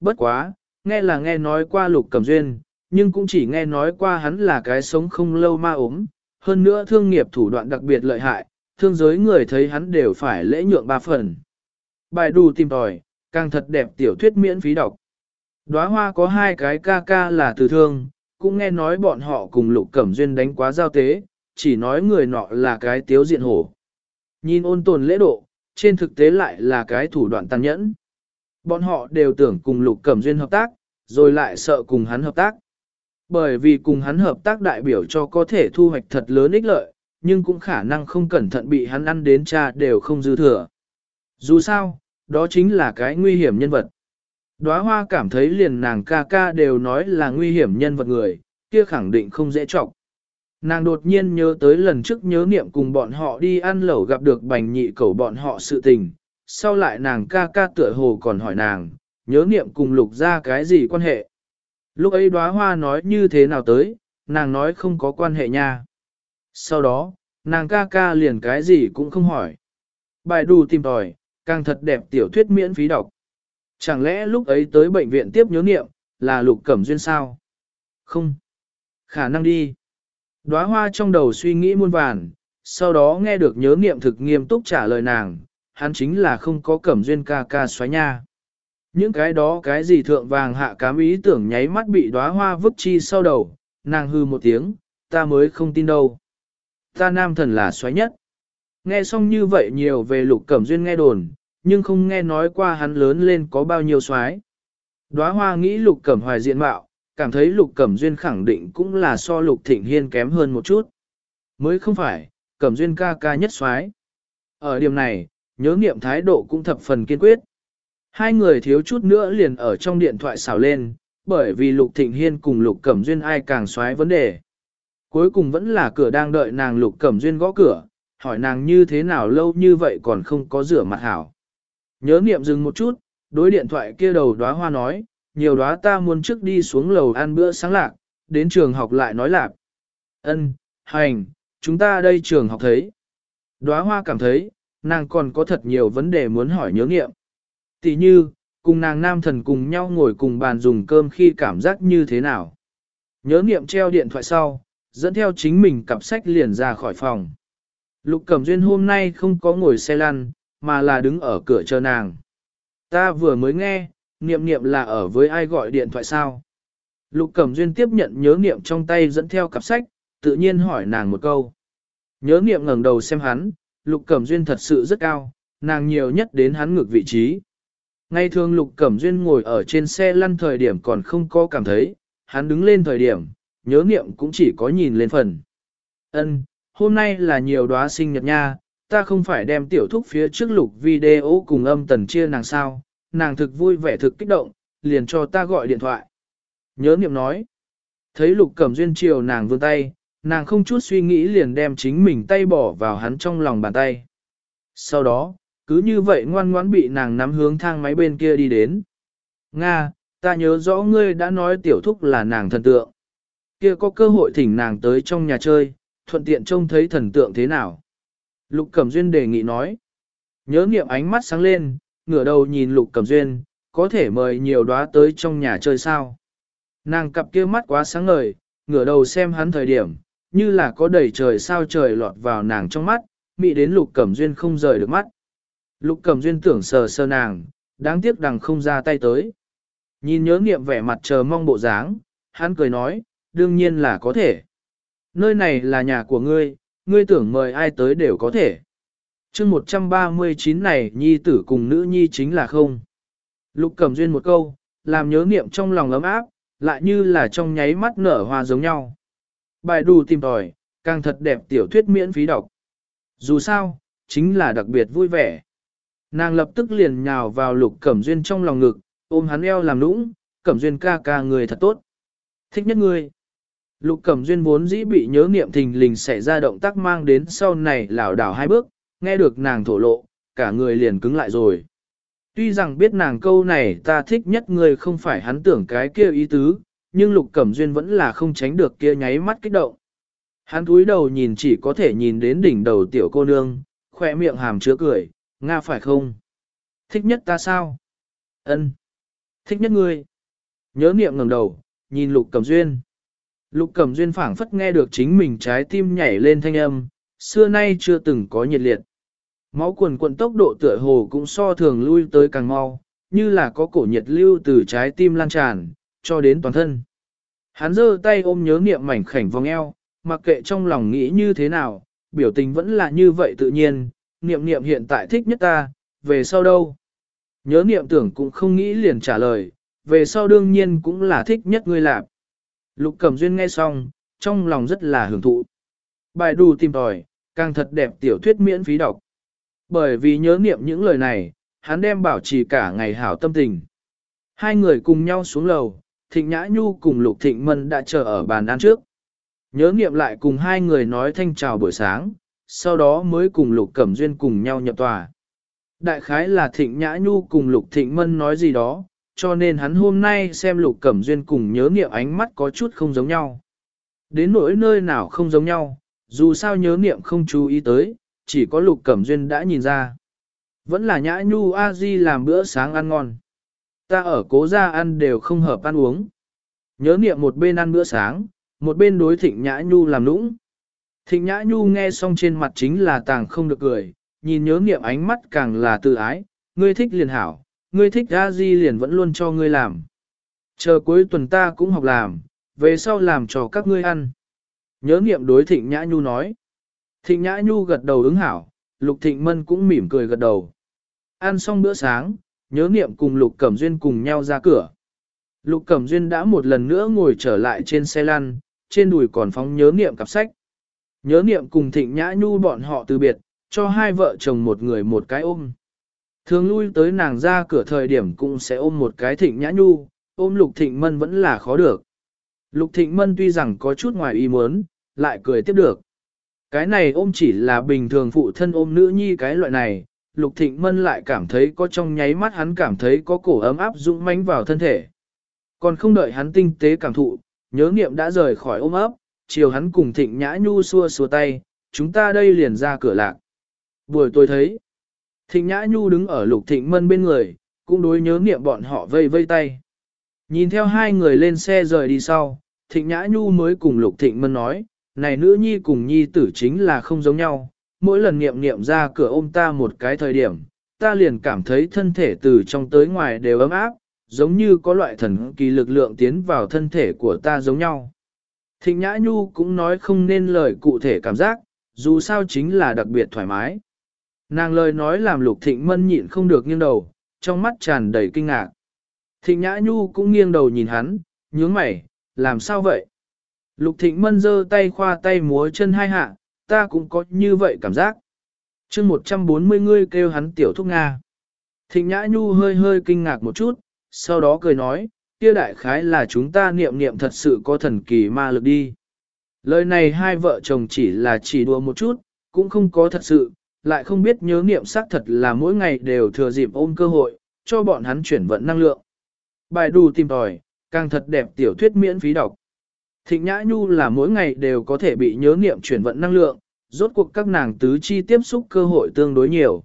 Bất quá, nghe là nghe nói qua lục cẩm duyên, nhưng cũng chỉ nghe nói qua hắn là cái sống không lâu ma ốm, hơn nữa thương nghiệp thủ đoạn đặc biệt lợi hại, thương giới người thấy hắn đều phải lễ nhượng ba phần. Bài đù tìm tòi, càng thật đẹp tiểu thuyết miễn phí đọc. Đóa hoa có hai cái ca ca là từ thương, cũng nghe nói bọn họ cùng lục cẩm duyên đánh quá giao tế, chỉ nói người nọ là cái tiếu diện hổ. Nhìn ôn tồn lễ độ, trên thực tế lại là cái thủ đoạn tàn nhẫn. Bọn họ đều tưởng cùng lục cẩm duyên hợp tác, rồi lại sợ cùng hắn hợp tác. Bởi vì cùng hắn hợp tác đại biểu cho có thể thu hoạch thật lớn ích lợi, nhưng cũng khả năng không cẩn thận bị hắn ăn đến cha đều không dư thừa. Dù sao, đó chính là cái nguy hiểm nhân vật. Đóa hoa cảm thấy liền nàng ca ca đều nói là nguy hiểm nhân vật người, kia khẳng định không dễ trọng. Nàng đột nhiên nhớ tới lần trước nhớ niệm cùng bọn họ đi ăn lẩu gặp được bành nhị cầu bọn họ sự tình, sau lại nàng ca ca tựa hồ còn hỏi nàng, nhớ niệm cùng lục ra cái gì quan hệ. Lúc ấy đóa hoa nói như thế nào tới, nàng nói không có quan hệ nha. Sau đó, nàng ca ca liền cái gì cũng không hỏi. Bài đù tìm tòi, càng thật đẹp tiểu thuyết miễn phí đọc. Chẳng lẽ lúc ấy tới bệnh viện tiếp nhớ niệm, là lục cẩm duyên sao? Không. Khả năng đi. Đóa hoa trong đầu suy nghĩ muôn vàn, sau đó nghe được nhớ niệm thực nghiêm túc trả lời nàng, hắn chính là không có cẩm duyên ca ca xoáy nha. Những cái đó cái gì thượng vàng hạ cám ý tưởng nháy mắt bị đóa hoa vứt chi sau đầu, nàng hư một tiếng, ta mới không tin đâu. Ta nam thần là xoáy nhất. Nghe xong như vậy nhiều về lục cẩm duyên nghe đồn, nhưng không nghe nói qua hắn lớn lên có bao nhiêu xoáy. Đóa hoa nghĩ lục cẩm hoài diện mạo, cảm thấy lục cẩm duyên khẳng định cũng là so lục thịnh hiên kém hơn một chút. Mới không phải, cẩm duyên ca ca nhất xoáy. Ở điểm này, nhớ nghiệm thái độ cũng thập phần kiên quyết. Hai người thiếu chút nữa liền ở trong điện thoại xảo lên, bởi vì lục thịnh hiên cùng lục cẩm duyên ai càng xoáy vấn đề. Cuối cùng vẫn là cửa đang đợi nàng lục cẩm duyên gõ cửa, hỏi nàng như thế nào lâu như vậy còn không có rửa mặt hảo. Nhớ niệm dừng một chút, đối điện thoại kia đầu đóa hoa nói, nhiều đóa ta muốn trước đi xuống lầu ăn bữa sáng lạc, đến trường học lại nói lạc. Ân, hành, chúng ta đây trường học thấy. Đóa hoa cảm thấy, nàng còn có thật nhiều vấn đề muốn hỏi nhớ nghiệm. Tỷ như, cùng nàng nam thần cùng nhau ngồi cùng bàn dùng cơm khi cảm giác như thế nào. Nhớ nghiệm treo điện thoại sau, dẫn theo chính mình cặp sách liền ra khỏi phòng. Lục Cẩm Duyên hôm nay không có ngồi xe lăn, mà là đứng ở cửa chờ nàng. Ta vừa mới nghe, niệm niệm là ở với ai gọi điện thoại sao? Lục Cẩm Duyên tiếp nhận nhớ niệm trong tay dẫn theo cặp sách, tự nhiên hỏi nàng một câu. Nhớ niệm ngẩng đầu xem hắn, Lục Cẩm Duyên thật sự rất cao, nàng nhiều nhất đến hắn ngược vị trí. Ngay thường Lục Cẩm Duyên ngồi ở trên xe lăn thời điểm còn không có cảm thấy, hắn đứng lên thời điểm, nhớ niệm cũng chỉ có nhìn lên phần. Ân, hôm nay là nhiều đóa sinh nhật nha, ta không phải đem tiểu thúc phía trước lục video cùng âm tần chia nàng sao, nàng thực vui vẻ thực kích động, liền cho ta gọi điện thoại. Nhớ niệm nói, thấy lục cẩm duyên chiều nàng vươn tay, nàng không chút suy nghĩ liền đem chính mình tay bỏ vào hắn trong lòng bàn tay. Sau đó, cứ như vậy ngoan ngoãn bị nàng nắm hướng thang máy bên kia đi đến. Nga, ta nhớ rõ ngươi đã nói tiểu thúc là nàng thần tượng. Kia có cơ hội thỉnh nàng tới trong nhà chơi, thuận tiện trông thấy thần tượng thế nào. Lục Cẩm Duyên đề nghị nói. Nhớ nghiệm ánh mắt sáng lên, ngửa đầu nhìn Lục Cẩm Duyên, có thể mời nhiều đóa tới trong nhà chơi sao. Nàng cặp kia mắt quá sáng ngời, ngửa đầu xem hắn thời điểm, như là có đầy trời sao trời lọt vào nàng trong mắt, mị đến Lục Cẩm Duyên không rời được mắt. Lục Cẩm Duyên tưởng sờ sờ nàng, đáng tiếc đằng không ra tay tới. Nhìn nhớ nghiệm vẻ mặt chờ mong bộ dáng, hắn cười nói, đương nhiên là có thể. Nơi này là nhà của ngươi, ngươi tưởng mời ai tới đều có thể. chương 139 này nhi tử cùng nữ nhi chính là không. Lục cẩm duyên một câu, làm nhớ niệm trong lòng ấm áp, lại như là trong nháy mắt nở hoa giống nhau. Bài đủ tìm tòi, càng thật đẹp tiểu thuyết miễn phí đọc. Dù sao, chính là đặc biệt vui vẻ. Nàng lập tức liền nhào vào lục cẩm duyên trong lòng ngực, ôm hắn eo làm nũng, cẩm duyên ca ca người thật tốt. Thích nhất người. Lục Cẩm Duyên vốn dĩ bị nhớ niệm thình lình xảy ra động tác mang đến sau này lảo đảo hai bước, nghe được nàng thổ lộ, cả người liền cứng lại rồi. Tuy rằng biết nàng câu này ta thích nhất người không phải hắn tưởng cái kia ý tứ, nhưng Lục Cẩm Duyên vẫn là không tránh được kia nháy mắt kích động. Hắn túi đầu nhìn chỉ có thể nhìn đến đỉnh đầu tiểu cô nương, khỏe miệng hàm chứa cười, Nga phải không? Thích nhất ta sao? Ân. Thích nhất ngươi. Nhớ niệm ngẩng đầu, nhìn lục cẩm duyên. Lục cẩm duyên phảng phất nghe được chính mình trái tim nhảy lên thanh âm, xưa nay chưa từng có nhiệt liệt. Máu quần quận tốc độ tựa hồ cũng so thường lui tới càng mau, như là có cổ nhiệt lưu từ trái tim lan tràn, cho đến toàn thân. Hắn giơ tay ôm nhớ niệm mảnh khảnh vòng eo, mặc kệ trong lòng nghĩ như thế nào, biểu tình vẫn là như vậy tự nhiên, niệm niệm hiện tại thích nhất ta, về sau đâu? Nhớ niệm tưởng cũng không nghĩ liền trả lời, về sau đương nhiên cũng là thích nhất ngươi làm. Lục Cẩm Duyên nghe xong, trong lòng rất là hưởng thụ. Bài đù tìm tòi, càng thật đẹp tiểu thuyết miễn phí đọc. Bởi vì nhớ niệm những lời này, hắn đem bảo trì cả ngày hảo tâm tình. Hai người cùng nhau xuống lầu, Thịnh Nhã Nhu cùng Lục Thịnh Mân đã chờ ở bàn ăn trước. Nhớ niệm lại cùng hai người nói thanh chào buổi sáng, sau đó mới cùng Lục Cẩm Duyên cùng nhau nhập tòa. Đại khái là Thịnh Nhã Nhu cùng Lục Thịnh Mân nói gì đó, cho nên hắn hôm nay xem Lục Cẩm Duyên cùng nhớ niệm ánh mắt có chút không giống nhau. Đến nỗi nơi nào không giống nhau, dù sao nhớ niệm không chú ý tới, chỉ có Lục Cẩm Duyên đã nhìn ra. Vẫn là Nhã Nhu A Di làm bữa sáng ăn ngon. Ta ở cố gia ăn đều không hợp ăn uống. Nhớ niệm một bên ăn bữa sáng, một bên đối Thịnh Nhã Nhu làm nũng. Thịnh Nhã Nhu nghe xong trên mặt chính là tàng không được cười, nhìn nhớ niệm ánh mắt càng là tự ái, ngươi thích liền hảo, ngươi thích ra Di liền vẫn luôn cho ngươi làm. Chờ cuối tuần ta cũng học làm, về sau làm cho các ngươi ăn. Nhớ niệm đối Thịnh Nhã Nhu nói. Thịnh Nhã Nhu gật đầu ứng hảo, Lục Thịnh Mân cũng mỉm cười gật đầu. Ăn xong bữa sáng, nhớ niệm cùng Lục Cẩm Duyên cùng nhau ra cửa. Lục Cẩm Duyên đã một lần nữa ngồi trở lại trên xe lăn, trên đùi còn phóng nhớ niệm cặp sách. Nhớ niệm cùng Thịnh Nhã Nhu bọn họ từ biệt, cho hai vợ chồng một người một cái ôm. Thường lui tới nàng ra cửa thời điểm cũng sẽ ôm một cái Thịnh Nhã Nhu, ôm Lục Thịnh Mân vẫn là khó được. Lục Thịnh Mân tuy rằng có chút ngoài ý muốn, lại cười tiếp được. Cái này ôm chỉ là bình thường phụ thân ôm nữ nhi cái loại này, Lục Thịnh Mân lại cảm thấy có trong nháy mắt hắn cảm thấy có cổ ấm áp dũng mãnh vào thân thể. Còn không đợi hắn tinh tế cảm thụ, nhớ nghiệm đã rời khỏi ôm ấp, chiều hắn cùng Thịnh Nhã Nhu xua xua tay, chúng ta đây liền ra cửa lạc. Buổi tôi thấy, Thịnh Nhã Nhu đứng ở Lục Thịnh Mân bên người, cũng đối nhớ nghiệm bọn họ vây vây tay. Nhìn theo hai người lên xe rời đi sau, Thịnh Nhã Nhu mới cùng Lục Thịnh Mân nói, này nữ nhi cùng nhi tử chính là không giống nhau, mỗi lần niệm niệm ra cửa ôm ta một cái thời điểm, ta liền cảm thấy thân thể từ trong tới ngoài đều ấm áp, giống như có loại thần kỳ lực lượng tiến vào thân thể của ta giống nhau. Thịnh Nhã Nhu cũng nói không nên lời cụ thể cảm giác, dù sao chính là đặc biệt thoải mái. Nàng lời nói làm Lục Thịnh Mân nhịn không được nghiêng đầu, trong mắt tràn đầy kinh ngạc. Thịnh Nhã Nhu cũng nghiêng đầu nhìn hắn, nhướng mày, làm sao vậy? Lục Thịnh Mân giơ tay khoa tay múa chân hai hạ, ta cũng có như vậy cảm giác. chương 140 ngươi kêu hắn tiểu thúc Nga. Thịnh Nhã Nhu hơi hơi kinh ngạc một chút, sau đó cười nói, kia đại khái là chúng ta niệm niệm thật sự có thần kỳ ma lực đi. Lời này hai vợ chồng chỉ là chỉ đùa một chút, cũng không có thật sự, lại không biết nhớ niệm xác thật là mỗi ngày đều thừa dịp ôm cơ hội, cho bọn hắn chuyển vận năng lượng. Bài đù tìm tòi, càng thật đẹp tiểu thuyết miễn phí đọc. Thịnh Nhã Nhu là mỗi ngày đều có thể bị nhớ niệm chuyển vận năng lượng, rốt cuộc các nàng tứ chi tiếp xúc cơ hội tương đối nhiều.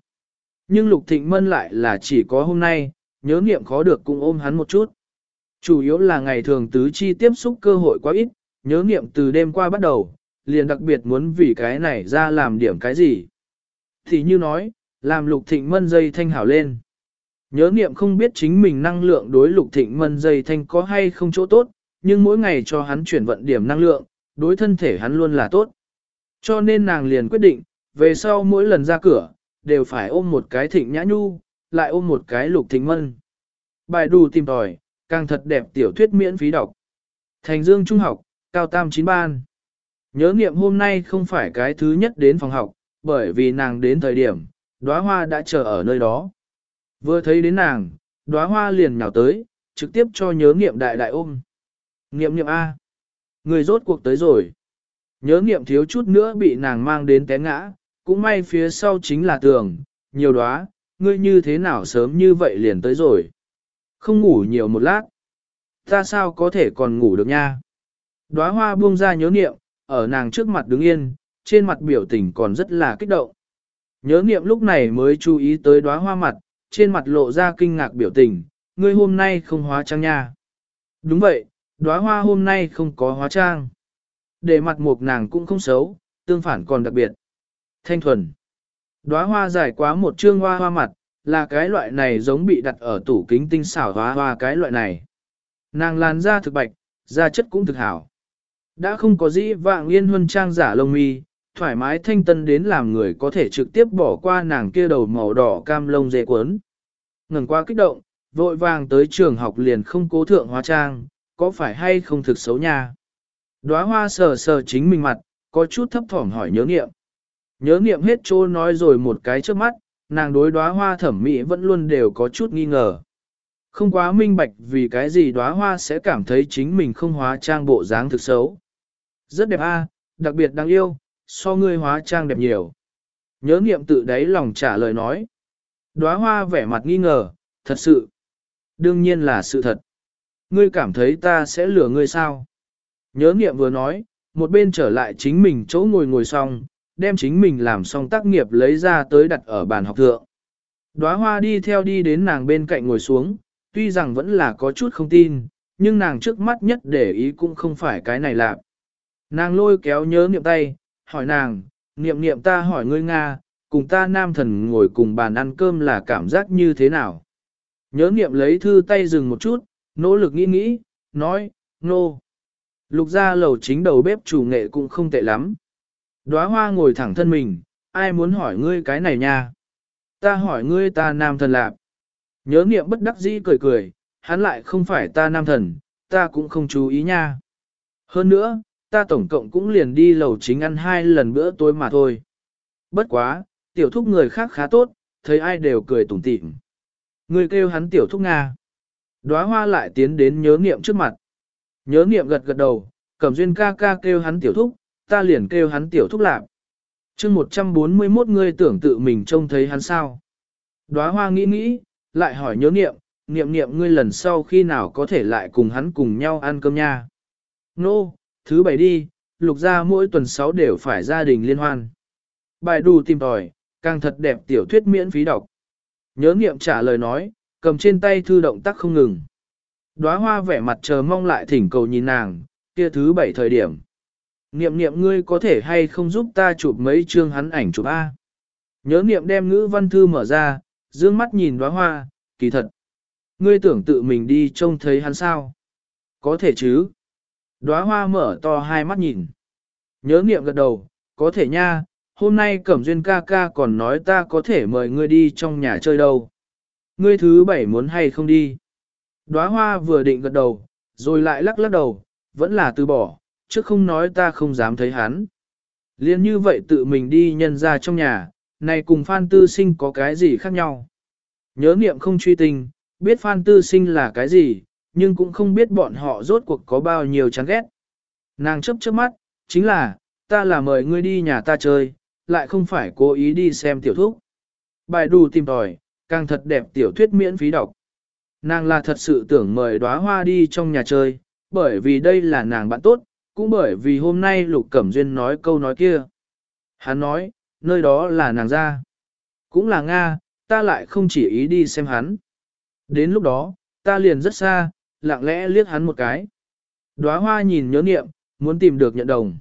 Nhưng Lục Thịnh Mân lại là chỉ có hôm nay, nhớ niệm khó được cùng ôm hắn một chút. Chủ yếu là ngày thường tứ chi tiếp xúc cơ hội quá ít, nhớ niệm từ đêm qua bắt đầu, liền đặc biệt muốn vì cái này ra làm điểm cái gì. Thì như nói, làm Lục Thịnh Mân dây thanh hảo lên. Nhớ niệm không biết chính mình năng lượng đối Lục Thịnh Mân dây thanh có hay không chỗ tốt, nhưng mỗi ngày cho hắn chuyển vận điểm năng lượng, đối thân thể hắn luôn là tốt. Cho nên nàng liền quyết định, về sau mỗi lần ra cửa, đều phải ôm một cái thịnh nhã nhu, lại ôm một cái lục thịnh mân. Bài đủ tìm tòi, càng thật đẹp tiểu thuyết miễn phí đọc. Thành Dương Trung học, cao tam chín ban. Nhớ nghiệm hôm nay không phải cái thứ nhất đến phòng học, bởi vì nàng đến thời điểm, đóa hoa đã chờ ở nơi đó. Vừa thấy đến nàng, đóa hoa liền nhào tới, trực tiếp cho nhớ nghiệm đại đại ôm. Nghiệm nghiệm A. Người rốt cuộc tới rồi. Nhớ nghiệm thiếu chút nữa bị nàng mang đến té ngã, cũng may phía sau chính là tường, nhiều đóa, ngươi như thế nào sớm như vậy liền tới rồi. Không ngủ nhiều một lát. Ta sao có thể còn ngủ được nha. Đóa hoa buông ra nhớ nghiệm, ở nàng trước mặt đứng yên, trên mặt biểu tình còn rất là kích động. Nhớ nghiệm lúc này mới chú ý tới đóa hoa mặt, trên mặt lộ ra kinh ngạc biểu tình, ngươi hôm nay không hóa trang nha. Đúng vậy, đóa hoa hôm nay không có hóa trang. Để mặt mục nàng cũng không xấu, tương phản còn đặc biệt. Thanh thuần. Đóa hoa dài quá một chương hoa hoa mặt, là cái loại này giống bị đặt ở tủ kính tinh xảo hoa hoa cái loại này. Nàng làn da thực bạch, da chất cũng thực hảo. Đã không có dĩ vạng yên huân trang giả lông mi, thoải mái thanh tân đến làm người có thể trực tiếp bỏ qua nàng kia đầu màu đỏ cam lông dễ cuốn. Ngừng qua kích động, vội vàng tới trường học liền không cố thượng hóa trang, có phải hay không thực xấu nha. Đóa hoa sờ sờ chính mình mặt, có chút thấp thỏm hỏi nhớ nghiệm. Nhớ nghiệm hết trô nói rồi một cái trước mắt, nàng đối đóa hoa thẩm mỹ vẫn luôn đều có chút nghi ngờ. Không quá minh bạch vì cái gì đóa hoa sẽ cảm thấy chính mình không hóa trang bộ dáng thực xấu. Rất đẹp a, đặc biệt đáng yêu, so ngươi hóa trang đẹp nhiều. Nhớ nghiệm tự đáy lòng trả lời nói. Đóa hoa vẻ mặt nghi ngờ, thật sự. Đương nhiên là sự thật. Ngươi cảm thấy ta sẽ lừa ngươi sao? Nhớ nghiệm vừa nói, một bên trở lại chính mình chỗ ngồi ngồi xong, đem chính mình làm xong tác nghiệp lấy ra tới đặt ở bàn học thượng. Đóa hoa đi theo đi đến nàng bên cạnh ngồi xuống, tuy rằng vẫn là có chút không tin, nhưng nàng trước mắt nhất để ý cũng không phải cái này lạc. Nàng lôi kéo nhớ niệm tay, hỏi nàng, niệm niệm ta hỏi ngươi Nga, cùng ta nam thần ngồi cùng bàn ăn cơm là cảm giác như thế nào? Nhớ niệm lấy thư tay dừng một chút, nỗ lực nghĩ nghĩ, nói, nô. No. Lục ra lầu chính đầu bếp chủ nghệ cũng không tệ lắm. Đóa hoa ngồi thẳng thân mình, ai muốn hỏi ngươi cái này nha? Ta hỏi ngươi ta nam thần lạp. Nhớ niệm bất đắc dĩ cười cười, hắn lại không phải ta nam thần, ta cũng không chú ý nha. Hơn nữa, ta tổng cộng cũng liền đi lầu chính ăn hai lần bữa tối mà thôi. Bất quá, tiểu thúc người khác khá tốt, thấy ai đều cười tủm tỉm. Người kêu hắn tiểu thúc Nga. Đóa hoa lại tiến đến nhớ niệm trước mặt. Nhớ niệm gật gật đầu, cẩm duyên ca ca kêu hắn tiểu thúc, ta liền kêu hắn tiểu thúc lạp. chương 141 người tưởng tự mình trông thấy hắn sao. Đóa hoa nghĩ nghĩ, lại hỏi nhớ niệm, niệm niệm ngươi lần sau khi nào có thể lại cùng hắn cùng nhau ăn cơm nha. Nô, no, thứ bảy đi, lục ra mỗi tuần sáu đều phải gia đình liên hoan. Bài đù tìm tòi, càng thật đẹp tiểu thuyết miễn phí đọc. Nhớ nghiệm trả lời nói, cầm trên tay thư động tác không ngừng. Đóa hoa vẻ mặt chờ mong lại thỉnh cầu nhìn nàng, kia thứ bảy thời điểm. Niệm niệm ngươi có thể hay không giúp ta chụp mấy chương hắn ảnh chụp A. Nhớ niệm đem ngữ văn thư mở ra, dương mắt nhìn đóa hoa, kỳ thật. Ngươi tưởng tự mình đi trông thấy hắn sao? Có thể chứ. Đóa hoa mở to hai mắt nhìn. Nhớ niệm gật đầu, có thể nha, hôm nay Cẩm Duyên ca ca còn nói ta có thể mời ngươi đi trong nhà chơi đâu. Ngươi thứ bảy muốn hay không đi? Đóa hoa vừa định gật đầu, rồi lại lắc lắc đầu, vẫn là từ bỏ, chứ không nói ta không dám thấy hắn. Liên như vậy tự mình đi nhân ra trong nhà, này cùng Phan Tư Sinh có cái gì khác nhau? Nhớ niệm không truy tình, biết Phan Tư Sinh là cái gì, nhưng cũng không biết bọn họ rốt cuộc có bao nhiêu chán ghét. Nàng chấp chớp mắt, chính là, ta là mời ngươi đi nhà ta chơi, lại không phải cố ý đi xem tiểu thúc. Bài đủ tìm tòi, càng thật đẹp tiểu thuyết miễn phí đọc. Nàng là thật sự tưởng mời đóa hoa đi trong nhà chơi, bởi vì đây là nàng bạn tốt, cũng bởi vì hôm nay Lục Cẩm Duyên nói câu nói kia. Hắn nói, nơi đó là nàng ra. Cũng là Nga, ta lại không chỉ ý đi xem hắn. Đến lúc đó, ta liền rất xa, lặng lẽ liếc hắn một cái. Đóa hoa nhìn nhớ niệm, muốn tìm được nhận đồng.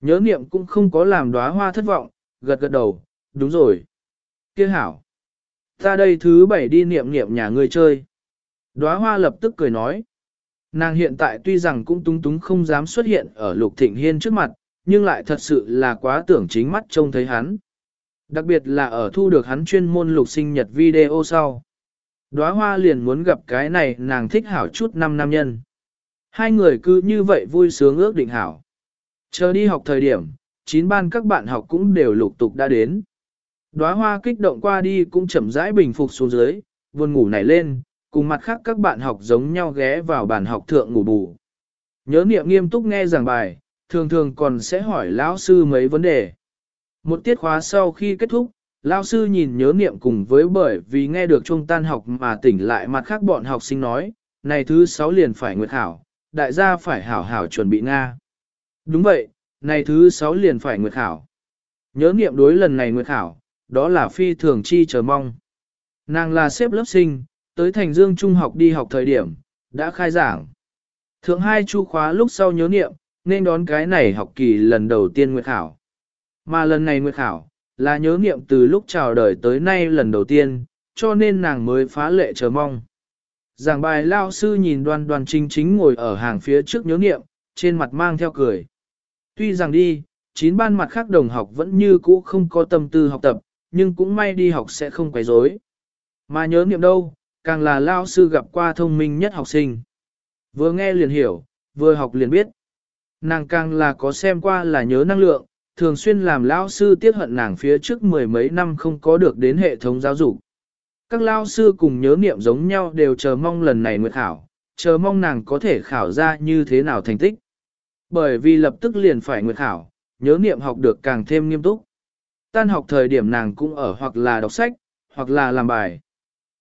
Nhớ niệm cũng không có làm đóa hoa thất vọng, gật gật đầu, đúng rồi. Kia hảo. Ta đây thứ bảy đi niệm niệm nhà ngươi chơi. Đóa hoa lập tức cười nói. Nàng hiện tại tuy rằng cũng túng túng không dám xuất hiện ở lục thịnh hiên trước mặt, nhưng lại thật sự là quá tưởng chính mắt trông thấy hắn. Đặc biệt là ở thu được hắn chuyên môn lục sinh nhật video sau. Đóa hoa liền muốn gặp cái này nàng thích hảo chút năm nam nhân. Hai người cứ như vậy vui sướng ước định hảo. Chờ đi học thời điểm, chín ban các bạn học cũng đều lục tục đã đến. Đóa hoa kích động qua đi cũng chậm rãi bình phục xuống dưới, buồn ngủ nảy lên, cùng mặt khác các bạn học giống nhau ghé vào bàn học thượng ngủ bù. Nhớ niệm nghiêm túc nghe giảng bài, thường thường còn sẽ hỏi lão sư mấy vấn đề. Một tiết khóa sau khi kết thúc, lão sư nhìn nhớ niệm cùng với bởi vì nghe được trung tan học mà tỉnh lại mặt khác bọn học sinh nói, này thứ sáu liền phải nguyệt hảo, đại gia phải hảo hảo chuẩn bị Nga. Đúng vậy, này thứ sáu liền phải nguyệt khảo. Nhớ niệm đối lần này nguyệt khảo, đó là phi thường chi chờ mong. Nàng là xếp lớp sinh, tới Thành Dương Trung học đi học thời điểm, đã khai giảng. Thượng hai chu khóa lúc sau nhớ niệm, nên đón cái này học kỳ lần đầu tiên nguyệt khảo. Mà lần này nguyệt khảo, là nhớ niệm từ lúc chào đời tới nay lần đầu tiên, cho nên nàng mới phá lệ chờ mong. Giảng bài lao sư nhìn đoàn đoàn chính chính ngồi ở hàng phía trước nhớ niệm, trên mặt mang theo cười. Tuy rằng đi, chín ban mặt khác đồng học vẫn như cũ không có tâm tư học tập, nhưng cũng may đi học sẽ không quấy rối. Mà nhớ niệm đâu, càng là lao sư gặp qua thông minh nhất học sinh. Vừa nghe liền hiểu, vừa học liền biết. Nàng càng là có xem qua là nhớ năng lượng, thường xuyên làm lao sư tiếc hận nàng phía trước mười mấy năm không có được đến hệ thống giáo dục. Các lao sư cùng nhớ niệm giống nhau đều chờ mong lần này nguyệt khảo, chờ mong nàng có thể khảo ra như thế nào thành tích. Bởi vì lập tức liền phải nguyệt khảo, nhớ niệm học được càng thêm nghiêm túc. Tan học thời điểm nàng cũng ở hoặc là đọc sách, hoặc là làm bài.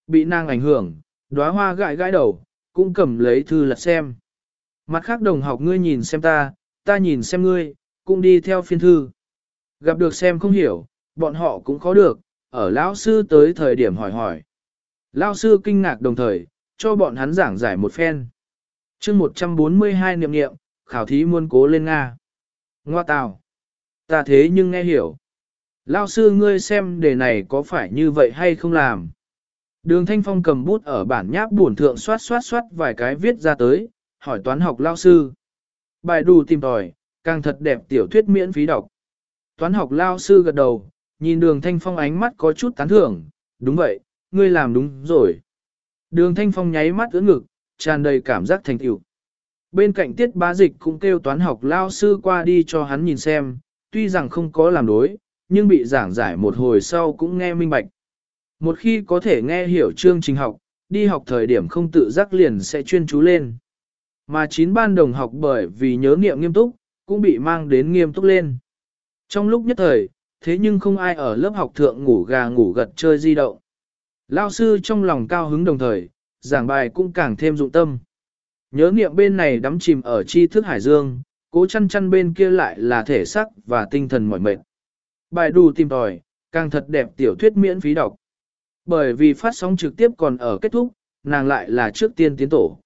Bị nàng ảnh hưởng, đóa hoa gãi gãi đầu, cũng cầm lấy thư lật xem. Mặt khác đồng học ngươi nhìn xem ta, ta nhìn xem ngươi, cũng đi theo phiên thư. Gặp được xem không hiểu, bọn họ cũng khó được, ở lão sư tới thời điểm hỏi hỏi. Lão sư kinh ngạc đồng thời, cho bọn hắn giảng giải một phen. chương 142 niệm niệm, khảo thí muôn cố lên Nga. Ngoa tào. Ta thế nhưng nghe hiểu. Lão sư ngươi xem đề này có phải như vậy hay không làm? Đường Thanh Phong cầm bút ở bản nháp buồn thượng xoát xoát xoát vài cái viết ra tới, hỏi toán học lao sư. Bài đủ tìm tòi, càng thật đẹp tiểu thuyết miễn phí đọc. Toán học lao sư gật đầu, nhìn đường Thanh Phong ánh mắt có chút tán thưởng, đúng vậy, ngươi làm đúng rồi. Đường Thanh Phong nháy mắt ưỡn ngực, tràn đầy cảm giác thành tựu. Bên cạnh tiết bá dịch cũng kêu toán học lao sư qua đi cho hắn nhìn xem, tuy rằng không có làm đối, nhưng bị giảng giải một hồi sau cũng nghe minh bạch. Một khi có thể nghe hiểu chương trình học, đi học thời điểm không tự giác liền sẽ chuyên chú lên. Mà chín ban đồng học bởi vì nhớ nghiệm nghiêm túc, cũng bị mang đến nghiêm túc lên. Trong lúc nhất thời, thế nhưng không ai ở lớp học thượng ngủ gà ngủ gật chơi di động. Lao sư trong lòng cao hứng đồng thời, giảng bài cũng càng thêm dụng tâm. Nhớ nghiệm bên này đắm chìm ở tri thức hải dương, cố chăn chăn bên kia lại là thể sắc và tinh thần mỏi mệt. Bài đủ tìm tòi, càng thật đẹp tiểu thuyết miễn phí đọc. Bởi vì phát sóng trực tiếp còn ở kết thúc, nàng lại là trước tiên tiến tổ.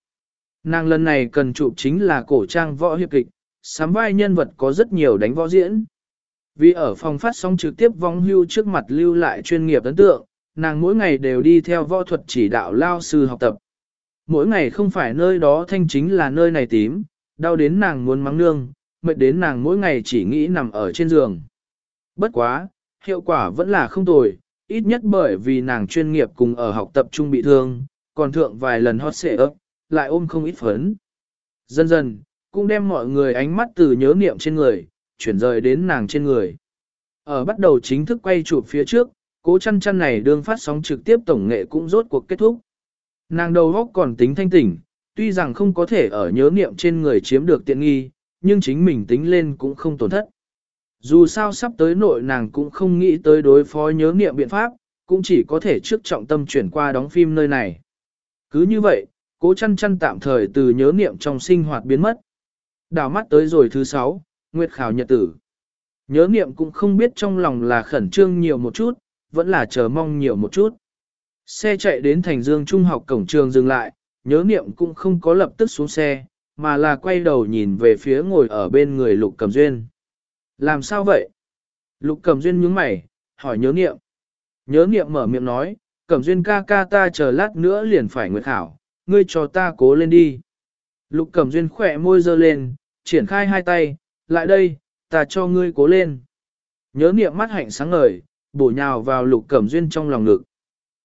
Nàng lần này cần chụp chính là cổ trang võ hiệp kịch, sắm vai nhân vật có rất nhiều đánh võ diễn. Vì ở phòng phát sóng trực tiếp vong hưu trước mặt lưu lại chuyên nghiệp ấn tượng, nàng mỗi ngày đều đi theo võ thuật chỉ đạo lao sư học tập. Mỗi ngày không phải nơi đó thanh chính là nơi này tím, đau đến nàng muốn mắng nương, mệt đến nàng mỗi ngày chỉ nghĩ nằm ở trên giường. Bất quá, hiệu quả vẫn là không tồi, ít nhất bởi vì nàng chuyên nghiệp cùng ở học tập trung bị thương, còn thượng vài lần hot xệ ấp, lại ôm không ít phấn. Dần dần, cũng đem mọi người ánh mắt từ nhớ niệm trên người, chuyển rời đến nàng trên người. Ở bắt đầu chính thức quay chụp phía trước, cố chăn chăn này đương phát sóng trực tiếp tổng nghệ cũng rốt cuộc kết thúc. Nàng đầu góc còn tính thanh tỉnh, tuy rằng không có thể ở nhớ niệm trên người chiếm được tiện nghi, nhưng chính mình tính lên cũng không tổn thất. Dù sao sắp tới nội nàng cũng không nghĩ tới đối phó nhớ niệm biện pháp, cũng chỉ có thể trước trọng tâm chuyển qua đóng phim nơi này. Cứ như vậy, cố chăn chăn tạm thời từ nhớ niệm trong sinh hoạt biến mất. Đào mắt tới rồi thứ sáu, nguyệt khảo nhật tử. Nhớ niệm cũng không biết trong lòng là khẩn trương nhiều một chút, vẫn là chờ mong nhiều một chút. Xe chạy đến thành dương trung học cổng trường dừng lại, nhớ niệm cũng không có lập tức xuống xe, mà là quay đầu nhìn về phía ngồi ở bên người lục cầm duyên. Làm sao vậy? Lục Cẩm Duyên nhướng mày, hỏi nhớ nghiệm. Nhớ nghiệm mở miệng nói, Cẩm Duyên ca ca ta chờ lát nữa liền phải nguyệt khảo, ngươi cho ta cố lên đi. Lục Cẩm Duyên khỏe môi giơ lên, triển khai hai tay, lại đây, ta cho ngươi cố lên. Nhớ nghiệm mắt hạnh sáng ngời, bổ nhào vào Lục Cẩm Duyên trong lòng ngực.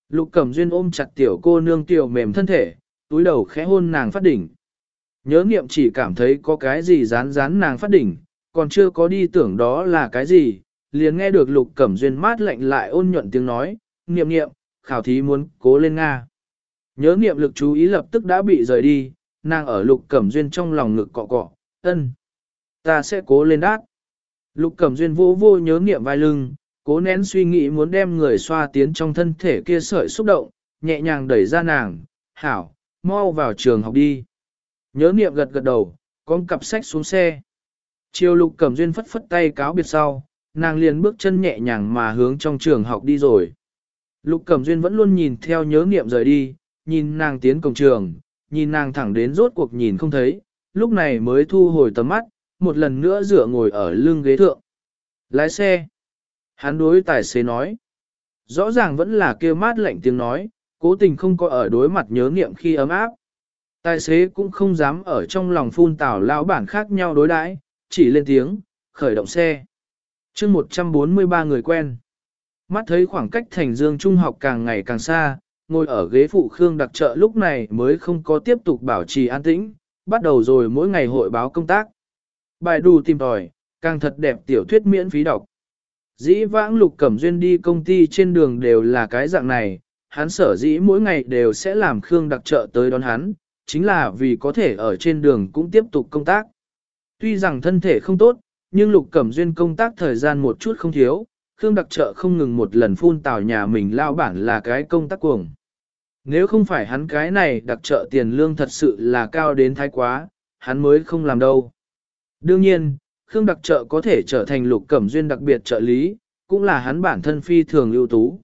Lục Cẩm Duyên ôm chặt tiểu cô nương tiểu mềm thân thể, túi đầu khẽ hôn nàng phát đỉnh. Nhớ nghiệm chỉ cảm thấy có cái gì rán rán nàng phát đỉnh, còn chưa có đi tưởng đó là cái gì, liền nghe được lục cẩm duyên mát lạnh lại ôn nhuận tiếng nói, niệm niệm, khảo thí muốn cố lên Nga. Nhớ niệm lực chú ý lập tức đã bị rời đi, nàng ở lục cẩm duyên trong lòng ngực cọ cọ, ân. Ta sẽ cố lên đát. Lục cẩm duyên vô vô nhớ niệm vai lưng, cố nén suy nghĩ muốn đem người xoa tiến trong thân thể kia sợi xúc động, nhẹ nhàng đẩy ra nàng, hảo, mau vào trường học đi. Nhớ niệm gật gật đầu, con cặp sách xuống xe. Chiều lục cẩm duyên phất phất tay cáo biệt sau, nàng liền bước chân nhẹ nhàng mà hướng trong trường học đi rồi. Lục cẩm duyên vẫn luôn nhìn theo nhớ nghiệm rời đi, nhìn nàng tiến cổng trường, nhìn nàng thẳng đến rốt cuộc nhìn không thấy, lúc này mới thu hồi tầm mắt, một lần nữa dựa ngồi ở lưng ghế thượng. Lái xe. Hắn đối tài xế nói. Rõ ràng vẫn là kêu mát lạnh tiếng nói, cố tình không có ở đối mặt nhớ nghiệm khi ấm áp. Tài xế cũng không dám ở trong lòng phun tảo lão bản khác nhau đối đãi, chỉ lên tiếng, khởi động xe. chương 143 người quen. Mắt thấy khoảng cách thành dương trung học càng ngày càng xa, ngồi ở ghế phụ Khương đặc trợ lúc này mới không có tiếp tục bảo trì an tĩnh, bắt đầu rồi mỗi ngày hội báo công tác. Bài đù tìm tòi, càng thật đẹp tiểu thuyết miễn phí đọc. Dĩ vãng lục cẩm duyên đi công ty trên đường đều là cái dạng này, hắn sở dĩ mỗi ngày đều sẽ làm Khương đặc trợ tới đón hắn, chính là vì có thể ở trên đường cũng tiếp tục công tác. Tuy rằng thân thể không tốt, nhưng lục cẩm duyên công tác thời gian một chút không thiếu, Khương đặc trợ không ngừng một lần phun tào nhà mình lao bản là cái công tác cuồng. Nếu không phải hắn cái này đặc trợ tiền lương thật sự là cao đến thái quá, hắn mới không làm đâu. Đương nhiên, Khương đặc trợ có thể trở thành lục cẩm duyên đặc biệt trợ lý, cũng là hắn bản thân phi thường ưu tú.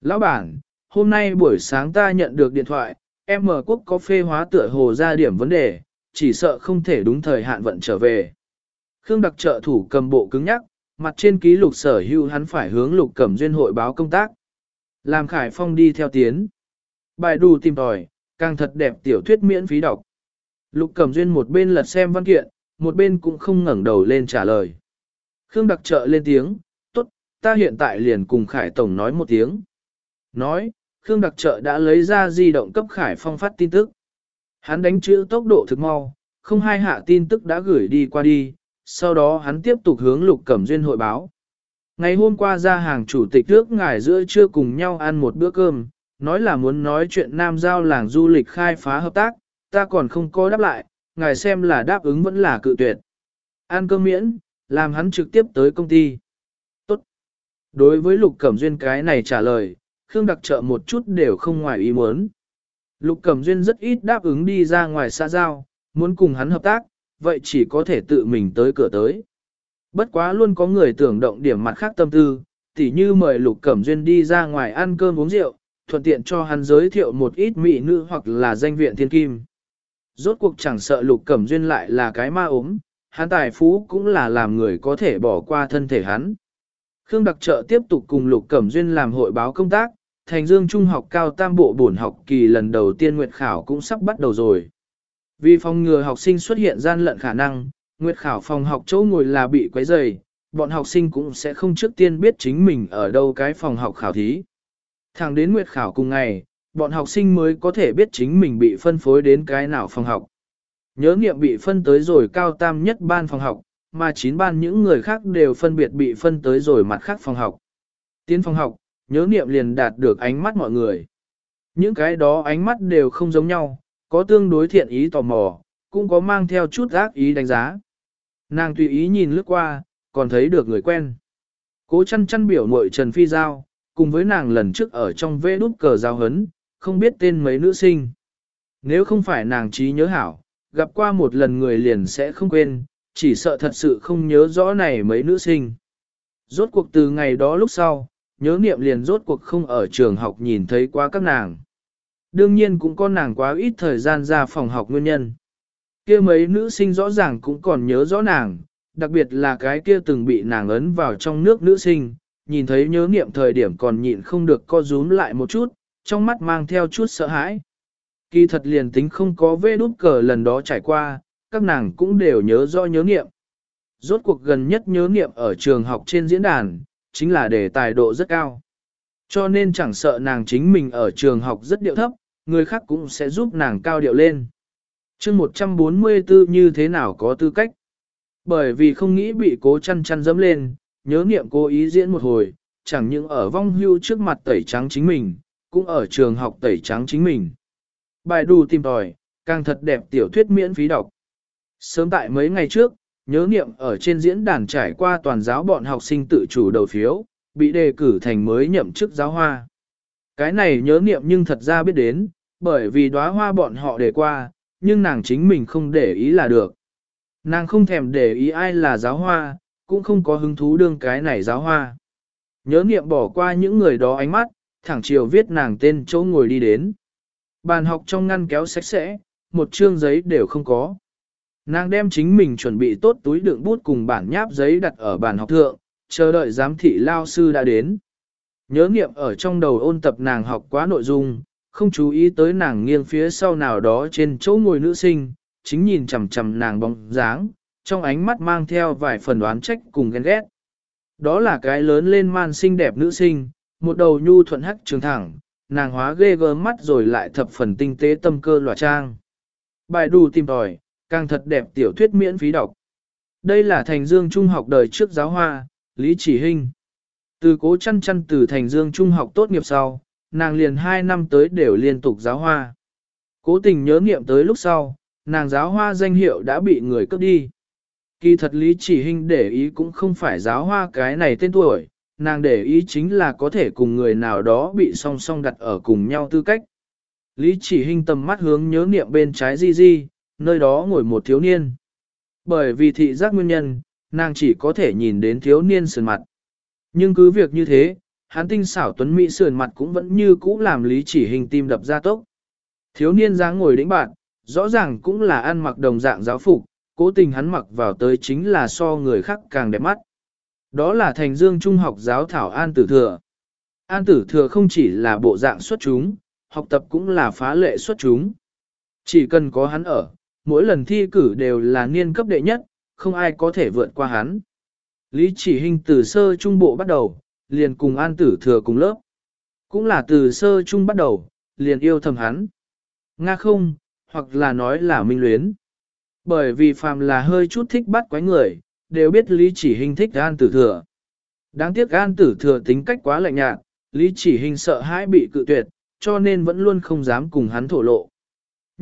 Lão bản, hôm nay buổi sáng ta nhận được điện thoại, em mở quốc có phê hóa tựa hồ ra điểm vấn đề, chỉ sợ không thể đúng thời hạn vận trở về. Khương đặc trợ thủ cầm bộ cứng nhắc, mặt trên ký lục sở hữu hắn phải hướng lục cẩm duyên hội báo công tác. Làm Khải Phong đi theo tiến. Bài đù tìm tòi, càng thật đẹp tiểu thuyết miễn phí đọc. Lục cẩm duyên một bên lật xem văn kiện, một bên cũng không ngẩng đầu lên trả lời. Khương đặc trợ lên tiếng, tốt, ta hiện tại liền cùng Khải Tổng nói một tiếng. Nói, Khương đặc trợ đã lấy ra di động cấp Khải Phong phát tin tức. Hắn đánh chữ tốc độ thực mau, không hai hạ tin tức đã gửi đi qua đi, sau đó hắn tiếp tục hướng Lục Cẩm Duyên hội báo. Ngày hôm qua ra hàng chủ tịch trước ngài giữa trưa cùng nhau ăn một bữa cơm, nói là muốn nói chuyện Nam Giao làng du lịch khai phá hợp tác, ta còn không có đáp lại, ngài xem là đáp ứng vẫn là cự tuyệt. Ăn cơm miễn, làm hắn trực tiếp tới công ty. Tốt. Đối với Lục Cẩm Duyên cái này trả lời, Khương đặc trợ một chút đều không ngoài ý muốn. Lục Cẩm Duyên rất ít đáp ứng đi ra ngoài xã giao, muốn cùng hắn hợp tác, vậy chỉ có thể tự mình tới cửa tới. Bất quá luôn có người tưởng động điểm mặt khác tâm tư, tỉ như mời Lục Cẩm Duyên đi ra ngoài ăn cơm uống rượu, thuận tiện cho hắn giới thiệu một ít mỹ nữ hoặc là danh viện thiên kim. Rốt cuộc chẳng sợ Lục Cẩm Duyên lại là cái ma ốm, hắn tài phú cũng là làm người có thể bỏ qua thân thể hắn. Khương Đặc Trợ tiếp tục cùng Lục Cẩm Duyên làm hội báo công tác, Thành Dương Trung học cao tam bộ bổn học kỳ lần đầu tiên Nguyệt Khảo cũng sắp bắt đầu rồi. Vì phòng ngừa học sinh xuất hiện gian lận khả năng, Nguyệt Khảo phòng học chỗ ngồi là bị quấy rầy, bọn học sinh cũng sẽ không trước tiên biết chính mình ở đâu cái phòng học khảo thí. Thẳng đến Nguyệt Khảo cùng ngày, bọn học sinh mới có thể biết chính mình bị phân phối đến cái nào phòng học. Nhớ nghiệm bị phân tới rồi cao tam nhất ban phòng học, mà chín ban những người khác đều phân biệt bị phân tới rồi mặt khác phòng học. Tiến phòng học, nhớ niệm liền đạt được ánh mắt mọi người. Những cái đó ánh mắt đều không giống nhau, có tương đối thiện ý tò mò, cũng có mang theo chút ác ý đánh giá. Nàng tùy ý nhìn lướt qua, còn thấy được người quen. Cố chăn chăn biểu mội Trần Phi Giao, cùng với nàng lần trước ở trong vê đút cờ giao hấn, không biết tên mấy nữ sinh. Nếu không phải nàng trí nhớ hảo, gặp qua một lần người liền sẽ không quên, chỉ sợ thật sự không nhớ rõ này mấy nữ sinh. Rốt cuộc từ ngày đó lúc sau, nhớ niệm liền rốt cuộc không ở trường học nhìn thấy quá các nàng. Đương nhiên cũng có nàng quá ít thời gian ra phòng học nguyên nhân. kia mấy nữ sinh rõ ràng cũng còn nhớ rõ nàng, đặc biệt là cái kia từng bị nàng ấn vào trong nước nữ sinh, nhìn thấy nhớ niệm thời điểm còn nhịn không được co rúm lại một chút, trong mắt mang theo chút sợ hãi. Kỳ thật liền tính không có vê đút cờ lần đó trải qua, các nàng cũng đều nhớ rõ nhớ niệm. Rốt cuộc gần nhất nhớ niệm ở trường học trên diễn đàn, chính là đề tài độ rất cao. Cho nên chẳng sợ nàng chính mình ở trường học rất điệu thấp, người khác cũng sẽ giúp nàng cao điệu lên. chương 144 như thế nào có tư cách? Bởi vì không nghĩ bị cố chăn chăn dẫm lên, nhớ niệm cố ý diễn một hồi, chẳng những ở vong hưu trước mặt tẩy trắng chính mình, cũng ở trường học tẩy trắng chính mình. Bài đù tìm tòi, càng thật đẹp tiểu thuyết miễn phí đọc. Sớm tại mấy ngày trước, nhớ niệm ở trên diễn đàn trải qua toàn giáo bọn học sinh tự chủ đầu phiếu, bị đề cử thành mới nhậm chức giáo hoa. Cái này nhớ niệm nhưng thật ra biết đến, bởi vì đóa hoa bọn họ đề qua, nhưng nàng chính mình không để ý là được. Nàng không thèm để ý ai là giáo hoa, cũng không có hứng thú đương cái này giáo hoa. Nhớ niệm bỏ qua những người đó ánh mắt, thẳng chiều viết nàng tên chỗ ngồi đi đến. Bàn học trong ngăn kéo sạch sẽ, một chương giấy đều không có. Nàng đem chính mình chuẩn bị tốt túi đựng bút cùng bản nháp giấy đặt ở bàn học thượng, chờ đợi giám thị lao sư đã đến. Nhớ nghiệm ở trong đầu ôn tập nàng học quá nội dung, không chú ý tới nàng nghiêng phía sau nào đó trên chỗ ngồi nữ sinh, chính nhìn chằm chằm nàng bóng dáng, trong ánh mắt mang theo vài phần oán trách cùng ghen ghét. Đó là cái lớn lên man xinh đẹp nữ sinh, một đầu nhu thuận hắc trường thẳng, nàng hóa ghê gớm mắt rồi lại thập phần tinh tế tâm cơ lòa trang. Bài đủ tìm tòi, càng thật đẹp tiểu thuyết miễn phí đọc. Đây là Thành Dương Trung học đời trước giáo hoa, Lý Chỉ Hinh. Từ cố chăn chăn từ Thành Dương Trung học tốt nghiệp sau, nàng liền 2 năm tới đều liên tục giáo hoa. Cố tình nhớ nghiệm tới lúc sau, nàng giáo hoa danh hiệu đã bị người cướp đi. Kỳ thật Lý Chỉ Hinh để ý cũng không phải giáo hoa cái này tên tuổi, nàng để ý chính là có thể cùng người nào đó bị song song đặt ở cùng nhau tư cách. Lý Chỉ Hinh tầm mắt hướng nhớ niệm bên trái Di Di, nơi đó ngồi một thiếu niên. Bởi vì thị giác nguyên nhân, nàng chỉ có thể nhìn đến thiếu niên sườn mặt. Nhưng cứ việc như thế, hắn tinh xảo tuấn mỹ sườn mặt cũng vẫn như cũ làm Lý Chỉ hình tim đập ra tốc. Thiếu niên dáng ngồi đĩnh bạn, rõ ràng cũng là ăn mặc đồng dạng giáo phục, cố tình hắn mặc vào tới chính là so người khác càng đẹp mắt. Đó là thành dương trung học giáo thảo An Tử Thừa. An Tử Thừa không chỉ là bộ dạng xuất chúng, học tập cũng là phá lệ xuất chúng. Chỉ cần có hắn ở, mỗi lần thi cử đều là niên cấp đệ nhất, không ai có thể vượt qua hắn. Lý chỉ hình từ sơ trung bộ bắt đầu, liền cùng An Tử Thừa cùng lớp. Cũng là từ sơ trung bắt đầu, liền yêu thầm hắn. Nga không, hoặc là nói là minh luyến. Bởi vì phàm là hơi chút thích bắt quái người, đều biết Lý Chỉ Hình thích An Tử Thừa. Đáng tiếc An Tử Thừa tính cách quá lạnh nhạt, Lý Chỉ Hình sợ hãi bị cự tuyệt, cho nên vẫn luôn không dám cùng hắn thổ lộ.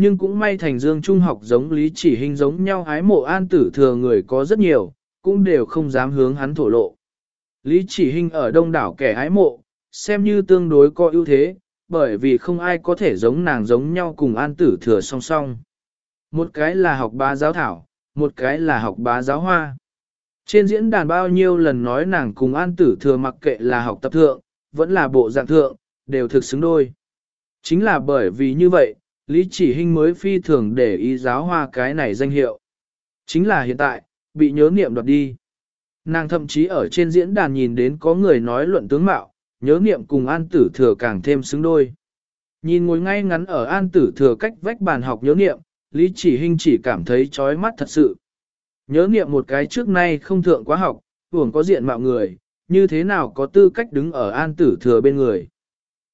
Nhưng cũng may thành dương trung học giống Lý Chỉ Hình giống nhau ái mộ An Tử Thừa người có rất nhiều, cũng đều không dám hướng hắn thổ lộ. Lý Chỉ Hình ở đông đảo kẻ ái mộ, xem như tương đối có ưu thế, bởi vì không ai có thể giống nàng giống nhau cùng An Tử Thừa song song. Một cái là học bá giáo thảo, một cái là học bá giáo hoa. Trên diễn đàn bao nhiêu lần nói nàng cùng an tử thừa mặc kệ là học tập thượng, vẫn là bộ dạng thượng, đều thực xứng đôi. Chính là bởi vì như vậy, Lý Chỉ Hinh mới phi thường để ý giáo hoa cái này danh hiệu. Chính là hiện tại, bị nhớ niệm đoạt đi. Nàng thậm chí ở trên diễn đàn nhìn đến có người nói luận tướng mạo, nhớ niệm cùng an tử thừa càng thêm xứng đôi. Nhìn ngồi ngay ngắn ở an tử thừa cách vách bàn học nhớ niệm, Lý Chỉ Hinh chỉ cảm thấy chói mắt thật sự. Nhớ niệm một cái trước nay không thượng quá học, buồn có diện mạo người, như thế nào có tư cách đứng ở an tử thừa bên người.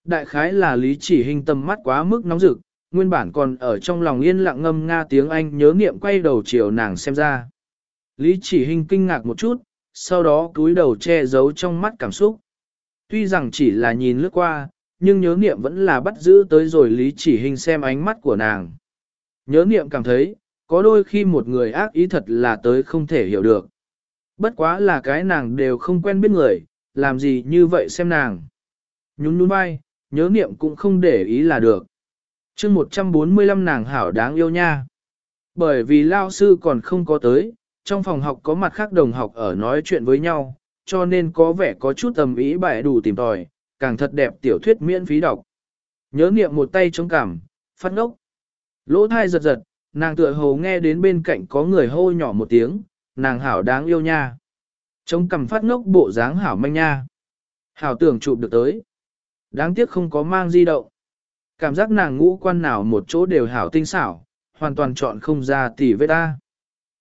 Đại khái là lý chỉ Hinh tầm mắt quá mức nóng rực, nguyên bản còn ở trong lòng yên lặng ngâm nga tiếng Anh nhớ niệm quay đầu chiều nàng xem ra. Lý chỉ hình kinh ngạc một chút, sau đó cúi đầu che giấu trong mắt cảm xúc. Tuy rằng chỉ là nhìn lướt qua, nhưng nhớ niệm vẫn là bắt giữ tới rồi lý chỉ hình xem ánh mắt của nàng. Nhớ niệm cảm thấy, có đôi khi một người ác ý thật là tới không thể hiểu được. Bất quá là cái nàng đều không quen biết người, làm gì như vậy xem nàng. Nhún nhún vai, nhớ niệm cũng không để ý là được chương 145 nàng hảo đáng yêu nha. Bởi vì lao sư còn không có tới, trong phòng học có mặt khác đồng học ở nói chuyện với nhau, cho nên có vẻ có chút tầm ý bài đủ tìm tòi, càng thật đẹp tiểu thuyết miễn phí đọc. Nhớ niệm một tay chống cảm, phát ngốc. Lỗ thai giật giật, nàng tựa hồ nghe đến bên cạnh có người hô nhỏ một tiếng, nàng hảo đáng yêu nha. chống cầm phát ngốc bộ dáng hảo manh nha. Hảo tưởng chụp được tới. Đáng tiếc không có mang di động. Cảm giác nàng ngũ quan nào một chỗ đều hảo tinh xảo, hoàn toàn chọn không ra tỉ với ta.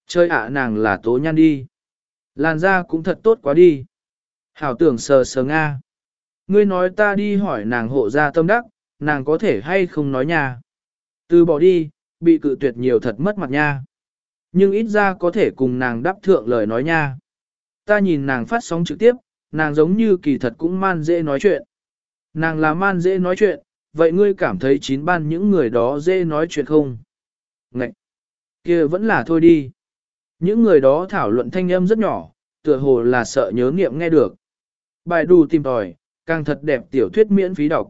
Chơi ạ nàng là tố nhan đi. Làn da cũng thật tốt quá đi. Hảo tưởng sờ sờ Nga. Ngươi nói ta đi hỏi nàng hộ ra tâm đắc, nàng có thể hay không nói nha. Từ bỏ đi, bị cự tuyệt nhiều thật mất mặt nha. Nhưng ít ra có thể cùng nàng đáp thượng lời nói nha. Ta nhìn nàng phát sóng trực tiếp, nàng giống như kỳ thật cũng man dễ nói chuyện. Nàng là man dễ nói chuyện, vậy ngươi cảm thấy chín ban những người đó dễ nói chuyện không? Ngậy! kia vẫn là thôi đi. Những người đó thảo luận thanh âm rất nhỏ, tựa hồ là sợ nhớ nghiệm nghe được. Bài đù tìm tòi, càng thật đẹp tiểu thuyết miễn phí đọc.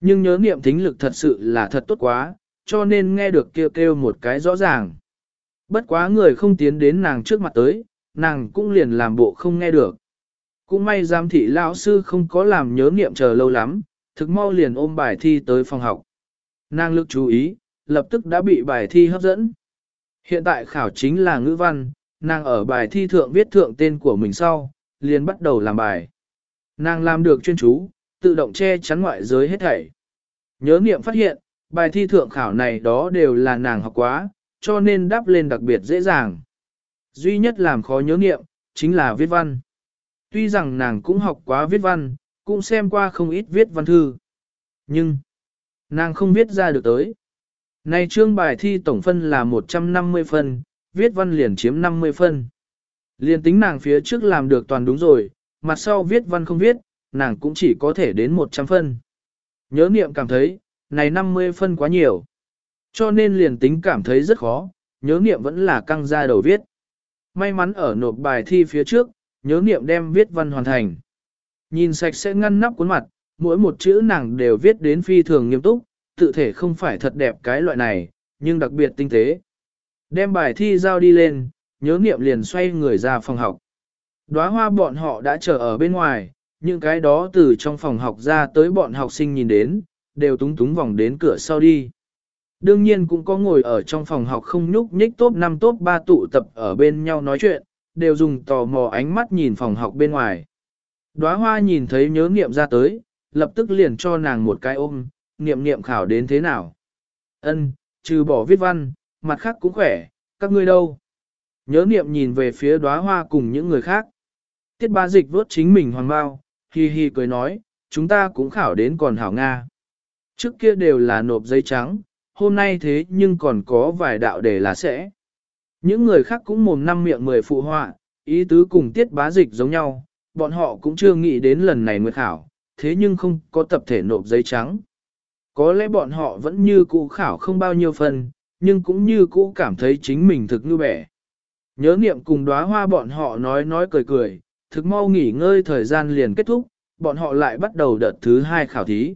Nhưng nhớ nghiệm thính lực thật sự là thật tốt quá, cho nên nghe được kêu kêu một cái rõ ràng. Bất quá người không tiến đến nàng trước mặt tới, nàng cũng liền làm bộ không nghe được. Cũng may giám thị lão sư không có làm nhớ nghiệm chờ lâu lắm, thực mau liền ôm bài thi tới phòng học. Nàng lực chú ý, lập tức đã bị bài thi hấp dẫn. Hiện tại khảo chính là ngữ văn, nàng ở bài thi thượng viết thượng tên của mình sau, liền bắt đầu làm bài. Nàng làm được chuyên chú, tự động che chắn ngoại giới hết thảy. Nhớ niệm phát hiện, bài thi thượng khảo này đó đều là nàng học quá, cho nên đáp lên đặc biệt dễ dàng. Duy nhất làm khó nhớ niệm, chính là viết văn. Tuy rằng nàng cũng học quá viết văn, cũng xem qua không ít viết văn thư. Nhưng, nàng không viết ra được tới. Này trương bài thi tổng phân là 150 phân, viết văn liền chiếm 50 phân. Liền tính nàng phía trước làm được toàn đúng rồi, mặt sau viết văn không viết, nàng cũng chỉ có thể đến 100 phân. Nhớ niệm cảm thấy, này 50 phân quá nhiều. Cho nên liền tính cảm thấy rất khó, nhớ niệm vẫn là căng ra đầu viết. May mắn ở nộp bài thi phía trước, nhớ niệm đem viết văn hoàn thành. Nhìn sạch sẽ ngăn nắp cuốn mặt, mỗi một chữ nàng đều viết đến phi thường nghiêm túc, tự thể không phải thật đẹp cái loại này, nhưng đặc biệt tinh tế. Đem bài thi giao đi lên, nhớ niệm liền xoay người ra phòng học. Đóa hoa bọn họ đã chờ ở bên ngoài, những cái đó từ trong phòng học ra tới bọn học sinh nhìn đến, đều túng túng vòng đến cửa sau đi. Đương nhiên cũng có ngồi ở trong phòng học không nhúc nhích top 5 top 3 tụ tập ở bên nhau nói chuyện, đều dùng tò mò ánh mắt nhìn phòng học bên ngoài. Đóa hoa nhìn thấy nhớ nghiệm ra tới, lập tức liền cho nàng một cái ôm, nghiệm nghiệm khảo đến thế nào. Ân, trừ bỏ viết văn, mặt khác cũng khỏe, các ngươi đâu. Nhớ nghiệm nhìn về phía đóa hoa cùng những người khác. Tiết ba dịch vớt chính mình hoàng bao, hi hi cười nói, chúng ta cũng khảo đến còn hảo Nga. Trước kia đều là nộp giấy trắng, hôm nay thế nhưng còn có vài đạo để là sẽ. Những người khác cũng mồm năm miệng mười phụ họa, ý tứ cùng tiết bá dịch giống nhau, bọn họ cũng chưa nghĩ đến lần này nguyệt khảo, thế nhưng không có tập thể nộp giấy trắng. Có lẽ bọn họ vẫn như cũ khảo không bao nhiêu phần, nhưng cũng như cũ cảm thấy chính mình thực như bẻ. Nhớ niệm cùng đóa hoa bọn họ nói nói cười cười, thực mau nghỉ ngơi thời gian liền kết thúc, bọn họ lại bắt đầu đợt thứ hai khảo thí.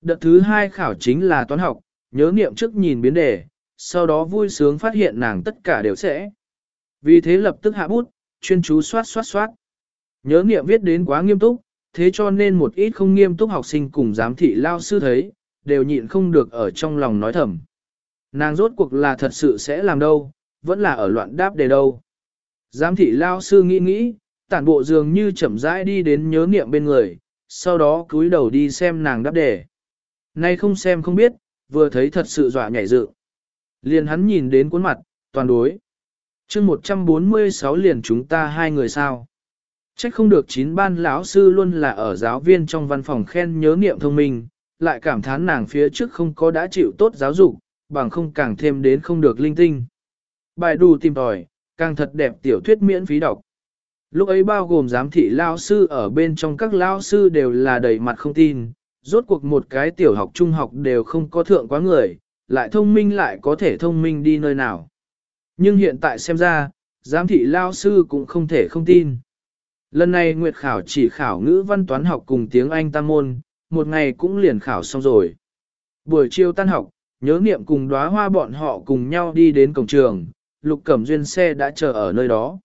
Đợt thứ hai khảo chính là toán học, nhớ niệm trước nhìn biến đề, sau đó vui sướng phát hiện nàng tất cả đều sẽ. Vì thế lập tức hạ bút, chuyên chú soát soát soát. Nhớ niệm viết đến quá nghiêm túc, thế cho nên một ít không nghiêm túc học sinh cùng giám thị lao sư thấy, đều nhịn không được ở trong lòng nói thầm. Nàng rốt cuộc là thật sự sẽ làm đâu, vẫn là ở loạn đáp đề đâu. Giám thị lao sư nghĩ nghĩ, tản bộ dường như chậm rãi đi đến nhớ niệm bên người, sau đó cúi đầu đi xem nàng đáp đề. Nay không xem không biết, vừa thấy thật sự dọa nhảy dựng. Liền hắn nhìn đến cuốn mặt, toàn đối. chương 146 liền chúng ta hai người sao. Trách không được chín ban lão sư luôn là ở giáo viên trong văn phòng khen nhớ niệm thông minh, lại cảm thán nàng phía trước không có đã chịu tốt giáo dục, bằng không càng thêm đến không được linh tinh. Bài đủ tìm tòi, càng thật đẹp tiểu thuyết miễn phí đọc. Lúc ấy bao gồm giám thị lao sư ở bên trong các lao sư đều là đầy mặt không tin, rốt cuộc một cái tiểu học trung học đều không có thượng quá người, lại thông minh lại có thể thông minh đi nơi nào. Nhưng hiện tại xem ra, giám thị lao sư cũng không thể không tin. Lần này Nguyệt khảo chỉ khảo ngữ văn toán học cùng tiếng Anh tam môn, một ngày cũng liền khảo xong rồi. Buổi chiều tan học, nhớ niệm cùng đóa hoa bọn họ cùng nhau đi đến cổng trường, Lục Cẩm Duyên xe đã chờ ở nơi đó.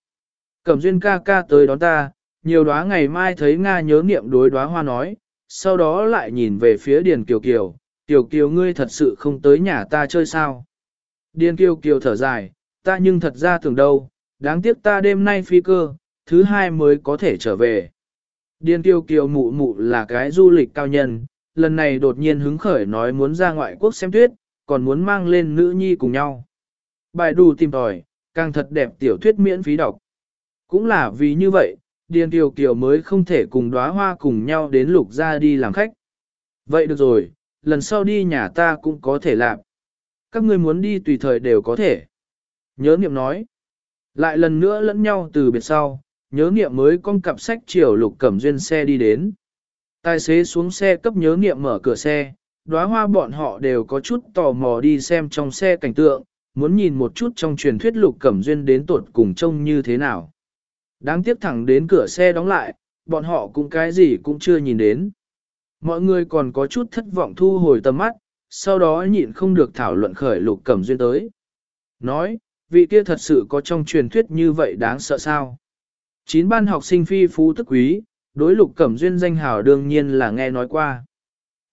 Cẩm Duyên ca ca tới đón ta, nhiều đóa ngày mai thấy Nga nhớ niệm đối đóa hoa nói, sau đó lại nhìn về phía Điền Kiều Kiều, Kiều Kiều ngươi thật sự không tới nhà ta chơi sao. Điền Kiều Kiều thở dài, ta nhưng thật ra tưởng đâu, đáng tiếc ta đêm nay phi cơ, thứ hai mới có thể trở về. Điền Tiêu Kiều mụ mụ là cái du lịch cao nhân, lần này đột nhiên hứng khởi nói muốn ra ngoại quốc xem tuyết, còn muốn mang lên nữ nhi cùng nhau. Bài đủ tìm tòi, càng thật đẹp tiểu thuyết miễn phí đọc. Cũng là vì như vậy, Điền Tiêu Kiều mới không thể cùng đóa hoa cùng nhau đến lục ra đi làm khách. Vậy được rồi, lần sau đi nhà ta cũng có thể làm. Các ngươi muốn đi tùy thời đều có thể. Nhớ niệm nói. Lại lần nữa lẫn nhau từ biệt sau, nhớ niệm mới con cặp sách chiều lục cẩm duyên xe đi đến. Tài xế xuống xe cấp nhớ niệm mở cửa xe, đóa hoa bọn họ đều có chút tò mò đi xem trong xe cảnh tượng, muốn nhìn một chút trong truyền thuyết lục cẩm duyên đến tuột cùng trông như thế nào. Đáng tiếc thẳng đến cửa xe đóng lại, bọn họ cũng cái gì cũng chưa nhìn đến. Mọi người còn có chút thất vọng thu hồi tầm mắt, sau đó nhịn không được thảo luận khởi lục cẩm duyên tới. Nói, vị kia thật sự có trong truyền thuyết như vậy đáng sợ sao? Chín ban học sinh phi phú tức quý, đối lục cẩm duyên danh hào đương nhiên là nghe nói qua.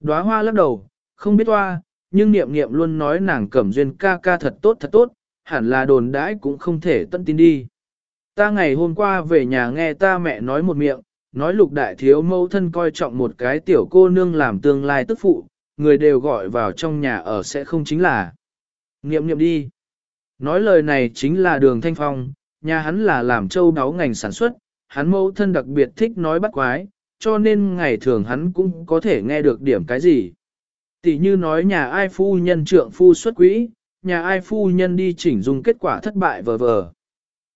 Đóa hoa lắc đầu, không biết hoa, nhưng niệm niệm luôn nói nàng cẩm duyên ca ca thật tốt thật tốt, hẳn là đồn đãi cũng không thể tận tin đi. Ta ngày hôm qua về nhà nghe ta mẹ nói một miệng, nói lục đại thiếu mẫu thân coi trọng một cái tiểu cô nương làm tương lai tức phụ, người đều gọi vào trong nhà ở sẽ không chính là. Niệm niệm đi. Nói lời này chính là đường thanh phong, nhà hắn là làm châu đáo ngành sản xuất, hắn mẫu thân đặc biệt thích nói bắt quái, cho nên ngày thường hắn cũng có thể nghe được điểm cái gì. Tỷ như nói nhà ai phu nhân trượng phu xuất quỹ, nhà ai phu nhân đi chỉnh dung kết quả thất bại vờ vờ.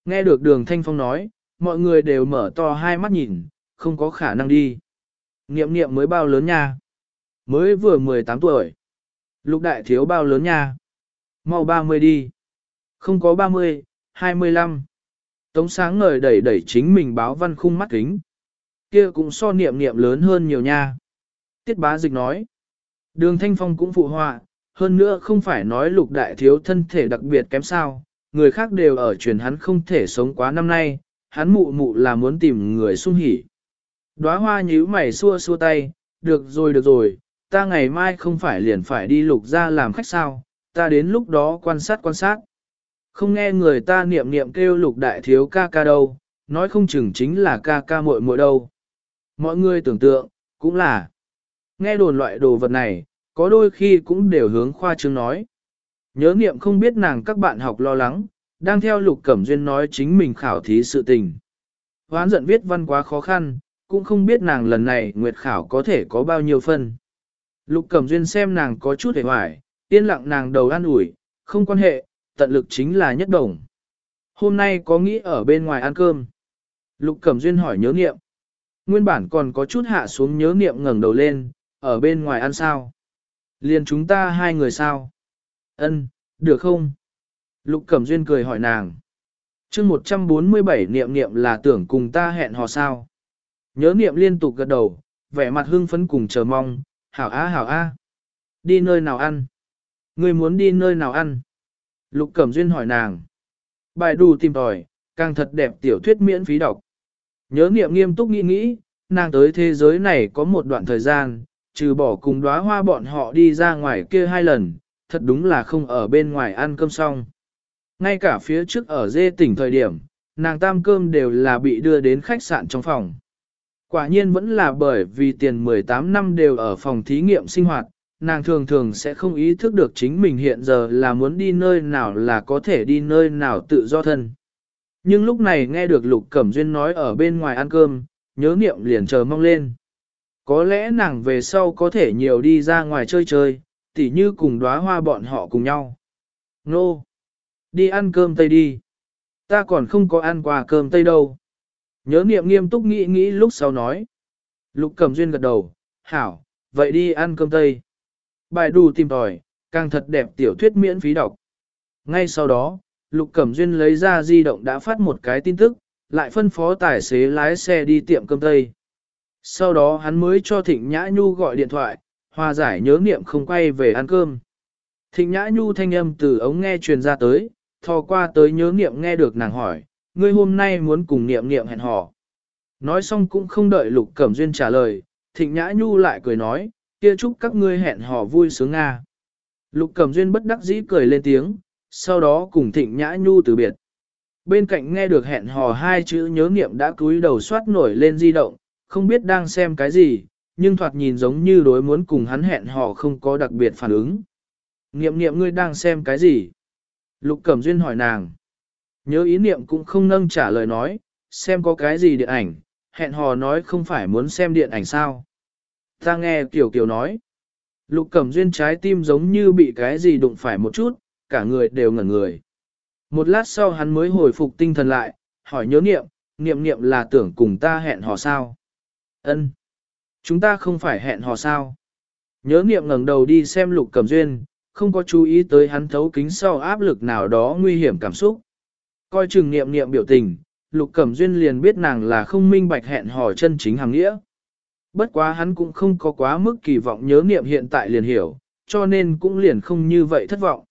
Nghe được đường thanh phong nói, mọi người đều mở to hai mắt nhìn, không có khả năng đi. Niệm niệm mới bao lớn nha. Mới vừa 18 tuổi. Lục đại thiếu bao lớn nha. Mau 30 đi. Không có 30, 25. Tống sáng ngời đẩy đẩy chính mình báo văn khung mắt kính. Kia cũng so niệm niệm lớn hơn nhiều nha. Tiết bá dịch nói. Đường thanh phong cũng phụ họa, hơn nữa không phải nói lục đại thiếu thân thể đặc biệt kém sao, người khác đều ở truyền hắn không thể sống quá năm nay, hắn mụ mụ là muốn tìm người sung hỉ. Đóa hoa nhíu mày xua xua tay, được rồi được rồi, ta ngày mai không phải liền phải đi lục ra làm khách sao, ta đến lúc đó quan sát quan sát. Không nghe người ta niệm niệm kêu lục đại thiếu ca ca đâu, nói không chừng chính là ca ca muội muội đâu. Mọi người tưởng tượng, cũng là, nghe đồn loại đồ vật này, có đôi khi cũng đều hướng khoa trương nói. Nhớ niệm không biết nàng các bạn học lo lắng, đang theo lục cẩm duyên nói chính mình khảo thí sự tình. Hoán giận viết văn quá khó khăn, cũng không biết nàng lần này nguyệt khảo có thể có bao nhiêu phân. Lục cẩm duyên xem nàng có chút hề hoài, yên lặng nàng đầu an ủi, không quan hệ, tận lực chính là nhất đồng. Hôm nay có nghĩ ở bên ngoài ăn cơm. Lục cẩm duyên hỏi nhớ niệm. Nguyên bản còn có chút hạ xuống nhớ niệm ngẩng đầu lên, ở bên ngoài ăn sao? Liền chúng ta hai người sao? Ân, được không? Lục Cẩm Duyên cười hỏi nàng. chương 147 niệm niệm là tưởng cùng ta hẹn hò sao. Nhớ niệm liên tục gật đầu, vẻ mặt hưng phấn cùng chờ mong, hảo á hảo á. Đi nơi nào ăn? Người muốn đi nơi nào ăn? Lục Cẩm Duyên hỏi nàng. Bài đủ tìm tòi, càng thật đẹp tiểu thuyết miễn phí đọc. Nhớ niệm nghiêm túc nghĩ nghĩ, nàng tới thế giới này có một đoạn thời gian, trừ bỏ cùng đóa hoa bọn họ đi ra ngoài kia hai lần, thật đúng là không ở bên ngoài ăn cơm xong. Ngay cả phía trước ở dê tỉnh thời điểm, nàng tam cơm đều là bị đưa đến khách sạn trong phòng. Quả nhiên vẫn là bởi vì tiền 18 năm đều ở phòng thí nghiệm sinh hoạt, nàng thường thường sẽ không ý thức được chính mình hiện giờ là muốn đi nơi nào là có thể đi nơi nào tự do thân. Nhưng lúc này nghe được Lục Cẩm Duyên nói ở bên ngoài ăn cơm, nhớ niệm liền chờ mong lên. Có lẽ nàng về sau có thể nhiều đi ra ngoài chơi chơi, tỉ như cùng đóa hoa bọn họ cùng nhau. Nô! Đi ăn cơm tây đi. Ta còn không có ăn quà cơm tây đâu. Nhớ niệm nghiêm túc nghĩ nghĩ lúc sau nói. Lục Cẩm Duyên gật đầu, hảo, vậy đi ăn cơm tây. Bài đủ tìm tòi, càng thật đẹp tiểu thuyết miễn phí đọc. Ngay sau đó, Lục Cẩm Duyên lấy ra di động đã phát một cái tin tức, lại phân phó tài xế lái xe đi tiệm cơm tây. Sau đó hắn mới cho Thịnh Nhã Nhu gọi điện thoại, hòa giải nhớ niệm không quay về ăn cơm. Thịnh Nhã Nhu thanh âm từ ống nghe truyền ra tới, thò qua tới nhớ niệm nghe được nàng hỏi, ngươi hôm nay muốn cùng niệm niệm hẹn hò. Nói xong cũng không đợi Lục Cẩm Duyên trả lời, Thịnh Nhã Nhu lại cười nói, kia chúc các ngươi hẹn hò vui sướng Nga. Lục Cẩm Duyên bất đắc dĩ cười lên tiếng, sau đó cùng Thịnh Nhã Nhu từ biệt. Bên cạnh nghe được hẹn hò hai chữ nhớ niệm đã cúi đầu soát nổi lên di động, không biết đang xem cái gì, nhưng thoạt nhìn giống như đối muốn cùng hắn hẹn hò không có đặc biệt phản ứng. Niệm niệm ngươi đang xem cái gì? Lục Cẩm Duyên hỏi nàng. Nhớ ý niệm cũng không nâng trả lời nói, xem có cái gì điện ảnh, hẹn hò nói không phải muốn xem điện ảnh sao. Ta nghe Kiều Kiều nói. Lục Cẩm Duyên trái tim giống như bị cái gì đụng phải một chút, cả người đều ngẩn người. Một lát sau hắn mới hồi phục tinh thần lại, hỏi nhớ niệm, niệm niệm là tưởng cùng ta hẹn hò sao. Ân, Chúng ta không phải hẹn hò sao. Nhớ niệm ngẩng đầu đi xem lục cẩm duyên, không có chú ý tới hắn thấu kính sau áp lực nào đó nguy hiểm cảm xúc. Coi chừng niệm niệm biểu tình, lục cẩm duyên liền biết nàng là không minh bạch hẹn hò chân chính hàng nghĩa. Bất quá hắn cũng không có quá mức kỳ vọng nhớ niệm hiện tại liền hiểu, cho nên cũng liền không như vậy thất vọng.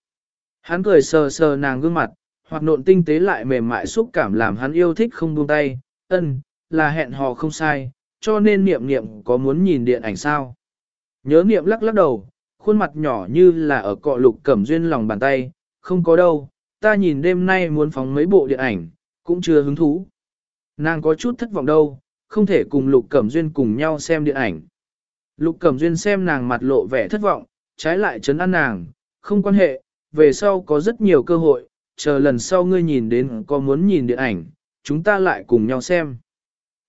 Hắn cười sờ sờ nàng gương mặt, hoặc nộn tinh tế lại mềm mại xúc cảm làm hắn yêu thích không buông tay, ân, là hẹn hò không sai, cho nên niệm niệm có muốn nhìn điện ảnh sao. Nhớ niệm lắc lắc đầu, khuôn mặt nhỏ như là ở cọ lục cẩm duyên lòng bàn tay, không có đâu, ta nhìn đêm nay muốn phóng mấy bộ điện ảnh, cũng chưa hứng thú. Nàng có chút thất vọng đâu, không thể cùng lục cẩm duyên cùng nhau xem điện ảnh. Lục cẩm duyên xem nàng mặt lộ vẻ thất vọng, trái lại chấn an nàng, không quan hệ, về sau có rất nhiều cơ hội, chờ lần sau ngươi nhìn đến có muốn nhìn điện ảnh, chúng ta lại cùng nhau xem.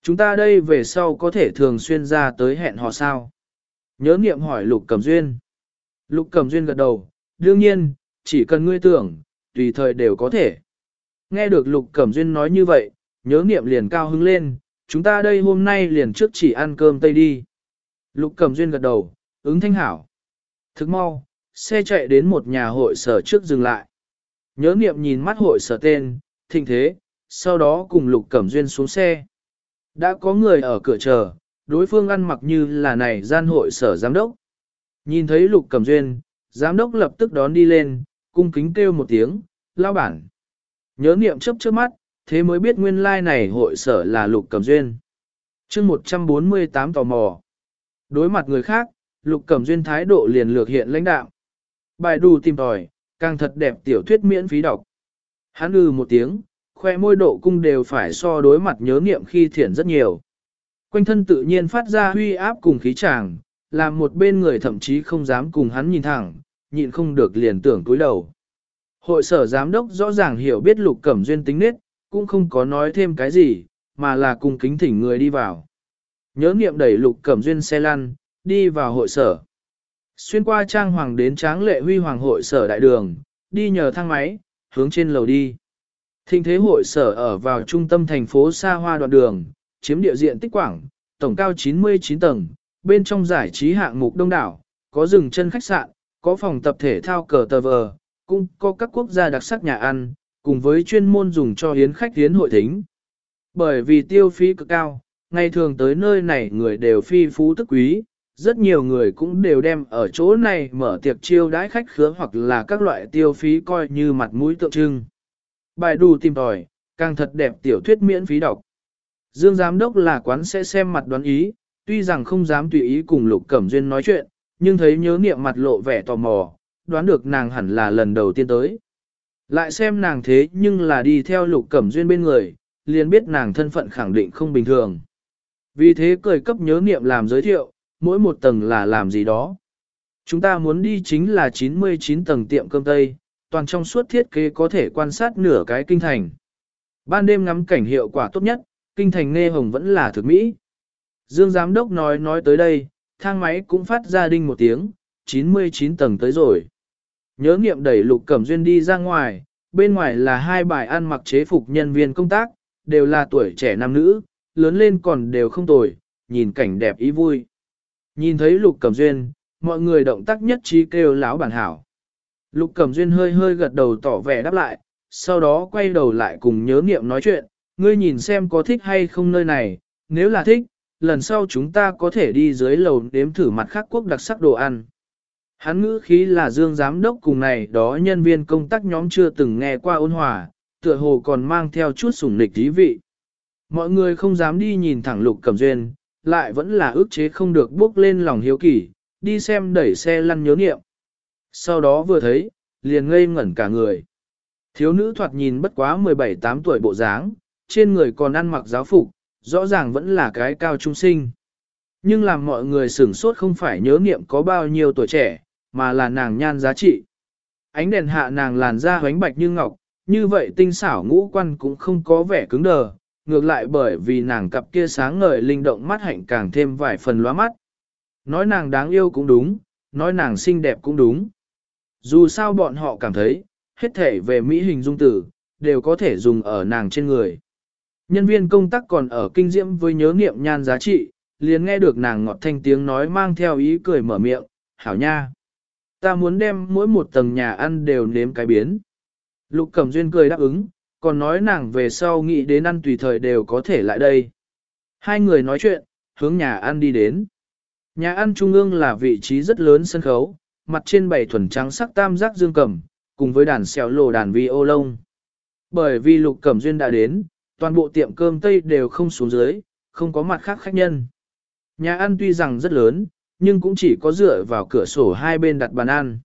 Chúng ta đây về sau có thể thường xuyên ra tới hẹn hò sao? Nhớ Niệm hỏi Lục Cẩm Duyên. Lục Cẩm Duyên gật đầu, đương nhiên, chỉ cần ngươi tưởng, tùy thời đều có thể. Nghe được Lục Cẩm Duyên nói như vậy, nhớ Niệm liền cao hứng lên, chúng ta đây hôm nay liền trước chỉ ăn cơm tây đi. Lục Cẩm Duyên gật đầu, ứng thanh hảo. Thức mau, xe chạy đến một nhà hội sở trước dừng lại. Nhớ niệm nhìn mắt hội sở tên, thịnh thế, sau đó cùng Lục Cẩm Duyên xuống xe. Đã có người ở cửa chờ, đối phương ăn mặc như là này gian hội sở giám đốc. Nhìn thấy Lục Cẩm Duyên, giám đốc lập tức đón đi lên, cung kính kêu một tiếng, lao bản. Nhớ niệm chấp trước mắt, thế mới biết nguyên lai like này hội sở là Lục Cẩm Duyên. chương 148 tò mò. Đối mặt người khác, Lục Cẩm Duyên thái độ liền lược hiện lãnh đạo. Bài đù tìm tòi, càng thật đẹp tiểu thuyết miễn phí đọc. Hắn ư một tiếng, khoe môi độ cung đều phải so đối mặt nhớ niệm khi thiển rất nhiều. Quanh thân tự nhiên phát ra huy áp cùng khí tràng, làm một bên người thậm chí không dám cùng hắn nhìn thẳng, nhịn không được liền tưởng cúi đầu. Hội sở giám đốc rõ ràng hiểu biết lục cẩm duyên tính nết, cũng không có nói thêm cái gì, mà là cùng kính thỉnh người đi vào. Nhớ niệm đẩy lục cẩm duyên xe lăn, đi vào hội sở. Xuyên qua trang hoàng đến tráng lệ huy hoàng hội sở đại đường, đi nhờ thang máy, hướng trên lầu đi. Thinh thế hội sở ở vào trung tâm thành phố xa hoa đoạn đường, chiếm địa diện tích quảng, tổng cao 99 tầng, bên trong giải trí hạng mục đông đảo, có rừng chân khách sạn, có phòng tập thể thao cờ tờ vờ, cũng có các quốc gia đặc sắc nhà ăn, cùng với chuyên môn dùng cho hiến khách hiến hội thính. Bởi vì tiêu phí cực cao, ngày thường tới nơi này người đều phi phú tức quý, rất nhiều người cũng đều đem ở chỗ này mở tiệc chiêu đãi khách khứa hoặc là các loại tiêu phí coi như mặt mũi tượng trưng. Bài đủ tìm tòi, càng thật đẹp tiểu thuyết miễn phí đọc. Dương giám đốc là quán sẽ xem mặt đoán ý, tuy rằng không dám tùy ý cùng Lục Cẩm Duyên nói chuyện, nhưng thấy nhớ niệm mặt lộ vẻ tò mò, đoán được nàng hẳn là lần đầu tiên tới. Lại xem nàng thế nhưng là đi theo Lục Cẩm Duyên bên người, liền biết nàng thân phận khẳng định không bình thường. Vì thế cười cấp nhớ niệm làm giới thiệu, mỗi một tầng là làm gì đó. Chúng ta muốn đi chính là 99 tầng tiệm cơm Tây, toàn trong suốt thiết kế có thể quan sát nửa cái kinh thành. Ban đêm ngắm cảnh hiệu quả tốt nhất, kinh thành nghe hồng vẫn là thực mỹ. Dương Giám Đốc nói nói tới đây, thang máy cũng phát ra đinh một tiếng, 99 tầng tới rồi. Nhớ nghiệm đẩy Lục Cẩm Duyên đi ra ngoài, bên ngoài là hai bài ăn mặc chế phục nhân viên công tác, đều là tuổi trẻ nam nữ, lớn lên còn đều không tuổi, nhìn cảnh đẹp ý vui. Nhìn thấy Lục Cẩm Duyên, mọi người động tác nhất trí kêu láo bản hảo. Lục Cẩm Duyên hơi hơi gật đầu tỏ vẻ đáp lại, sau đó quay đầu lại cùng nhớ nghiệm nói chuyện, ngươi nhìn xem có thích hay không nơi này, nếu là thích, lần sau chúng ta có thể đi dưới lầu đếm thử mặt khác quốc đặc sắc đồ ăn. Hắn ngữ khí là dương giám đốc cùng này đó nhân viên công tác nhóm chưa từng nghe qua ôn hòa, tựa hồ còn mang theo chút sủng nịch thí vị. Mọi người không dám đi nhìn thẳng lục cẩm duyên, lại vẫn là ước chế không được bước lên lòng hiếu kỳ, đi xem đẩy xe lăn nhớ nghiệm. Sau đó vừa thấy, liền ngây ngẩn cả người. Thiếu nữ thoạt nhìn bất quá 17-8 tuổi bộ dáng, trên người còn ăn mặc giáo phục, rõ ràng vẫn là cái cao trung sinh. Nhưng làm mọi người sửng sốt không phải nhớ nghiệm có bao nhiêu tuổi trẻ, mà là nàng nhan giá trị. Ánh đèn hạ nàng làn da hoánh bạch như ngọc, như vậy tinh xảo ngũ quan cũng không có vẻ cứng đờ, ngược lại bởi vì nàng cặp kia sáng ngời linh động mắt hạnh càng thêm vài phần lóa mắt. Nói nàng đáng yêu cũng đúng, nói nàng xinh đẹp cũng đúng. Dù sao bọn họ cảm thấy, hết thể về mỹ hình dung tử, đều có thể dùng ở nàng trên người. Nhân viên công tác còn ở kinh diễm với nhớ niệm nhan giá trị, liền nghe được nàng ngọt thanh tiếng nói mang theo ý cười mở miệng, hảo nha. Ta muốn đem mỗi một tầng nhà ăn đều nếm cái biến. Lục Cẩm Duyên cười đáp ứng, còn nói nàng về sau nghĩ đến ăn tùy thời đều có thể lại đây. Hai người nói chuyện, hướng nhà ăn đi đến. Nhà ăn trung ương là vị trí rất lớn sân khấu, mặt trên bảy thuần trắng sắc tam giác dương cầm, cùng với đàn xèo lồ đàn vi ô lông. Bởi vì Lục Cẩm Duyên đã đến, toàn bộ tiệm cơm Tây đều không xuống dưới, không có mặt khác khách nhân. Nhà ăn tuy rằng rất lớn, nhưng cũng chỉ có dựa vào cửa sổ hai bên đặt bàn ăn.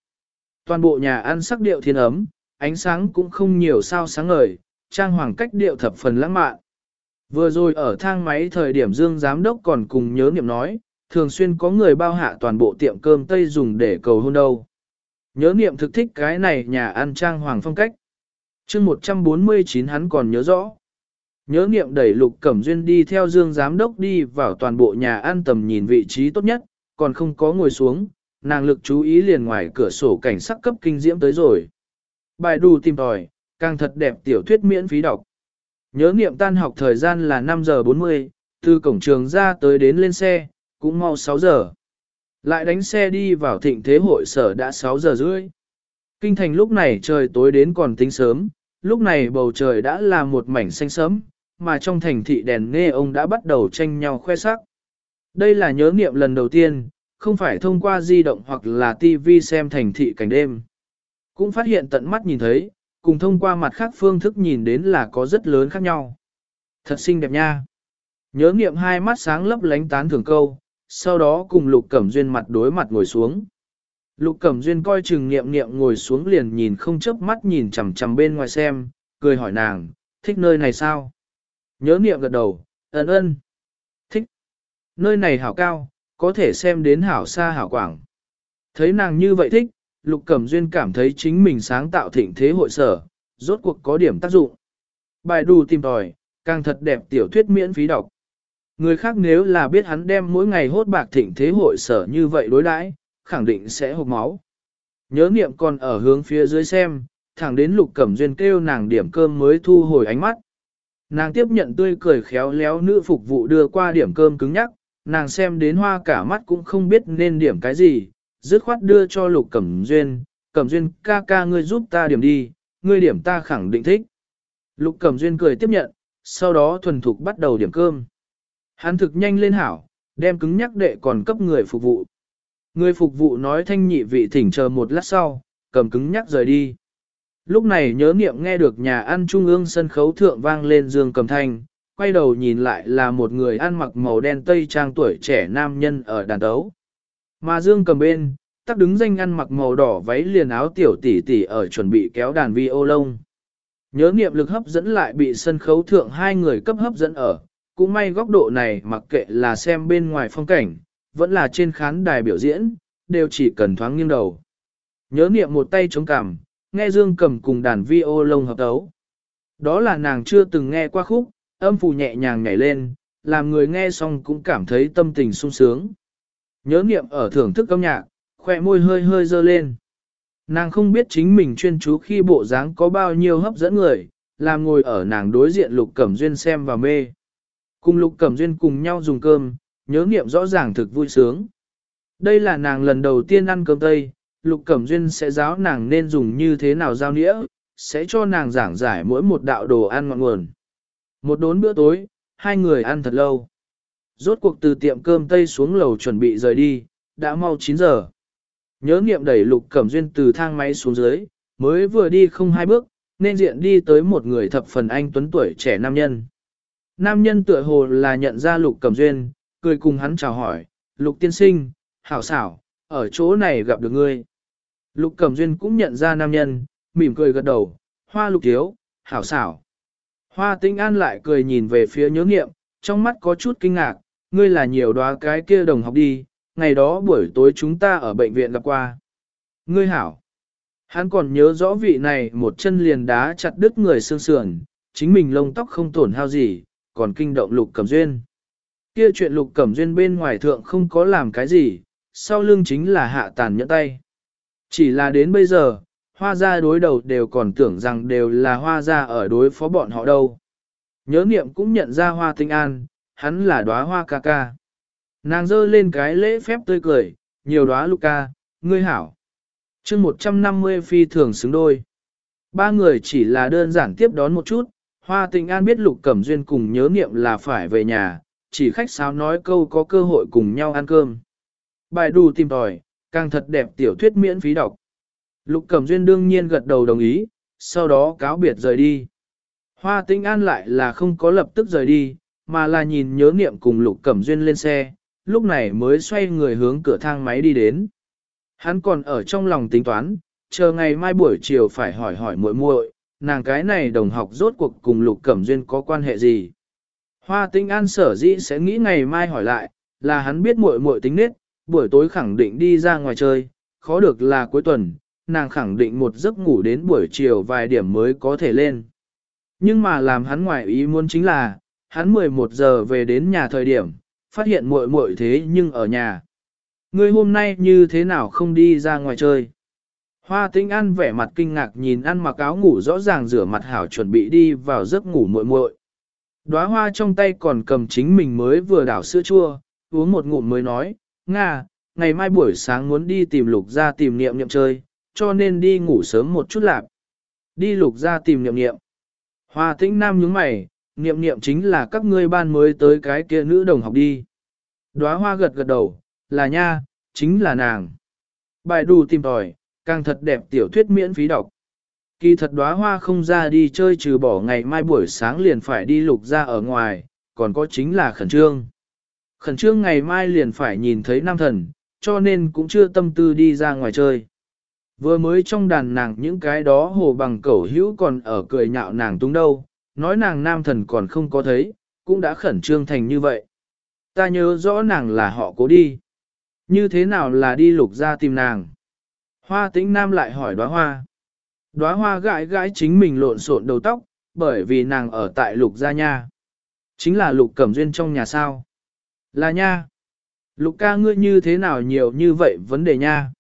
Toàn bộ nhà ăn sắc điệu thiên ấm, ánh sáng cũng không nhiều sao sáng ngời, trang hoàng cách điệu thập phần lãng mạn. Vừa rồi ở thang máy thời điểm Dương Giám Đốc còn cùng nhớ niệm nói, thường xuyên có người bao hạ toàn bộ tiệm cơm Tây dùng để cầu hôn đâu. Nhớ niệm thực thích cái này nhà ăn trang hoàng phong cách. chương 149 hắn còn nhớ rõ. Nhớ niệm đẩy Lục Cẩm Duyên đi theo Dương Giám Đốc đi vào toàn bộ nhà ăn tầm nhìn vị trí tốt nhất, còn không có ngồi xuống, nàng lực chú ý liền ngoài cửa sổ cảnh sắc cấp kinh diễm tới rồi. Bài đù tìm tòi, càng thật đẹp tiểu thuyết miễn phí đọc. Nhớ niệm tan học thời gian là 5 giờ 40, từ cổng trường ra tới đến lên xe, cũng mau 6 giờ. Lại đánh xe đi vào thịnh thế hội sở đã 6 giờ rưỡi. Kinh thành lúc này trời tối đến còn tính sớm, lúc này bầu trời đã là một mảnh xanh sớm, mà trong thành thị đèn nghe ông đã bắt đầu tranh nhau khoe sắc. Đây là nhớ niệm lần đầu tiên, không phải thông qua di động hoặc là TV xem thành thị cảnh đêm. Cũng phát hiện tận mắt nhìn thấy, cùng thông qua mặt khác phương thức nhìn đến là có rất lớn khác nhau. Thật xinh đẹp nha. Nhớ niệm hai mắt sáng lấp lánh tán thưởng câu, sau đó cùng Lục Cẩm Duyên mặt đối mặt ngồi xuống. Lục Cẩm Duyên coi chừng niệm niệm ngồi xuống liền nhìn không chớp mắt nhìn chằm chằm bên ngoài xem, cười hỏi nàng, thích nơi này sao? Nhớ niệm gật đầu, ơn ơn. Nơi này hảo cao, có thể xem đến hảo xa hảo quảng. Thấy nàng như vậy thích, Lục Cẩm Duyên cảm thấy chính mình sáng tạo thịnh thế hội sở, rốt cuộc có điểm tác dụng. Bài đù tìm tòi, càng thật đẹp tiểu thuyết miễn phí đọc. Người khác nếu là biết hắn đem mỗi ngày hốt bạc thịnh thế hội sở như vậy đối đãi, khẳng định sẽ hộp máu. Nhớ niệm còn ở hướng phía dưới xem, thẳng đến Lục Cẩm Duyên kêu nàng điểm cơm mới thu hồi ánh mắt. Nàng tiếp nhận tươi cười khéo léo nữ phục vụ đưa qua điểm cơm cứng nhắc, nàng xem đến hoa cả mắt cũng không biết nên điểm cái gì, dứt khoát đưa cho lục cẩm duyên, cẩm duyên ca ca ngươi giúp ta điểm đi, ngươi điểm ta khẳng định thích. Lục cẩm duyên cười tiếp nhận, sau đó thuần thục bắt đầu điểm cơm. Hắn thực nhanh lên hảo, đem cứng nhắc đệ còn cấp người phục vụ. Người phục vụ nói thanh nhị vị thỉnh chờ một lát sau, cầm cứng nhắc rời đi. Lúc này nhớ nghiệm nghe được nhà ăn trung ương sân khấu thượng vang lên dương cầm thanh, quay đầu nhìn lại là một người ăn mặc màu đen tây trang tuổi trẻ nam nhân ở đàn tấu. Mà dương cầm bên, tắc đứng danh ăn mặc màu đỏ váy liền áo tiểu tỷ tỷ ở chuẩn bị kéo đàn vi ô lông. Nhớ nghiệm lực hấp dẫn lại bị sân khấu thượng hai người cấp hấp dẫn ở, cũng may góc độ này mặc kệ là xem bên ngoài phong cảnh, vẫn là trên khán đài biểu diễn, đều chỉ cần thoáng nghiêng đầu. Nhớ niệm một tay chống cằm, nghe Dương cầm cùng đàn vi ô lông hợp tấu. Đó là nàng chưa từng nghe qua khúc, âm phù nhẹ nhàng nhảy lên, làm người nghe xong cũng cảm thấy tâm tình sung sướng. Nhớ niệm ở thưởng thức âm nhạc, khỏe môi hơi hơi dơ lên. Nàng không biết chính mình chuyên chú khi bộ dáng có bao nhiêu hấp dẫn người, làm ngồi ở nàng đối diện Lục Cẩm Duyên xem và mê. Cùng Lục Cẩm Duyên cùng nhau dùng cơm, nhớ niệm rõ ràng thực vui sướng. Đây là nàng lần đầu tiên ăn cơm Tây, Lục Cẩm Duyên sẽ giáo nàng nên dùng như thế nào giao nĩa, sẽ cho nàng giảng giải mỗi một đạo đồ ăn ngọn nguồn. Một đốn bữa tối, hai người ăn thật lâu. Rốt cuộc từ tiệm cơm Tây xuống lầu chuẩn bị rời đi, đã mau 9 giờ. Nhớ nghiệm đẩy Lục Cẩm Duyên từ thang máy xuống dưới, mới vừa đi không hai bước, nên diện đi tới một người thập phần anh tuấn tuổi trẻ nam nhân. Nam nhân tựa hồ là nhận ra Lục Cẩm Duyên, cười cùng hắn chào hỏi, Lục tiên sinh, hảo xảo, ở chỗ này gặp được ngươi. Lục Cẩm Duyên cũng nhận ra nam nhân, mỉm cười gật đầu, hoa lục thiếu, hảo xảo. Hoa tinh an lại cười nhìn về phía nhớ nghiệm, trong mắt có chút kinh ngạc, ngươi là nhiều đoá cái kia đồng học đi, ngày đó buổi tối chúng ta ở bệnh viện gặp qua. Ngươi hảo. Hắn còn nhớ rõ vị này một chân liền đá chặt đứt người xương sườn, chính mình lông tóc không tổn hao gì, còn kinh động lục cẩm duyên. Kia chuyện lục cẩm duyên bên ngoài thượng không có làm cái gì, sau lưng chính là hạ tàn nhẫn tay. Chỉ là đến bây giờ, hoa gia đối đầu đều còn tưởng rằng đều là hoa gia ở đối phó bọn họ đâu. Nhớ niệm cũng nhận ra hoa tinh an, hắn là đóa hoa ca ca. Nàng dơ lên cái lễ phép tươi cười, nhiều đóa Luca, ngươi hảo. chương 150 phi thường xứng đôi. Ba người chỉ là đơn giản tiếp đón một chút, Hoa Tình An biết Lục Cẩm Duyên cùng nhớ niệm là phải về nhà, chỉ khách sáo nói câu có cơ hội cùng nhau ăn cơm. Bài đù tìm tòi, càng thật đẹp tiểu thuyết miễn phí đọc. Lục Cẩm Duyên đương nhiên gật đầu đồng ý, sau đó cáo biệt rời đi. Hoa Tĩnh An lại là không có lập tức rời đi, mà là nhìn nhớ niệm cùng Lục Cẩm Duyên lên xe, lúc này mới xoay người hướng cửa thang máy đi đến. Hắn còn ở trong lòng tính toán, chờ ngày mai buổi chiều phải hỏi hỏi muội muội, nàng cái này đồng học rốt cuộc cùng Lục Cẩm Duyên có quan hệ gì. Hoa Tinh An sở dĩ sẽ nghĩ ngày mai hỏi lại, là hắn biết muội muội tính nết, buổi tối khẳng định đi ra ngoài chơi, khó được là cuối tuần, nàng khẳng định một giấc ngủ đến buổi chiều vài điểm mới có thể lên. Nhưng mà làm hắn ngoài ý muốn chính là, hắn 11 giờ về đến nhà thời điểm, phát hiện muội muội thế nhưng ở nhà. Ngươi hôm nay như thế nào không đi ra ngoài chơi? Hoa Tinh An vẻ mặt kinh ngạc nhìn ăn mặc áo ngủ rõ ràng rửa mặt hảo chuẩn bị đi vào giấc ngủ muội muội. Đóa hoa trong tay còn cầm chính mình mới vừa đảo sữa chua, uống một ngụm mới nói, Nga, ngày mai buổi sáng muốn đi tìm lục ra tìm niệm niệm chơi, cho nên đi ngủ sớm một chút lạp. Đi lục ra tìm niệm niệm. Hoa tĩnh nam nhướng mày, niệm niệm chính là các ngươi ban mới tới cái kia nữ đồng học đi. Đóa hoa gật gật đầu, là nha, chính là nàng. Bài đù tìm tòi, càng thật đẹp tiểu thuyết miễn phí đọc. Kỳ thật đóa hoa không ra đi chơi trừ bỏ ngày mai buổi sáng liền phải đi lục ra ở ngoài, còn có chính là khẩn trương. Khẩn trương ngày mai liền phải nhìn thấy nam thần, cho nên cũng chưa tâm tư đi ra ngoài chơi. Vừa mới trong đàn nàng những cái đó hồ bằng cẩu hữu còn ở cười nhạo nàng tung đâu, nói nàng nam thần còn không có thấy, cũng đã khẩn trương thành như vậy. Ta nhớ rõ nàng là họ cố đi. Như thế nào là đi lục ra tìm nàng? Hoa tĩnh nam lại hỏi đóa hoa. Đóa hoa gãi gãi chính mình lộn xộn đầu tóc, bởi vì nàng ở tại lục gia nha. Chính là lục cẩm duyên trong nhà sao. Là nha. Lục ca ngươi như thế nào nhiều như vậy vấn đề nha.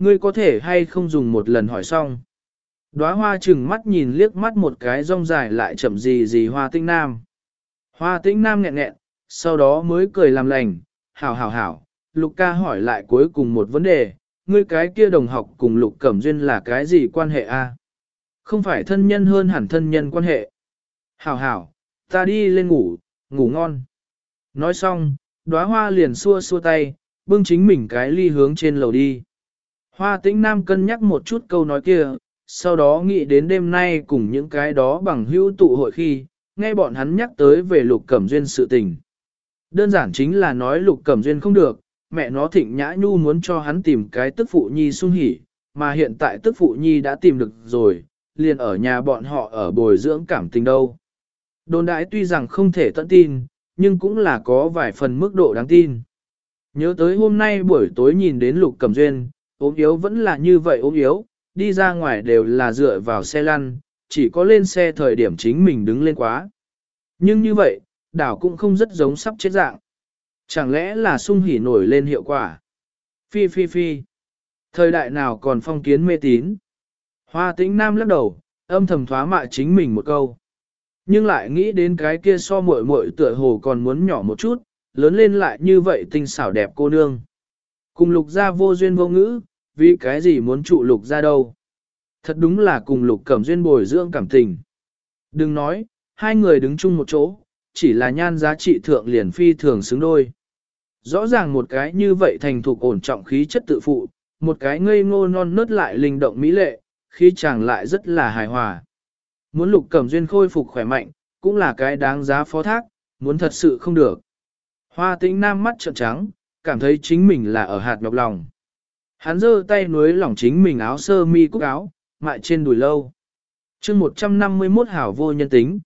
Ngươi có thể hay không dùng một lần hỏi xong. Đóa hoa chừng mắt nhìn liếc mắt một cái rong dài lại chậm gì gì hoa tinh nam. Hoa tinh nam nghẹn nghẹn, sau đó mới cười làm lành, hảo hảo hảo, lục ca hỏi lại cuối cùng một vấn đề, ngươi cái kia đồng học cùng lục cẩm duyên là cái gì quan hệ a? Không phải thân nhân hơn hẳn thân nhân quan hệ. Hảo hảo, ta đi lên ngủ, ngủ ngon. Nói xong, đóa hoa liền xua xua tay, bưng chính mình cái ly hướng trên lầu đi. Hoa tĩnh nam cân nhắc một chút câu nói kia, sau đó nghĩ đến đêm nay cùng những cái đó bằng hữu tụ hội khi, nghe bọn hắn nhắc tới về lục cẩm duyên sự tình. Đơn giản chính là nói lục cẩm duyên không được, mẹ nó thịnh nhã nhu muốn cho hắn tìm cái tức phụ nhi sung hỉ, mà hiện tại tức phụ nhi đã tìm được rồi, liền ở nhà bọn họ ở bồi dưỡng cảm tình đâu. Đồn đại tuy rằng không thể tận tin, nhưng cũng là có vài phần mức độ đáng tin. Nhớ tới hôm nay buổi tối nhìn đến lục cẩm duyên, ốm yếu vẫn là như vậy ốm yếu, đi ra ngoài đều là dựa vào xe lăn, chỉ có lên xe thời điểm chính mình đứng lên quá. Nhưng như vậy, đảo cũng không rất giống sắp chết dạng. Chẳng lẽ là sung hỉ nổi lên hiệu quả? Phi phi phi. Thời đại nào còn phong kiến mê tín? Hoa tĩnh nam lắc đầu, âm thầm thoá mạ chính mình một câu. Nhưng lại nghĩ đến cái kia so muội muội tựa hồ còn muốn nhỏ một chút, lớn lên lại như vậy tinh xảo đẹp cô nương. Cùng lục gia vô duyên vô ngữ, vì cái gì muốn trụ lục ra đâu. Thật đúng là cùng lục cẩm duyên bồi dưỡng cảm tình. Đừng nói, hai người đứng chung một chỗ, chỉ là nhan giá trị thượng liền phi thường xứng đôi. Rõ ràng một cái như vậy thành thục ổn trọng khí chất tự phụ, một cái ngây ngô non nớt lại linh động mỹ lệ, khi chàng lại rất là hài hòa. Muốn lục cẩm duyên khôi phục khỏe mạnh, cũng là cái đáng giá phó thác, muốn thật sự không được. Hoa tĩnh nam mắt trợn trắng, cảm thấy chính mình là ở hạt nhọc lòng. Hắn giơ tay nuối lỏng chính mình áo sơ mi cúc áo, mại trên đùi lâu. chương 151 hảo vô nhân tính.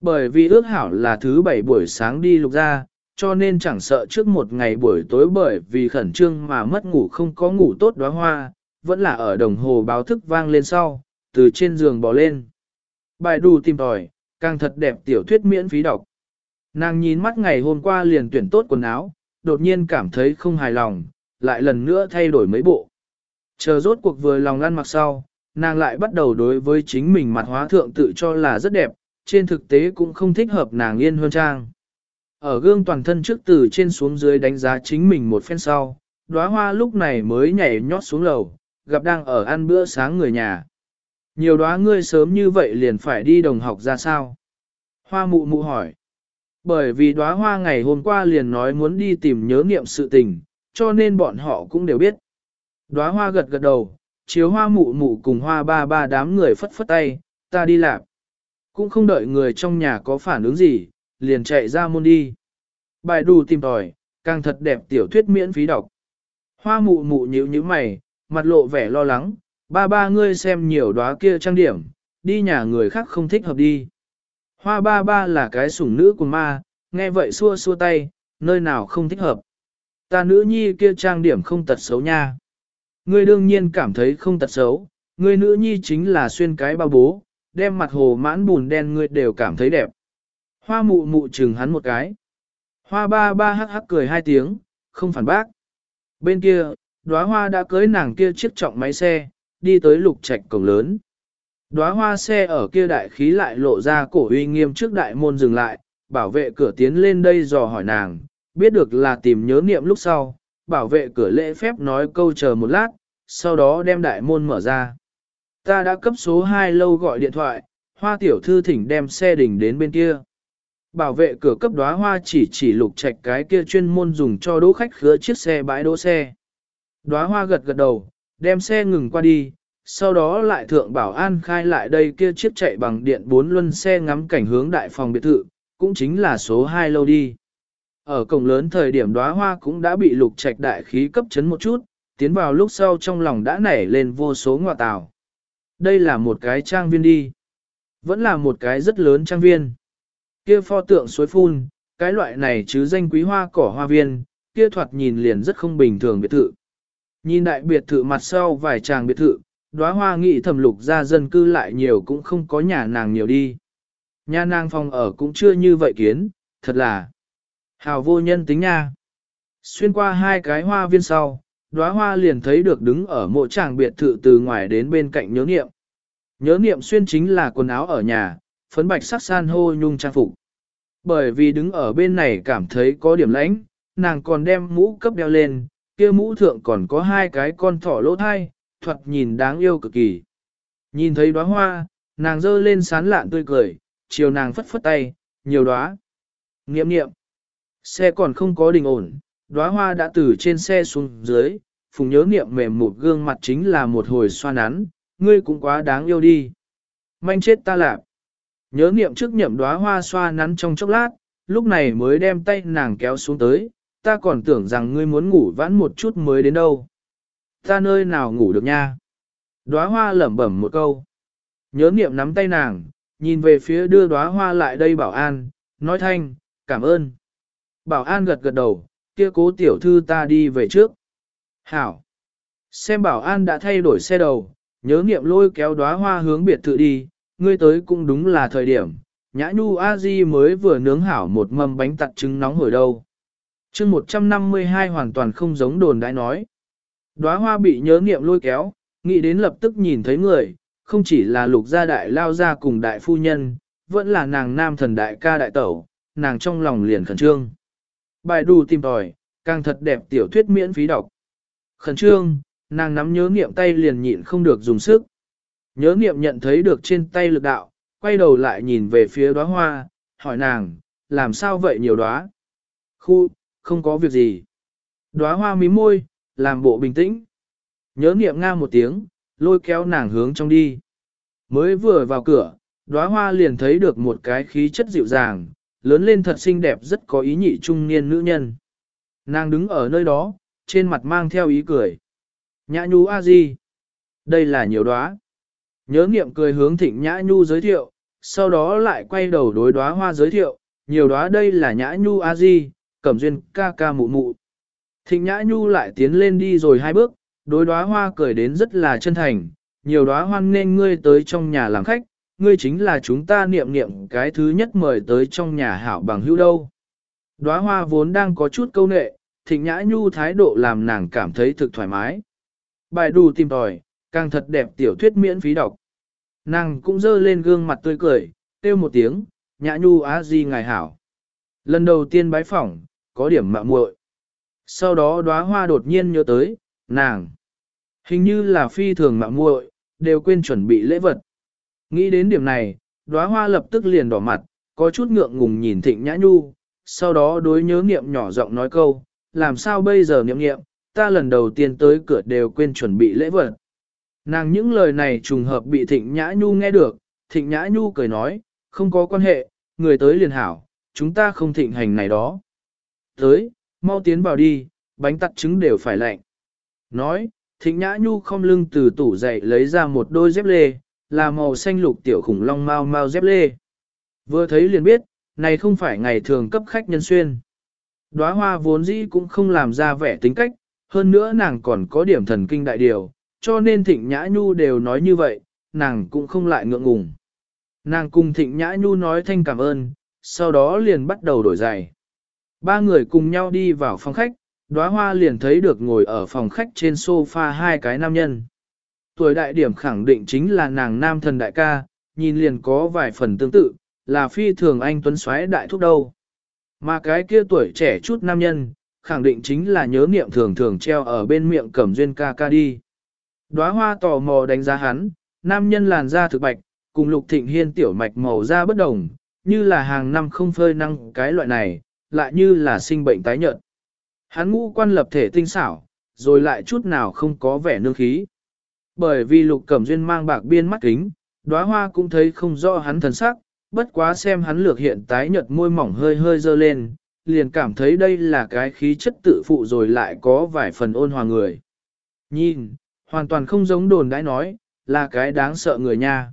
Bởi vì ước hảo là thứ bảy buổi sáng đi lục ra, cho nên chẳng sợ trước một ngày buổi tối bởi vì khẩn trương mà mất ngủ không có ngủ tốt đóa hoa, vẫn là ở đồng hồ báo thức vang lên sau, từ trên giường bò lên. Bài đù tìm tòi, càng thật đẹp tiểu thuyết miễn phí đọc. Nàng nhìn mắt ngày hôm qua liền tuyển tốt quần áo, đột nhiên cảm thấy không hài lòng, lại lần nữa thay đổi mấy bộ. Chờ rốt cuộc vừa lòng lăn mặc sau, nàng lại bắt đầu đối với chính mình mặt hóa thượng tự cho là rất đẹp, trên thực tế cũng không thích hợp nàng yên hơn trang. Ở gương toàn thân trước từ trên xuống dưới đánh giá chính mình một phen sau, đóa hoa lúc này mới nhảy nhót xuống lầu, gặp đang ở ăn bữa sáng người nhà. Nhiều đóa ngươi sớm như vậy liền phải đi đồng học ra sao? Hoa mụ mụ hỏi. Bởi vì đóa hoa ngày hôm qua liền nói muốn đi tìm nhớ nghiệm sự tình, cho nên bọn họ cũng đều biết. Đóa hoa gật gật đầu, chiếu hoa mụ mụ cùng hoa ba ba đám người phất phất tay, ta đi làm. Cũng không đợi người trong nhà có phản ứng gì, liền chạy ra môn đi. Bài đù tìm tòi, càng thật đẹp tiểu thuyết miễn phí đọc. Hoa mụ mụ nhíu nhíu mày, mặt lộ vẻ lo lắng, ba ba ngươi xem nhiều đóa kia trang điểm, đi nhà người khác không thích hợp đi. Hoa ba ba là cái sủng nữ của ma, nghe vậy xua xua tay, nơi nào không thích hợp. Ta nữ nhi kia trang điểm không tật xấu nha. Ngươi đương nhiên cảm thấy không tật xấu, ngươi nữ nhi chính là xuyên cái bao bố, đem mặt hồ mãn bùn đen ngươi đều cảm thấy đẹp. Hoa mụ mụ chừng hắn một cái. Hoa ba ba hắc hắc cười hai tiếng, không phản bác. Bên kia, đóa hoa đã cưới nàng kia chiếc trọng máy xe, đi tới lục trạch cổng lớn. Đóa hoa xe ở kia đại khí lại lộ ra cổ uy nghiêm trước đại môn dừng lại, bảo vệ cửa tiến lên đây dò hỏi nàng, biết được là tìm nhớ niệm lúc sau, bảo vệ cửa lễ phép nói câu chờ một lát, sau đó đem đại môn mở ra. Ta đã cấp số 2 lâu gọi điện thoại, hoa tiểu thư thỉnh đem xe đỉnh đến bên kia. Bảo vệ cửa cấp đóa hoa chỉ chỉ lục trạch cái kia chuyên môn dùng cho đỗ khách khứa chiếc xe bãi đỗ xe. Đóa hoa gật gật đầu, đem xe ngừng qua đi, sau đó lại thượng bảo an khai lại đây kia chiếc chạy bằng điện bốn luân xe ngắm cảnh hướng đại phòng biệt thự, cũng chính là số 2 lâu đi. Ở cổng lớn thời điểm đóa hoa cũng đã bị lục trạch đại khí cấp chấn một chút, tiến vào lúc sau trong lòng đã nảy lên vô số ngọa tào. Đây là một cái trang viên đi. Vẫn là một cái rất lớn trang viên. Kia pho tượng suối phun, cái loại này chứ danh quý hoa cỏ hoa viên, kia thoạt nhìn liền rất không bình thường biệt thự. Nhìn đại biệt thự mặt sau vài tràng biệt thự, đóa hoa nghị thẩm lục ra dân cư lại nhiều cũng không có nhà nàng nhiều đi. Nhà nàng phòng ở cũng chưa như vậy kiến, thật là hào vô nhân tính nha. Xuyên qua hai cái hoa viên sau, đóa hoa liền thấy được đứng ở mộ tràng biệt thự từ ngoài đến bên cạnh nhớ niệm. Nhớ niệm xuyên chính là quần áo ở nhà, phấn bạch sắc san hô nhung trang phục. Bởi vì đứng ở bên này cảm thấy có điểm lãnh, nàng còn đem mũ cấp đeo lên, kia mũ thượng còn có hai cái con thỏ lỗ thai, thuật nhìn đáng yêu cực kỳ. Nhìn thấy đóa hoa, nàng dơ lên sán lạn tươi cười, chiều nàng phất phất tay, nhiều đóa. Nghiệm nghiệm, xe còn không có đình ổn, đóa hoa đã từ trên xe xuống dưới, phùng nhớ niệm mềm một gương mặt chính là một hồi xoa nắn, ngươi cũng quá đáng yêu đi. Manh chết ta lạp. Nhớ niệm trước nhậm đóa hoa xoa nắn trong chốc lát, lúc này mới đem tay nàng kéo xuống tới, ta còn tưởng rằng ngươi muốn ngủ vãn một chút mới đến đâu. Ta nơi nào ngủ được nha. Đóa hoa lẩm bẩm một câu. Nhớ niệm nắm tay nàng, nhìn về phía đưa đóa hoa lại đây bảo an, nói thanh, cảm ơn. Bảo an gật gật đầu, kia cố tiểu thư ta đi về trước. Hảo. Xem bảo an đã thay đổi xe đầu, nhớ niệm lôi kéo đóa hoa hướng biệt thự đi, ngươi tới cũng đúng là thời điểm. Nhã Nhu A Di mới vừa nướng hảo một mâm bánh tặt trứng nóng hồi đâu. chương 152 hoàn toàn không giống đồn đãi nói. Đóa hoa bị nhớ niệm lôi kéo, nghĩ đến lập tức nhìn thấy người, không chỉ là lục gia đại lao ra cùng đại phu nhân, vẫn là nàng nam thần đại ca đại tẩu, nàng trong lòng liền khẩn trương. Bài đủ tìm tòi, càng thật đẹp tiểu thuyết miễn phí đọc. Khẩn trương, nàng nắm nhớ niệm tay liền nhịn không được dùng sức. Nhớ niệm nhận thấy được trên tay lực đạo, quay đầu lại nhìn về phía đóa hoa, hỏi nàng, làm sao vậy nhiều đóa? Khu, không có việc gì. Đóa hoa mí môi, làm bộ bình tĩnh. Nhớ niệm nga một tiếng, lôi kéo nàng hướng trong đi. Mới vừa vào cửa, đóa hoa liền thấy được một cái khí chất dịu dàng, lớn lên thật xinh đẹp rất có ý nhị trung niên nữ nhân. Nàng đứng ở nơi đó, trên mặt mang theo ý cười. Nhã nhu a di. Đây là nhiều đóa. Nhớ niệm cười hướng thịnh nhã nhu giới thiệu, sau đó lại quay đầu đối đóa hoa giới thiệu, nhiều đóa đây là nhã nhu a di, cẩm duyên ca ca mụ mụ. Thịnh nhã nhu lại tiến lên đi rồi hai bước, đối đóa hoa cười đến rất là chân thành, nhiều đóa hoan nên ngươi tới trong nhà làm khách, ngươi chính là chúng ta niệm niệm cái thứ nhất mời tới trong nhà hảo bằng hữu đâu. Đóa hoa vốn đang có chút câu nệ, thịnh nhã nhu thái độ làm nàng cảm thấy thực thoải mái. Bài đù tìm tòi, càng thật đẹp tiểu thuyết miễn phí đọc. Nàng cũng dơ lên gương mặt tươi cười, kêu một tiếng, nhã nhu á di ngài hảo. Lần đầu tiên bái phỏng, có điểm mạ muội. Sau đó đóa hoa đột nhiên nhớ tới, nàng. Hình như là phi thường mạ muội, đều quên chuẩn bị lễ vật. Nghĩ đến điểm này, đóa hoa lập tức liền đỏ mặt, có chút ngượng ngùng nhìn thịnh nhã nhu, sau đó đối nhớ nghiệm nhỏ giọng nói câu, làm sao bây giờ nghiệm nghiệm, ta lần đầu tiên tới cửa đều quên chuẩn bị lễ vật. Nàng những lời này trùng hợp bị thịnh nhã nhu nghe được, thịnh nhã nhu cười nói, không có quan hệ, người tới liền hảo, chúng ta không thịnh hành này đó. Tới, mau tiến vào đi, bánh tặt trứng đều phải lạnh. Nói, thịnh nhã nhu không lưng từ tủ dậy lấy ra một đôi dép lê, là màu xanh lục tiểu khủng long mau mau dép lê. Vừa thấy liền biết, này không phải ngày thường cấp khách nhân xuyên. Đóa hoa vốn dĩ cũng không làm ra vẻ tính cách, hơn nữa nàng còn có điểm thần kinh đại điều, cho nên thịnh nhã nhu đều nói như vậy, nàng cũng không lại ngượng ngùng. Nàng cùng thịnh nhã nhu nói thanh cảm ơn, sau đó liền bắt đầu đổi giày. Ba người cùng nhau đi vào phòng khách, đóa hoa liền thấy được ngồi ở phòng khách trên sofa hai cái nam nhân. Tuổi đại điểm khẳng định chính là nàng nam thần đại ca, nhìn liền có vài phần tương tự, là phi thường anh tuấn xoáy đại thúc đâu. Mà cái kia tuổi trẻ chút nam nhân, khẳng định chính là nhớ niệm thường thường treo ở bên miệng cẩm duyên ca ca đi. Đóa hoa tò mò đánh giá hắn, nam nhân làn da thực bạch, cùng lục thịnh hiên tiểu mạch màu da bất đồng, như là hàng năm không phơi năng cái loại này, lại như là sinh bệnh tái nhợt. Hắn ngũ quan lập thể tinh xảo, rồi lại chút nào không có vẻ nương khí. Bởi vì lục cẩm duyên mang bạc biên mắt kính, đóa hoa cũng thấy không rõ hắn thần sắc, bất quá xem hắn lược hiện tái nhợt môi mỏng hơi hơi dơ lên, liền cảm thấy đây là cái khí chất tự phụ rồi lại có vài phần ôn hòa người. Nhìn, hoàn toàn không giống đồn đãi nói, là cái đáng sợ người nha.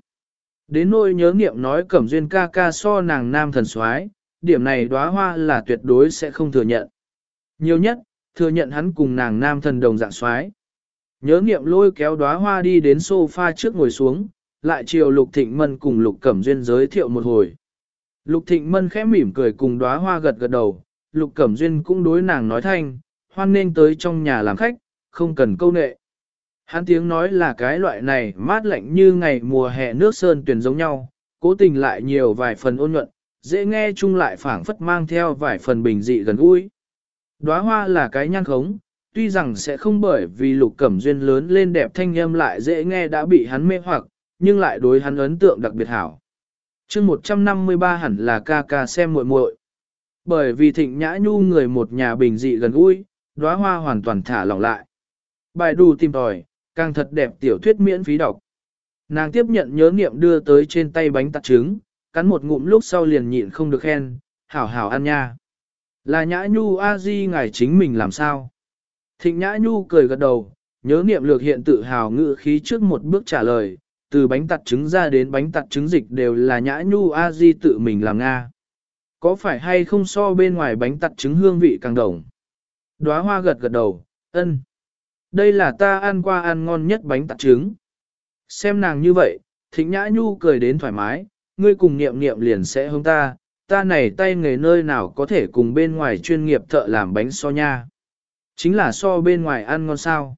Đến nỗi nhớ nghiệm nói cẩm duyên ca ca so nàng nam thần soái điểm này đóa hoa là tuyệt đối sẽ không thừa nhận. Nhiều nhất, thừa nhận hắn cùng nàng nam thần đồng dạng soái Nhớ nghiệm lôi kéo đóa hoa đi đến sofa trước ngồi xuống, lại chiều Lục Thịnh Mân cùng Lục Cẩm Duyên giới thiệu một hồi. Lục Thịnh Mân khẽ mỉm cười cùng đóa hoa gật gật đầu, Lục Cẩm Duyên cũng đối nàng nói thanh, hoan nên tới trong nhà làm khách, không cần câu nệ. Hắn tiếng nói là cái loại này mát lạnh như ngày mùa hè nước sơn tuyển giống nhau, cố tình lại nhiều vài phần ôn nhuận, dễ nghe chung lại phảng phất mang theo vài phần bình dị gần gũi. Đóa hoa là cái nhan khống, tuy rằng sẽ không bởi vì lục cẩm duyên lớn lên đẹp thanh âm lại dễ nghe đã bị hắn mê hoặc, nhưng lại đối hắn ấn tượng đặc biệt hảo. chương 153 hẳn là ca ca xem muội muội Bởi vì thịnh nhã nhu người một nhà bình dị gần gũi, đóa hoa hoàn toàn thả lỏng lại. Bài đù tìm tòi, càng thật đẹp tiểu thuyết miễn phí đọc. Nàng tiếp nhận nhớ nghiệm đưa tới trên tay bánh tạt trứng, cắn một ngụm lúc sau liền nhịn không được khen, hảo hảo ăn nha. Là nhã nhu a di ngài chính mình làm sao? Thịnh nhã nhu cười gật đầu, nhớ niệm lược hiện tự hào ngự khí trước một bước trả lời, từ bánh tặt trứng ra đến bánh tặt trứng dịch đều là nhã nhu a di tự mình làm Nga. Có phải hay không so bên ngoài bánh tặt trứng hương vị càng đồng? Đóa hoa gật gật đầu, ân. Đây là ta ăn qua ăn ngon nhất bánh tặt trứng. Xem nàng như vậy, thịnh nhã nhu cười đến thoải mái, ngươi cùng niệm niệm liền sẽ hướng ta, ta này tay nghề nơi nào có thể cùng bên ngoài chuyên nghiệp thợ làm bánh so nha. Chính là so bên ngoài ăn ngon sao.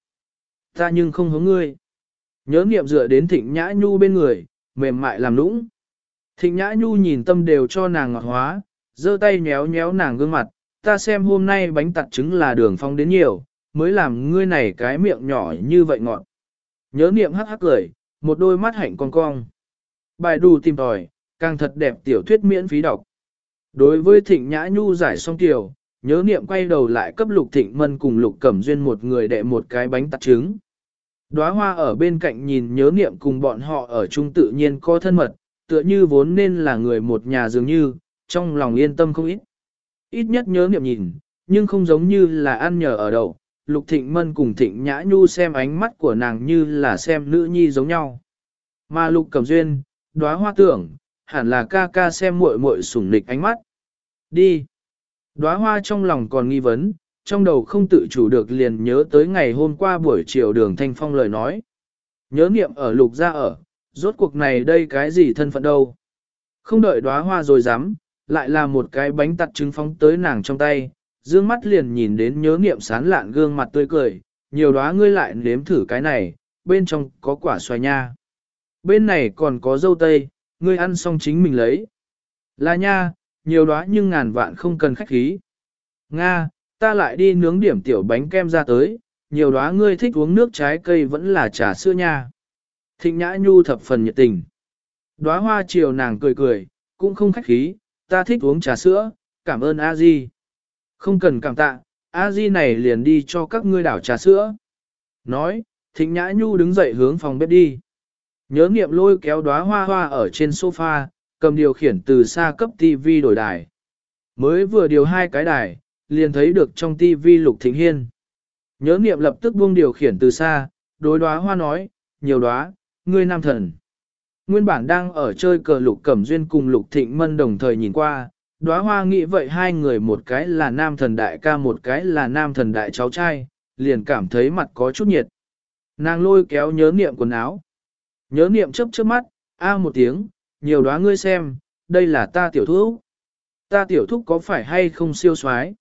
Ta nhưng không hướng ngươi. Nhớ niệm dựa đến thịnh nhã nhu bên người, mềm mại làm nũng. Thịnh nhã nhu nhìn tâm đều cho nàng ngọt hóa, giơ tay nhéo nhéo nàng gương mặt, ta xem hôm nay bánh tặt trứng là đường phong đến nhiều, mới làm ngươi này cái miệng nhỏ như vậy ngọt. Nhớ niệm hắc hắc cười, một đôi mắt hạnh con cong. Bài đù tìm tòi, càng thật đẹp tiểu thuyết miễn phí đọc. Đối với thịnh nhã nhu giải xong tiểu, nhớ niệm quay đầu lại cấp lục thịnh mân cùng lục cẩm duyên một người đệ một cái bánh tạt trứng. Đóa hoa ở bên cạnh nhìn nhớ niệm cùng bọn họ ở chung tự nhiên có thân mật, tựa như vốn nên là người một nhà dường như, trong lòng yên tâm không ít. Ít nhất nhớ niệm nhìn, nhưng không giống như là ăn nhờ ở đậu, lục thịnh mân cùng thịnh nhã nhu xem ánh mắt của nàng như là xem nữ nhi giống nhau. Mà lục cẩm duyên, đóa hoa tưởng, hẳn là ca ca xem muội muội sủng nịch ánh mắt. Đi. Đóa hoa trong lòng còn nghi vấn, trong đầu không tự chủ được liền nhớ tới ngày hôm qua buổi chiều đường thanh phong lời nói. Nhớ niệm ở lục ra ở, rốt cuộc này đây cái gì thân phận đâu. Không đợi đóa hoa rồi dám, lại là một cái bánh tặt trứng phóng tới nàng trong tay, dương mắt liền nhìn đến nhớ niệm sán lạn gương mặt tươi cười, nhiều đóa ngươi lại nếm thử cái này, bên trong có quả xoài nha. Bên này còn có dâu tây, ngươi ăn xong chính mình lấy. Là nha, nhiều đóa nhưng ngàn vạn không cần khách khí. Nga, ta lại đi nướng điểm tiểu bánh kem ra tới, nhiều đóa ngươi thích uống nước trái cây vẫn là trà sữa nha. Thịnh nhã nhu thập phần nhiệt tình. Đóa hoa chiều nàng cười cười, cũng không khách khí, ta thích uống trà sữa, cảm ơn a di. Không cần cảm tạ, a di này liền đi cho các ngươi đảo trà sữa. Nói, thịnh nhã nhu đứng dậy hướng phòng bếp đi. Nhớ nghiệm lôi kéo đóa hoa hoa ở trên sofa, cầm điều khiển từ xa cấp TV đổi đài. Mới vừa điều hai cái đài, liền thấy được trong tivi Lục Thịnh Hiên. Nhớ niệm lập tức buông điều khiển từ xa, đối đoá hoa nói, nhiều đoá, ngươi nam thần. Nguyên bản đang ở chơi cờ Lục Cẩm Duyên cùng Lục Thịnh Mân đồng thời nhìn qua, đoá hoa nghĩ vậy hai người một cái là nam thần đại ca một cái là nam thần đại cháu trai, liền cảm thấy mặt có chút nhiệt. Nàng lôi kéo nhớ niệm quần áo. Nhớ niệm chớp chớp mắt, a một tiếng, nhiều đoá ngươi xem, đây là ta tiểu thúc. Ta tiểu thúc có phải hay không siêu xoái?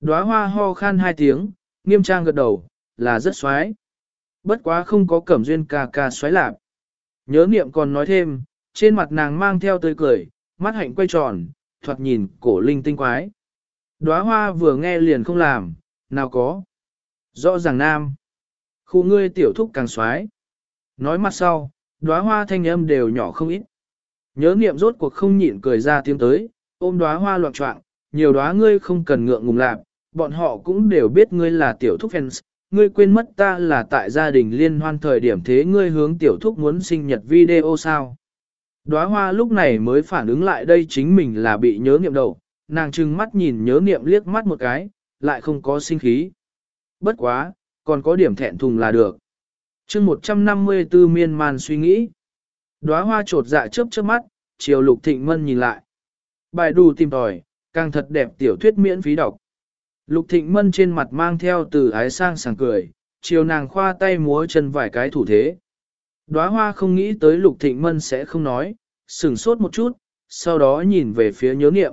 Đóa hoa ho khan hai tiếng, nghiêm trang gật đầu, là rất xoái. Bất quá không có cẩm duyên ca ca xoái lạp. Nhớ niệm còn nói thêm, trên mặt nàng mang theo tươi cười, mắt hạnh quay tròn, thoạt nhìn cổ linh tinh quái. Đóa hoa vừa nghe liền không làm, nào có. Rõ ràng nam. Khu ngươi tiểu thúc càng xoái. Nói mặt sau, đóa hoa thanh âm đều nhỏ không ít. Nhớ niệm rốt cuộc không nhịn cười ra tiếng tới, ôm đóa hoa loạn trọng, nhiều đóa ngươi không cần ngượng ngùng lạc, bọn họ cũng đều biết ngươi là tiểu thúc fans, ngươi quên mất ta là tại gia đình liên hoan thời điểm thế ngươi hướng tiểu thúc muốn sinh nhật video sao. Đóa hoa lúc này mới phản ứng lại đây chính mình là bị nhớ niệm đầu, nàng trừng mắt nhìn nhớ niệm liếc mắt một cái, lại không có sinh khí. Bất quá, còn có điểm thẹn thùng là được. chương 154 miên man suy nghĩ. Đóa hoa trột dạ chớp chớp mắt, chiều lục thịnh mân nhìn lại. Bài đù tìm tòi, càng thật đẹp tiểu thuyết miễn phí đọc. Lục thịnh mân trên mặt mang theo từ ái sang sảng cười, chiều nàng khoa tay múa chân vài cái thủ thế. Đóa hoa không nghĩ tới lục thịnh mân sẽ không nói, sửng sốt một chút, sau đó nhìn về phía nhớ niệm.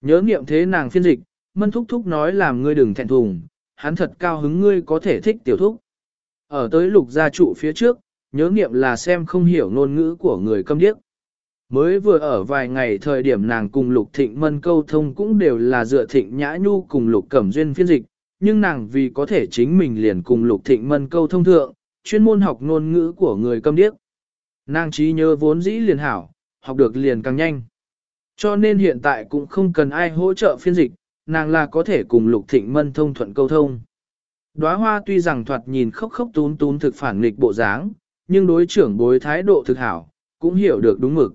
Nhớ niệm thế nàng phiên dịch, mân thúc thúc nói làm ngươi đừng thẹn thùng, hắn thật cao hứng ngươi có thể thích tiểu thúc. Ở tới lục gia trụ phía trước, nhớ niệm là xem không hiểu ngôn ngữ của người câm điếc. Mới vừa ở vài ngày thời điểm nàng cùng Lục Thịnh Mân câu thông cũng đều là dựa Thịnh Nhã Nhu cùng Lục Cẩm Duyên phiên dịch, nhưng nàng vì có thể chính mình liền cùng Lục Thịnh Mân câu thông thượng, chuyên môn học ngôn ngữ của người câm điếc. Nàng trí nhớ vốn dĩ liền hảo, học được liền càng nhanh. Cho nên hiện tại cũng không cần ai hỗ trợ phiên dịch, nàng là có thể cùng Lục Thịnh Mân thông thuận câu thông. Đóa hoa tuy rằng thoạt nhìn khóc khóc tún tún thực phản nghịch bộ dáng, nhưng đối trưởng bối thái độ thực hảo, cũng hiểu được đúng mực.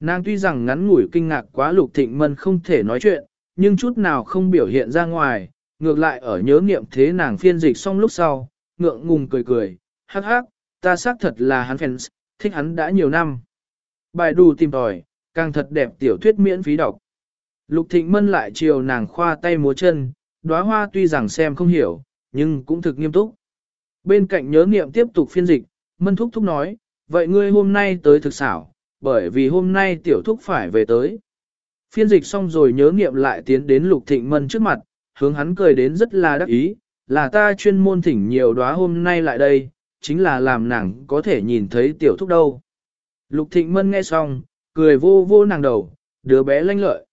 Nàng tuy rằng ngắn ngủi kinh ngạc quá lục thịnh mân không thể nói chuyện, nhưng chút nào không biểu hiện ra ngoài, ngược lại ở nhớ nghiệm thế nàng phiên dịch xong lúc sau, ngượng ngùng cười cười, hắc hắc, ta xác thật là hắn fans, thích hắn đã nhiều năm. Bài đù tìm tòi, càng thật đẹp tiểu thuyết miễn phí đọc. Lục thịnh mân lại chiều nàng khoa tay múa chân, đóa hoa tuy rằng xem không hiểu, nhưng cũng thực nghiêm túc. Bên cạnh nhớ nghiệm tiếp tục phiên dịch, mân thúc thúc nói, vậy ngươi hôm nay tới thực xảo, bởi vì hôm nay tiểu thúc phải về tới. Phiên dịch xong rồi nhớ nghiệm lại tiến đến Lục Thịnh Mân trước mặt, hướng hắn cười đến rất là đắc ý, là ta chuyên môn thỉnh nhiều đóa hôm nay lại đây, chính là làm nàng có thể nhìn thấy tiểu thúc đâu. Lục Thịnh Mân nghe xong, cười vô vô nàng đầu, đứa bé lanh lợi.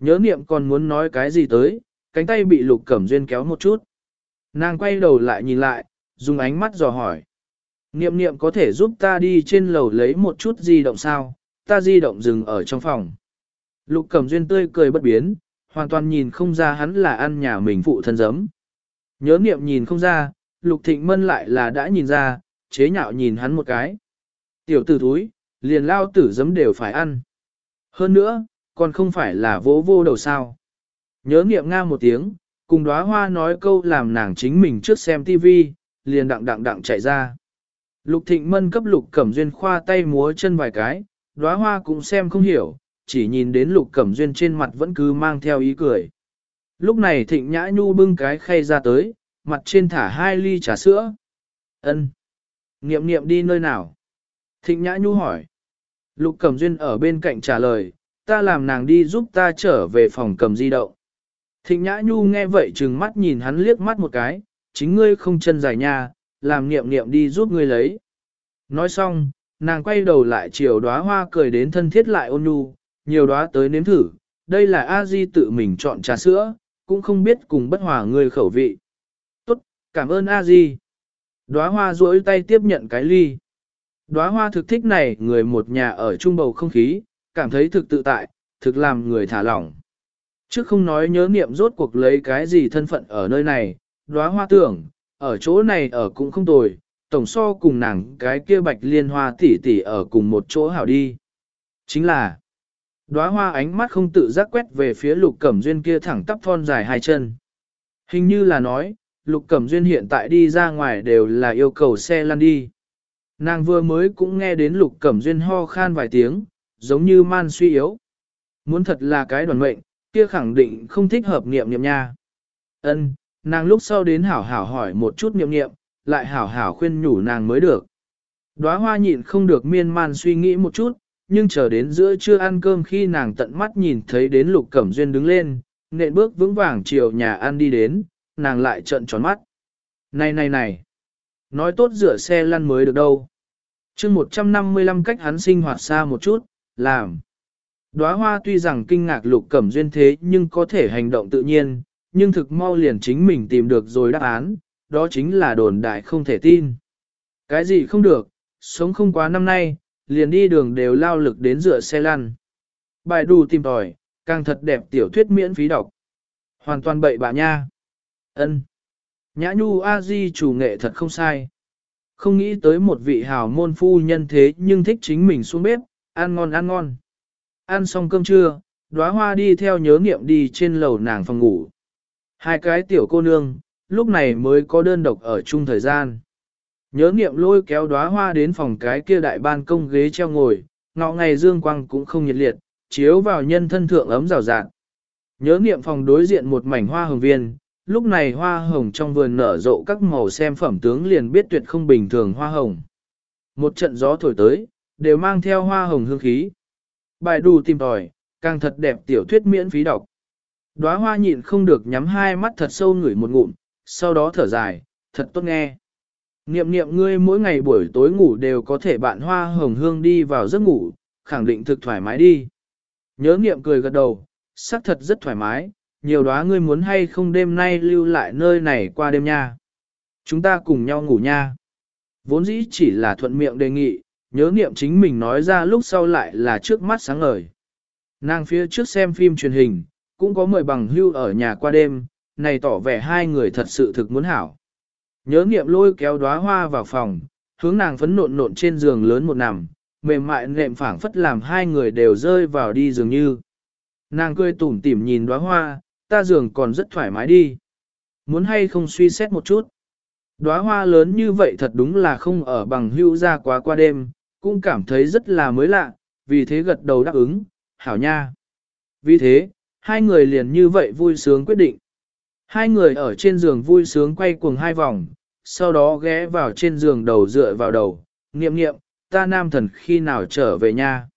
Nhớ niệm còn muốn nói cái gì tới, cánh tay bị Lục Cẩm Duyên kéo một chút. Nàng quay đầu lại nhìn lại, dùng ánh mắt dò hỏi. Niệm niệm có thể giúp ta đi trên lầu lấy một chút di động sao, ta di động dừng ở trong phòng. Lục cẩm duyên tươi cười bất biến, hoàn toàn nhìn không ra hắn là ăn nhà mình phụ thân giấm. Nhớ niệm nhìn không ra, lục thịnh mân lại là đã nhìn ra, chế nhạo nhìn hắn một cái. Tiểu tử thúi, liền lao tử giấm đều phải ăn. Hơn nữa, còn không phải là vỗ vô đầu sao. Nhớ niệm nga một tiếng, cùng đóa hoa nói câu làm nàng chính mình trước xem tivi, liền đặng đặng đặng chạy ra. Lục thịnh mân cấp lục cẩm duyên khoa tay múa chân vài cái, đóa hoa cũng xem không hiểu, chỉ nhìn đến lục cẩm duyên trên mặt vẫn cứ mang theo ý cười. Lúc này thịnh nhã nhu bưng cái khay ra tới, mặt trên thả hai ly trà sữa. ân Niệm niệm đi nơi nào? Thịnh nhã nhu hỏi. Lục cẩm duyên ở bên cạnh trả lời, ta làm nàng đi giúp ta trở về phòng cầm di động. Thịnh nhã nhu nghe vậy trừng mắt nhìn hắn liếc mắt một cái, chính ngươi không chân dài nha, làm niệm niệm đi giúp ngươi lấy. Nói xong, nàng quay đầu lại chiều đóa hoa cười đến thân thiết lại ôn nhu, nhiều đóa tới nếm thử, đây là a di tự mình chọn trà sữa, cũng không biết cùng bất hòa người khẩu vị. Tốt, cảm ơn a di. Đóa hoa duỗi tay tiếp nhận cái ly. Đóa hoa thực thích này người một nhà ở trung bầu không khí, cảm thấy thực tự tại, thực làm người thả lỏng. Trước không nói nhớ niệm rốt cuộc lấy cái gì thân phận ở nơi này, đóa hoa tưởng, ở chỗ này ở cũng không tồi, tổng so cùng nàng cái kia bạch liên hoa tỷ tỷ ở cùng một chỗ hảo đi. Chính là, Đóa hoa ánh mắt không tự giác quét về phía lục cẩm duyên kia thẳng tắp thon dài hai chân. Hình như là nói, lục cẩm duyên hiện tại đi ra ngoài đều là yêu cầu xe lăn đi. Nàng vừa mới cũng nghe đến lục cẩm duyên ho khan vài tiếng, giống như man suy yếu. Muốn thật là cái đoàn mệnh, kia khẳng định không thích hợp niệm niệm nha. Ân, nàng lúc sau đến hảo hảo hỏi một chút niệm niệm, lại hảo hảo khuyên nhủ nàng mới được. Đóa hoa nhịn không được miên man suy nghĩ một chút, nhưng chờ đến giữa trưa ăn cơm khi nàng tận mắt nhìn thấy đến lục cẩm duyên đứng lên, nện bước vững vàng chiều nhà ăn đi đến, nàng lại trợn tròn mắt. Này này này, nói tốt rửa xe lăn mới được đâu. chương 155 cách hắn sinh hoạt xa một chút, làm. Đóa hoa tuy rằng kinh ngạc lục cẩm duyên thế nhưng có thể hành động tự nhiên, nhưng thực mau liền chính mình tìm được rồi đáp án, đó chính là đồn đại không thể tin. Cái gì không được, sống không quá năm nay, liền đi đường đều lao lực đến dựa xe lăn. Bài đù tìm tòi, càng thật đẹp tiểu thuyết miễn phí đọc. Hoàn toàn bậy bạ nha. ân Nhã nhu a di chủ nghệ thật không sai. Không nghĩ tới một vị hào môn phu nhân thế nhưng thích chính mình xuống bếp, ăn ngon ăn ngon. Ăn xong cơm trưa, đóa hoa đi theo nhớ nghiệm đi trên lầu nàng phòng ngủ. Hai cái tiểu cô nương, lúc này mới có đơn độc ở chung thời gian. Nhớ nghiệm lôi kéo đóa hoa đến phòng cái kia đại ban công ghế treo ngồi, ngọ ngày dương quang cũng không nhiệt liệt, chiếu vào nhân thân thượng ấm rào rạng. Nhớ nghiệm phòng đối diện một mảnh hoa hồng viên, lúc này hoa hồng trong vườn nở rộ các màu xem phẩm tướng liền biết tuyệt không bình thường hoa hồng. Một trận gió thổi tới, đều mang theo hoa hồng hương khí. Bài đù tìm tòi, càng thật đẹp tiểu thuyết miễn phí đọc. Đóa hoa nhịn không được nhắm hai mắt thật sâu ngửi một ngụm, sau đó thở dài, thật tốt nghe. Niệm niệm ngươi mỗi ngày buổi tối ngủ đều có thể bạn hoa hồng hương đi vào giấc ngủ, khẳng định thực thoải mái đi. Nhớ niệm cười gật đầu, xác thật rất thoải mái, nhiều đóa ngươi muốn hay không đêm nay lưu lại nơi này qua đêm nha. Chúng ta cùng nhau ngủ nha. Vốn dĩ chỉ là thuận miệng đề nghị, nhớ niệm chính mình nói ra lúc sau lại là trước mắt sáng ngời. Nàng phía trước xem phim truyền hình, cũng có mời bằng hưu ở nhà qua đêm, này tỏ vẻ hai người thật sự thực muốn hảo. Nhớ niệm lôi kéo đóa hoa vào phòng, hướng nàng phấn nộn nộn trên giường lớn một nằm, mềm mại nệm phảng phất làm hai người đều rơi vào đi dường như. Nàng cười tủm tỉm nhìn đóa hoa, ta giường còn rất thoải mái đi. Muốn hay không suy xét một chút. Đóa hoa lớn như vậy thật đúng là không ở bằng hưu ra quá qua đêm, cũng cảm thấy rất là mới lạ, vì thế gật đầu đáp ứng, hảo nha. Vì thế, hai người liền như vậy vui sướng quyết định. Hai người ở trên giường vui sướng quay cuồng hai vòng, sau đó ghé vào trên giường đầu dựa vào đầu, nghiệm nghiệm, ta nam thần khi nào trở về nha.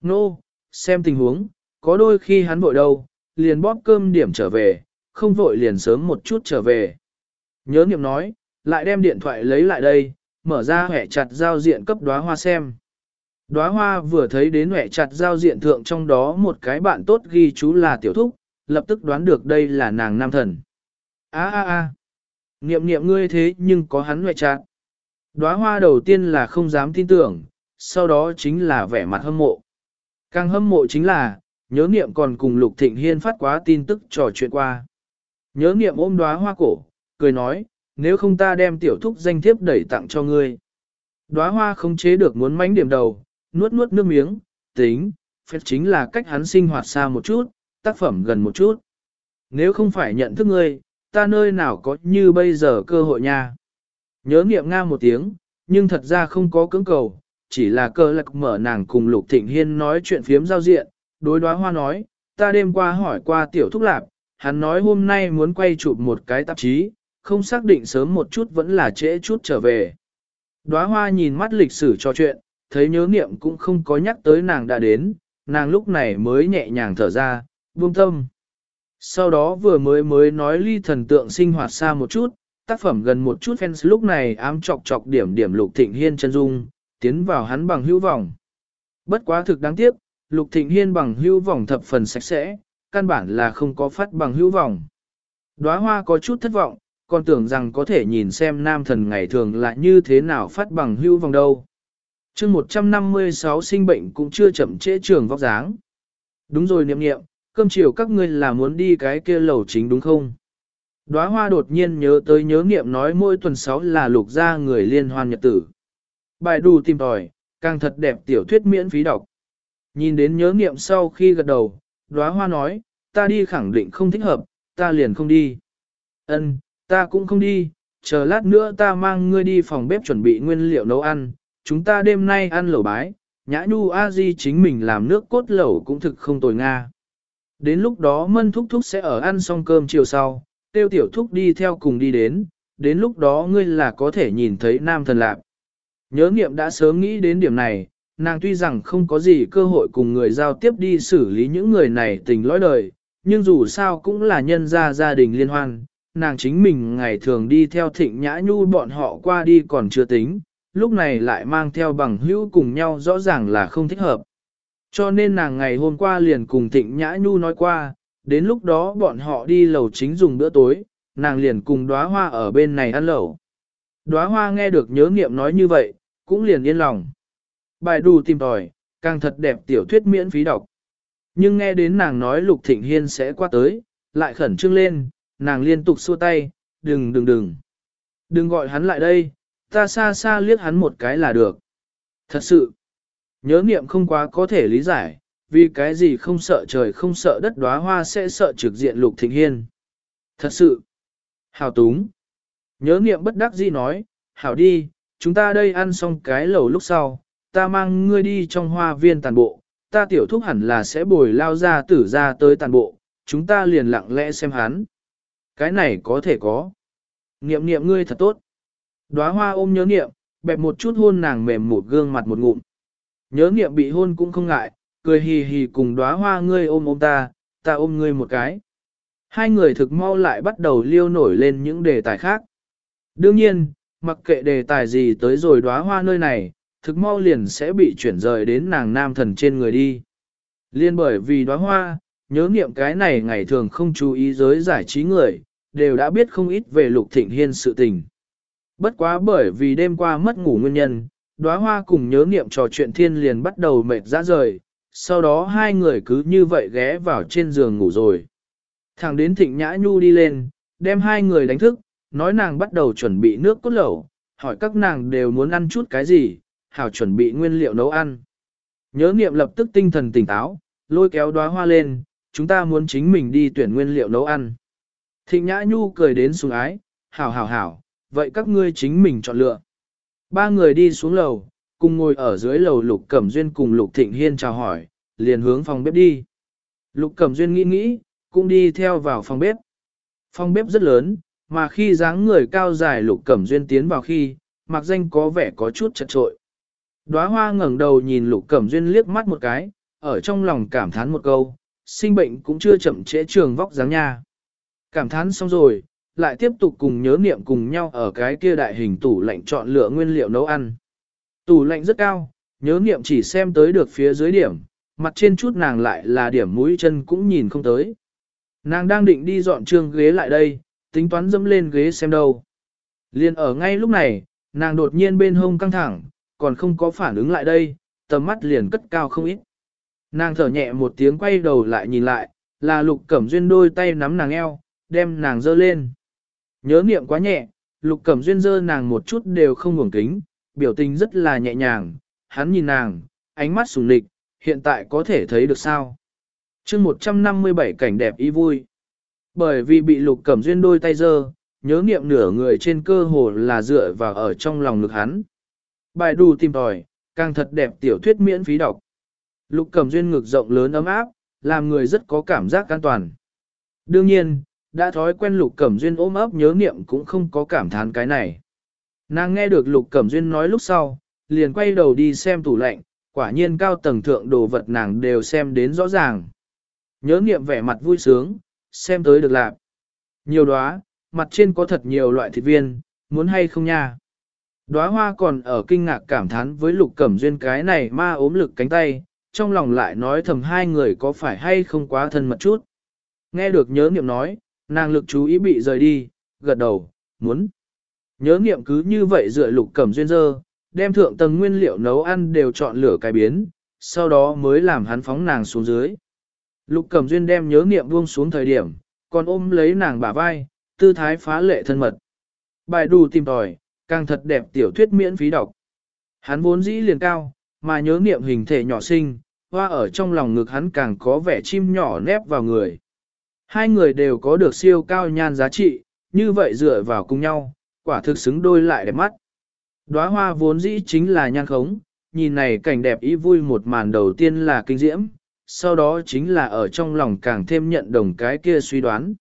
Nô, no, xem tình huống, có đôi khi hắn vội đâu, liền bóp cơm điểm trở về, không vội liền sớm một chút trở về. Nhớ nghiệm nói, lại đem điện thoại lấy lại đây, mở ra hẻ chặt giao diện cấp đóa hoa xem. Đóa hoa vừa thấy đến mẹ chặt giao diện thượng trong đó một cái bạn tốt ghi chú là tiểu thúc, lập tức đoán được đây là nàng nam thần. A a a, niệm niệm ngươi thế nhưng có hắn mẹ chặt. Đóa hoa đầu tiên là không dám tin tưởng, sau đó chính là vẻ mặt hâm mộ. Càng hâm mộ chính là, nhớ niệm còn cùng Lục Thịnh Hiên phát quá tin tức trò chuyện qua. Nhớ niệm ôm đóa hoa cổ, cười nói, nếu không ta đem tiểu thúc danh thiếp đẩy tặng cho ngươi. Đóa hoa không chế được muốn mánh điểm đầu, nuốt nuốt nước miếng, tính, phép chính là cách hắn sinh hoạt xa một chút, tác phẩm gần một chút. Nếu không phải nhận thức ngươi, ta nơi nào có như bây giờ cơ hội nha. Nhớ nghiệm nga một tiếng, nhưng thật ra không có cưỡng cầu, chỉ là cơ lạc mở nàng cùng Lục Thịnh Hiên nói chuyện phiếm giao diện, đối đoá hoa nói, ta đêm qua hỏi qua tiểu thúc lạp, hắn nói hôm nay muốn quay chụp một cái tạp chí, không xác định sớm một chút vẫn là trễ chút trở về. Đóa hoa nhìn mắt lịch sử trò chuyện, thấy nhớ niệm cũng không có nhắc tới nàng đã đến, nàng lúc này mới nhẹ nhàng thở ra, buông tâm. Sau đó vừa mới mới nói ly thần tượng sinh hoạt xa một chút, tác phẩm gần một chút fans lúc này ám chọc chọc điểm điểm lục thịnh hiên chân dung, tiến vào hắn bằng hữu vọng. Bất quá thực đáng tiếc, lục thịnh hiên bằng hữu vọng thập phần sạch sẽ, căn bản là không có phát bằng hữu vọng. Đóa hoa có chút thất vọng, còn tưởng rằng có thể nhìn xem nam thần ngày thường là như thế nào phát bằng hữu vọng đâu chương 156 sinh bệnh cũng chưa chậm trễ trường vóc dáng. Đúng rồi niệm niệm, cơm chiều các ngươi là muốn đi cái kia lầu chính đúng không? Đóa hoa đột nhiên nhớ tới nhớ niệm nói mỗi tuần sáu là lục ra người liên hoan nhật tử. Bài đù tìm tòi, càng thật đẹp tiểu thuyết miễn phí đọc. Nhìn đến nhớ niệm sau khi gật đầu, đóa hoa nói, ta đi khẳng định không thích hợp, ta liền không đi. Ân, ta cũng không đi, chờ lát nữa ta mang ngươi đi phòng bếp chuẩn bị nguyên liệu nấu ăn, chúng ta đêm nay ăn lẩu bái, nhã nhu a di chính mình làm nước cốt lẩu cũng thực không tồi nga. Đến lúc đó mân thúc thúc sẽ ở ăn xong cơm chiều sau, tiêu tiểu thúc đi theo cùng đi đến, đến lúc đó ngươi là có thể nhìn thấy nam thần lạc. Nhớ nghiệm đã sớm nghĩ đến điểm này, nàng tuy rằng không có gì cơ hội cùng người giao tiếp đi xử lý những người này tình lõi đời, nhưng dù sao cũng là nhân gia gia đình liên hoan, nàng chính mình ngày thường đi theo thịnh nhã nhu bọn họ qua đi còn chưa tính, lúc này lại mang theo bằng hữu cùng nhau rõ ràng là không thích hợp. Cho nên nàng ngày hôm qua liền cùng thịnh nhã nhu nói qua, đến lúc đó bọn họ đi lầu chính dùng bữa tối, nàng liền cùng đóa hoa ở bên này ăn lẩu. Đóa hoa nghe được nhớ nghiệm nói như vậy, cũng liền yên lòng. Bài đù tìm tòi, càng thật đẹp tiểu thuyết miễn phí đọc. Nhưng nghe đến nàng nói Lục Thịnh Hiên sẽ qua tới, lại khẩn trương lên, nàng liên tục xua tay, đừng đừng đừng. Đừng gọi hắn lại đây, ta xa xa liếc hắn một cái là được. Thật sự, nhớ niệm không quá có thể lý giải, vì cái gì không sợ trời không sợ đất đóa hoa sẽ sợ trực diện Lục Thịnh Hiên. Thật sự, hào túng. Nhớ niệm bất đắc dĩ nói, hảo đi, chúng ta đây ăn xong cái lẩu lúc sau, ta mang ngươi đi trong hoa viên tàn bộ, ta tiểu thúc hẳn là sẽ bồi lao ra tử ra tới tàn bộ, chúng ta liền lặng lẽ xem hắn. Cái này có thể có. Niệm niệm ngươi thật tốt. Đóa hoa ôm nhớ niệm, bẹp một chút hôn nàng mềm một gương mặt một ngụm. Nhớ niệm bị hôn cũng không ngại, cười hì hì cùng đóa hoa ngươi ôm ôm ta, ta ôm ngươi một cái. Hai người thực mau lại bắt đầu liêu nổi lên những đề tài khác. Đương nhiên, mặc kệ đề tài gì tới rồi đóa hoa nơi này, thực mau liền sẽ bị chuyển rời đến nàng nam thần trên người đi. Liên bởi vì đóa hoa, nhớ nghiệm cái này ngày thường không chú ý giới giải trí người, đều đã biết không ít về lục thịnh hiên sự tình. Bất quá bởi vì đêm qua mất ngủ nguyên nhân, đóa hoa cùng nhớ nghiệm trò chuyện thiên liền bắt đầu mệt ra rời, sau đó hai người cứ như vậy ghé vào trên giường ngủ rồi. Thẳng đến thịnh nhã nhu đi lên, đem hai người đánh thức, nói nàng bắt đầu chuẩn bị nước cốt lẩu, hỏi các nàng đều muốn ăn chút cái gì, hảo chuẩn bị nguyên liệu nấu ăn. Nhớ nghiệm lập tức tinh thần tỉnh táo, lôi kéo đóa hoa lên, chúng ta muốn chính mình đi tuyển nguyên liệu nấu ăn. Thịnh Nhã Nhu cười đến sùng ái, hảo hảo hảo, vậy các ngươi chính mình chọn lựa. Ba người đi xuống lầu, cùng ngồi ở dưới lầu Lục Cẩm Duyên cùng Lục Thịnh Hiên chào hỏi, liền hướng phòng bếp đi. Lục Cẩm Duyên nghĩ nghĩ, cũng đi theo vào phòng bếp. Phòng bếp rất lớn, mà khi dáng người cao dài Lục Cẩm Duyên tiến vào khi, mặc danh có vẻ có chút chật trội. Đóa hoa ngẩng đầu nhìn Lục Cẩm Duyên liếc mắt một cái, ở trong lòng cảm thán một câu, sinh bệnh cũng chưa chậm trễ trường vóc dáng nha. Cảm thán xong rồi, lại tiếp tục cùng nhớ niệm cùng nhau ở cái kia đại hình tủ lạnh chọn lựa nguyên liệu nấu ăn. Tủ lạnh rất cao, nhớ niệm chỉ xem tới được phía dưới điểm, mặt trên chút nàng lại là điểm mũi chân cũng nhìn không tới. Nàng đang định đi dọn trường ghế lại đây, tính toán dẫm lên ghế xem đâu. Liên ở ngay lúc này, nàng đột nhiên bên hông căng thẳng, còn không có phản ứng lại đây, tầm mắt liền cất cao không ít. Nàng thở nhẹ một tiếng quay đầu lại nhìn lại, là lục cẩm duyên đôi tay nắm nàng eo, đem nàng dơ lên. Nhớ niệm quá nhẹ, lục cẩm duyên dơ nàng một chút đều không ngủng kính, biểu tình rất là nhẹ nhàng, hắn nhìn nàng, ánh mắt sùng lịch, hiện tại có thể thấy được sao. chương 157 cảnh đẹp ý vui. Bởi vì bị lục cẩm duyên đôi tay dơ, nhớ niệm nửa người trên cơ hồ là dựa vào ở trong lòng ngực hắn. Bài đù tìm tòi, càng thật đẹp tiểu thuyết miễn phí đọc. Lục cẩm duyên ngực rộng lớn ấm áp, làm người rất có cảm giác an toàn. Đương nhiên, đã thói quen lục cẩm duyên ôm ấp nhớ niệm cũng không có cảm thán cái này. Nàng nghe được lục cẩm duyên nói lúc sau, liền quay đầu đi xem tủ lạnh, quả nhiên cao tầng thượng đồ vật nàng đều xem đến rõ ràng. Nhớ niệm vẻ mặt vui sướng, xem tới được lạc. Nhiều đóa, mặt trên có thật nhiều loại thịt viên, muốn hay không nha. Đóa hoa còn ở kinh ngạc cảm thán với lục cẩm duyên cái này ma ốm lực cánh tay, trong lòng lại nói thầm hai người có phải hay không quá thân mật chút. Nghe được nhớ niệm nói, nàng lực chú ý bị rời đi, gật đầu, muốn. Nhớ nghiệm cứ như vậy dựa lục cẩm duyên dơ, đem thượng tầng nguyên liệu nấu ăn đều chọn lửa cái biến, sau đó mới làm hắn phóng nàng xuống dưới. Lục cẩm duyên đem nhớ nghiệm buông xuống thời điểm, còn ôm lấy nàng bả vai, tư thái phá lệ thân mật. Bài đù tìm tòi, càng thật đẹp tiểu thuyết miễn phí đọc. Hắn vốn dĩ liền cao, mà nhớ nghiệm hình thể nhỏ xinh, hoa ở trong lòng ngực hắn càng có vẻ chim nhỏ nép vào người. Hai người đều có được siêu cao nhan giá trị, như vậy dựa vào cùng nhau, quả thực xứng đôi lại đẹp mắt. Đóa hoa vốn dĩ chính là nhan khống, nhìn này cảnh đẹp ý vui một màn đầu tiên là kinh diễm, sau đó chính là ở trong lòng càng thêm nhận đồng cái kia suy đoán.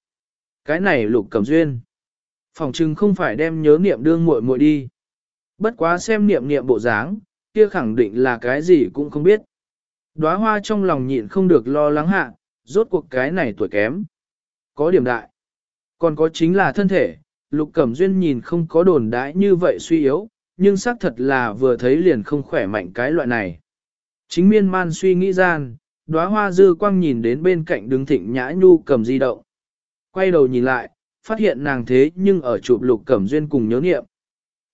Cái này lục cầm duyên. Phòng trưng không phải đem nhớ niệm đương muội muội đi. Bất quá xem niệm niệm bộ dáng, kia khẳng định là cái gì cũng không biết. Đóa hoa trong lòng nhịn không được lo lắng hạ, rốt cuộc cái này tuổi kém. Có điểm đại. Còn có chính là thân thể, lục cẩm duyên nhìn không có đồn đãi như vậy suy yếu, nhưng xác thật là vừa thấy liền không khỏe mạnh cái loại này. Chính miên man suy nghĩ gian, đóa hoa dư quang nhìn đến bên cạnh đứng thịnh nhã nhu cầm di động. Quay đầu nhìn lại, phát hiện nàng thế nhưng ở chụp lục cẩm duyên cùng nhớ nghiệm.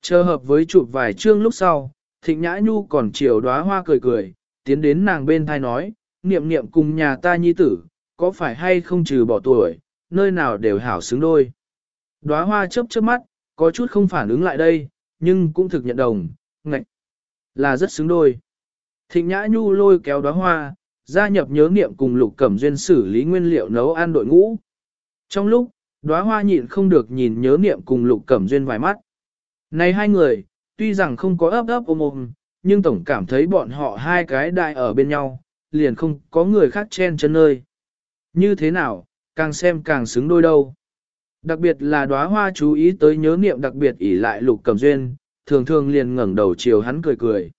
Chờ hợp với chụp vài chương lúc sau, thịnh nhã nhu còn chiều đóa hoa cười cười, tiến đến nàng bên thai nói, niệm niệm cùng nhà ta nhi tử, có phải hay không trừ bỏ tuổi, nơi nào đều hảo xứng đôi. Đóa hoa chớp chớp mắt, có chút không phản ứng lại đây, nhưng cũng thực nhận đồng, ngạch, là rất xứng đôi. Thịnh Nhã Nhu lôi kéo đóa hoa, gia nhập nhớ niệm cùng Lục Cẩm Duyên xử lý nguyên liệu nấu ăn đội ngũ. Trong lúc, đóa hoa nhịn không được nhìn nhớ niệm cùng Lục Cẩm Duyên vài mắt. Này hai người, tuy rằng không có ấp ấp ôm ôm, nhưng tổng cảm thấy bọn họ hai cái đại ở bên nhau, liền không có người khác chen chân nơi. Như thế nào, càng xem càng xứng đôi đâu. Đặc biệt là đóa hoa chú ý tới nhớ niệm đặc biệt ỷ lại lục cầm duyên, thường thường liền ngẩng đầu chiều hắn cười cười.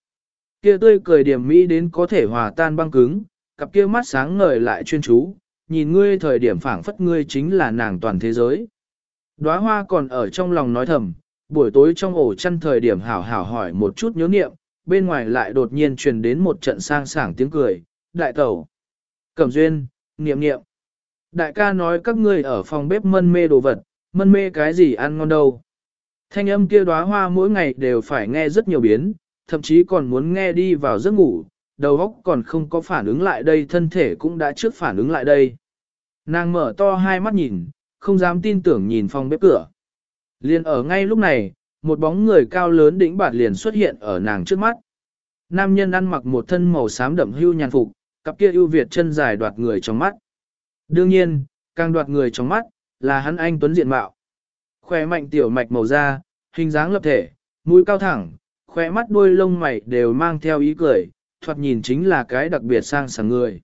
Kia tươi cười điểm mỹ đến có thể hòa tan băng cứng, cặp kia mắt sáng ngời lại chuyên chú, nhìn ngươi thời điểm phảng phất ngươi chính là nàng toàn thế giới. Đóa hoa còn ở trong lòng nói thầm, buổi tối trong ổ chăn thời điểm hảo hảo hỏi một chút nhớ niệm, bên ngoài lại đột nhiên truyền đến một trận sang sảng tiếng cười, đại tẩu, cẩm duyên, niệm niệm. Đại ca nói các ngươi ở phòng bếp mân mê đồ vật, mân mê cái gì ăn ngon đâu. Thanh âm kia đóa hoa mỗi ngày đều phải nghe rất nhiều biến, thậm chí còn muốn nghe đi vào giấc ngủ, đầu óc còn không có phản ứng lại đây thân thể cũng đã trước phản ứng lại đây. Nàng mở to hai mắt nhìn, không dám tin tưởng nhìn phòng bếp cửa. Liên ở ngay lúc này, một bóng người cao lớn đỉnh bạt liền xuất hiện ở nàng trước mắt. Nam nhân ăn mặc một thân màu xám đậm hưu nhàn phục, cặp kia ưu việt chân dài đoạt người trong mắt. Đương nhiên, càng đoạt người trong mắt, là hắn anh tuấn diện mạo. Khoe mạnh tiểu mạch màu da, hình dáng lập thể, mũi cao thẳng, khoe mắt đuôi lông mày đều mang theo ý cười, thoạt nhìn chính là cái đặc biệt sang sảng người.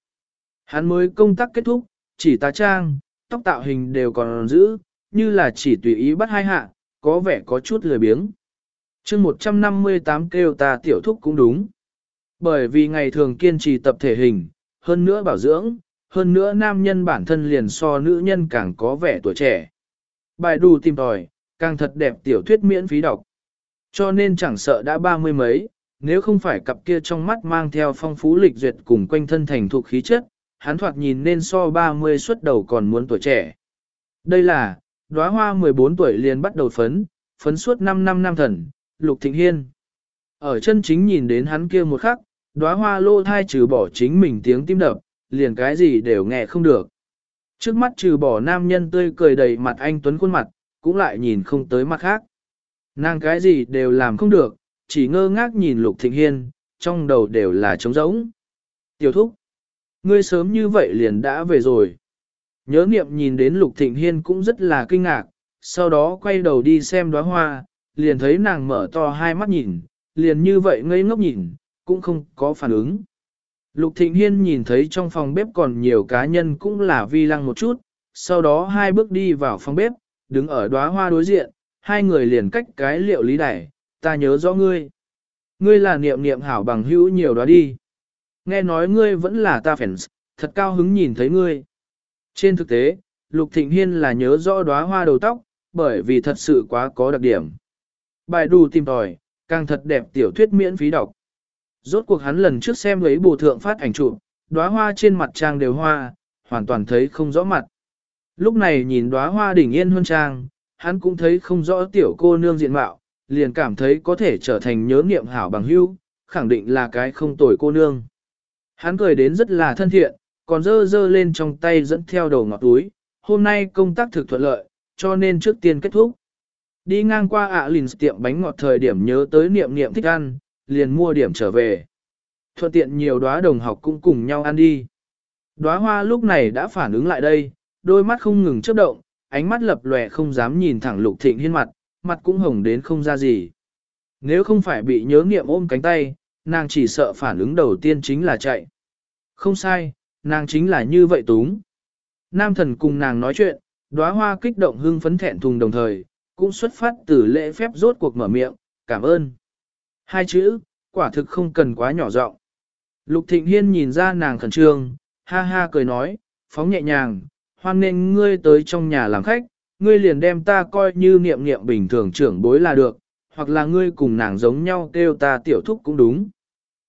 Hắn mới công tác kết thúc, chỉ tá trang, tóc tạo hình đều còn giữ, như là chỉ tùy ý bắt hai hạ, có vẻ có chút lười biếng. chương 158 kêu ta tiểu thúc cũng đúng. Bởi vì ngày thường kiên trì tập thể hình, hơn nữa bảo dưỡng, hơn nữa nam nhân bản thân liền so nữ nhân càng có vẻ tuổi trẻ. Bài đù tìm tòi, càng thật đẹp tiểu thuyết miễn phí đọc. Cho nên chẳng sợ đã ba mươi mấy, nếu không phải cặp kia trong mắt mang theo phong phú lịch duyệt cùng quanh thân thành thuộc khí chất, hắn thoạt nhìn nên so 30 xuất đầu còn muốn tuổi trẻ. Đây là, đóa hoa 14 tuổi liền bắt đầu phấn, phấn suốt 5 năm năm thần, Lục Thịnh Hiên. Ở chân chính nhìn đến hắn kia một khắc, đóa hoa lô thai trừ bỏ chính mình tiếng tim đập, liền cái gì đều nghe không được. Trước mắt trừ bỏ nam nhân tươi cười đầy mặt anh Tuấn khuôn mặt, cũng lại nhìn không tới mặt khác. Nàng cái gì đều làm không được, chỉ ngơ ngác nhìn Lục Thịnh Hiên, trong đầu đều là trống rỗng. Tiểu thúc, ngươi sớm như vậy liền đã về rồi. Nhớ niệm nhìn đến Lục Thịnh Hiên cũng rất là kinh ngạc, sau đó quay đầu đi xem đóa hoa, liền thấy nàng mở to hai mắt nhìn, liền như vậy ngây ngốc nhìn, cũng không có phản ứng. Lục Thịnh Hiên nhìn thấy trong phòng bếp còn nhiều cá nhân cũng là vi lăng một chút, sau đó hai bước đi vào phòng bếp, đứng ở đóa hoa đối diện, hai người liền cách cái liệu lý đẩy, ta nhớ rõ ngươi. Ngươi là niệm niệm hảo bằng hữu nhiều đó đi. Nghe nói ngươi vẫn là ta fans, thật cao hứng nhìn thấy ngươi. Trên thực tế, Lục Thịnh Hiên là nhớ rõ đóa hoa đầu tóc, bởi vì thật sự quá có đặc điểm. Bài đù tìm tòi, càng thật đẹp tiểu thuyết miễn phí đọc. Rốt cuộc hắn lần trước xem lấy bù thượng phát ảnh chụp, đóa hoa trên mặt trang đều hoa, hoàn toàn thấy không rõ mặt. Lúc này nhìn đóa hoa đỉnh yên hơn trang, hắn cũng thấy không rõ tiểu cô nương diện mạo, liền cảm thấy có thể trở thành nhớ niệm hảo bằng hữu, khẳng định là cái không tồi cô nương. Hắn cười đến rất là thân thiện, còn dơ dơ lên trong tay dẫn theo đầu ngọt túi, hôm nay công tác thực thuận lợi, cho nên trước tiên kết thúc. Đi ngang qua ạ à lìn tiệm bánh ngọt thời điểm nhớ tới niệm niệm thích ăn, liền mua điểm trở về. Thuận tiện nhiều đóa đồng học cũng cùng nhau ăn đi. Đóa hoa lúc này đã phản ứng lại đây, đôi mắt không ngừng chớp động, ánh mắt lập lòe không dám nhìn thẳng lục thịnh hiên mặt, mặt cũng hồng đến không ra gì. Nếu không phải bị nhớ nghiệm ôm cánh tay, nàng chỉ sợ phản ứng đầu tiên chính là chạy. Không sai, nàng chính là như vậy túng. Nam thần cùng nàng nói chuyện, đóa hoa kích động hưng phấn thẹn thùng đồng thời, cũng xuất phát từ lễ phép rốt cuộc mở miệng, cảm ơn. Hai chữ, quả thực không cần quá nhỏ giọng. Lục Thịnh Hiên nhìn ra nàng khẩn trương, ha ha cười nói, phóng nhẹ nhàng, hoan nên ngươi tới trong nhà làm khách, ngươi liền đem ta coi như niệm niệm bình thường trưởng bối là được, hoặc là ngươi cùng nàng giống nhau kêu ta tiểu thúc cũng đúng.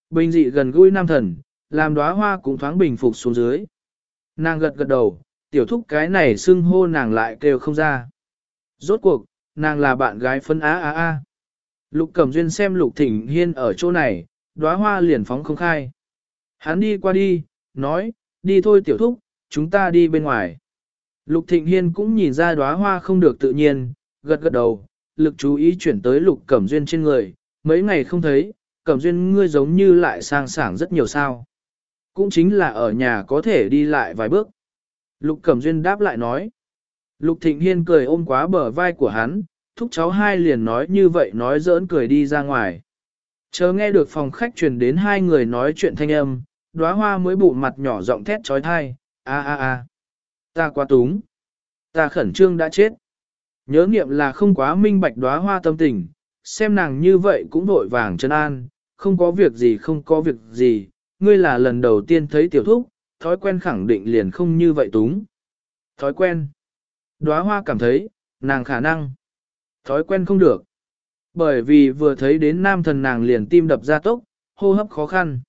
Bình dị gần gũi nam thần, làm đóa hoa cũng thoáng bình phục xuống dưới. Nàng gật gật đầu, tiểu thúc cái này xưng hô nàng lại kêu không ra. Rốt cuộc, nàng là bạn gái phân á á á. Lục Cẩm Duyên xem Lục Thịnh Hiên ở chỗ này, đóa hoa liền phóng không khai. Hắn đi qua đi, nói, đi thôi tiểu thúc, chúng ta đi bên ngoài. Lục Thịnh Hiên cũng nhìn ra đóa hoa không được tự nhiên, gật gật đầu, lực chú ý chuyển tới Lục Cẩm Duyên trên người, mấy ngày không thấy, Cẩm Duyên ngươi giống như lại sang sảng rất nhiều sao. Cũng chính là ở nhà có thể đi lại vài bước. Lục Cẩm Duyên đáp lại nói. Lục Thịnh Hiên cười ôm quá bờ vai của hắn, thúc cháu hai liền nói như vậy nói giỡn cười đi ra ngoài. Chờ nghe được phòng khách truyền đến hai người nói chuyện thanh âm, đóa hoa mới bụ mặt nhỏ giọng thét trói thai, a a a, ta quá túng, ta khẩn trương đã chết. Nhớ nghiệm là không quá minh bạch đóa hoa tâm tình, xem nàng như vậy cũng vội vàng chân an, không có việc gì không có việc gì, ngươi là lần đầu tiên thấy tiểu thúc, thói quen khẳng định liền không như vậy túng. Thói quen. Đóa hoa cảm thấy, nàng khả năng. Thói quen không được. Bởi vì vừa thấy đến nam thần nàng liền tim đập ra tốc, hô hấp khó khăn.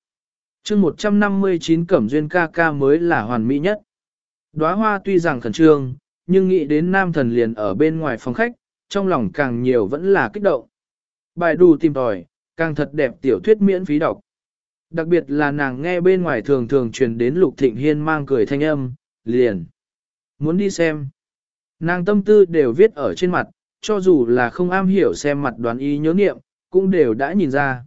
chương 159 Cẩm Duyên ca ca mới là hoàn mỹ nhất. Đóa hoa tuy rằng khẩn trương, nhưng nghĩ đến nam thần liền ở bên ngoài phòng khách, trong lòng càng nhiều vẫn là kích động. Bài đù tìm tòi, càng thật đẹp tiểu thuyết miễn phí đọc. Đặc biệt là nàng nghe bên ngoài thường thường truyền đến Lục Thịnh Hiên mang cười thanh âm, liền. Muốn đi xem. Nàng tâm tư đều viết ở trên mặt, cho dù là không am hiểu xem mặt đoán ý nhớ nghiệm, cũng đều đã nhìn ra.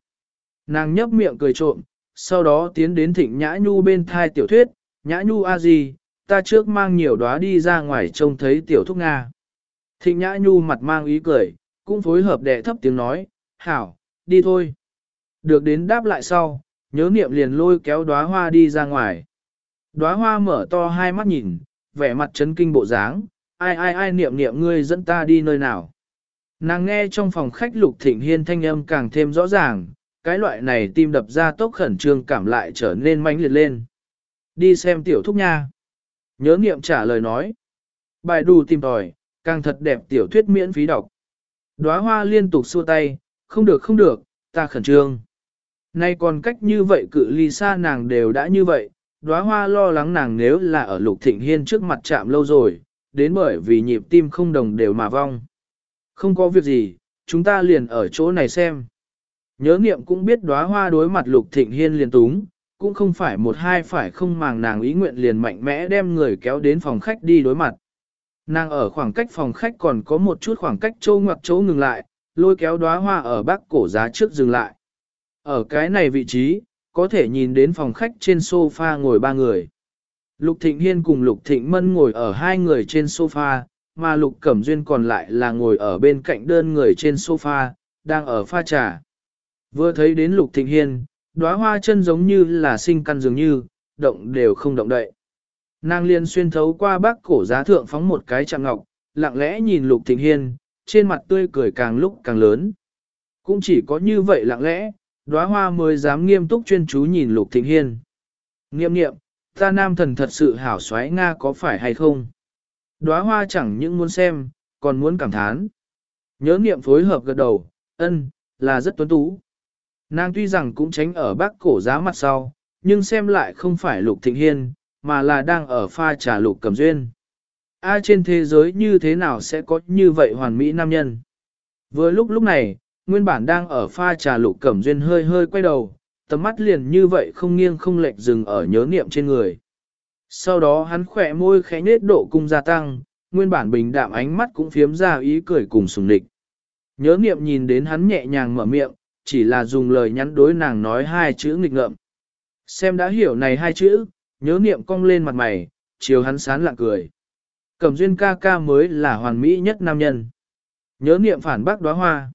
Nàng nhấp miệng cười trộm, sau đó tiến đến thịnh Nhã Nhu bên thai tiểu thuyết, Nhã Nhu a gì, ta trước mang nhiều đóa đi ra ngoài trông thấy tiểu thúc Nga. Thịnh Nhã Nhu mặt mang ý cười, cũng phối hợp đệ thấp tiếng nói, hảo, đi thôi. Được đến đáp lại sau, nhớ niệm liền lôi kéo đóa hoa đi ra ngoài. Đóa hoa mở to hai mắt nhìn, vẻ mặt chấn kinh bộ dáng, ai ai ai niệm niệm ngươi dẫn ta đi nơi nào. Nàng nghe trong phòng khách lục thịnh hiên thanh âm càng thêm rõ ràng, cái loại này tim đập ra tốc khẩn trương cảm lại trở nên mãnh liệt lên. Đi xem tiểu thúc nha. Nhớ niệm trả lời nói. Bài đù tìm tòi, càng thật đẹp tiểu thuyết miễn phí đọc. Đóa hoa liên tục xua tay, không được không được, ta khẩn trương. Nay còn cách như vậy cự ly xa nàng đều đã như vậy, đóa hoa lo lắng nàng nếu là ở lục thịnh hiên trước mặt chạm lâu rồi, đến bởi vì nhịp tim không đồng đều mà vong. Không có việc gì, chúng ta liền ở chỗ này xem. Nhớ niệm cũng biết đóa hoa đối mặt lục thịnh hiên liền túng, cũng không phải một hai phải không màng nàng ý nguyện liền mạnh mẽ đem người kéo đến phòng khách đi đối mặt. Nàng ở khoảng cách phòng khách còn có một chút khoảng cách chỗ ngoặc chỗ ngừng lại, lôi kéo đóa hoa ở bắc cổ giá trước dừng lại. Ở cái này vị trí, có thể nhìn đến phòng khách trên sofa ngồi ba người. Lục Thịnh Hiên cùng Lục Thịnh Mân ngồi ở hai người trên sofa, mà Lục Cẩm Duyên còn lại là ngồi ở bên cạnh đơn người trên sofa, đang ở pha trà. Vừa thấy đến Lục Thịnh Hiên, đóa hoa chân giống như là sinh căn dường như, động đều không động đậy. Nàng liên xuyên thấu qua bác cổ giá thượng phóng một cái chạm ngọc, lặng lẽ nhìn Lục Thịnh Hiên, trên mặt tươi cười càng lúc càng lớn. Cũng chỉ có như vậy lặng lẽ, đóa hoa mới dám nghiêm túc chuyên chú nhìn Lục Thịnh Hiên. Nghiệm nghiệm, ta nam thần thật sự hảo xoáy Nga có phải hay không? Đóa hoa chẳng những muốn xem, còn muốn cảm thán. Nhớ niệm phối hợp gật đầu, ân, là rất tuấn tú. Nàng tuy rằng cũng tránh ở bác cổ giá mặt sau, nhưng xem lại không phải lục thịnh hiên, mà là đang ở pha trà lục cầm duyên. Ai trên thế giới như thế nào sẽ có như vậy hoàn mỹ nam nhân? Vừa lúc lúc này, nguyên bản đang ở pha trà lục cẩm duyên hơi hơi quay đầu, tầm mắt liền như vậy không nghiêng không lệch dừng ở nhớ niệm trên người. Sau đó hắn khỏe môi khẽ nết độ cung gia tăng, nguyên bản bình đạm ánh mắt cũng phiếm ra ý cười cùng sùng địch. Nhớ niệm nhìn đến hắn nhẹ nhàng mở miệng, chỉ là dùng lời nhắn đối nàng nói hai chữ nghịch ngợm. Xem đã hiểu này hai chữ, nhớ niệm cong lên mặt mày, chiều hắn sán lặng cười. Cẩm duyên ca ca mới là hoàn mỹ nhất nam nhân. Nhớ niệm phản bác đóa hoa.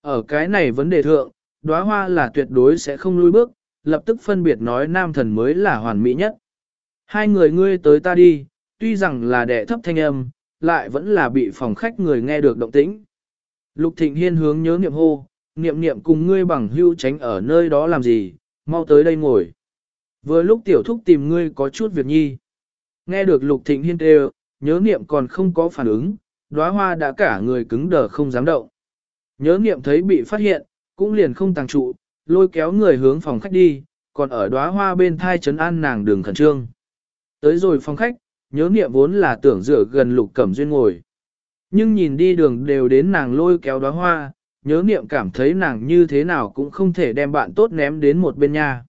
Ở cái này vấn đề thượng, đóa hoa là tuyệt đối sẽ không lui bước, lập tức phân biệt nói nam thần mới là hoàn mỹ nhất. Hai người ngươi tới ta đi, tuy rằng là đệ thấp thanh âm, lại vẫn là bị phòng khách người nghe được động tĩnh. Lục Thịnh Hiên hướng nhớ niệm hô, niệm niệm cùng ngươi bằng hưu tránh ở nơi đó làm gì, mau tới đây ngồi. Vừa lúc tiểu thúc tìm ngươi có chút việc nhi. Nghe được Lục Thịnh Hiên kêu, nhớ niệm còn không có phản ứng, đóa hoa đã cả người cứng đờ không dám động. Nhớ niệm thấy bị phát hiện, cũng liền không tàng trụ, lôi kéo người hướng phòng khách đi, còn ở đóa hoa bên thai trấn an nàng đường khẩn trương. Tới rồi phòng khách, nhớ niệm vốn là tưởng rửa gần lục cẩm duyên ngồi. Nhưng nhìn đi đường đều đến nàng lôi kéo đóa hoa, nhớ niệm cảm thấy nàng như thế nào cũng không thể đem bạn tốt ném đến một bên nhà.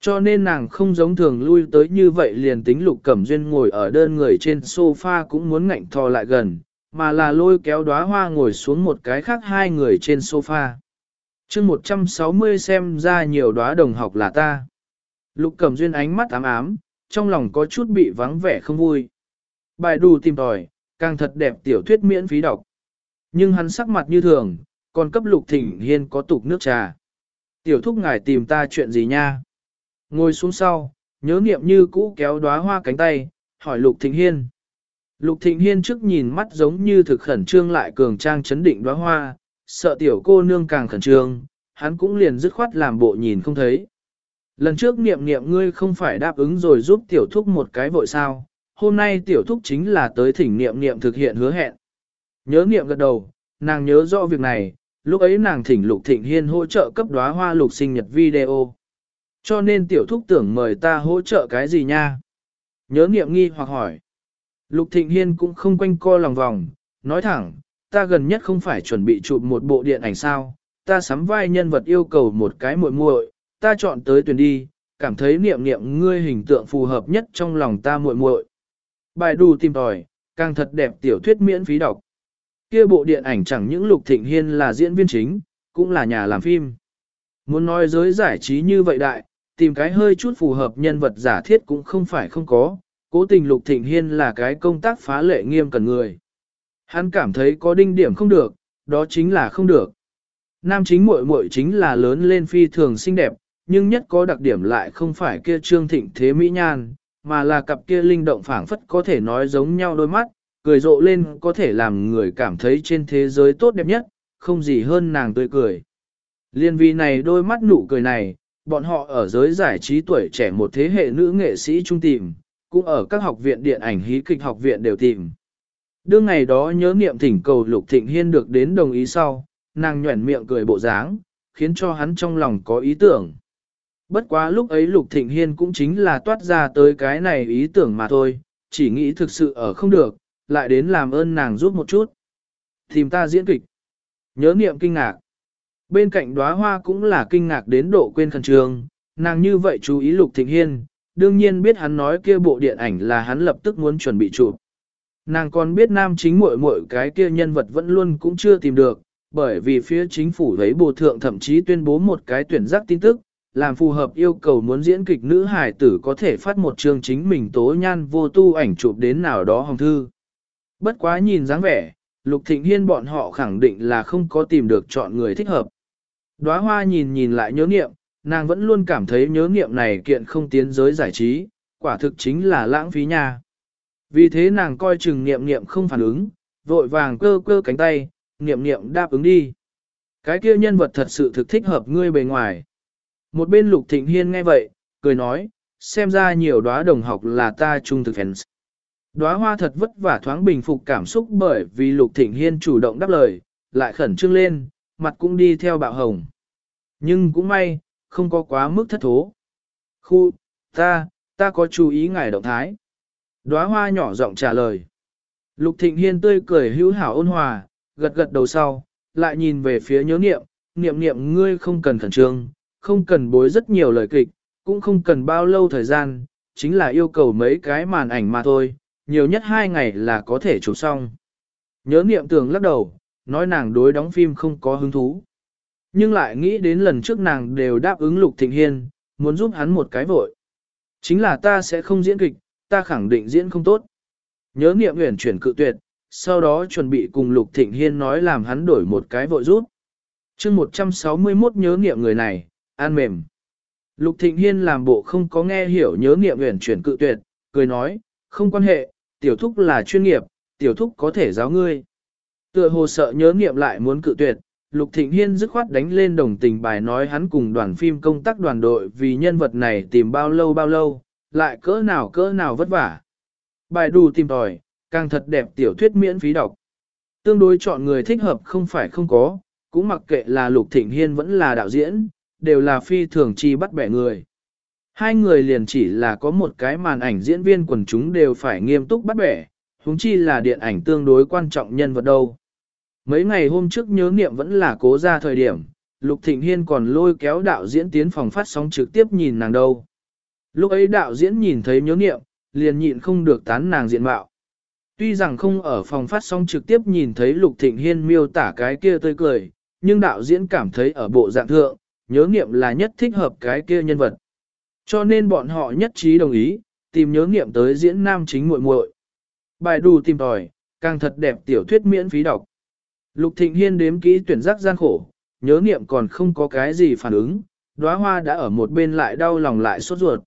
Cho nên nàng không giống thường lui tới như vậy liền tính lục cẩm duyên ngồi ở đơn người trên sofa cũng muốn ngạnh thò lại gần, mà là lôi kéo đóa hoa ngồi xuống một cái khác hai người trên sofa chương 160 xem ra nhiều đóa đồng học là ta. Lục Cầm duyên ánh mắt ám ám, trong lòng có chút bị vắng vẻ không vui. Bài đù tìm tòi, càng thật đẹp tiểu thuyết miễn phí đọc. Nhưng hắn sắc mặt như thường, còn cấp lục thịnh hiên có tục nước trà. Tiểu thúc ngài tìm ta chuyện gì nha? Ngồi xuống sau, nhớ niệm như cũ kéo đóa hoa cánh tay, hỏi lục thịnh hiên. Lục thịnh hiên trước nhìn mắt giống như thực khẩn trương lại cường trang chấn định đóa hoa, sợ tiểu cô nương càng khẩn trương, hắn cũng liền dứt khoát làm bộ nhìn không thấy. Lần trước niệm niệm ngươi không phải đáp ứng rồi giúp tiểu thúc một cái vội sao, hôm nay tiểu thúc chính là tới thỉnh niệm niệm thực hiện hứa hẹn. Nhớ niệm gật đầu, nàng nhớ rõ việc này, lúc ấy nàng thỉnh Lục Thịnh Hiên hỗ trợ cấp đóa hoa lục sinh nhật video. Cho nên tiểu thúc tưởng mời ta hỗ trợ cái gì nha? Nhớ niệm nghi hoặc hỏi. Lục Thịnh Hiên cũng không quanh co lòng vòng, nói thẳng, ta gần nhất không phải chuẩn bị chụp một bộ điện ảnh sao, ta sắm vai nhân vật yêu cầu một cái muội muội, ta chọn tới tuyển đi, cảm thấy niệm niệm ngươi hình tượng phù hợp nhất trong lòng ta muội muội. Bài đù tìm tòi, càng thật đẹp tiểu thuyết miễn phí đọc. Kia bộ điện ảnh chẳng những Lục Thịnh Hiên là diễn viên chính, cũng là nhà làm phim. Muốn nói giới giải trí như vậy đại, tìm cái hơi chút phù hợp nhân vật giả thiết cũng không phải không có, cố tình Lục Thịnh Hiên là cái công tác phá lệ nghiêm cần người. Hắn cảm thấy có đinh điểm không được, đó chính là không được. Nam chính muội muội chính là lớn lên phi thường xinh đẹp, nhưng nhất có đặc điểm lại không phải kia trương thịnh thế mỹ nhan, mà là cặp kia linh động phảng phất có thể nói giống nhau đôi mắt, cười rộ lên có thể làm người cảm thấy trên thế giới tốt đẹp nhất, không gì hơn nàng tươi cười. Liên vì này đôi mắt nụ cười này, bọn họ ở giới giải trí tuổi trẻ một thế hệ nữ nghệ sĩ trung tìm, cũng ở các học viện điện ảnh hí kịch học viện đều tìm. Đương ngày đó nhớ niệm thỉnh cầu Lục Thịnh Hiên được đến đồng ý sau, nàng nhuẩn miệng cười bộ dáng, khiến cho hắn trong lòng có ý tưởng. Bất quá lúc ấy Lục Thịnh Hiên cũng chính là toát ra tới cái này ý tưởng mà thôi, chỉ nghĩ thực sự ở không được, lại đến làm ơn nàng giúp một chút. Tìm ta diễn kịch. Nhớ niệm kinh ngạc. Bên cạnh đóa hoa cũng là kinh ngạc đến độ quên khẩn trường nàng như vậy chú ý Lục Thịnh Hiên, đương nhiên biết hắn nói kia bộ điện ảnh là hắn lập tức muốn chuẩn bị chụp. Nàng còn biết nam chính muội muội cái kia nhân vật vẫn luôn cũng chưa tìm được, bởi vì phía chính phủ thấy bộ thượng thậm chí tuyên bố một cái tuyển giác tin tức, làm phù hợp yêu cầu muốn diễn kịch nữ hải tử có thể phát một chương chính mình tố nhan vô tu ảnh chụp đến nào đó hồng thư. Bất quá nhìn dáng vẻ, Lục Thịnh Hiên bọn họ khẳng định là không có tìm được chọn người thích hợp. Đóa hoa nhìn nhìn lại nhớ nghiệm, nàng vẫn luôn cảm thấy nhớ nghiệm này kiện không tiến giới giải trí, quả thực chính là lãng phí nha. Vì thế nàng coi chừng niệm niệm không phản ứng, vội vàng cơ cơ cánh tay, niệm niệm đáp ứng đi. Cái kia nhân vật thật sự thực thích hợp ngươi bề ngoài. Một bên Lục Thịnh Hiên nghe vậy, cười nói, xem ra nhiều đóa đồng học là ta trung thực fans. Đóa hoa thật vất vả thoáng bình phục cảm xúc bởi vì Lục Thịnh Hiên chủ động đáp lời, lại khẩn trương lên, mặt cũng đi theo bạo hồng. Nhưng cũng may, không có quá mức thất thố. Khu, ta, ta có chú ý ngài động thái. Đóa hoa nhỏ giọng trả lời. Lục Thịnh Hiên tươi cười hữu hảo ôn hòa, gật gật đầu sau, lại nhìn về phía nhớ niệm, niệm niệm ngươi không cần khẩn trương, không cần bối rất nhiều lời kịch, cũng không cần bao lâu thời gian, chính là yêu cầu mấy cái màn ảnh mà thôi, nhiều nhất hai ngày là có thể chụp xong. Nhớ niệm tưởng lắc đầu, nói nàng đối đóng phim không có hứng thú. Nhưng lại nghĩ đến lần trước nàng đều đáp ứng Lục Thịnh Hiên, muốn giúp hắn một cái vội. Chính là ta sẽ không diễn kịch, ta khẳng định diễn không tốt. Nhớ niệm huyền chuyển cự tuyệt, sau đó chuẩn bị cùng Lục Thịnh Hiên nói làm hắn đổi một cái vội rút. chương 161 nhớ niệm người này, an mềm. Lục Thịnh Hiên làm bộ không có nghe hiểu nhớ niệm huyền chuyển cự tuyệt, cười nói, không quan hệ, tiểu thúc là chuyên nghiệp, tiểu thúc có thể giáo ngươi. Tựa hồ sợ nhớ niệm lại muốn cự tuyệt, Lục Thịnh Hiên dứt khoát đánh lên đồng tình bài nói hắn cùng đoàn phim công tác đoàn đội vì nhân vật này tìm bao lâu bao lâu, lại cỡ nào cỡ nào vất vả. Bài đủ tìm tòi, càng thật đẹp tiểu thuyết miễn phí đọc. Tương đối chọn người thích hợp không phải không có, cũng mặc kệ là Lục Thịnh Hiên vẫn là đạo diễn, đều là phi thường chi bắt bẻ người. Hai người liền chỉ là có một cái màn ảnh diễn viên quần chúng đều phải nghiêm túc bắt bẻ, huống chi là điện ảnh tương đối quan trọng nhân vật đâu. Mấy ngày hôm trước nhớ niệm vẫn là cố ra thời điểm, Lục Thịnh Hiên còn lôi kéo đạo diễn tiến phòng phát sóng trực tiếp nhìn nàng đâu. Lúc ấy đạo diễn nhìn thấy nhớ niệm, liền nhịn không được tán nàng diện mạo. Tuy rằng không ở phòng phát sóng trực tiếp nhìn thấy Lục Thịnh Hiên miêu tả cái kia tươi cười, nhưng đạo diễn cảm thấy ở bộ dạng thượng, nhớ niệm là nhất thích hợp cái kia nhân vật. Cho nên bọn họ nhất trí đồng ý, tìm nhớ niệm tới diễn nam chính muội muội. Bài đủ tìm tòi, càng thật đẹp tiểu thuyết miễn phí đọc. Lục Thịnh Hiên đếm kỹ tuyển giác gian khổ, nhớ niệm còn không có cái gì phản ứng, đóa hoa đã ở một bên lại đau lòng lại sốt ruột.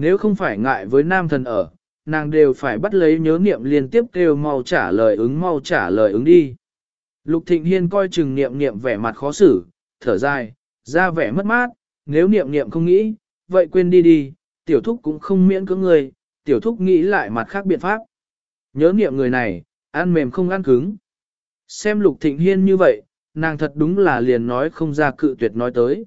Nếu không phải ngại với nam thần ở, nàng đều phải bắt lấy nhớ niệm liên tiếp kêu mau trả lời ứng mau trả lời ứng đi. Lục Thịnh Hiên coi chừng niệm niệm vẻ mặt khó xử, thở dài, ra vẻ mất mát, nếu niệm niệm không nghĩ, vậy quên đi đi, tiểu thúc cũng không miễn cưỡng người, tiểu thúc nghĩ lại mặt khác biện pháp. Nhớ niệm người này, ăn mềm không ăn cứng. Xem Lục Thịnh Hiên như vậy, nàng thật đúng là liền nói không ra cự tuyệt nói tới.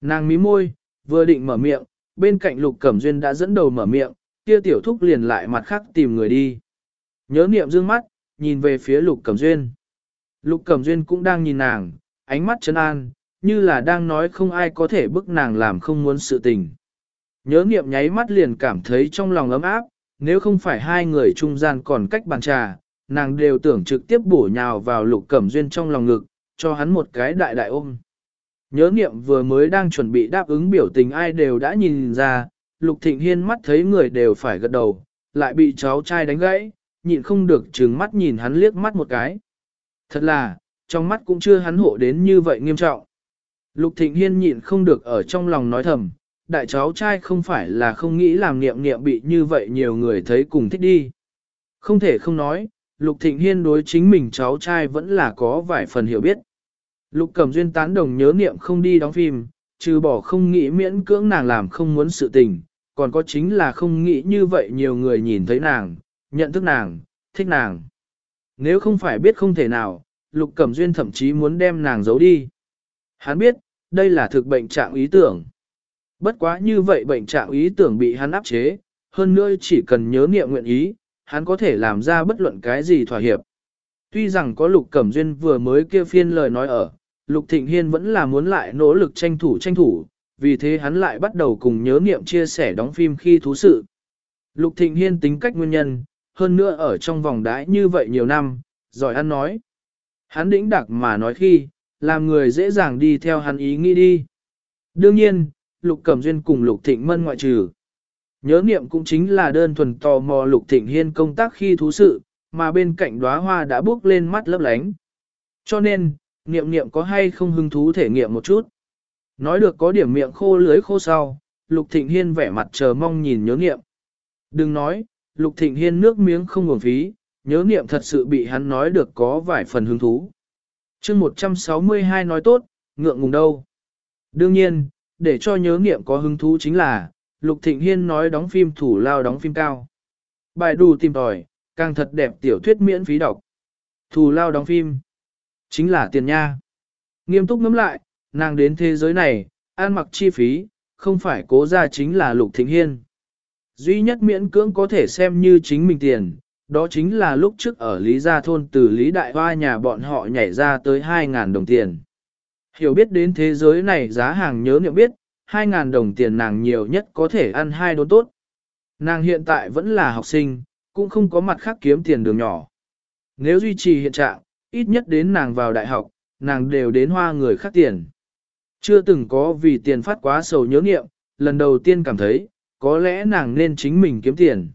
Nàng mí môi, vừa định mở miệng, bên cạnh Lục Cẩm Duyên đã dẫn đầu mở miệng, kia tiểu thúc liền lại mặt khác tìm người đi. Nhớ niệm dương mắt, nhìn về phía Lục Cẩm Duyên. Lục Cẩm Duyên cũng đang nhìn nàng, ánh mắt trấn an, như là đang nói không ai có thể bức nàng làm không muốn sự tình. Nhớ niệm nháy mắt liền cảm thấy trong lòng ấm áp, nếu không phải hai người trung gian còn cách bàn trà, nàng đều tưởng trực tiếp bổ nhào vào lục cẩm duyên trong lòng ngực, cho hắn một cái đại đại ôm. Nhớ niệm vừa mới đang chuẩn bị đáp ứng biểu tình ai đều đã nhìn ra, lục thịnh hiên mắt thấy người đều phải gật đầu, lại bị cháu trai đánh gãy, nhịn không được trừng mắt nhìn hắn liếc mắt một cái. Thật là, trong mắt cũng chưa hắn hộ đến như vậy nghiêm trọng. Lục thịnh hiên nhịn không được ở trong lòng nói thầm, đại cháu trai không phải là không nghĩ làm niệm niệm bị như vậy nhiều người thấy cùng thích đi. Không thể không nói, Lục Thịnh Hiên đối chính mình cháu trai vẫn là có vài phần hiểu biết. Lục Cẩm Duyên tán đồng nhớ niệm không đi đóng phim, trừ bỏ không nghĩ miễn cưỡng nàng làm không muốn sự tình, còn có chính là không nghĩ như vậy nhiều người nhìn thấy nàng, nhận thức nàng, thích nàng. Nếu không phải biết không thể nào, Lục Cẩm Duyên thậm chí muốn đem nàng giấu đi. Hắn biết, đây là thực bệnh trạng ý tưởng. Bất quá như vậy bệnh trạng ý tưởng bị hắn áp chế, hơn nữa chỉ cần nhớ niệm nguyện ý, hắn có thể làm ra bất luận cái gì thỏa hiệp. Tuy rằng có Lục Cẩm Duyên vừa mới kia phiên lời nói ở, Lục Thịnh Hiên vẫn là muốn lại nỗ lực tranh thủ tranh thủ, vì thế hắn lại bắt đầu cùng nhớ niệm chia sẻ đóng phim khi thú sự. Lục Thịnh Hiên tính cách nguyên nhân, hơn nữa ở trong vòng đãi như vậy nhiều năm, giỏi ăn nói. Hắn đĩnh đặc mà nói khi, làm người dễ dàng đi theo hắn ý nghĩ đi. Đương nhiên, Lục Cẩm Duyên cùng Lục Thịnh Mân ngoại trừ. Nhớ niệm cũng chính là đơn thuần tò mò Lục Thịnh Hiên công tác khi thú sự, mà bên cạnh đóa hoa đã bước lên mắt lấp lánh. Cho nên, niệm niệm có hay không hứng thú thể nghiệm một chút. Nói được có điểm miệng khô lưới khô sau, Lục Thịnh Hiên vẻ mặt chờ mong nhìn nhớ niệm. Đừng nói, Lục Thịnh Hiên nước miếng không nguồn phí, nhớ niệm thật sự bị hắn nói được có vài phần hứng thú. chương 162 nói tốt, ngượng ngùng đâu. Đương nhiên, để cho nhớ niệm có hứng thú chính là, Lục Thịnh Hiên nói đóng phim thủ lao đóng phim cao. Bài đủ tìm tòi, càng thật đẹp tiểu thuyết miễn phí đọc. Thủ lao đóng phim, chính là tiền nha. Nghiêm túc ngẫm lại, nàng đến thế giới này, ăn mặc chi phí, không phải cố ra chính là Lục Thịnh Hiên. Duy nhất miễn cưỡng có thể xem như chính mình tiền, đó chính là lúc trước ở Lý Gia Thôn từ Lý Đại Hoa nhà bọn họ nhảy ra tới 2.000 đồng tiền. Hiểu biết đến thế giới này giá hàng nhớ niệm biết, 2.000 đồng tiền nàng nhiều nhất có thể ăn hai đốn tốt. Nàng hiện tại vẫn là học sinh, cũng không có mặt khác kiếm tiền đường nhỏ. Nếu duy trì hiện trạng, ít nhất đến nàng vào đại học, nàng đều đến hoa người khác tiền. Chưa từng có vì tiền phát quá sầu nhớ nghiệm, lần đầu tiên cảm thấy, có lẽ nàng nên chính mình kiếm tiền.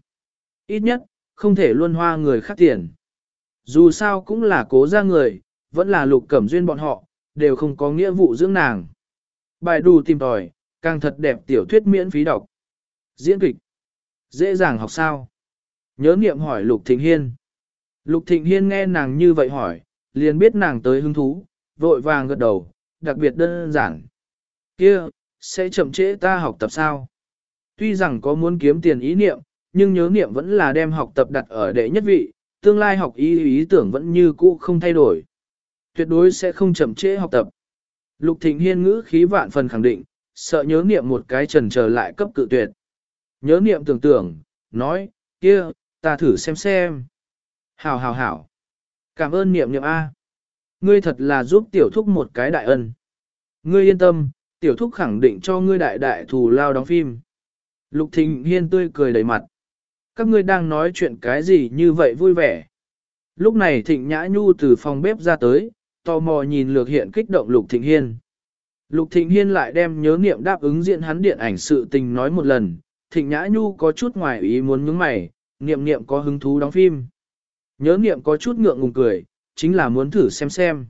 Ít nhất, không thể luôn hoa người khác tiền. Dù sao cũng là cố ra người, vẫn là lục cẩm duyên bọn họ, đều không có nghĩa vụ dưỡng nàng. Bài đù tìm tòi, càng thật đẹp tiểu thuyết miễn phí đọc. Diễn kịch. Dễ dàng học sao? Nhớ niệm hỏi Lục Thịnh Hiên. Lục Thịnh Hiên nghe nàng như vậy hỏi, liền biết nàng tới hứng thú, vội vàng gật đầu, đặc biệt đơn giản. Kia, sẽ chậm trễ ta học tập sao? Tuy rằng có muốn kiếm tiền ý niệm, nhưng nhớ niệm vẫn là đem học tập đặt ở đệ nhất vị, tương lai học ý ý tưởng vẫn như cũ không thay đổi. Tuyệt đối sẽ không chậm trễ học tập. Lục Thịnh Hiên ngữ khí vạn phần khẳng định, sợ nhớ niệm một cái trần trở lại cấp cự tuyệt. Nhớ niệm tưởng tưởng, nói, kia, ta thử xem xem. Hảo hảo hảo. Cảm ơn niệm niệm A. Ngươi thật là giúp tiểu thúc một cái đại ân. Ngươi yên tâm, tiểu thúc khẳng định cho ngươi đại đại thù lao đóng phim. Lục Thịnh Hiên tươi cười đầy mặt. Các ngươi đang nói chuyện cái gì như vậy vui vẻ. Lúc này Thịnh Nhã Nhu từ phòng bếp ra tới, tò mò nhìn lược hiện kích động Lục Thịnh Hiên. Lục Thịnh Hiên lại đem nhớ niệm đáp ứng diện hắn điện ảnh sự tình nói một lần, Thịnh Nhã Nhu có chút ngoài ý muốn nhướng mày, niệm niệm có hứng thú đóng phim. Nhớ niệm có chút ngượng ngùng cười, chính là muốn thử xem xem.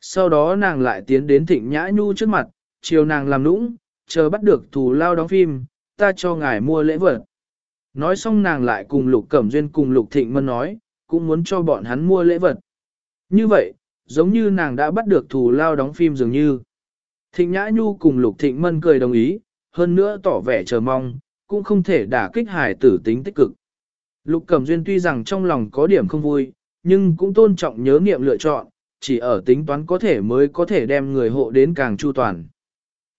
Sau đó nàng lại tiến đến Thịnh Nhã Nhu trước mặt, chiều nàng làm nũng, chờ bắt được thù lao đóng phim, ta cho ngài mua lễ vật. Nói xong nàng lại cùng Lục Cẩm Duyên cùng Lục Thịnh Mân nói, cũng muốn cho bọn hắn mua lễ vật. Như vậy, giống như nàng đã bắt được thù lao đóng phim dường như. Thịnh Nhã Nhu cùng Lục Thịnh Mân cười đồng ý, hơn nữa tỏ vẻ chờ mong, cũng không thể đả kích hài tử tính tích cực. Lục Cẩm Duyên tuy rằng trong lòng có điểm không vui, nhưng cũng tôn trọng nhớ nghiệm lựa chọn, chỉ ở tính toán có thể mới có thể đem người hộ đến càng chu toàn.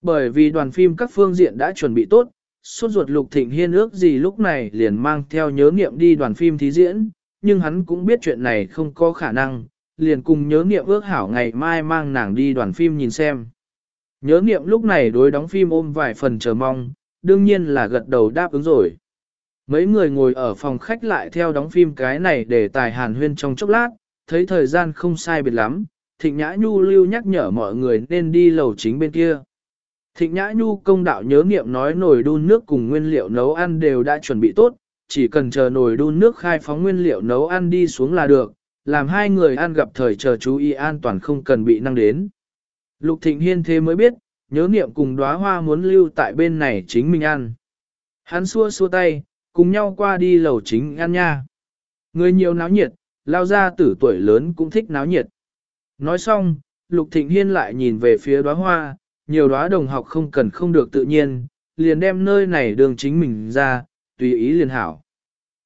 Bởi vì đoàn phim các phương diện đã chuẩn bị tốt, suốt ruột Lục Thịnh Hiên ước gì lúc này liền mang theo nhớ nghiệm đi đoàn phim thí diễn, nhưng hắn cũng biết chuyện này không có khả năng, liền cùng nhớ nghiệm ước hảo ngày mai mang nàng đi đoàn phim nhìn xem. Nhớ nghiệm lúc này đối đóng phim ôm vài phần chờ mong, đương nhiên là gật đầu đáp ứng rồi. Mấy người ngồi ở phòng khách lại theo đóng phim cái này để tài hàn huyên trong chốc lát, thấy thời gian không sai biệt lắm, Thịnh Nhã Nhu lưu nhắc nhở mọi người nên đi lầu chính bên kia. Thịnh Nhã Nhu công đạo nhớ nghiệm nói nồi đun nước cùng nguyên liệu nấu ăn đều đã chuẩn bị tốt, chỉ cần chờ nồi đun nước khai phóng nguyên liệu nấu ăn đi xuống là được, làm hai người ăn gặp thời chờ chú ý an toàn không cần bị năng đến. Lục Thịnh Hiên thế mới biết, nhớ niệm cùng đóa hoa muốn lưu tại bên này chính mình ăn. Hắn xua xua tay, cùng nhau qua đi lầu chính ăn nha. Người nhiều náo nhiệt, lao ra tử tuổi lớn cũng thích náo nhiệt. Nói xong, Lục Thịnh Hiên lại nhìn về phía đóa hoa, nhiều đóa đồng học không cần không được tự nhiên, liền đem nơi này đường chính mình ra, tùy ý liền hảo.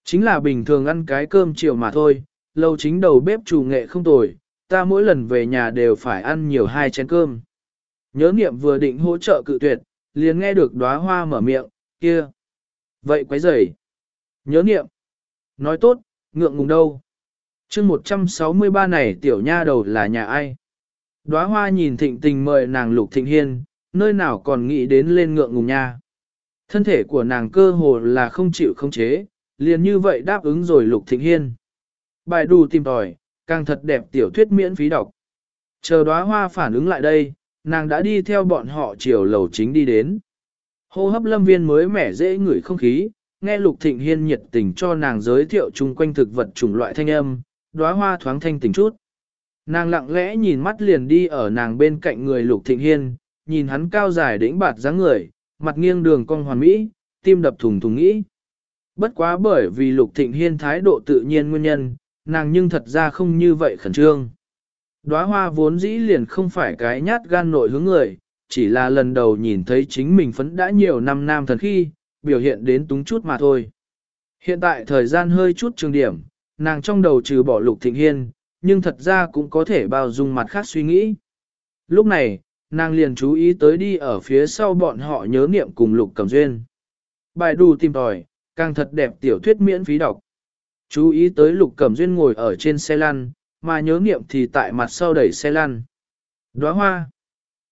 Chính là bình thường ăn cái cơm chiều mà thôi, lâu chính đầu bếp chủ nghệ không tồi, ta mỗi lần về nhà đều phải ăn nhiều hai chén cơm. Nhớ niệm vừa định hỗ trợ cự tuyệt, liền nghe được đóa hoa mở miệng, kia. Vậy quấy rầy. Nhớ niệm. Nói tốt, ngượng ngùng đâu. chương 163 này tiểu nha đầu là nhà ai? Đóa hoa nhìn thịnh tình mời nàng lục thịnh hiên, nơi nào còn nghĩ đến lên ngượng ngùng nha. Thân thể của nàng cơ hồ là không chịu không chế, liền như vậy đáp ứng rồi lục thịnh hiên. Bài đù tìm tòi, càng thật đẹp tiểu thuyết miễn phí đọc. Chờ đóa hoa phản ứng lại đây, nàng đã đi theo bọn họ chiều lầu chính đi đến. Hô hấp lâm viên mới mẻ dễ ngửi không khí, nghe Lục Thịnh Hiên nhiệt tình cho nàng giới thiệu chung quanh thực vật chủng loại thanh âm, đóa hoa thoáng thanh tình chút. Nàng lặng lẽ nhìn mắt liền đi ở nàng bên cạnh người Lục Thịnh Hiên, nhìn hắn cao dài đĩnh bạt dáng người, mặt nghiêng đường cong hoàn mỹ, tim đập thùng thùng nghĩ. Bất quá bởi vì Lục Thịnh Hiên thái độ tự nhiên nguyên nhân, nàng nhưng thật ra không như vậy khẩn trương. Đóa hoa vốn dĩ liền không phải cái nhát gan nội hướng người, chỉ là lần đầu nhìn thấy chính mình phấn đã nhiều năm nam thần khi, biểu hiện đến túng chút mà thôi. Hiện tại thời gian hơi chút trường điểm, nàng trong đầu trừ bỏ lục thịnh hiên, nhưng thật ra cũng có thể bao dung mặt khác suy nghĩ. Lúc này, nàng liền chú ý tới đi ở phía sau bọn họ nhớ niệm cùng lục cầm duyên. Bài đù tìm tòi, càng thật đẹp tiểu thuyết miễn phí đọc. Chú ý tới lục cẩm duyên ngồi ở trên xe lăn, mà nhớ niệm thì tại mặt sau đẩy xe lăn. Đóa hoa.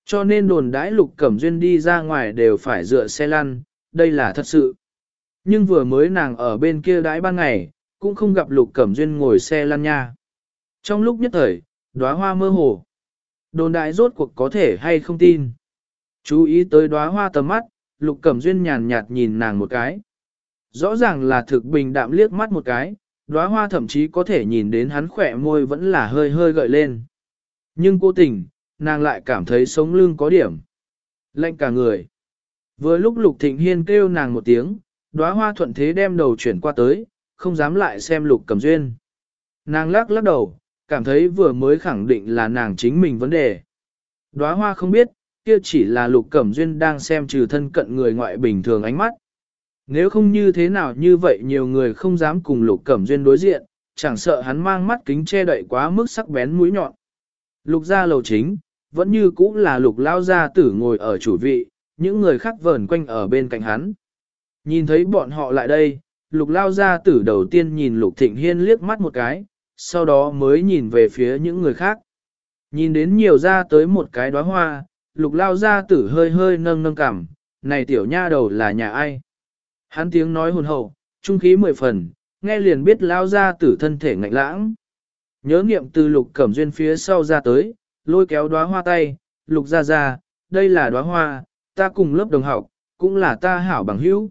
Cho nên đồn đãi lục cẩm duyên đi ra ngoài đều phải dựa xe lăn, đây là thật sự. Nhưng vừa mới nàng ở bên kia đãi ban ngày, cũng không gặp lục cẩm duyên ngồi xe lăn nha. Trong lúc nhất thời, đóa hoa mơ hồ. Đồn đại rốt cuộc có thể hay không tin. Chú ý tới đóa hoa tầm mắt, Lục Cẩm Duyên nhàn nhạt nhìn nàng một cái. Rõ ràng là thực bình đạm liếc mắt một cái, đóa hoa thậm chí có thể nhìn đến hắn khỏe môi vẫn là hơi hơi gợi lên. Nhưng cô tình, nàng lại cảm thấy sống lưng có điểm. Lạnh cả người. Vừa lúc Lục Thịnh Hiên kêu nàng một tiếng, đóa hoa thuận thế đem đầu chuyển qua tới, không dám lại xem Lục Cẩm Duyên. Nàng lắc lắc đầu, cảm thấy vừa mới khẳng định là nàng chính mình vấn đề. Đóa hoa không biết, kia chỉ là Lục Cẩm Duyên đang xem trừ thân cận người ngoại bình thường ánh mắt. Nếu không như thế nào như vậy nhiều người không dám cùng Lục Cẩm Duyên đối diện, chẳng sợ hắn mang mắt kính che đậy quá mức sắc bén mũi nhọn. Lục gia lầu chính, vẫn như cũ là lục lao gia tử ngồi ở chủ vị, những người khác vờn quanh ở bên cạnh hắn. Nhìn thấy bọn họ lại đây, lục lao gia tử đầu tiên nhìn lục thịnh hiên liếc mắt một cái, sau đó mới nhìn về phía những người khác. Nhìn đến nhiều ra tới một cái đóa hoa, lục lao gia tử hơi hơi nâng nâng cảm, này tiểu nha đầu là nhà ai? Hắn tiếng nói hồn hậu, trung khí mười phần, nghe liền biết lao gia tử thân thể ngạnh lãng. Nhớ nghiệm từ lục cẩm duyên phía sau ra tới, lôi kéo đóa hoa tay, lục ra ra, đây là đóa hoa, ta cùng lớp đồng học, cũng là ta hảo bằng hữu.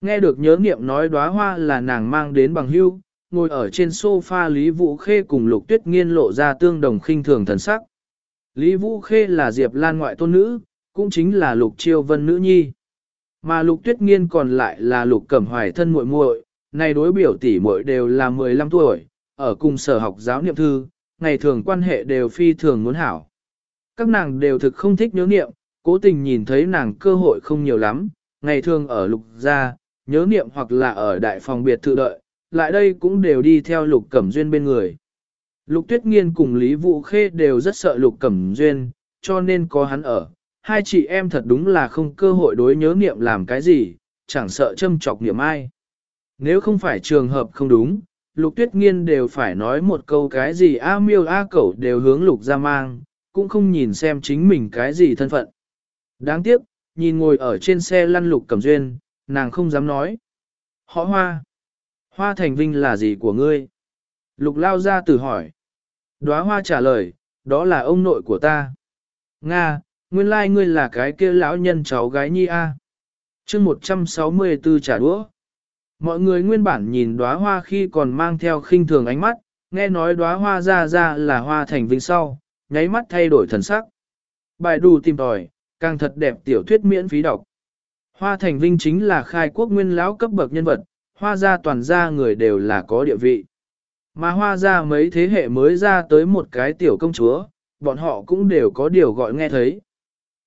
Nghe được nhớ nghiệm nói đóa hoa là nàng mang đến bằng hữu, ngồi ở trên sofa Lý Vũ Khê cùng Lục Tuyết Nghiên lộ ra tương đồng khinh thường thần sắc. Lý Vũ Khê là Diệp Lan ngoại tôn nữ, cũng chính là Lục Chiêu Vân nữ nhi. Mà Lục Tuyết Nghiên còn lại là Lục Cẩm Hoài thân muội muội, này đối biểu tỷ muội đều là 15 tuổi, ở cùng sở học giáo niệm thư, ngày thường quan hệ đều phi thường muốn hảo. Các nàng đều thực không thích nhớ niệm, cố tình nhìn thấy nàng cơ hội không nhiều lắm, ngày thường ở lục gia, nhớ niệm hoặc là ở đại phòng biệt thự đợi, lại đây cũng đều đi theo lục cẩm duyên bên người. Lục tuyết nghiên cùng Lý Vũ Khê đều rất sợ lục cẩm duyên, cho nên có hắn ở. Hai chị em thật đúng là không cơ hội đối nhớ niệm làm cái gì, chẳng sợ châm chọc niệm ai. Nếu không phải trường hợp không đúng, lục tuyết nghiên đều phải nói một câu cái gì a miêu a cẩu đều hướng lục ra mang, cũng không nhìn xem chính mình cái gì thân phận. Đáng tiếc, nhìn ngồi ở trên xe lăn lục cẩm duyên, nàng không dám nói. Họ hoa. Hoa thành vinh là gì của ngươi? Lục lao ra từ hỏi. Đóa hoa trả lời, đó là ông nội của ta. Nga, nguyên lai ngươi là cái kia lão nhân cháu gái nhi a. À. Chương 164 trả đũa. Mọi người nguyên bản nhìn đóa hoa khi còn mang theo khinh thường ánh mắt, nghe nói đóa hoa ra ra là hoa thành vinh sau, nháy mắt thay đổi thần sắc. Bài đủ tìm tòi, càng thật đẹp tiểu thuyết miễn phí đọc. Hoa thành vinh chính là khai quốc nguyên lão cấp bậc nhân vật, hoa gia toàn gia người đều là có địa vị. Mà hoa gia mấy thế hệ mới ra tới một cái tiểu công chúa, bọn họ cũng đều có điều gọi nghe thấy.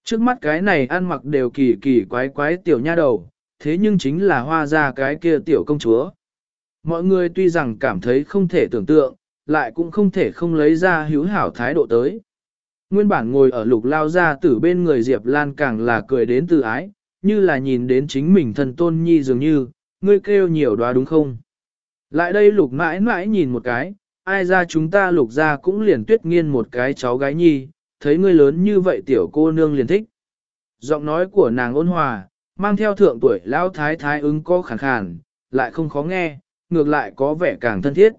Trước mắt cái này ăn mặc đều kỳ kỳ quái quái tiểu nha đầu, thế nhưng chính là hoa ra cái kia tiểu công chúa. Mọi người tuy rằng cảm thấy không thể tưởng tượng, lại cũng không thể không lấy ra hữu hảo thái độ tới. Nguyên bản ngồi ở lục lao ra từ bên người Diệp Lan càng là cười đến từ ái, như là nhìn đến chính mình thần tôn nhi dường như, ngươi kêu nhiều đoá đúng không? Lại đây lục mãi mãi nhìn một cái, ai ra chúng ta lục ra cũng liền tuyết nghiên một cái cháu gái nhi, thấy ngươi lớn như vậy tiểu cô nương liền thích. Giọng nói của nàng ôn hòa, mang theo thượng tuổi lão thái thái ứng có khàn khàn, lại không khó nghe, ngược lại có vẻ càng thân thiết.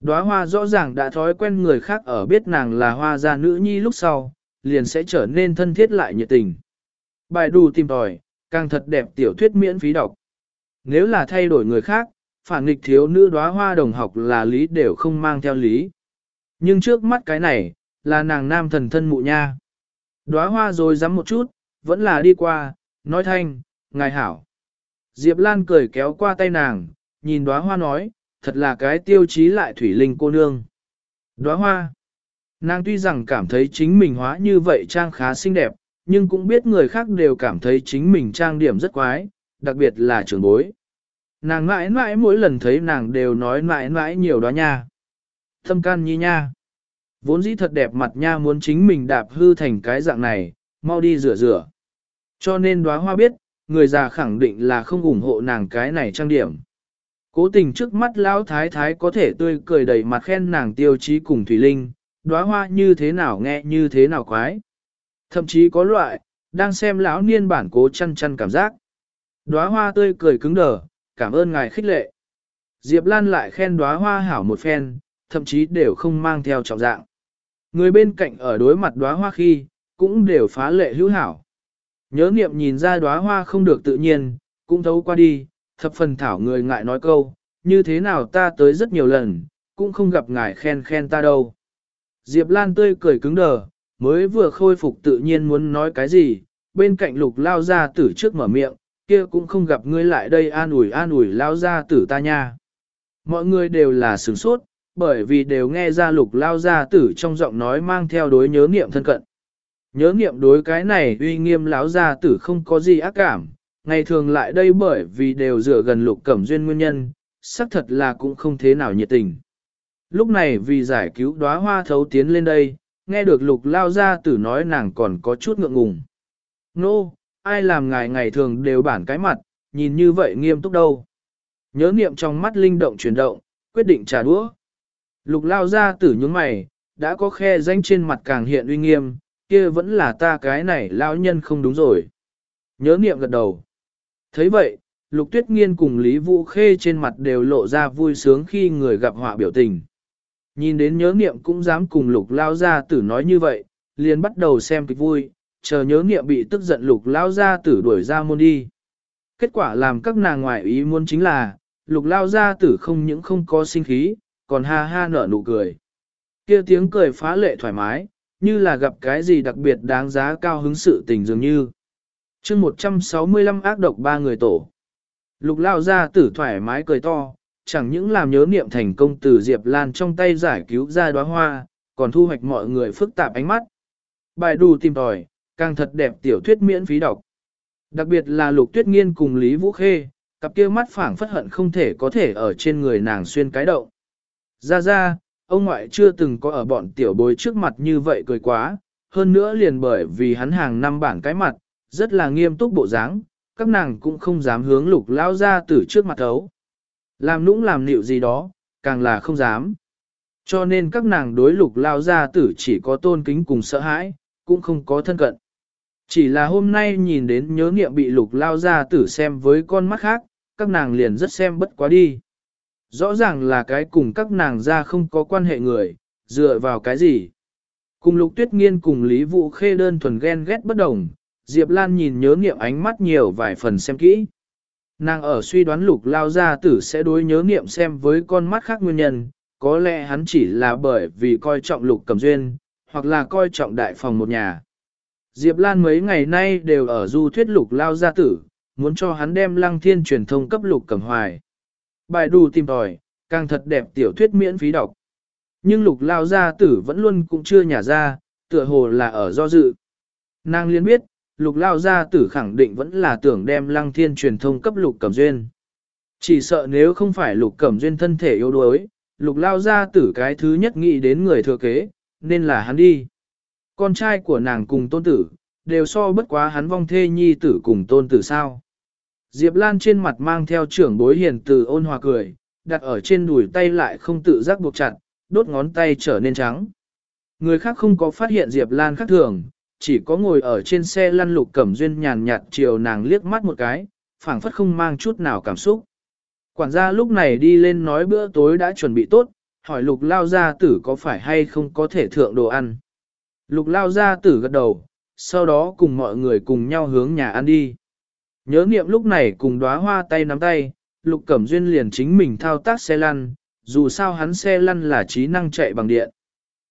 Đóa hoa rõ ràng đã thói quen người khác ở biết nàng là hoa gia nữ nhi lúc sau, liền sẽ trở nên thân thiết lại nhiệt tình. Bài đù tìm tòi, càng thật đẹp tiểu thuyết miễn phí đọc. Nếu là thay đổi người khác, phản nghịch thiếu nữ đóa hoa đồng học là lý đều không mang theo lý. Nhưng trước mắt cái này, là nàng nam thần thân mụ nha. Đóa hoa rồi dám một chút, vẫn là đi qua, nói thanh, ngài hảo. Diệp Lan cười kéo qua tay nàng, nhìn đóa hoa nói, thật là cái tiêu chí lại thủy linh cô nương. Đóa hoa. Nàng tuy rằng cảm thấy chính mình hóa như vậy trang khá xinh đẹp, nhưng cũng biết người khác đều cảm thấy chính mình trang điểm rất quái, đặc biệt là trưởng bối. Nàng mãi mãi mỗi lần thấy nàng đều nói mãi mãi nhiều đó nha. Thâm can nhi nha. Vốn dĩ thật đẹp mặt nha muốn chính mình đạp hư thành cái dạng này, mau đi rửa rửa. Cho nên đóa hoa biết, người già khẳng định là không ủng hộ nàng cái này trang điểm. Cố tình trước mắt lão thái thái có thể tươi cười đầy mặt khen nàng tiêu chí cùng Thủy Linh, đóa hoa như thế nào nghe như thế nào quái. Thậm chí có loại, đang xem lão niên bản cố chăn chăn cảm giác. Đóa hoa tươi cười cứng đờ, cảm ơn ngài khích lệ. Diệp Lan lại khen đóa hoa hảo một phen, thậm chí đều không mang theo trọng dạng. Người bên cạnh ở đối mặt đóa hoa khi, cũng đều phá lệ hữu hảo. Nhớ niệm nhìn ra đóa hoa không được tự nhiên, cũng thấu qua đi, thập phần thảo người ngại nói câu, như thế nào ta tới rất nhiều lần, cũng không gặp ngài khen khen ta đâu. Diệp Lan tươi cười cứng đờ, mới vừa khôi phục tự nhiên muốn nói cái gì, bên cạnh lục lao ra tử trước mở miệng, kia cũng không gặp ngươi lại đây an ủi an ủi lao ra tử ta nha. Mọi người đều là sửng sốt, bởi vì đều nghe ra lục lao ra tử trong giọng nói mang theo đối nhớ niệm thân cận. Nhớ niệm đối cái này uy nghiêm lão gia tử không có gì ác cảm, ngày thường lại đây bởi vì đều dựa gần lục cẩm duyên nguyên nhân, xác thật là cũng không thế nào nhiệt tình. Lúc này vì giải cứu đóa hoa thấu tiến lên đây, nghe được lục lao gia tử nói nàng còn có chút ngượng ngùng. Nô, no, ai làm ngài ngày thường đều bản cái mặt, nhìn như vậy nghiêm túc đâu. Nhớ niệm trong mắt linh động chuyển động, quyết định trả đũa. Lục lao gia tử nhướng mày, đã có khe danh trên mặt càng hiện uy nghiêm, kia vẫn là ta cái này lão nhân không đúng rồi. Nhớ niệm gật đầu. thấy vậy, Lục Tuyết Nghiên cùng Lý Vũ Khê trên mặt đều lộ ra vui sướng khi người gặp họa biểu tình. Nhìn đến nhớ niệm cũng dám cùng Lục Lao Gia Tử nói như vậy, liền bắt đầu xem kịch vui, chờ nhớ niệm bị tức giận Lục Lao Gia Tử đuổi ra môn đi. Kết quả làm các nàng ngoại ý muốn chính là, Lục Lao Gia Tử không những không có sinh khí, còn ha ha nở nụ cười. kia tiếng cười phá lệ thoải mái, như là gặp cái gì đặc biệt đáng giá cao hứng sự tình dường như. chương 165 ác độc ba người tổ. Lục lao ra tử thoải mái cười to, chẳng những làm nhớ niệm thành công từ Diệp Lan trong tay giải cứu ra đóa hoa, còn thu hoạch mọi người phức tạp ánh mắt. Bài đù tìm tòi, càng thật đẹp tiểu thuyết miễn phí đọc. Đặc biệt là lục tuyết nghiên cùng Lý Vũ Khê, cặp kia mắt phảng phất hận không thể có thể ở trên người nàng xuyên cái động. Ra ra, ông ngoại chưa từng có ở bọn tiểu bối trước mặt như vậy cười quá, hơn nữa liền bởi vì hắn hàng năm bảng cái mặt, rất là nghiêm túc bộ dáng, các nàng cũng không dám hướng lục lao ra từ trước mặt thấu. Làm nũng làm nịu gì đó, càng là không dám. Cho nên các nàng đối lục lao gia tử chỉ có tôn kính cùng sợ hãi, cũng không có thân cận. Chỉ là hôm nay nhìn đến nhớ nghiệm bị lục lao gia tử xem với con mắt khác, các nàng liền rất xem bất quá đi. Rõ ràng là cái cùng các nàng ra không có quan hệ người, dựa vào cái gì. Cùng lục tuyết nghiên cùng Lý Vũ Khê đơn thuần ghen ghét bất đồng, Diệp Lan nhìn nhớ nghiệm ánh mắt nhiều vài phần xem kỹ. Nàng ở suy đoán lục lao gia tử sẽ đối nhớ nghiệm xem với con mắt khác nguyên nhân, có lẽ hắn chỉ là bởi vì coi trọng lục cầm duyên, hoặc là coi trọng đại phòng một nhà. Diệp Lan mấy ngày nay đều ở du thuyết lục lao gia tử, muốn cho hắn đem lăng thiên truyền thông cấp lục cầm hoài. Bài đủ tìm tòi, càng thật đẹp tiểu thuyết miễn phí đọc. Nhưng lục lao gia tử vẫn luôn cũng chưa nhả ra, tựa hồ là ở do dự. Nàng liên biết, lục lao gia tử khẳng định vẫn là tưởng đem lăng thiên truyền thông cấp lục cẩm duyên. Chỉ sợ nếu không phải lục cẩm duyên thân thể yếu đuối, lục lao gia tử cái thứ nhất nghĩ đến người thừa kế, nên là hắn đi. Con trai của nàng cùng tôn tử, đều so bất quá hắn vong thê nhi tử cùng tôn tử sao. Diệp Lan trên mặt mang theo trưởng bối hiền từ ôn hòa cười, đặt ở trên đùi tay lại không tự giác buộc chặt, đốt ngón tay trở nên trắng. Người khác không có phát hiện Diệp Lan khác thường, chỉ có ngồi ở trên xe lăn lục cẩm duyên nhàn nhạt chiều nàng liếc mắt một cái, phảng phất không mang chút nào cảm xúc. Quản gia lúc này đi lên nói bữa tối đã chuẩn bị tốt, hỏi lục lao gia tử có phải hay không có thể thượng đồ ăn. Lục lao gia tử gật đầu, sau đó cùng mọi người cùng nhau hướng nhà ăn đi. Nhớ niệm lúc này cùng đóa hoa tay nắm tay, lục cẩm duyên liền chính mình thao tác xe lăn, dù sao hắn xe lăn là trí năng chạy bằng điện.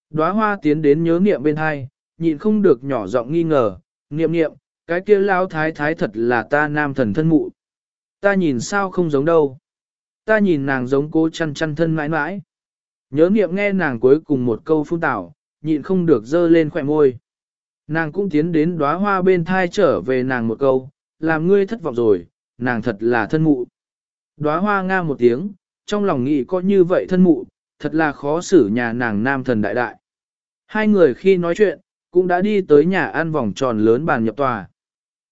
Đóa hoa tiến đến nhớ niệm bên hai, nhịn không được nhỏ giọng nghi ngờ, niệm niệm, cái kia lao thái thái thật là ta nam thần thân mụ. Ta nhìn sao không giống đâu. Ta nhìn nàng giống cố chăn chăn thân mãi mãi. Nhớ niệm nghe nàng cuối cùng một câu phun tảo, nhịn không được dơ lên khỏe môi. Nàng cũng tiến đến đóa hoa bên thai trở về nàng một câu, làm ngươi thất vọng rồi, nàng thật là thân mụ. Đóa hoa nga một tiếng, trong lòng nghĩ có như vậy thân mụ, thật là khó xử nhà nàng nam thần đại đại. Hai người khi nói chuyện, cũng đã đi tới nhà ăn vòng tròn lớn bàn nhập tòa.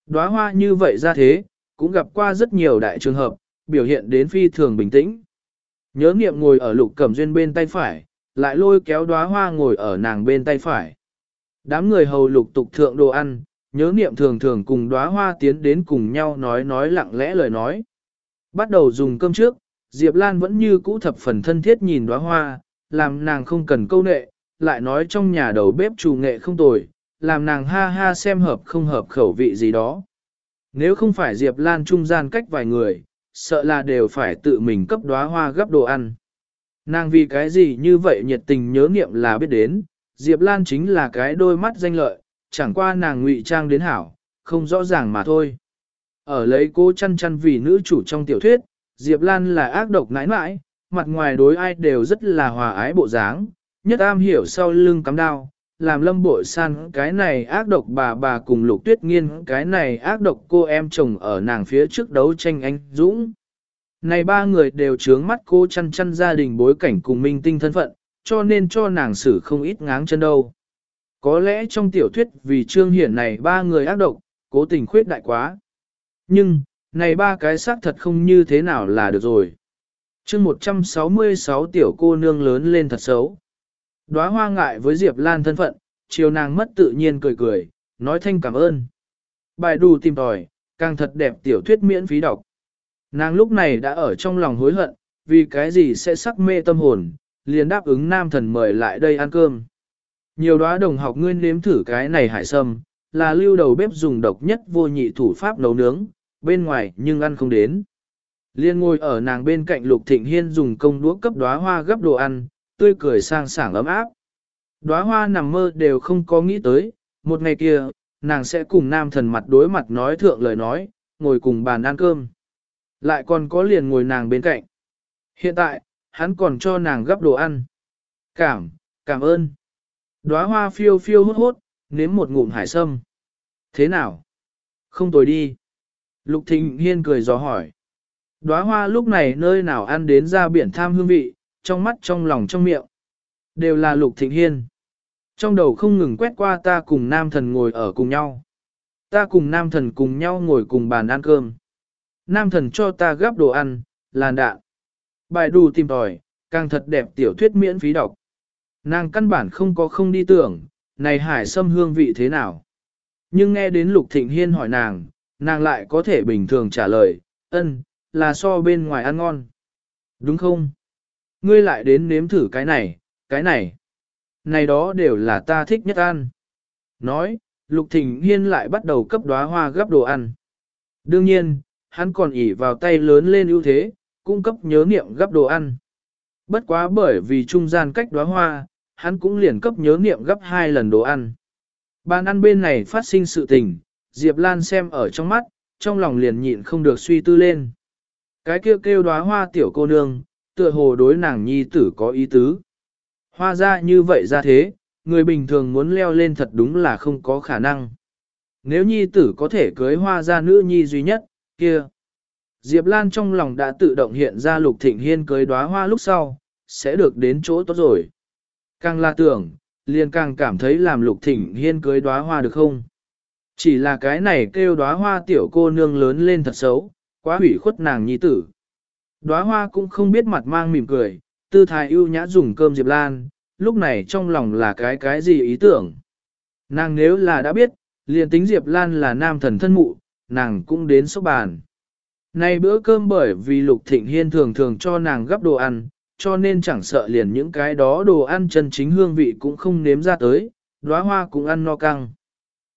Đóa hoa như vậy ra thế, cũng gặp qua rất nhiều đại trường hợp, biểu hiện đến phi thường bình tĩnh. Nhớ nghiệm ngồi ở lục cẩm duyên bên tay phải, lại lôi kéo đóa hoa ngồi ở nàng bên tay phải. Đám người hầu lục tục thượng đồ ăn, nhớ niệm thường thường cùng đóa hoa tiến đến cùng nhau nói nói lặng lẽ lời nói. Bắt đầu dùng cơm trước, Diệp Lan vẫn như cũ thập phần thân thiết nhìn đóa hoa, làm nàng không cần câu nệ, lại nói trong nhà đầu bếp chủ nghệ không tồi, làm nàng ha ha xem hợp không hợp khẩu vị gì đó. Nếu không phải Diệp Lan trung gian cách vài người, sợ là đều phải tự mình cấp đóa hoa gấp đồ ăn. Nàng vì cái gì như vậy nhiệt tình nhớ nghiệm là biết đến, Diệp Lan chính là cái đôi mắt danh lợi, chẳng qua nàng ngụy trang đến hảo, không rõ ràng mà thôi. Ở lấy cô chăn chăn vì nữ chủ trong tiểu thuyết, Diệp Lan là ác độc nãi nãi, mặt ngoài đối ai đều rất là hòa ái bộ dáng, nhất am hiểu sau lưng cắm đao, làm lâm bội san cái này ác độc bà bà cùng lục tuyết nghiên cái này ác độc cô em chồng ở nàng phía trước đấu tranh anh Dũng. Này ba người đều trướng mắt cô chăn chăn gia đình bối cảnh cùng minh tinh thân phận, cho nên cho nàng xử không ít ngáng chân đâu. Có lẽ trong tiểu thuyết vì trương hiển này ba người ác độc, cố tình khuyết đại quá. Nhưng, này ba cái xác thật không như thế nào là được rồi. chương 166 tiểu cô nương lớn lên thật xấu. Đóa hoa ngại với Diệp Lan thân phận, chiều nàng mất tự nhiên cười cười, nói thanh cảm ơn. Bài đù tìm tòi, càng thật đẹp tiểu thuyết miễn phí đọc. Nàng lúc này đã ở trong lòng hối hận, vì cái gì sẽ sắc mê tâm hồn, liền đáp ứng nam thần mời lại đây ăn cơm. Nhiều đóa đồng học nguyên nếm thử cái này hải sâm, là lưu đầu bếp dùng độc nhất vô nhị thủ pháp nấu nướng, bên ngoài nhưng ăn không đến. Liên ngồi ở nàng bên cạnh Lục Thịnh Hiên dùng công đũa cấp đóa hoa gấp đồ ăn, tươi cười sang sảng ấm áp. Đóa hoa nằm mơ đều không có nghĩ tới, một ngày kia, nàng sẽ cùng nam thần mặt đối mặt nói thượng lời nói, ngồi cùng bàn ăn cơm. Lại còn có liền ngồi nàng bên cạnh. Hiện tại, hắn còn cho nàng gấp đồ ăn. Cảm, cảm ơn. Đóa hoa phiêu phiêu hốt hốt, nếm một ngụm hải sâm. Thế nào? Không tồi đi. Lục Thịnh Hiên cười gió hỏi. Đóa hoa lúc này nơi nào ăn đến ra biển tham hương vị, trong mắt trong lòng trong miệng. Đều là Lục Thịnh Hiên. Trong đầu không ngừng quét qua ta cùng nam thần ngồi ở cùng nhau. Ta cùng nam thần cùng nhau ngồi cùng bàn ăn cơm. Nam thần cho ta gắp đồ ăn, làn đạn. Bài đù tìm tòi, càng thật đẹp tiểu thuyết miễn phí đọc. Nàng căn bản không có không đi tưởng, này hải sâm hương vị thế nào. Nhưng nghe đến Lục Thịnh Hiên hỏi nàng, nàng lại có thể bình thường trả lời, ân, là so bên ngoài ăn ngon. Đúng không? Ngươi lại đến nếm thử cái này, cái này. Này đó đều là ta thích nhất ăn. Nói, Lục Thịnh Hiên lại bắt đầu cấp đóa hoa gấp đồ ăn. Đương nhiên, hắn còn ỉ vào tay lớn lên ưu thế, cung cấp nhớ niệm gấp đồ ăn. Bất quá bởi vì trung gian cách đóa hoa, hắn cũng liền cấp nhớ niệm gấp hai lần đồ ăn. Bàn ăn bên này phát sinh sự tình, Diệp Lan xem ở trong mắt, trong lòng liền nhịn không được suy tư lên. Cái kêu kêu đóa hoa tiểu cô nương, tựa hồ đối nàng nhi tử có ý tứ. Hoa ra như vậy ra thế, người bình thường muốn leo lên thật đúng là không có khả năng. Nếu nhi tử có thể cưới hoa ra nữ nhi duy nhất, kia. Diệp Lan trong lòng đã tự động hiện ra lục thịnh hiên cưới đóa hoa lúc sau, sẽ được đến chỗ tốt rồi. Càng là tưởng, liền càng cảm thấy làm lục thịnh hiên cưới đóa hoa được không? Chỉ là cái này kêu đóa hoa tiểu cô nương lớn lên thật xấu, quá hủy khuất nàng nhi tử. Đóa hoa cũng không biết mặt mang mỉm cười, tư thái ưu nhã dùng cơm Diệp Lan, lúc này trong lòng là cái cái gì ý tưởng. Nàng nếu là đã biết, liền tính Diệp Lan là nam thần thân mụ, nàng cũng đến sốc bàn. Nay bữa cơm bởi vì Lục Thịnh Hiên thường thường cho nàng gấp đồ ăn, cho nên chẳng sợ liền những cái đó đồ ăn chân chính hương vị cũng không nếm ra tới, đóa hoa cũng ăn no căng.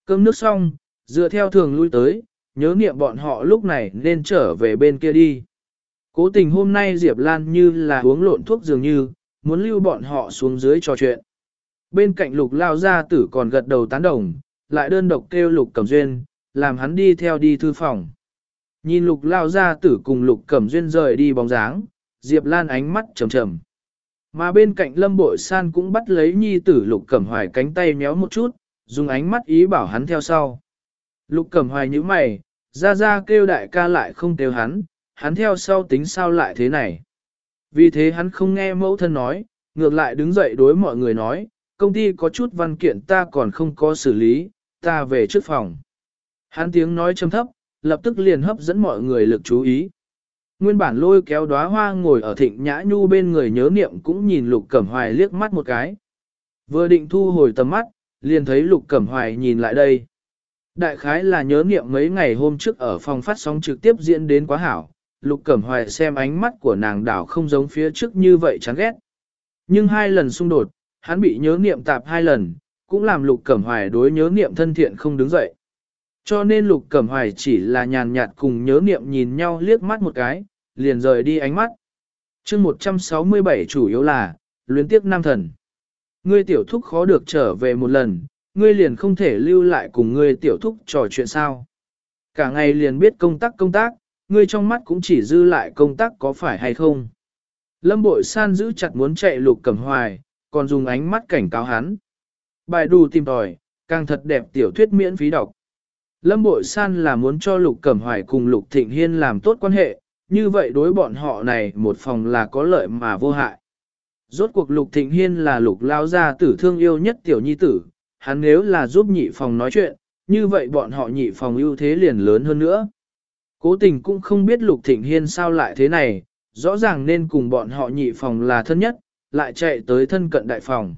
Cơm nước xong, dựa theo thường lui tới, nhớ niệm bọn họ lúc này nên trở về bên kia đi. Cố tình hôm nay Diệp Lan như là uống lộn thuốc dường như, muốn lưu bọn họ xuống dưới trò chuyện. Bên cạnh lục lao gia tử còn gật đầu tán đồng, lại đơn độc kêu lục cẩm duyên, làm hắn đi theo đi thư phòng. Nhìn lục lao gia tử cùng lục cẩm duyên rời đi bóng dáng, Diệp Lan ánh mắt trầm trầm. Mà bên cạnh lâm bội san cũng bắt lấy nhi tử lục cẩm hoài cánh tay méo một chút, dùng ánh mắt ý bảo hắn theo sau. Lục cẩm hoài như mày, ra ra kêu đại ca lại không kêu hắn, hắn theo sau tính sao lại thế này. Vì thế hắn không nghe mẫu thân nói, ngược lại đứng dậy đối mọi người nói, công ty có chút văn kiện ta còn không có xử lý, ta về trước phòng. Hắn tiếng nói trầm thấp, lập tức liền hấp dẫn mọi người lực chú ý. Nguyên bản lôi kéo đóa hoa ngồi ở thịnh nhã nhu bên người nhớ niệm cũng nhìn lục cẩm hoài liếc mắt một cái. Vừa định thu hồi tầm mắt, liền thấy lục cẩm hoài nhìn lại đây. Đại khái là nhớ niệm mấy ngày hôm trước ở phòng phát sóng trực tiếp diễn đến quá hảo, lục cẩm hoài xem ánh mắt của nàng đảo không giống phía trước như vậy chán ghét. Nhưng hai lần xung đột, hắn bị nhớ niệm tạp hai lần, cũng làm Lục Cẩm Hoài đối nhớ niệm thân thiện không đứng dậy. Cho nên Lục Cẩm Hoài chỉ là nhàn nhạt cùng nhớ niệm nhìn nhau liếc mắt một cái, liền rời đi ánh mắt. chương 167 chủ yếu là, luyến tiếc nam thần. Ngươi tiểu thúc khó được trở về một lần, ngươi liền không thể lưu lại cùng ngươi tiểu thúc trò chuyện sao. Cả ngày liền biết công tác công tác, ngươi trong mắt cũng chỉ dư lại công tác có phải hay không. Lâm bội san giữ chặt muốn chạy lục cẩm hoài, còn dùng ánh mắt cảnh cáo hắn. Bài đù tìm tòi, càng thật đẹp tiểu thuyết miễn phí đọc. Lâm bội san là muốn cho lục cẩm hoài cùng lục thịnh hiên làm tốt quan hệ, như vậy đối bọn họ này một phòng là có lợi mà vô hại. Rốt cuộc lục thịnh hiên là lục lao gia tử thương yêu nhất tiểu nhi tử, hắn nếu là giúp nhị phòng nói chuyện, như vậy bọn họ nhị phòng ưu thế liền lớn hơn nữa. Cố tình cũng không biết lục thịnh hiên sao lại thế này, rõ ràng nên cùng bọn họ nhị phòng là thân nhất, lại chạy tới thân cận đại phòng.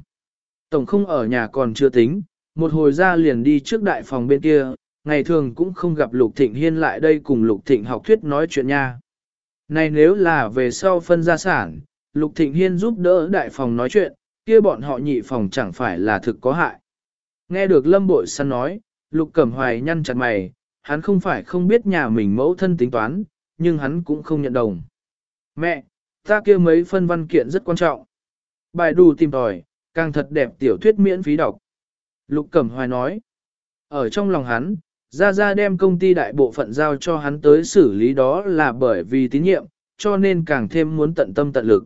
Tổng không ở nhà còn chưa tính, một hồi ra liền đi trước đại phòng bên kia, ngày thường cũng không gặp Lục Thịnh Hiên lại đây cùng Lục Thịnh học thuyết nói chuyện nha. Này nếu là về sau phân gia sản, Lục Thịnh Hiên giúp đỡ đại phòng nói chuyện, kia bọn họ nhị phòng chẳng phải là thực có hại. Nghe được Lâm Bội Săn nói, Lục Cẩm Hoài nhăn chặt mày, hắn không phải không biết nhà mình mẫu thân tính toán, nhưng hắn cũng không nhận đồng. Mẹ, ta kia mấy phân văn kiện rất quan trọng. Bài đủ tìm tòi, càng thật đẹp tiểu thuyết miễn phí đọc. Lục Cẩm Hoài nói, ở trong lòng hắn, Gia Gia đem công ty đại bộ phận giao cho hắn tới xử lý đó là bởi vì tín nhiệm, cho nên càng thêm muốn tận tâm tận lực.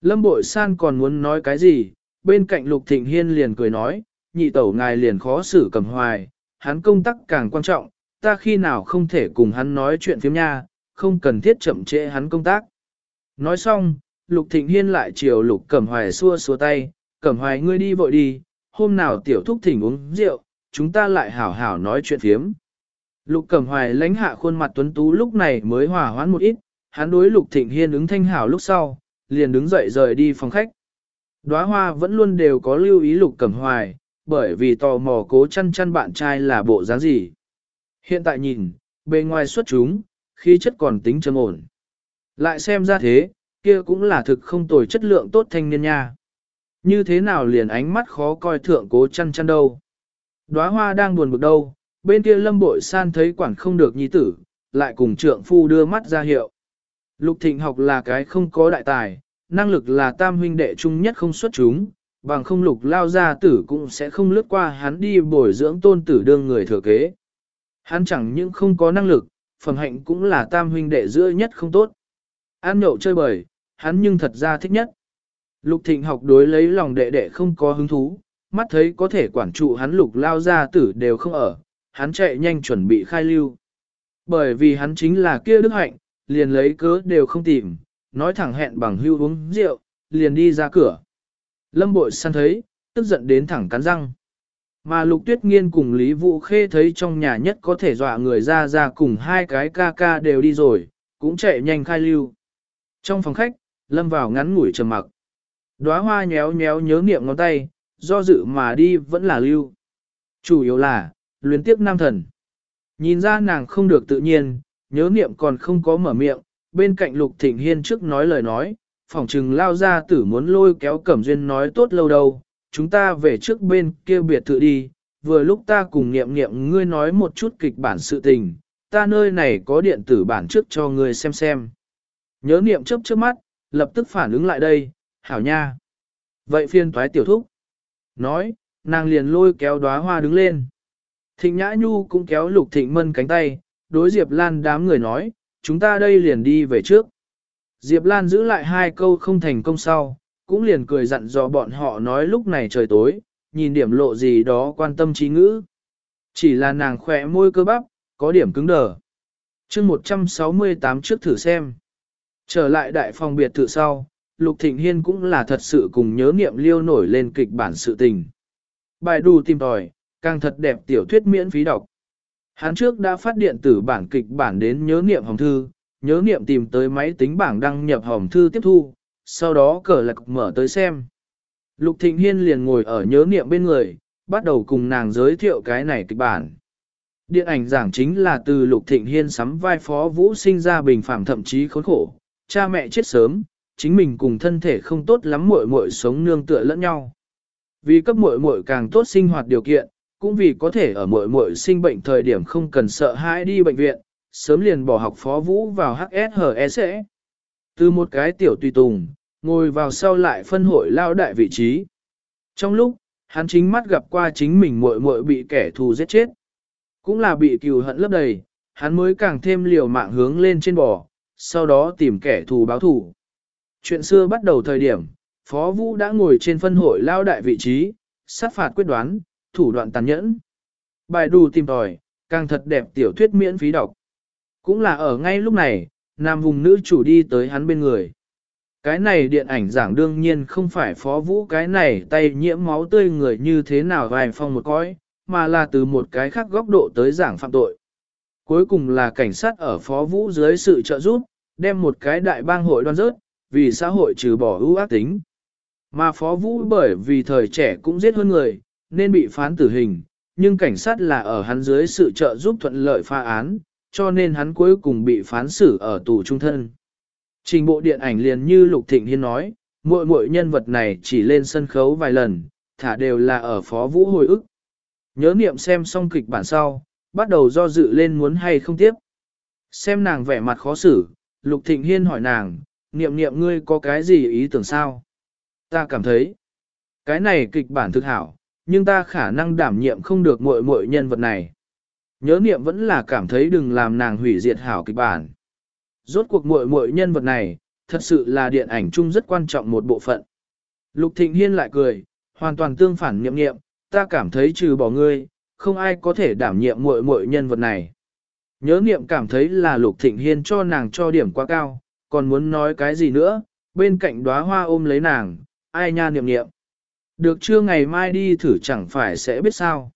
Lâm Bội San còn muốn nói cái gì, bên cạnh Lục Thịnh Hiên liền cười nói, nhị tẩu ngài liền khó xử cầm hoài, hắn công tác càng quan trọng, ta khi nào không thể cùng hắn nói chuyện phiếm nha, không cần thiết chậm trễ hắn công tác. Nói xong, Lục Thịnh Hiên lại chiều Lục Cẩm Hoài xua xua tay, Cẩm Hoài ngươi đi vội đi, hôm nào tiểu thúc thỉnh uống rượu, chúng ta lại hảo hảo nói chuyện phiếm. Lục Cẩm Hoài lãnh hạ khuôn mặt tuấn tú lúc này mới hòa hoãn một ít, hắn đối Lục Thịnh Hiên ứng thanh hảo lúc sau, liền đứng dậy rời đi phòng khách. Đóa hoa vẫn luôn đều có lưu ý Lục Cẩm Hoài, bởi vì tò mò cố chăn chăn bạn trai là bộ dáng gì. Hiện tại nhìn, bề ngoài xuất chúng, khí chất còn tính trầm ổn. Lại xem ra thế, kia cũng là thực không tồi chất lượng tốt thanh niên nha. Như thế nào liền ánh mắt khó coi thượng cố chăn chăn đâu. Đóa hoa đang buồn bực đâu, bên kia lâm bội san thấy quản không được nhi tử, lại cùng trượng phu đưa mắt ra hiệu. Lục thịnh học là cái không có đại tài, năng lực là tam huynh đệ chung nhất không xuất chúng, bằng không lục lao gia tử cũng sẽ không lướt qua hắn đi bồi dưỡng tôn tử đương người thừa kế. Hắn chẳng những không có năng lực, phẩm hạnh cũng là tam huynh đệ giữa nhất không tốt. Ăn nhậu chơi bời, hắn nhưng thật ra thích nhất. Lục thịnh học đối lấy lòng đệ đệ không có hứng thú, mắt thấy có thể quản trụ hắn lục lao gia tử đều không ở, hắn chạy nhanh chuẩn bị khai lưu. Bởi vì hắn chính là kia đức hạnh, liền lấy cớ đều không tìm, nói thẳng hẹn bằng hưu uống rượu, liền đi ra cửa. Lâm bội săn thấy, tức giận đến thẳng cắn răng. Mà lục tuyết nghiên cùng Lý Vũ Khê thấy trong nhà nhất có thể dọa người ra ra cùng hai cái ca ca đều đi rồi, cũng chạy nhanh khai lưu. Trong phòng khách, Lâm vào ngắn ngủi trầm mặc. Đóa hoa nhéo nhéo nhớ niệm ngón tay, do dự mà đi vẫn là lưu. Chủ yếu là, luyến tiếp nam thần. Nhìn ra nàng không được tự nhiên, nhớ niệm còn không có mở miệng, bên cạnh lục thịnh hiên trước nói lời nói, phỏng trừng lao ra tử muốn lôi kéo cẩm duyên nói tốt lâu đâu, chúng ta về trước bên kia biệt thự đi, vừa lúc ta cùng niệm niệm ngươi nói một chút kịch bản sự tình, ta nơi này có điện tử bản trước cho ngươi xem xem. Nhớ niệm chớp trước mắt, lập tức phản ứng lại đây, hảo nha. Vậy phiên thoái tiểu thúc. Nói, nàng liền lôi kéo đóa hoa đứng lên. Thịnh Nhã Nhu cũng kéo Lục Thịnh Mân cánh tay, đối Diệp Lan đám người nói, chúng ta đây liền đi về trước. Diệp Lan giữ lại hai câu không thành công sau, cũng liền cười dặn dò bọn họ nói lúc này trời tối, nhìn điểm lộ gì đó quan tâm trí ngữ. Chỉ là nàng khỏe môi cơ bắp, có điểm cứng đờ. chương 168 trước thử xem. Trở lại đại phòng biệt thự sau, Lục Thịnh Hiên cũng là thật sự cùng nhớ niệm liêu nổi lên kịch bản sự tình. Bài đù tìm tòi, càng thật đẹp tiểu thuyết miễn phí đọc. Hắn trước đã phát điện tử bản kịch bản đến nhớ niệm hồng thư, nhớ niệm tìm tới máy tính bảng đăng nhập hồng thư tiếp thu, sau đó cờ lạc mở tới xem. Lục Thịnh Hiên liền ngồi ở nhớ niệm bên người, bắt đầu cùng nàng giới thiệu cái này kịch bản. Điện ảnh giảng chính là từ Lục Thịnh Hiên sắm vai phó vũ sinh ra bình phạm thậm chí khốn khổ, cha mẹ chết sớm, chính mình cùng thân thể không tốt lắm muội muội sống nương tựa lẫn nhau. Vì cấp muội muội càng tốt sinh hoạt điều kiện, cũng vì có thể ở muội muội sinh bệnh thời điểm không cần sợ hãi đi bệnh viện, sớm liền bỏ học phó vũ vào HSHS. Từ một cái tiểu tùy tùng, ngồi vào sau lại phân hội lao đại vị trí. Trong lúc, hắn chính mắt gặp qua chính mình muội muội bị kẻ thù giết chết. Cũng là bị cừu hận lấp đầy, hắn mới càng thêm liều mạng hướng lên trên bò, sau đó tìm kẻ thù báo thù. Chuyện xưa bắt đầu thời điểm, Phó Vũ đã ngồi trên phân hội lao đại vị trí, sát phạt quyết đoán, thủ đoạn tàn nhẫn. Bài đù tìm tòi, càng thật đẹp tiểu thuyết miễn phí đọc. Cũng là ở ngay lúc này, nam vùng nữ chủ đi tới hắn bên người. Cái này điện ảnh giảng đương nhiên không phải phó vũ cái này tay nhiễm máu tươi người như thế nào vài phong một cõi, mà là từ một cái khác góc độ tới giảng phạm tội. Cuối cùng là cảnh sát ở phó vũ dưới sự trợ giúp, đem một cái đại bang hội đoan rớt, vì xã hội trừ bỏ ưu ác tính. Mà phó vũ bởi vì thời trẻ cũng giết hơn người, nên bị phán tử hình, nhưng cảnh sát là ở hắn dưới sự trợ giúp thuận lợi pha án, cho nên hắn cuối cùng bị phán xử ở tù trung thân. Trình bộ điện ảnh liền như Lục Thịnh Hiên nói, mỗi mỗi nhân vật này chỉ lên sân khấu vài lần, thả đều là ở phó vũ hồi ức. Nhớ niệm xem xong kịch bản sau, bắt đầu do dự lên muốn hay không tiếp. Xem nàng vẻ mặt khó xử, Lục Thịnh Hiên hỏi nàng, niệm niệm ngươi có cái gì ý tưởng sao? Ta cảm thấy, cái này kịch bản thực hảo, nhưng ta khả năng đảm nhiệm không được mọi mọi nhân vật này. Nhớ niệm vẫn là cảm thấy đừng làm nàng hủy diệt hảo kịch bản. Rốt cuộc mọi mọi nhân vật này, thật sự là điện ảnh chung rất quan trọng một bộ phận. Lục Thịnh Hiên lại cười, hoàn toàn tương phản niệm niệm, ta cảm thấy trừ bỏ ngươi, không ai có thể đảm nhiệm mọi mọi nhân vật này. Nhớ niệm cảm thấy là Lục Thịnh Hiên cho nàng cho điểm quá cao, còn muốn nói cái gì nữa, bên cạnh đóa hoa ôm lấy nàng, ai nha niệm niệm. Được chưa ngày mai đi thử chẳng phải sẽ biết sao.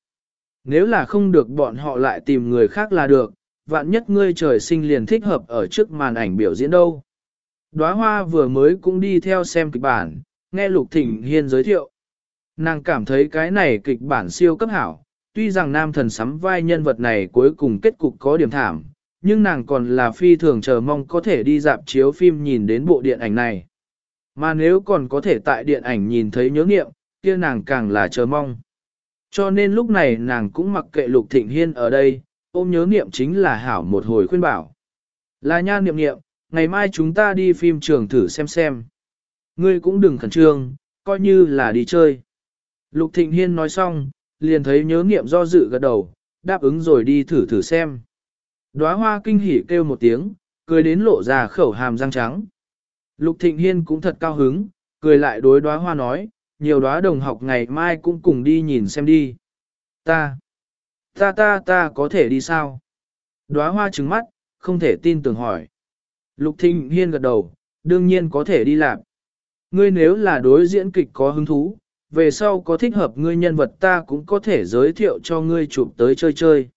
Nếu là không được bọn họ lại tìm người khác là được, vạn nhất ngươi trời sinh liền thích hợp ở trước màn ảnh biểu diễn đâu. Đóa hoa vừa mới cũng đi theo xem kịch bản, nghe Lục Thịnh Hiên giới thiệu. Nàng cảm thấy cái này kịch bản siêu cấp hảo, tuy rằng nam thần sắm vai nhân vật này cuối cùng kết cục có điểm thảm, nhưng nàng còn là phi thường chờ mong có thể đi dạp chiếu phim nhìn đến bộ điện ảnh này. Mà nếu còn có thể tại điện ảnh nhìn thấy nhớ nghiệm, kia nàng càng là chờ mong. Cho nên lúc này nàng cũng mặc kệ Lục Thịnh Hiên ở đây, ôm nhớ niệm chính là hảo một hồi khuyên bảo. Là nha niệm niệm, ngày mai chúng ta đi phim trường thử xem xem. Ngươi cũng đừng khẩn trương, coi như là đi chơi. Lục Thịnh Hiên nói xong, liền thấy nhớ niệm do dự gật đầu, đáp ứng rồi đi thử thử xem. Đóa hoa kinh hỉ kêu một tiếng, cười đến lộ ra khẩu hàm răng trắng. Lục Thịnh Hiên cũng thật cao hứng, cười lại đối đóa hoa nói, nhiều đóa đồng học ngày mai cũng cùng đi nhìn xem đi. Ta, ta ta ta có thể đi sao? Đóa hoa trừng mắt, không thể tin tưởng hỏi. Lục Thịnh Hiên gật đầu, đương nhiên có thể đi làm. Ngươi nếu là đối diễn kịch có hứng thú, về sau có thích hợp ngươi nhân vật ta cũng có thể giới thiệu cho ngươi chụp tới chơi chơi.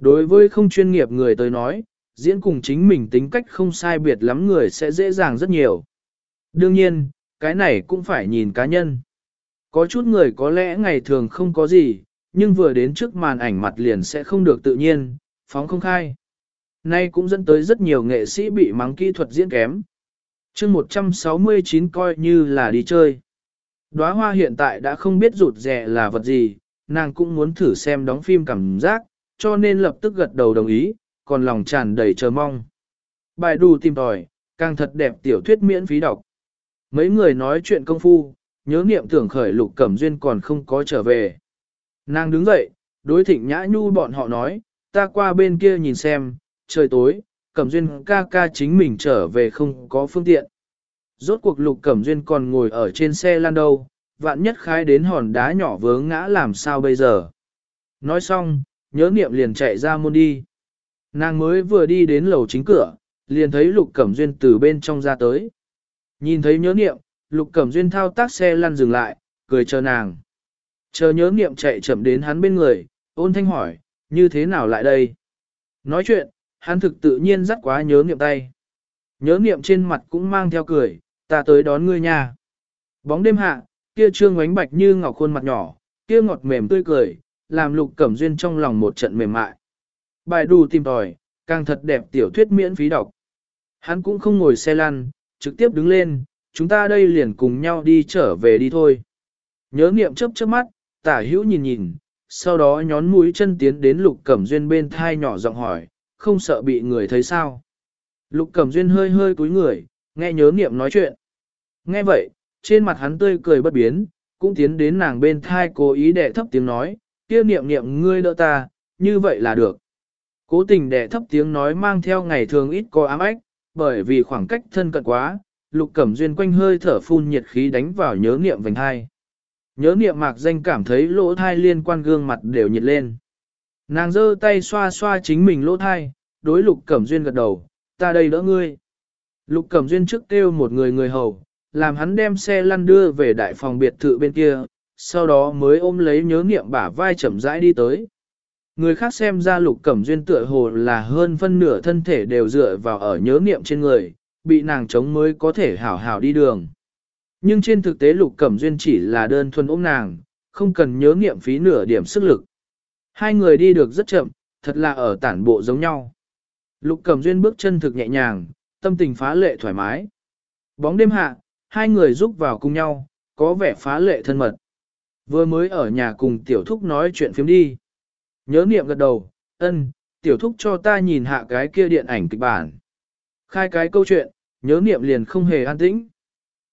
Đối với không chuyên nghiệp người tới nói, diễn cùng chính mình tính cách không sai biệt lắm người sẽ dễ dàng rất nhiều. Đương nhiên, cái này cũng phải nhìn cá nhân. Có chút người có lẽ ngày thường không có gì, nhưng vừa đến trước màn ảnh mặt liền sẽ không được tự nhiên, phóng không khai. Nay cũng dẫn tới rất nhiều nghệ sĩ bị mắng kỹ thuật diễn kém. chương 169 coi như là đi chơi. Đóa hoa hiện tại đã không biết rụt rẻ là vật gì, nàng cũng muốn thử xem đóng phim cảm giác, cho nên lập tức gật đầu đồng ý, còn lòng tràn đầy chờ mong. Bài đù tìm tòi, càng thật đẹp tiểu thuyết miễn phí đọc. Mấy người nói chuyện công phu, nhớ niệm tưởng khởi lục cẩm duyên còn không có trở về. Nàng đứng dậy, đối thịnh nhã nhu bọn họ nói, ta qua bên kia nhìn xem, trời tối, cẩm duyên ca ca chính mình trở về không có phương tiện. Rốt cuộc lục cẩm duyên còn ngồi ở trên xe lan đâu, vạn nhất khai đến hòn đá nhỏ vướng ngã làm sao bây giờ. Nói xong, nhớ niệm liền chạy ra môn đi. Nàng mới vừa đi đến lầu chính cửa, liền thấy lục cẩm duyên từ bên trong ra tới. Nhìn thấy nhớ niệm, lục cẩm duyên thao tác xe lăn dừng lại, cười chờ nàng. Chờ nhớ niệm chạy chậm đến hắn bên người, ôn thanh hỏi, như thế nào lại đây? Nói chuyện, hắn thực tự nhiên dắt quá nhớ niệm tay. Nhớ niệm trên mặt cũng mang theo cười, ta tới đón ngươi nha. Bóng đêm hạ, kia trương ánh bạch như ngọc khuôn mặt nhỏ, kia ngọt mềm tươi cười, làm lục cẩm duyên trong lòng một trận mềm mại. Bài đù tìm tòi, càng thật đẹp tiểu thuyết miễn phí đọc. Hắn cũng không ngồi xe lăn, trực tiếp đứng lên, chúng ta đây liền cùng nhau đi trở về đi thôi. Nhớ niệm chớp chớp mắt, tả hữu nhìn nhìn, sau đó nhón mũi chân tiến đến lục cẩm duyên bên thai nhỏ giọng hỏi, không sợ bị người thấy sao. Lục cẩm duyên hơi hơi cúi người, nghe nhớ niệm nói chuyện. Nghe vậy, trên mặt hắn tươi cười bất biến, cũng tiến đến nàng bên thai cố ý đệ thấp tiếng nói, kia niệm niệm ngươi đỡ ta, như vậy là được. Cố tình đẻ thấp tiếng nói mang theo ngày thường ít có ám ách, bởi vì khoảng cách thân cận quá, lục cẩm duyên quanh hơi thở phun nhiệt khí đánh vào nhớ niệm vành hai. Nhớ niệm mạc danh cảm thấy lỗ thai liên quan gương mặt đều nhiệt lên. Nàng giơ tay xoa xoa chính mình lỗ thai, đối lục cẩm duyên gật đầu, ta đây đỡ ngươi. Lục cẩm duyên trước kêu một người người hầu, làm hắn đem xe lăn đưa về đại phòng biệt thự bên kia, sau đó mới ôm lấy nhớ niệm bả vai chậm rãi đi tới. Người khác xem ra lục cẩm duyên tựa hồ là hơn phân nửa thân thể đều dựa vào ở nhớ niệm trên người, bị nàng chống mới có thể hảo hảo đi đường. Nhưng trên thực tế lục cẩm duyên chỉ là đơn thuần ôm nàng, không cần nhớ niệm phí nửa điểm sức lực. Hai người đi được rất chậm, thật là ở tản bộ giống nhau. Lục cẩm duyên bước chân thực nhẹ nhàng, tâm tình phá lệ thoải mái. Bóng đêm hạ, hai người giúp vào cùng nhau, có vẻ phá lệ thân mật. Vừa mới ở nhà cùng tiểu thúc nói chuyện phiếm đi. Nhớ niệm gật đầu, ân, tiểu thúc cho ta nhìn hạ cái kia điện ảnh kịch bản. Khai cái câu chuyện, nhớ niệm liền không hề an tĩnh.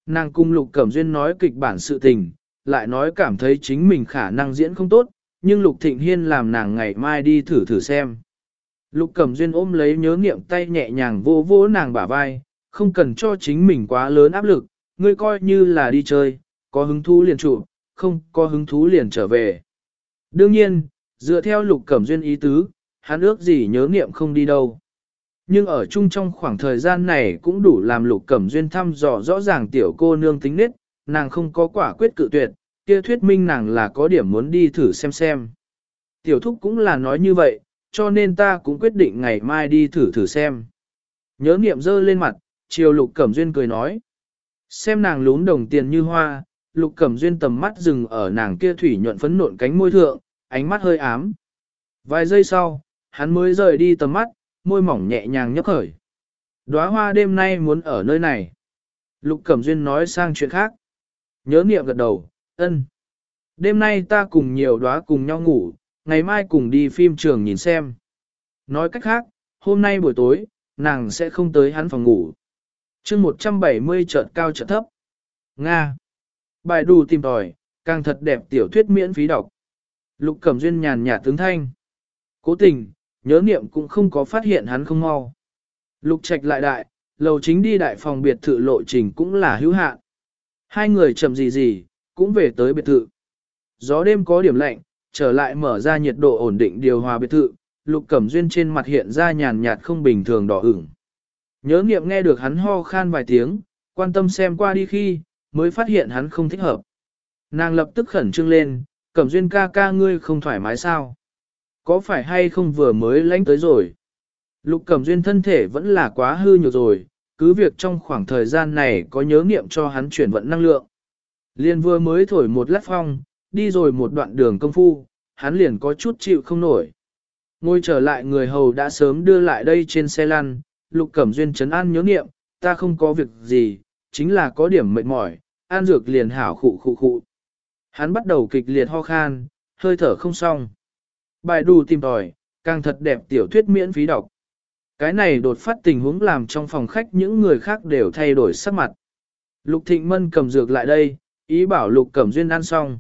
Nàng cung Lục Cẩm Duyên nói kịch bản sự tình, lại nói cảm thấy chính mình khả năng diễn không tốt, nhưng Lục Thịnh Hiên làm nàng ngày mai đi thử thử xem. Lục Cẩm Duyên ôm lấy nhớ niệm tay nhẹ nhàng vô vô nàng bả vai, không cần cho chính mình quá lớn áp lực, ngươi coi như là đi chơi, có hứng thú liền trụ, không có hứng thú liền trở về. Đương nhiên, dựa theo Lục Cẩm Duyên ý tứ, hắn ước gì nhớ niệm không đi đâu. Nhưng ở chung trong khoảng thời gian này cũng đủ làm lục cẩm duyên thăm dò rõ ràng tiểu cô nương tính nết, nàng không có quả quyết cự tuyệt, kia thuyết minh nàng là có điểm muốn đi thử xem xem. Tiểu thúc cũng là nói như vậy, cho nên ta cũng quyết định ngày mai đi thử thử xem. Nhớ niệm dơ lên mặt, chiều lục cẩm duyên cười nói. Xem nàng lún đồng tiền như hoa, lục cẩm duyên tầm mắt dừng ở nàng kia thủy nhuận phấn nộn cánh môi thượng, ánh mắt hơi ám. Vài giây sau, hắn mới rời đi tầm mắt, môi mỏng nhẹ nhàng nhấp khởi. Đóa hoa đêm nay muốn ở nơi này. Lục Cẩm Duyên nói sang chuyện khác. Nhớ niệm gật đầu, ân. Đêm nay ta cùng nhiều đóa cùng nhau ngủ, ngày mai cùng đi phim trường nhìn xem. Nói cách khác, hôm nay buổi tối, nàng sẽ không tới hắn phòng ngủ. chương 170 chợt cao chợt thấp. Nga. Bài đủ tìm tòi, càng thật đẹp tiểu thuyết miễn phí đọc. Lục Cẩm Duyên nhàn nhạt tướng thanh. Cố tình, nhớ niệm cũng không có phát hiện hắn không mau. Lục trạch lại đại, lầu chính đi đại phòng biệt thự lộ trình cũng là hữu hạn. Hai người chậm gì gì, cũng về tới biệt thự. Gió đêm có điểm lạnh, trở lại mở ra nhiệt độ ổn định điều hòa biệt thự, lục cẩm duyên trên mặt hiện ra nhàn nhạt không bình thường đỏ ửng. Nhớ nghiệm nghe được hắn ho khan vài tiếng, quan tâm xem qua đi khi, mới phát hiện hắn không thích hợp. Nàng lập tức khẩn trương lên, cẩm duyên ca ca ngươi không thoải mái sao? Có phải hay không vừa mới lánh tới rồi? Lục Cẩm Duyên thân thể vẫn là quá hư nhược rồi, cứ việc trong khoảng thời gian này có nhớ nghiệm cho hắn chuyển vận năng lượng. Liên vừa mới thổi một lát phong, đi rồi một đoạn đường công phu, hắn liền có chút chịu không nổi. Ngồi trở lại người hầu đã sớm đưa lại đây trên xe lăn, Lục Cẩm Duyên chấn an nhớ nghiệm, ta không có việc gì, chính là có điểm mệt mỏi, an dược liền hảo khụ khụ khụ. Hắn bắt đầu kịch liệt ho khan, hơi thở không xong. Bài đủ tìm tòi, càng thật đẹp tiểu thuyết miễn phí đọc. Cái này đột phát tình huống làm trong phòng khách những người khác đều thay đổi sắc mặt. Lục Thịnh Mân cầm dược lại đây, ý bảo Lục Cẩm Duyên ăn xong.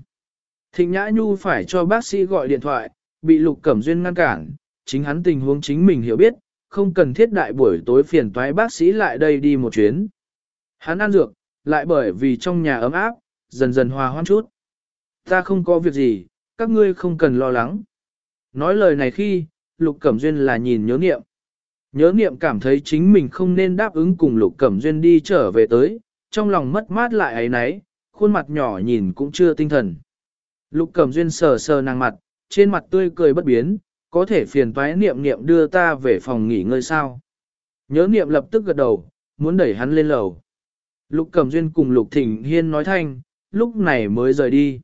Thịnh Nhã Nhu phải cho bác sĩ gọi điện thoại, bị Lục Cẩm Duyên ngăn cản, chính hắn tình huống chính mình hiểu biết, không cần thiết đại buổi tối phiền toái bác sĩ lại đây đi một chuyến. Hắn ăn dược, lại bởi vì trong nhà ấm áp, dần dần hòa hoãn chút. Ta không có việc gì, các ngươi không cần lo lắng. Nói lời này khi, Lục Cẩm Duyên là nhìn nhớ niệm. Nhớ niệm cảm thấy chính mình không nên đáp ứng cùng Lục Cẩm Duyên đi trở về tới, trong lòng mất mát lại ấy nấy, khuôn mặt nhỏ nhìn cũng chưa tinh thần. Lục Cẩm Duyên sờ sờ nàng mặt, trên mặt tươi cười bất biến, có thể phiền toái niệm niệm đưa ta về phòng nghỉ ngơi sao. Nhớ niệm lập tức gật đầu, muốn đẩy hắn lên lầu. Lục Cẩm Duyên cùng Lục Thịnh Hiên nói thanh, lúc này mới rời đi.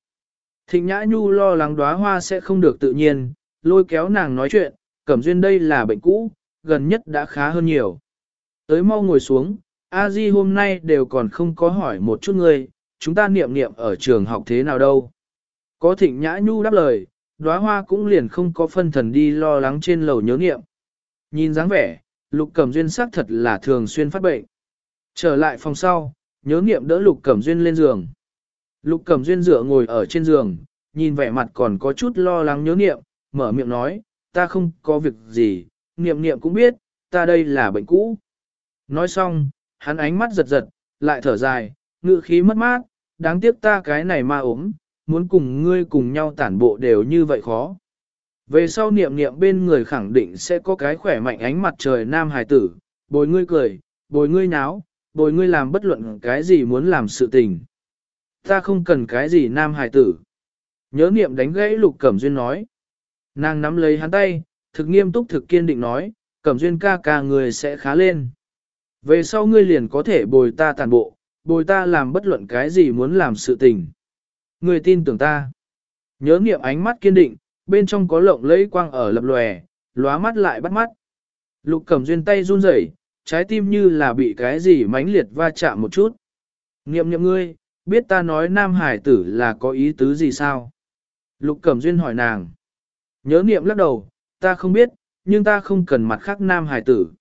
Thịnh Nhã Nhu lo lắng đóa hoa sẽ không được tự nhiên, lôi kéo nàng nói chuyện, Cẩm Duyên đây là bệnh cũ, gần nhất đã khá hơn nhiều. Tới mau ngồi xuống, A Di hôm nay đều còn không có hỏi một chút ngươi, chúng ta niệm niệm ở trường học thế nào đâu. Có thịnh nhã nhu đáp lời, đóa hoa cũng liền không có phân thần đi lo lắng trên lầu nhớ niệm. Nhìn dáng vẻ, lục cẩm duyên sắc thật là thường xuyên phát bệnh. Trở lại phòng sau, nhớ niệm đỡ lục cẩm duyên lên giường. Lục cẩm duyên dựa ngồi ở trên giường, nhìn vẻ mặt còn có chút lo lắng nhớ niệm, mở miệng nói, ta không có việc gì, niệm niệm cũng biết, ta đây là bệnh cũ. Nói xong, hắn ánh mắt giật giật, lại thở dài, ngự khí mất mát, đáng tiếc ta cái này ma ốm, muốn cùng ngươi cùng nhau tản bộ đều như vậy khó. Về sau niệm niệm bên người khẳng định sẽ có cái khỏe mạnh ánh mặt trời nam hài tử, bồi ngươi cười, bồi ngươi náo, bồi ngươi làm bất luận cái gì muốn làm sự tình. Ta không cần cái gì nam hài tử. Nhớ niệm đánh gãy lục cẩm duyên nói. Nàng nắm lấy hắn tay, thực nghiêm túc thực kiên định nói, cẩm duyên ca ca người sẽ khá lên. Về sau ngươi liền có thể bồi ta tàn bộ, bồi ta làm bất luận cái gì muốn làm sự tình. Ngươi tin tưởng ta. Nhớ niệm ánh mắt kiên định, bên trong có lộng lẫy quang ở lập lòe, lóa mắt lại bắt mắt. Lục cẩm duyên tay run rẩy, trái tim như là bị cái gì mãnh liệt va chạm một chút. Niệm nghiệm ngươi, biết ta nói nam hải tử là có ý tứ gì sao? Lục cẩm duyên hỏi nàng. Nhớ niệm lắc đầu, ta không biết, nhưng ta không cần mặt khác nam hải tử.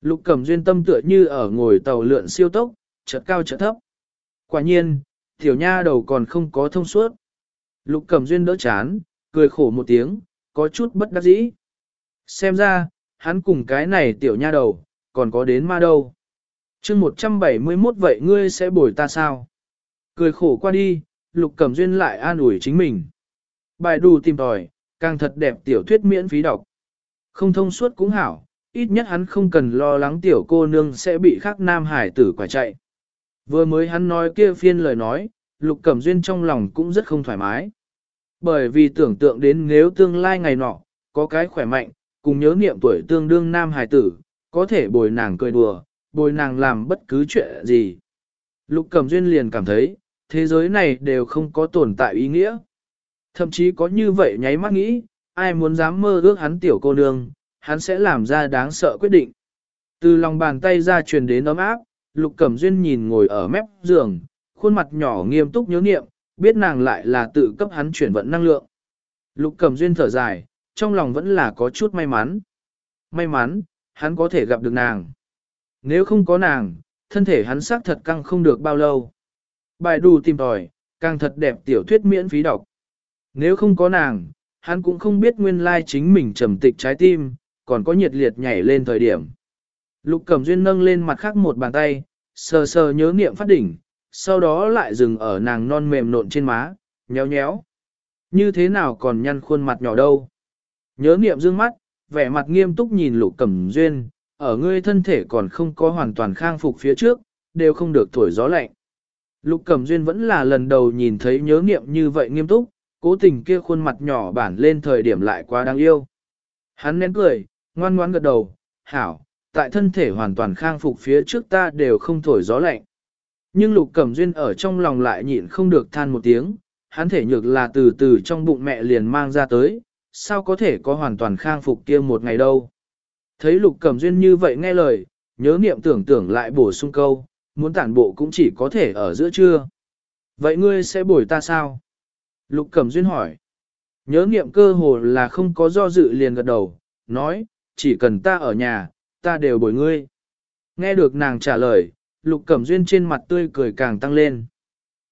Lục cẩm duyên tâm tựa như ở ngồi tàu lượn siêu tốc, chợt cao chợt thấp. Quả nhiên, tiểu nha đầu còn không có thông suốt. Lục cẩm duyên đỡ chán, cười khổ một tiếng, có chút bất đắc dĩ. Xem ra, hắn cùng cái này tiểu nha đầu, còn có đến ma đâu. chương 171 vậy ngươi sẽ bồi ta sao? Cười khổ qua đi, lục cẩm duyên lại an ủi chính mình. Bài đù tìm tòi, càng thật đẹp tiểu thuyết miễn phí đọc. Không thông suốt cũng hảo, ít nhất hắn không cần lo lắng tiểu cô nương sẽ bị khắc nam hải tử quả chạy. Vừa mới hắn nói kia phiên lời nói, lục cẩm duyên trong lòng cũng rất không thoải mái. Bởi vì tưởng tượng đến nếu tương lai ngày nọ, có cái khỏe mạnh, cùng nhớ niệm tuổi tương đương nam hải tử, có thể bồi nàng cười đùa, bồi nàng làm bất cứ chuyện gì. Lục cẩm duyên liền cảm thấy, thế giới này đều không có tồn tại ý nghĩa. Thậm chí có như vậy nháy mắt nghĩ, ai muốn dám mơ ước hắn tiểu cô nương, hắn sẽ làm ra đáng sợ quyết định. Từ lòng bàn tay ra truyền đến ấm áp, Lục Cẩm Duyên nhìn ngồi ở mép giường, khuôn mặt nhỏ nghiêm túc nhớ nghiệm, biết nàng lại là tự cấp hắn chuyển vận năng lượng. Lục Cẩm Duyên thở dài, trong lòng vẫn là có chút may mắn. May mắn, hắn có thể gặp được nàng. Nếu không có nàng, thân thể hắn xác thật căng không được bao lâu. Bài đù tìm tòi, càng thật đẹp tiểu thuyết miễn phí đọc. Nếu không có nàng, hắn cũng không biết nguyên lai chính mình trầm tịch trái tim, còn có nhiệt liệt nhảy lên thời điểm. Lục Cẩm Duyên nâng lên mặt khác một bàn tay, sờ sờ nhớ niệm phát đỉnh, sau đó lại dừng ở nàng non mềm nộn trên má, nhéo nhéo. Như thế nào còn nhăn khuôn mặt nhỏ đâu? Nhớ niệm dương mắt, vẻ mặt nghiêm túc nhìn Lục Cẩm Duyên, ở ngươi thân thể còn không có hoàn toàn khang phục phía trước, đều không được thổi gió lạnh. Lục Cẩm Duyên vẫn là lần đầu nhìn thấy nhớ niệm như vậy nghiêm túc, cố tình kia khuôn mặt nhỏ bản lên thời điểm lại quá đáng yêu. Hắn nén cười, ngoan ngoãn gật đầu, hảo, tại thân thể hoàn toàn khang phục phía trước ta đều không thổi gió lạnh. Nhưng lục cẩm duyên ở trong lòng lại nhịn không được than một tiếng, hắn thể nhược là từ từ trong bụng mẹ liền mang ra tới, sao có thể có hoàn toàn khang phục kia một ngày đâu. Thấy lục cẩm duyên như vậy nghe lời, nhớ niệm tưởng tưởng lại bổ sung câu, muốn tản bộ cũng chỉ có thể ở giữa trưa. Vậy ngươi sẽ bồi ta sao? Lục Cẩm Duyên hỏi. Nhớ nghiệm cơ hồ là không có do dự liền gật đầu, nói, chỉ cần ta ở nhà, ta đều bồi ngươi. Nghe được nàng trả lời, Lục Cẩm Duyên trên mặt tươi cười càng tăng lên.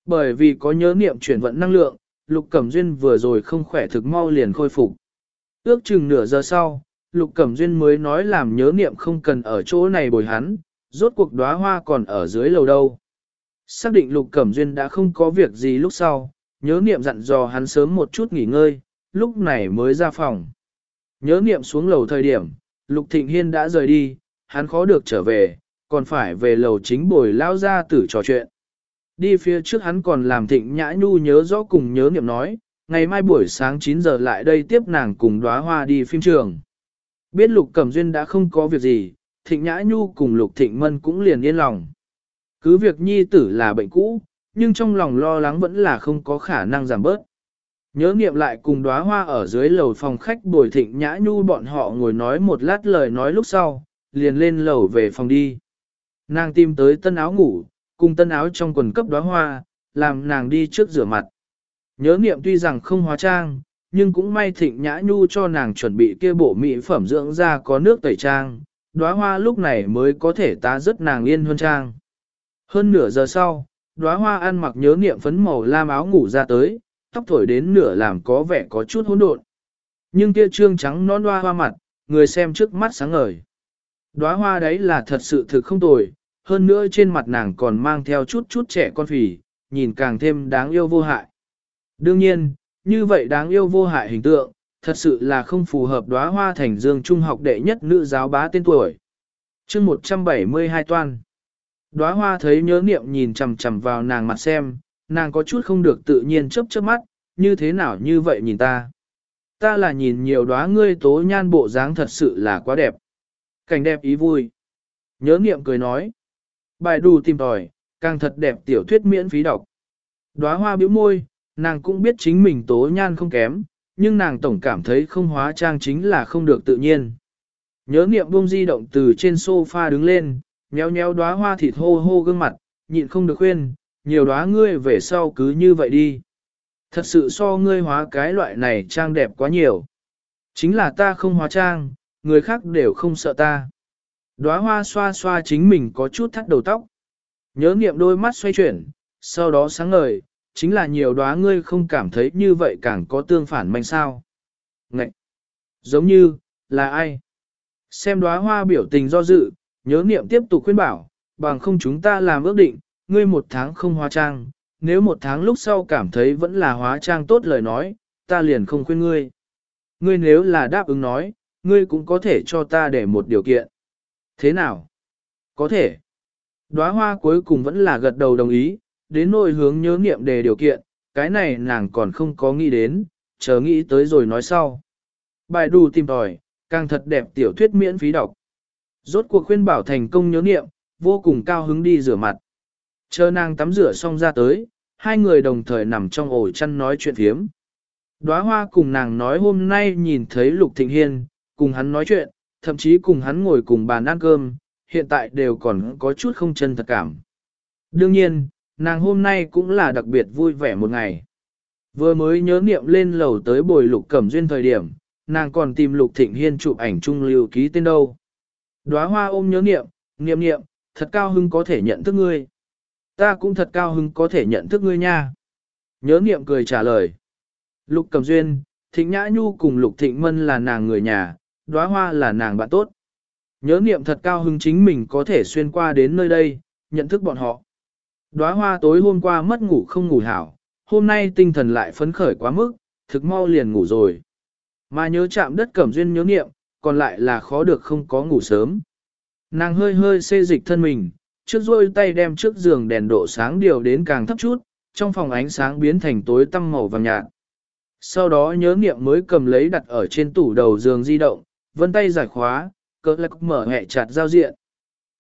Bởi vì có nhớ nghiệm chuyển vận năng lượng, Lục Cẩm Duyên vừa rồi không khỏe thực mau liền khôi phục. Ước chừng nửa giờ sau, Lục Cẩm Duyên mới nói làm nhớ niệm không cần ở chỗ này bồi hắn, rốt cuộc đóa hoa còn ở dưới lầu đâu. Xác định Lục Cẩm Duyên đã không có việc gì lúc sau, nhớ niệm dặn dò hắn sớm một chút nghỉ ngơi, lúc này mới ra phòng. Nhớ niệm xuống lầu thời điểm, Lục Thịnh Hiên đã rời đi, hắn khó được trở về, còn phải về lầu chính bồi lao ra tử trò chuyện. Đi phía trước hắn còn làm Thịnh Nhã Nhu nhớ rõ cùng nhớ niệm nói, ngày mai buổi sáng 9 giờ lại đây tiếp nàng cùng đóa hoa đi phim trường. Biết Lục Cẩm Duyên đã không có việc gì, Thịnh Nhã Nhu cùng Lục Thịnh Mân cũng liền yên lòng. Cứ việc nhi tử là bệnh cũ, nhưng trong lòng lo lắng vẫn là không có khả năng giảm bớt. Nhớ nghiệm lại cùng đóa hoa ở dưới lầu phòng khách bồi thịnh nhã nhu bọn họ ngồi nói một lát lời nói lúc sau, liền lên lầu về phòng đi. Nàng tìm tới tân áo ngủ, cùng tân áo trong quần cấp đóa hoa, làm nàng đi trước rửa mặt. Nhớ niệm tuy rằng không hóa trang, nhưng cũng may thịnh nhã nhu cho nàng chuẩn bị kia bộ mỹ phẩm dưỡng da có nước tẩy trang, đóa hoa lúc này mới có thể tá rất nàng yên hơn trang. Hơn nửa giờ sau, đóa hoa ăn mặc nhớ niệm phấn màu lam áo ngủ ra tới, tóc thổi đến nửa làm có vẻ có chút hỗn độn. Nhưng kia trương trắng non hoa hoa mặt, người xem trước mắt sáng ngời. Đóa hoa đấy là thật sự thực không tồi, hơn nữa trên mặt nàng còn mang theo chút chút trẻ con phì, nhìn càng thêm đáng yêu vô hại. Đương nhiên, như vậy đáng yêu vô hại hình tượng, thật sự là không phù hợp đóa hoa thành dương trung học đệ nhất nữ giáo bá tên tuổi. chương 172 toan. Đóa hoa thấy nhớ niệm nhìn chầm chầm vào nàng mặt xem, nàng có chút không được tự nhiên chớp chớp mắt, như thế nào như vậy nhìn ta. Ta là nhìn nhiều đóa ngươi tố nhan bộ dáng thật sự là quá đẹp. Cảnh đẹp ý vui. Nhớ niệm cười nói. Bài đủ tìm tòi, càng thật đẹp tiểu thuyết miễn phí đọc. Đóa hoa bĩu môi, nàng cũng biết chính mình tố nhan không kém, nhưng nàng tổng cảm thấy không hóa trang chính là không được tự nhiên. Nhớ niệm buông di động từ trên sofa đứng lên, nhéo nhéo đóa hoa thịt hô hô gương mặt, nhịn không được khuyên, nhiều đóa ngươi về sau cứ như vậy đi. Thật sự so ngươi hóa cái loại này trang đẹp quá nhiều. Chính là ta không hóa trang, người khác đều không sợ ta. Đóa hoa xoa xoa chính mình có chút thắt đầu tóc. Nhớ niệm đôi mắt xoay chuyển, sau đó sáng ngời, chính là nhiều đóa ngươi không cảm thấy như vậy càng có tương phản manh sao. Ngậy! Giống như, là ai? Xem đóa hoa biểu tình do dự, nhớ niệm tiếp tục khuyên bảo, bằng không chúng ta làm ước định, ngươi một tháng không hóa trang, nếu một tháng lúc sau cảm thấy vẫn là hóa trang tốt lời nói, ta liền không khuyên ngươi. Ngươi nếu là đáp ứng nói, ngươi cũng có thể cho ta để một điều kiện. Thế nào? Có thể. Đóa hoa cuối cùng vẫn là gật đầu đồng ý, đến nỗi hướng nhớ nghiệm đề điều kiện, cái này nàng còn không có nghĩ đến, chờ nghĩ tới rồi nói sau. Bài đù tìm tòi, càng thật đẹp tiểu thuyết miễn phí đọc. Rốt cuộc khuyên bảo thành công nhớ nghiệm, vô cùng cao hứng đi rửa mặt. Chờ nàng tắm rửa xong ra tới, hai người đồng thời nằm trong ổ chăn nói chuyện phiếm. Đóa hoa cùng nàng nói hôm nay nhìn thấy Lục Thịnh Hiên, cùng hắn nói chuyện, thậm chí cùng hắn ngồi cùng bàn ăn cơm, hiện tại đều còn có chút không chân thật cảm. Đương nhiên, nàng hôm nay cũng là đặc biệt vui vẻ một ngày. Vừa mới nhớ niệm lên lầu tới bồi Lục Cẩm Duyên thời điểm, nàng còn tìm Lục Thịnh Hiên chụp ảnh chung lưu ký tên đâu. Đóa hoa ôm nhớ niệm, niệm niệm, thật cao hưng có thể nhận thức ngươi. Ta cũng thật cao hứng có thể nhận thức ngươi nha. Nhớ niệm cười trả lời. Lục cẩm duyên, thịnh nhã nhu cùng lục thịnh mân là nàng người nhà, đóa hoa là nàng bạn tốt. Nhớ niệm thật cao hứng chính mình có thể xuyên qua đến nơi đây, nhận thức bọn họ. Đóa hoa tối hôm qua mất ngủ không ngủ hảo, hôm nay tinh thần lại phấn khởi quá mức, thực mau liền ngủ rồi. Mà nhớ chạm đất cẩm duyên nhớ niệm, còn lại là khó được không có ngủ sớm. Nàng hơi hơi xê dịch thân mình, trước rôi tay đem trước giường đèn độ sáng điều đến càng thấp chút, trong phòng ánh sáng biến thành tối tăm màu vàng nhạt. Sau đó nhớ niệm mới cầm lấy đặt ở trên tủ đầu giường di động, vân tay giải khóa, cỡ lạc mở hẹ chặt giao diện.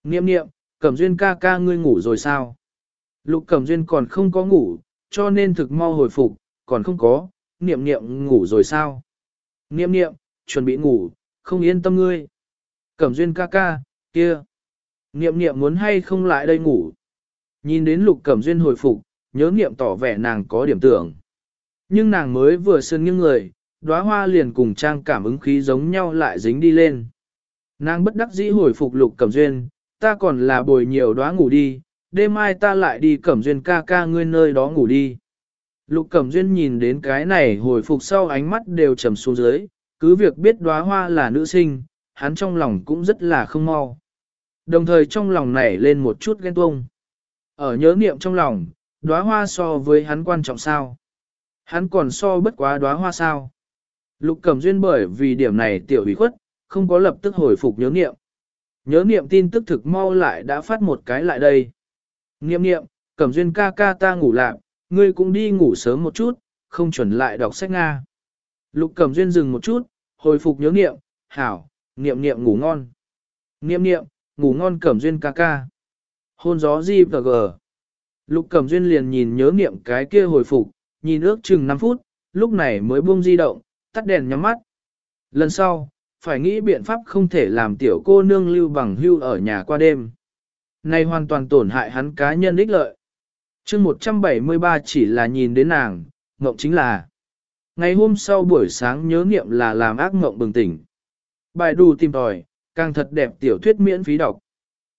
Niệm niệm, cẩm duyên ca ca ngươi ngủ rồi sao? Lục cẩm duyên còn không có ngủ, cho nên thực mau hồi phục, còn không có, niệm niệm ngủ rồi sao? Niệm niệm, chuẩn bị ngủ, không yên tâm ngươi. Cẩm duyên ca ca, kia. Niệm niệm muốn hay không lại đây ngủ. Nhìn đến lục cẩm duyên hồi phục, nhớ niệm tỏ vẻ nàng có điểm tưởng. Nhưng nàng mới vừa sơn nghiêng người, đóa hoa liền cùng trang cảm ứng khí giống nhau lại dính đi lên. Nàng bất đắc dĩ hồi phục lục cẩm duyên, ta còn là bồi nhiều đóa ngủ đi, đêm mai ta lại đi cẩm duyên ca ca ngươi nơi đó ngủ đi. Lục cẩm duyên nhìn đến cái này hồi phục sau ánh mắt đều trầm xuống dưới, cứ việc biết đóa hoa là nữ sinh, hắn trong lòng cũng rất là không mau. Đồng thời trong lòng nảy lên một chút ghen tuông. Ở nhớ niệm trong lòng, đóa hoa so với hắn quan trọng sao? Hắn còn so bất quá đóa hoa sao? Lục Cẩm Duyên bởi vì điểm này tiểu ủy khuất, không có lập tức hồi phục nhớ niệm. Nhớ niệm tin tức thực mau lại đã phát một cái lại đây. Nghiệm niệm, Cẩm Duyên ca ca ta ngủ lạc, ngươi cũng đi ngủ sớm một chút, không chuẩn lại đọc sách Nga. Lục Cẩm Duyên dừng một chút, hồi phục nhớ niệm, hảo, nghiệm niệm ngủ ngon. Nghiệm niệm, ngủ ngon cẩm duyên ca ca. Hôn gió di và gờ. Lục cẩm duyên liền nhìn nhớ nghiệm cái kia hồi phục, nhìn ước chừng 5 phút, lúc này mới buông di động, tắt đèn nhắm mắt. Lần sau, phải nghĩ biện pháp không thể làm tiểu cô nương lưu bằng hưu ở nhà qua đêm. Này hoàn toàn tổn hại hắn cá nhân ích lợi. chương 173 chỉ là nhìn đến nàng, mộng chính là. Ngày hôm sau buổi sáng nhớ niệm là làm ác mộng bừng tỉnh. Bài đù tìm tòi, càng thật đẹp tiểu thuyết miễn phí đọc.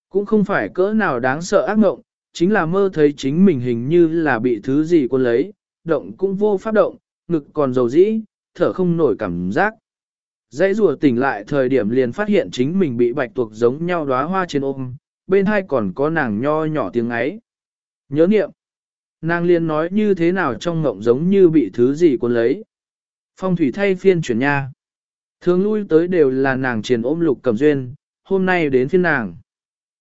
Cũng không phải cỡ nào đáng sợ ác mộng chính là mơ thấy chính mình hình như là bị thứ gì quân lấy, động cũng vô pháp động, ngực còn dầu dĩ, thở không nổi cảm giác. Dãy rùa tỉnh lại thời điểm liền phát hiện chính mình bị bạch tuộc giống nhau đóa hoa trên ôm, bên hai còn có nàng nho nhỏ tiếng ấy. Nhớ niệm, nàng liền nói như thế nào trong ngộng giống như bị thứ gì cuốn lấy. Phong thủy thay phiên chuyển nha. Thường lui tới đều là nàng triền ôm lục cầm duyên, hôm nay đến phiên nàng.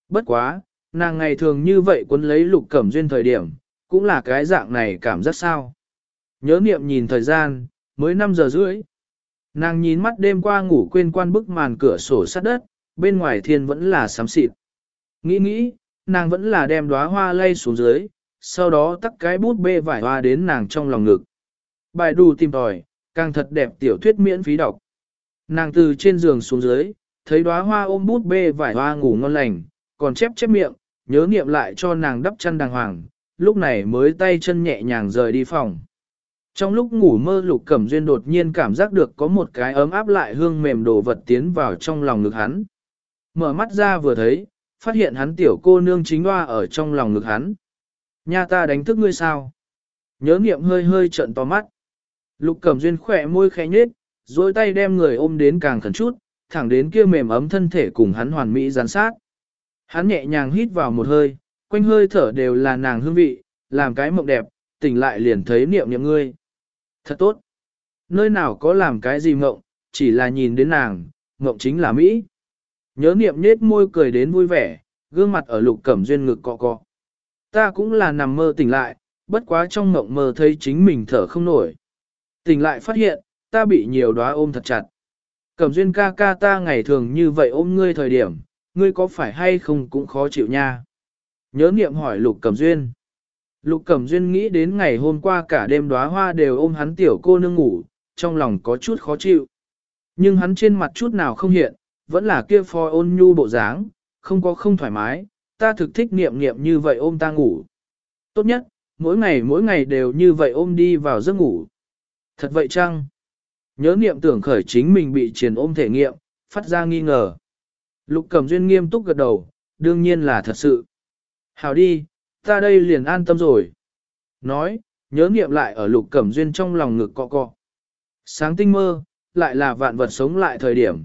Bất quá, nàng ngày thường như vậy cuốn lấy lục cẩm duyên thời điểm, cũng là cái dạng này cảm giác sao. Nhớ niệm nhìn thời gian, mới 5 giờ rưỡi. Nàng nhìn mắt đêm qua ngủ quên quan bức màn cửa sổ sát đất, bên ngoài thiên vẫn là sám xịt. Nghĩ nghĩ, nàng vẫn là đem đóa hoa lay xuống dưới, sau đó tắt cái bút bê vải hoa đến nàng trong lòng ngực. Bài đù tìm tòi, càng thật đẹp tiểu thuyết miễn phí đọc. Nàng từ trên giường xuống dưới, thấy đóa hoa ôm bút bê vải hoa ngủ ngon lành, còn chép chép miệng, nhớ niệm lại cho nàng đắp chăn đàng hoàng, lúc này mới tay chân nhẹ nhàng rời đi phòng. Trong lúc ngủ mơ lục cẩm duyên đột nhiên cảm giác được có một cái ấm áp lại hương mềm đồ vật tiến vào trong lòng ngực hắn. Mở mắt ra vừa thấy, phát hiện hắn tiểu cô nương chính hoa ở trong lòng ngực hắn. Nha ta đánh thức ngươi sao? Nhớ niệm hơi hơi trận to mắt. Lục cẩm duyên khỏe môi khẽ nhết, dối tay đem người ôm đến càng khẩn chút, thẳng đến kia mềm ấm thân thể cùng hắn hoàn mỹ gián sát. Hắn nhẹ nhàng hít vào một hơi, quanh hơi thở đều là nàng hương vị, làm cái mộng đẹp, tỉnh lại liền thấy niệm niệm ngươi. Thật tốt. Nơi nào có làm cái gì mộng, chỉ là nhìn đến nàng, mộng chính là Mỹ. Nhớ niệm nết môi cười đến vui vẻ, gương mặt ở lục cẩm duyên ngực cọ cọ. Ta cũng là nằm mơ tỉnh lại, bất quá trong mộng mơ thấy chính mình thở không nổi. Tỉnh lại phát hiện, ta bị nhiều đóa ôm thật chặt. Cẩm duyên ca ca ta ngày thường như vậy ôm ngươi thời điểm, ngươi có phải hay không cũng khó chịu nha. Nhớ niệm hỏi Lục Cẩm Duyên. Lục Cẩm Duyên nghĩ đến ngày hôm qua cả đêm đóa hoa đều ôm hắn tiểu cô nương ngủ, trong lòng có chút khó chịu. Nhưng hắn trên mặt chút nào không hiện, vẫn là kia phò ôn nhu bộ dáng, không có không thoải mái, ta thực thích niệm niệm như vậy ôm ta ngủ. Tốt nhất, mỗi ngày mỗi ngày đều như vậy ôm đi vào giấc ngủ. Thật vậy chăng? Nhớ niệm tưởng khởi chính mình bị triền ôm thể nghiệm, phát ra nghi ngờ. Lục Cẩm Duyên nghiêm túc gật đầu, đương nhiên là thật sự. Hảo đi, ta đây liền an tâm rồi. Nói, nhớ nghiệm lại ở Lục Cẩm Duyên trong lòng ngực cọ cọ. Sáng tinh mơ, lại là vạn vật sống lại thời điểm.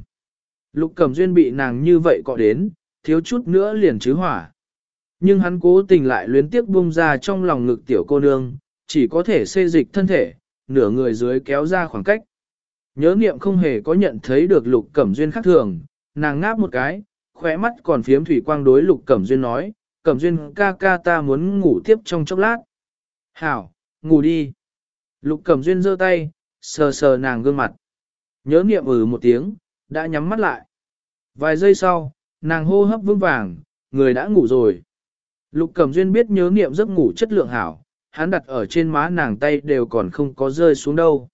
Lục Cẩm Duyên bị nàng như vậy cọ đến, thiếu chút nữa liền chứ hỏa. Nhưng hắn cố tình lại luyến tiếc bung ra trong lòng ngực tiểu cô nương, chỉ có thể xê dịch thân thể, nửa người dưới kéo ra khoảng cách. Nhớ nghiệm không hề có nhận thấy được Lục Cẩm Duyên khác thường, nàng ngáp một cái, khóe mắt còn phiếm thủy quang đối lục cẩm duyên nói, cẩm duyên ca ca ta muốn ngủ tiếp trong chốc lát. Hảo, ngủ đi. Lục cẩm duyên giơ tay, sờ sờ nàng gương mặt. Nhớ niệm ừ một tiếng, đã nhắm mắt lại. Vài giây sau, nàng hô hấp vững vàng, người đã ngủ rồi. Lục cẩm duyên biết nhớ niệm giấc ngủ chất lượng hảo, hắn đặt ở trên má nàng tay đều còn không có rơi xuống đâu.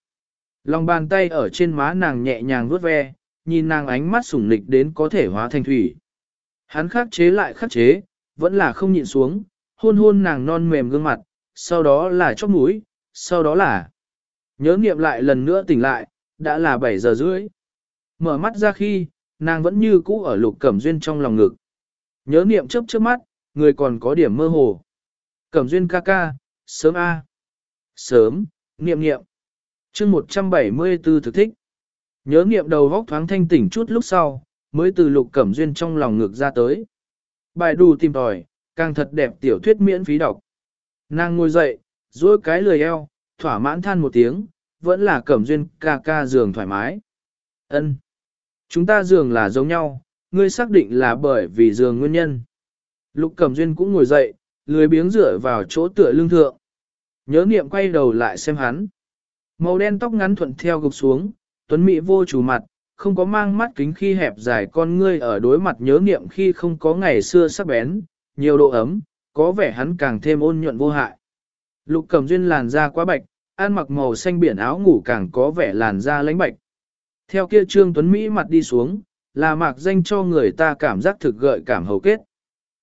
Lòng bàn tay ở trên má nàng nhẹ nhàng vuốt ve, nhìn nàng ánh mắt sủng lịch đến có thể hóa thành thủy. Hắn khắc chế lại khắc chế, vẫn là không nhịn xuống, hôn hôn nàng non mềm gương mặt, sau đó là chóp mũi, sau đó là nhớ nghiệm lại lần nữa tỉnh lại, đã là 7 giờ rưỡi. Mở mắt ra khi, nàng vẫn như cũ ở lục cẩm duyên trong lòng ngực. Nhớ niệm chớp chớp mắt, người còn có điểm mơ hồ. Cẩm duyên ca ca, sớm a, Sớm, niệm niệm. chương 174 thực thích. Nhớ nghiệm đầu vóc thoáng thanh tỉnh chút lúc sau, mới từ lục cẩm duyên trong lòng ngược ra tới. Bài đủ tìm tòi, càng thật đẹp tiểu thuyết miễn phí đọc. Nàng ngồi dậy, duỗi cái lười eo, thỏa mãn than một tiếng, vẫn là cẩm duyên ca ca giường thoải mái. ân Chúng ta giường là giống nhau, ngươi xác định là bởi vì giường nguyên nhân. Lục cẩm duyên cũng ngồi dậy, lười biếng dựa vào chỗ tựa lưng thượng. Nhớ niệm quay đầu lại xem hắn. Màu đen tóc ngắn thuận theo gục xuống, Tuấn Mỹ vô chủ mặt, không có mang mắt kính khi hẹp dài con ngươi ở đối mặt nhớ niệm khi không có ngày xưa sắc bén, nhiều độ ấm, có vẻ hắn càng thêm ôn nhuận vô hại. Lục cầm duyên làn da quá bạch, ăn mặc màu xanh biển áo ngủ càng có vẻ làn da lãnh bạch. Theo kia trương Tuấn Mỹ mặt đi xuống, là mạc danh cho người ta cảm giác thực gợi cảm hầu kết.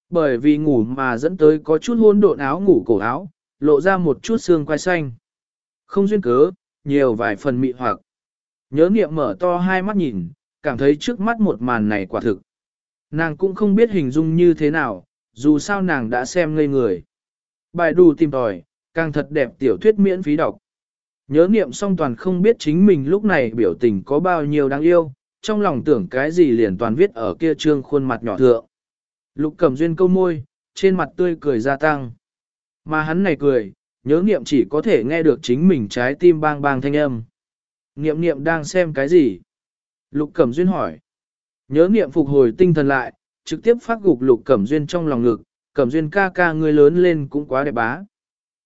Bởi vì ngủ mà dẫn tới có chút hôn độn áo ngủ cổ áo, lộ ra một chút xương quai xanh. Không duyên cớ, nhiều vài phần mị hoặc. Nhớ niệm mở to hai mắt nhìn, cảm thấy trước mắt một màn này quả thực. Nàng cũng không biết hình dung như thế nào, dù sao nàng đã xem ngây người. Bài đù tìm tòi, càng thật đẹp tiểu thuyết miễn phí đọc. Nhớ niệm song toàn không biết chính mình lúc này biểu tình có bao nhiêu đáng yêu, trong lòng tưởng cái gì liền toàn viết ở kia trương khuôn mặt nhỏ thượng. Lục cầm duyên câu môi, trên mặt tươi cười gia tăng. Mà hắn này cười, nhớ niệm chỉ có thể nghe được chính mình trái tim bang bang thanh âm. Niệm Niệm đang xem cái gì? Lục Cẩm Duyên hỏi. Nhớ Niệm phục hồi tinh thần lại, trực tiếp phát gục Lục Cẩm Duyên trong lòng ngực, Cẩm Duyên ca ca người lớn lên cũng quá đẹp bá.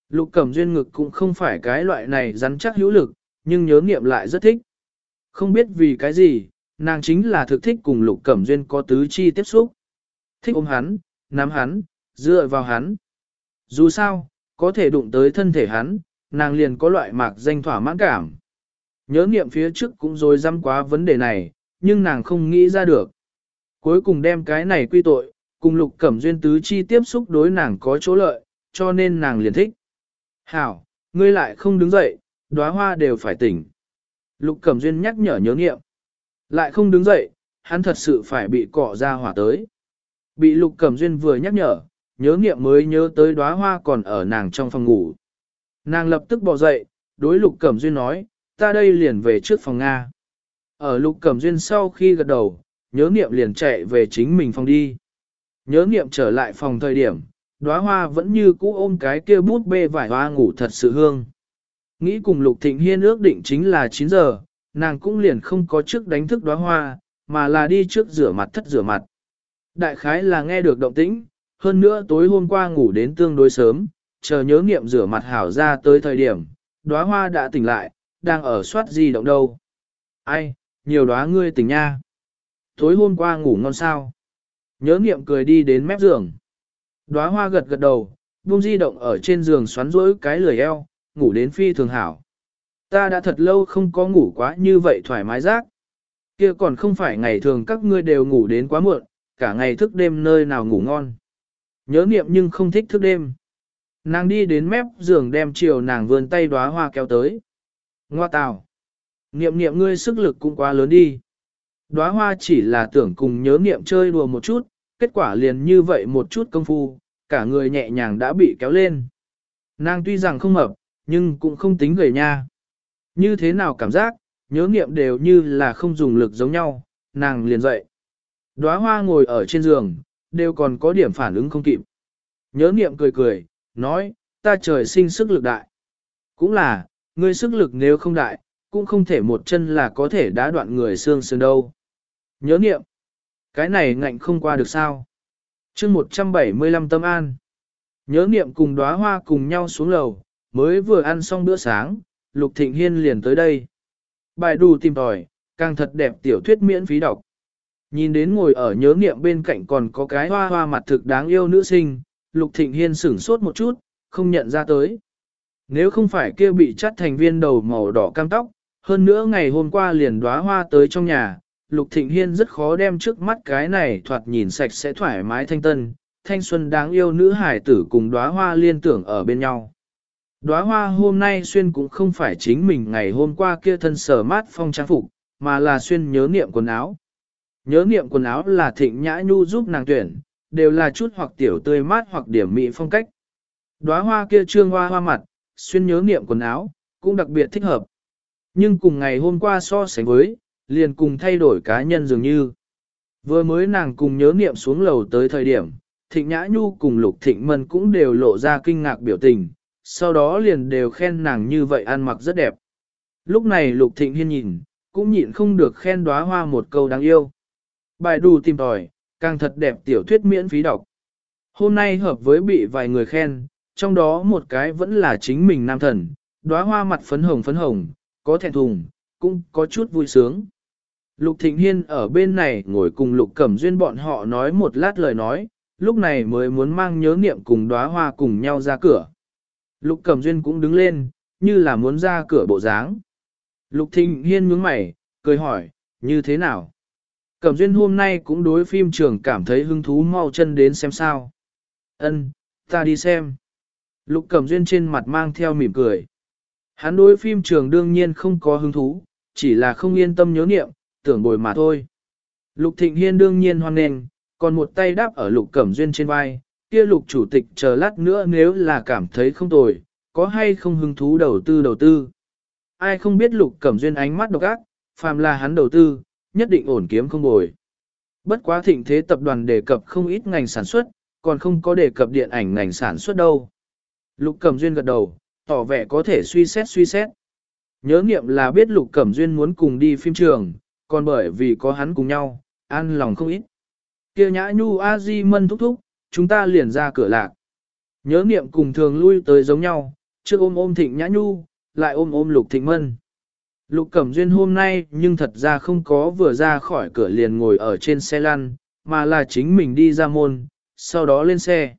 Lục Cẩm Duyên ngực cũng không phải cái loại này rắn chắc hữu lực, nhưng nhớ Niệm lại rất thích. Không biết vì cái gì, nàng chính là thực thích cùng Lục Cẩm Duyên có tứ chi tiếp xúc. Thích ôm hắn, nắm hắn, dựa vào hắn. Dù sao, có thể đụng tới thân thể hắn, nàng liền có loại mạc danh thỏa mãn cảm. Nhớ nghiệm phía trước cũng rồi dăm quá vấn đề này, nhưng nàng không nghĩ ra được. Cuối cùng đem cái này quy tội, cùng lục cẩm duyên tứ chi tiếp xúc đối nàng có chỗ lợi, cho nên nàng liền thích. Hảo, ngươi lại không đứng dậy, đóa hoa đều phải tỉnh. Lục cẩm duyên nhắc nhở nhớ nghiệm. Lại không đứng dậy, hắn thật sự phải bị cọ ra hỏa tới. Bị lục cẩm duyên vừa nhắc nhở, nhớ nghiệm mới nhớ tới đóa hoa còn ở nàng trong phòng ngủ. Nàng lập tức bỏ dậy, đối lục cẩm duyên nói, ta đây liền về trước phòng Nga. Ở lục cẩm duyên sau khi gật đầu, nhớ nghiệm liền chạy về chính mình phòng đi. Nhớ nghiệm trở lại phòng thời điểm, đóa hoa vẫn như cũ ôm cái kia bút bê vải hoa ngủ thật sự hương. Nghĩ cùng lục thịnh hiên ước định chính là 9 giờ, nàng cũng liền không có trước đánh thức đóa hoa, mà là đi trước rửa mặt thất rửa mặt. Đại khái là nghe được động tĩnh, hơn nữa tối hôm qua ngủ đến tương đối sớm, chờ nhớ nghiệm rửa mặt hảo ra tới thời điểm, đóa hoa đã tỉnh lại, đang ở soát di động đâu. Ai, nhiều đóa ngươi tỉnh nha. Tối hôm qua ngủ ngon sao. Nhớ nghiệm cười đi đến mép giường. Đóa hoa gật gật đầu, buông di động ở trên giường xoắn rỗi cái lười eo, ngủ đến phi thường hảo. Ta đã thật lâu không có ngủ quá như vậy thoải mái rác. Kia còn không phải ngày thường các ngươi đều ngủ đến quá muộn, cả ngày thức đêm nơi nào ngủ ngon. Nhớ niệm nhưng không thích thức đêm. Nàng đi đến mép giường đem chiều nàng vươn tay đóa hoa kéo tới. Ngoa tào. Niệm niệm ngươi sức lực cũng quá lớn đi. Đóa hoa chỉ là tưởng cùng nhớ niệm chơi đùa một chút, kết quả liền như vậy một chút công phu, cả người nhẹ nhàng đã bị kéo lên. Nàng tuy rằng không mập, nhưng cũng không tính gầy nha. Như thế nào cảm giác, nhớ niệm đều như là không dùng lực giống nhau, nàng liền dậy. Đóa hoa ngồi ở trên giường, đều còn có điểm phản ứng không kịp. Nhớ niệm cười cười, nói, ta trời sinh sức lực đại. Cũng là, ngươi sức lực nếu không đại, cũng không thể một chân là có thể đá đoạn người xương xương đâu. Nhớ niệm, cái này ngạnh không qua được sao. chương 175 tâm an. Nhớ niệm cùng đóa hoa cùng nhau xuống lầu, mới vừa ăn xong bữa sáng, Lục Thịnh Hiên liền tới đây. Bài đủ tìm tòi, càng thật đẹp tiểu thuyết miễn phí đọc. Nhìn đến ngồi ở nhớ niệm bên cạnh còn có cái hoa hoa mặt thực đáng yêu nữ sinh, Lục Thịnh Hiên sửng sốt một chút, không nhận ra tới. Nếu không phải kia bị chắt thành viên đầu màu đỏ cam tóc, hơn nữa ngày hôm qua liền đóa hoa tới trong nhà, Lục Thịnh Hiên rất khó đem trước mắt cái này thoạt nhìn sạch sẽ thoải mái thanh tân, thanh xuân đáng yêu nữ hải tử cùng đóa hoa liên tưởng ở bên nhau. Đóa hoa hôm nay xuyên cũng không phải chính mình ngày hôm qua kia thân sở mát phong trang phục, mà là xuyên nhớ niệm quần áo. Nhớ niệm quần áo là thịnh nhã nhu giúp nàng tuyển, đều là chút hoặc tiểu tươi mát hoặc điểm mỹ phong cách. Đóa hoa kia trương hoa hoa mặt, xuyên nhớ niệm quần áo, cũng đặc biệt thích hợp. Nhưng cùng ngày hôm qua so sánh với, liền cùng thay đổi cá nhân dường như. Vừa mới nàng cùng nhớ niệm xuống lầu tới thời điểm, Thịnh Nhã Nhu cùng Lục Thịnh Mân cũng đều lộ ra kinh ngạc biểu tình, sau đó liền đều khen nàng như vậy ăn mặc rất đẹp. Lúc này Lục Thịnh Hiên nhìn, cũng nhịn không được khen đóa hoa một câu đáng yêu. Bài đủ tìm tòi, càng thật đẹp tiểu thuyết miễn phí đọc. Hôm nay hợp với bị vài người khen, trong đó một cái vẫn là chính mình nam thần, đóa hoa mặt phấn hồng phấn hồng, có thẹn thùng, cũng có chút vui sướng. Lục Thịnh Hiên ở bên này ngồi cùng Lục Cẩm Duyên bọn họ nói một lát lời nói, lúc này mới muốn mang nhớ niệm cùng đóa hoa cùng nhau ra cửa. Lục Cẩm Duyên cũng đứng lên, như là muốn ra cửa bộ dáng. Lục Thịnh Hiên nhướng mày, cười hỏi, như thế nào? Cẩm Duyên hôm nay cũng đối phim trường cảm thấy hứng thú mau chân đến xem sao. Ân, ta đi xem. Lục Cẩm Duyên trên mặt mang theo mỉm cười. Hắn đối phim trường đương nhiên không có hứng thú, chỉ là không yên tâm nhớ niệm, tưởng bồi mà thôi. Lục Thịnh Hiên đương nhiên hoan nghênh, còn một tay đáp ở Lục Cẩm Duyên trên vai, kia Lục Chủ tịch chờ lát nữa nếu là cảm thấy không tồi, có hay không hứng thú đầu tư đầu tư. Ai không biết Lục Cẩm Duyên ánh mắt độc ác, phàm là hắn đầu tư, nhất định ổn kiếm không bồi. Bất quá thịnh thế tập đoàn đề cập không ít ngành sản xuất, còn không có đề cập điện ảnh ngành sản xuất đâu. Lục Cẩm Duyên gật đầu, tỏ vẻ có thể suy xét suy xét. Nhớ nghiệm là biết Lục Cẩm Duyên muốn cùng đi phim trường, còn bởi vì có hắn cùng nhau, an lòng không ít. Kia nhã nhu a di mân thúc thúc, chúng ta liền ra cửa lạc. Nhớ nghiệm cùng thường lui tới giống nhau, trước ôm ôm thịnh nhã nhu, lại ôm ôm lục thịnh mân. Lục Cẩm Duyên hôm nay nhưng thật ra không có vừa ra khỏi cửa liền ngồi ở trên xe lăn, mà là chính mình đi ra môn, sau đó lên xe.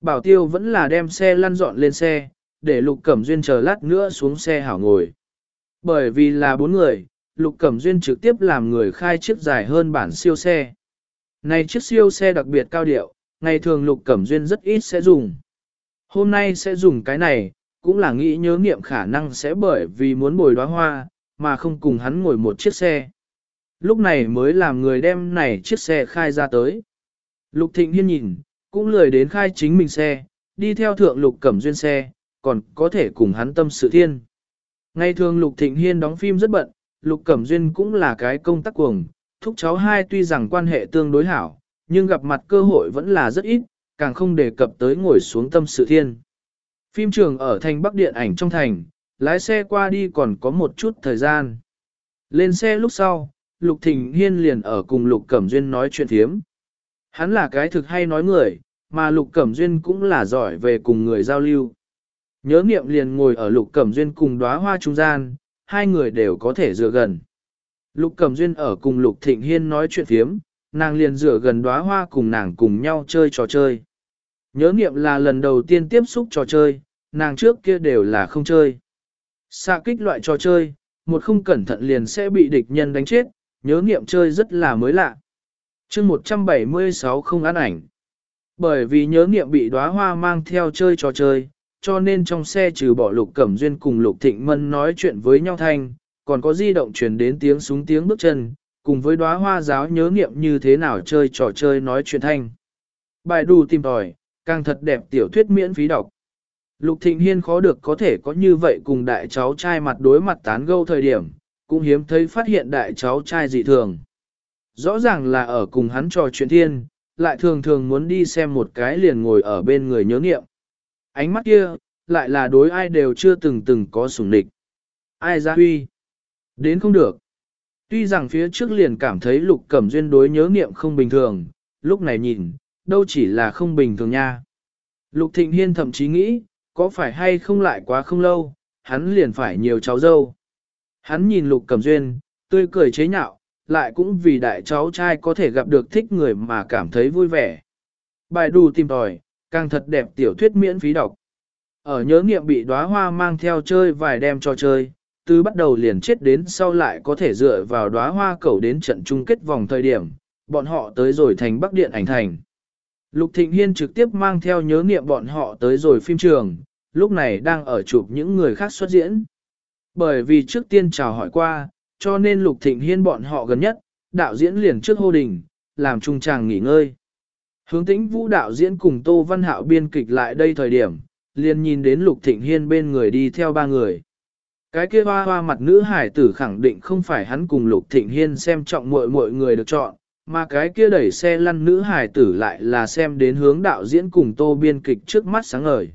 Bảo tiêu vẫn là đem xe lăn dọn lên xe, để Lục Cẩm Duyên chờ lát nữa xuống xe hảo ngồi. Bởi vì là bốn người, Lục Cẩm Duyên trực tiếp làm người khai chiếc dài hơn bản siêu xe. Này chiếc siêu xe đặc biệt cao điệu, ngày thường Lục Cẩm Duyên rất ít sẽ dùng. Hôm nay sẽ dùng cái này, cũng là nghĩ nhớ nghiệm khả năng sẽ bởi vì muốn bồi đóa hoa, mà không cùng hắn ngồi một chiếc xe. Lúc này mới làm người đem này chiếc xe khai ra tới. Lục Thịnh Hiên nhìn, cũng lười đến khai chính mình xe, đi theo thượng Lục Cẩm Duyên xe, còn có thể cùng hắn tâm sự thiên. Ngày thường Lục Thịnh Hiên đóng phim rất bận, Lục Cẩm Duyên cũng là cái công tác cuồng, thúc cháu hai tuy rằng quan hệ tương đối hảo, nhưng gặp mặt cơ hội vẫn là rất ít, càng không đề cập tới ngồi xuống tâm sự thiên. Phim trường ở thành Bắc Điện ảnh trong thành, lái xe qua đi còn có một chút thời gian. Lên xe lúc sau, Lục Thịnh Hiên liền ở cùng Lục Cẩm Duyên nói chuyện thiếm. Hắn là cái thực hay nói người, mà Lục Cẩm Duyên cũng là giỏi về cùng người giao lưu. Nhớ nghiệm liền ngồi ở Lục Cẩm Duyên cùng đóa hoa trung gian, hai người đều có thể dựa gần. Lục Cẩm Duyên ở cùng Lục Thịnh Hiên nói chuyện phiếm nàng liền dựa gần đóa hoa cùng nàng cùng nhau chơi trò chơi. Nhớ nghiệm là lần đầu tiên tiếp xúc trò chơi, nàng trước kia đều là không chơi. Xạ kích loại trò chơi, một không cẩn thận liền sẽ bị địch nhân đánh chết, nhớ nghiệm chơi rất là mới lạ. chương 176 không án ảnh. Bởi vì nhớ nghiệm bị đóa hoa mang theo chơi trò chơi, cho nên trong xe trừ bỏ lục cẩm duyên cùng lục thịnh mân nói chuyện với nhau thanh, còn có di động truyền đến tiếng súng tiếng bước chân, cùng với đóa hoa giáo nhớ nghiệm như thế nào chơi trò chơi nói chuyện thanh. Bài đù tìm tòi, càng thật đẹp tiểu thuyết miễn phí đọc. Lục Thịnh Hiên khó được có thể có như vậy cùng đại cháu trai mặt đối mặt tán gẫu thời điểm, cũng hiếm thấy phát hiện đại cháu trai dị thường. Rõ ràng là ở cùng hắn trò chuyện thiên, lại thường thường muốn đi xem một cái liền ngồi ở bên người nhớ nghiệm. Ánh mắt kia, lại là đối ai đều chưa từng từng có sủng địch. Ai ra huy? Đến không được. Tuy rằng phía trước liền cảm thấy lục cẩm duyên đối nhớ nghiệm không bình thường, lúc này nhìn, đâu chỉ là không bình thường nha. Lục Thịnh Hiên thậm chí nghĩ, có phải hay không lại quá không lâu, hắn liền phải nhiều cháu dâu. Hắn nhìn lục cẩm duyên, tươi cười chế nhạo, lại cũng vì đại cháu trai có thể gặp được thích người mà cảm thấy vui vẻ. Bài đù tìm tòi, càng thật đẹp tiểu thuyết miễn phí đọc. Ở nhớ nghiệm bị đóa hoa mang theo chơi vài đêm cho chơi, từ bắt đầu liền chết đến sau lại có thể dựa vào đóa hoa cầu đến trận chung kết vòng thời điểm, bọn họ tới rồi thành Bắc Điện ảnh thành. Lục Thịnh Hiên trực tiếp mang theo nhớ nghiệm bọn họ tới rồi phim trường, lúc này đang ở chụp những người khác xuất diễn. Bởi vì trước tiên chào hỏi qua, cho nên Lục Thịnh Hiên bọn họ gần nhất, đạo diễn liền trước hô đình, làm trung chàng nghỉ ngơi. Hướng tĩnh vũ đạo diễn cùng Tô Văn Hạo biên kịch lại đây thời điểm, liền nhìn đến Lục Thịnh Hiên bên người đi theo ba người. Cái kia hoa hoa mặt nữ hải tử khẳng định không phải hắn cùng Lục Thịnh Hiên xem trọng mọi mọi người được chọn, mà cái kia đẩy xe lăn nữ hải tử lại là xem đến hướng đạo diễn cùng tô biên kịch trước mắt sáng ngời.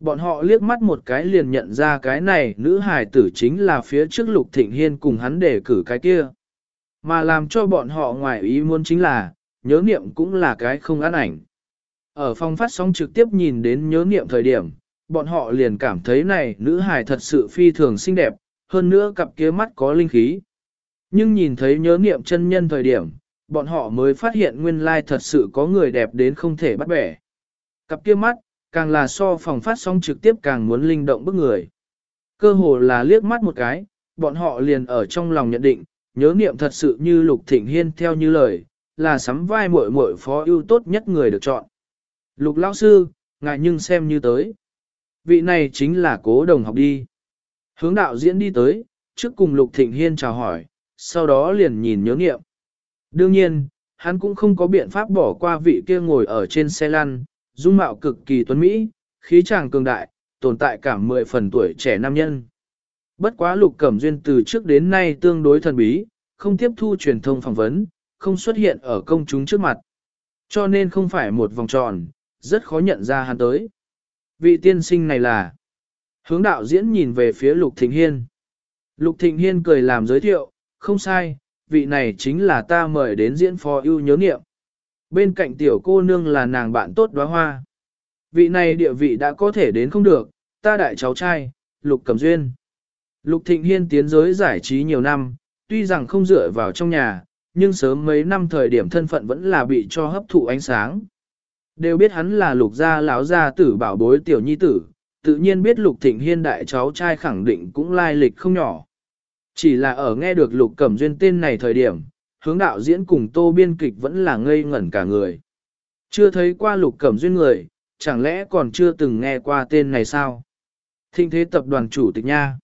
Bọn họ liếc mắt một cái liền nhận ra cái này nữ hải tử chính là phía trước Lục Thịnh Hiên cùng hắn để cử cái kia. Mà làm cho bọn họ ngoài ý muốn chính là, nhớ niệm cũng là cái không ăn ảnh. Ở phòng phát sóng trực tiếp nhìn đến nhớ niệm thời điểm, bọn họ liền cảm thấy này nữ hải thật sự phi thường xinh đẹp, hơn nữa cặp kia mắt có linh khí. Nhưng nhìn thấy nhớ niệm chân nhân thời điểm, bọn họ mới phát hiện nguyên lai thật sự có người đẹp đến không thể bắt bẻ. Cặp kia mắt, càng là so phòng phát sóng trực tiếp càng muốn linh động bức người. Cơ hồ là liếc mắt một cái, bọn họ liền ở trong lòng nhận định, nhớ niệm thật sự như Lục Thịnh Hiên theo như lời, là sắm vai muội muội phó ưu tốt nhất người được chọn. Lục lão sư, ngài nhưng xem như tới. Vị này chính là cố đồng học đi. Hướng đạo diễn đi tới, trước cùng Lục Thịnh Hiên chào hỏi, sau đó liền nhìn nhớ nghiệm. Đương nhiên, hắn cũng không có biện pháp bỏ qua vị kia ngồi ở trên xe lăn, dung mạo cực kỳ tuấn Mỹ, khí chàng cường đại, tồn tại cả 10 phần tuổi trẻ nam nhân. Bất quá Lục Cẩm Duyên từ trước đến nay tương đối thần bí, không tiếp thu truyền thông phỏng vấn, không xuất hiện ở công chúng trước mặt. Cho nên không phải một vòng tròn, rất khó nhận ra hắn tới. Vị tiên sinh này là... Hướng đạo diễn nhìn về phía Lục Thịnh Hiên. Lục Thịnh Hiên cười làm giới thiệu, không sai, vị này chính là ta mời đến diễn phó ưu nhớ nghiệm. Bên cạnh tiểu cô nương là nàng bạn tốt đóa hoa. Vị này địa vị đã có thể đến không được, ta đại cháu trai, Lục Cẩm Duyên. Lục Thịnh Hiên tiến giới giải trí nhiều năm, tuy rằng không dựa vào trong nhà, nhưng sớm mấy năm thời điểm thân phận vẫn là bị cho hấp thụ ánh sáng. Đều biết hắn là lục gia lão gia tử bảo bối tiểu nhi tử, tự nhiên biết lục thịnh hiên đại cháu trai khẳng định cũng lai lịch không nhỏ. Chỉ là ở nghe được lục cẩm duyên tên này thời điểm, hướng đạo diễn cùng tô biên kịch vẫn là ngây ngẩn cả người. Chưa thấy qua lục cẩm duyên người, chẳng lẽ còn chưa từng nghe qua tên này sao? Thinh thế tập đoàn chủ tịch nha.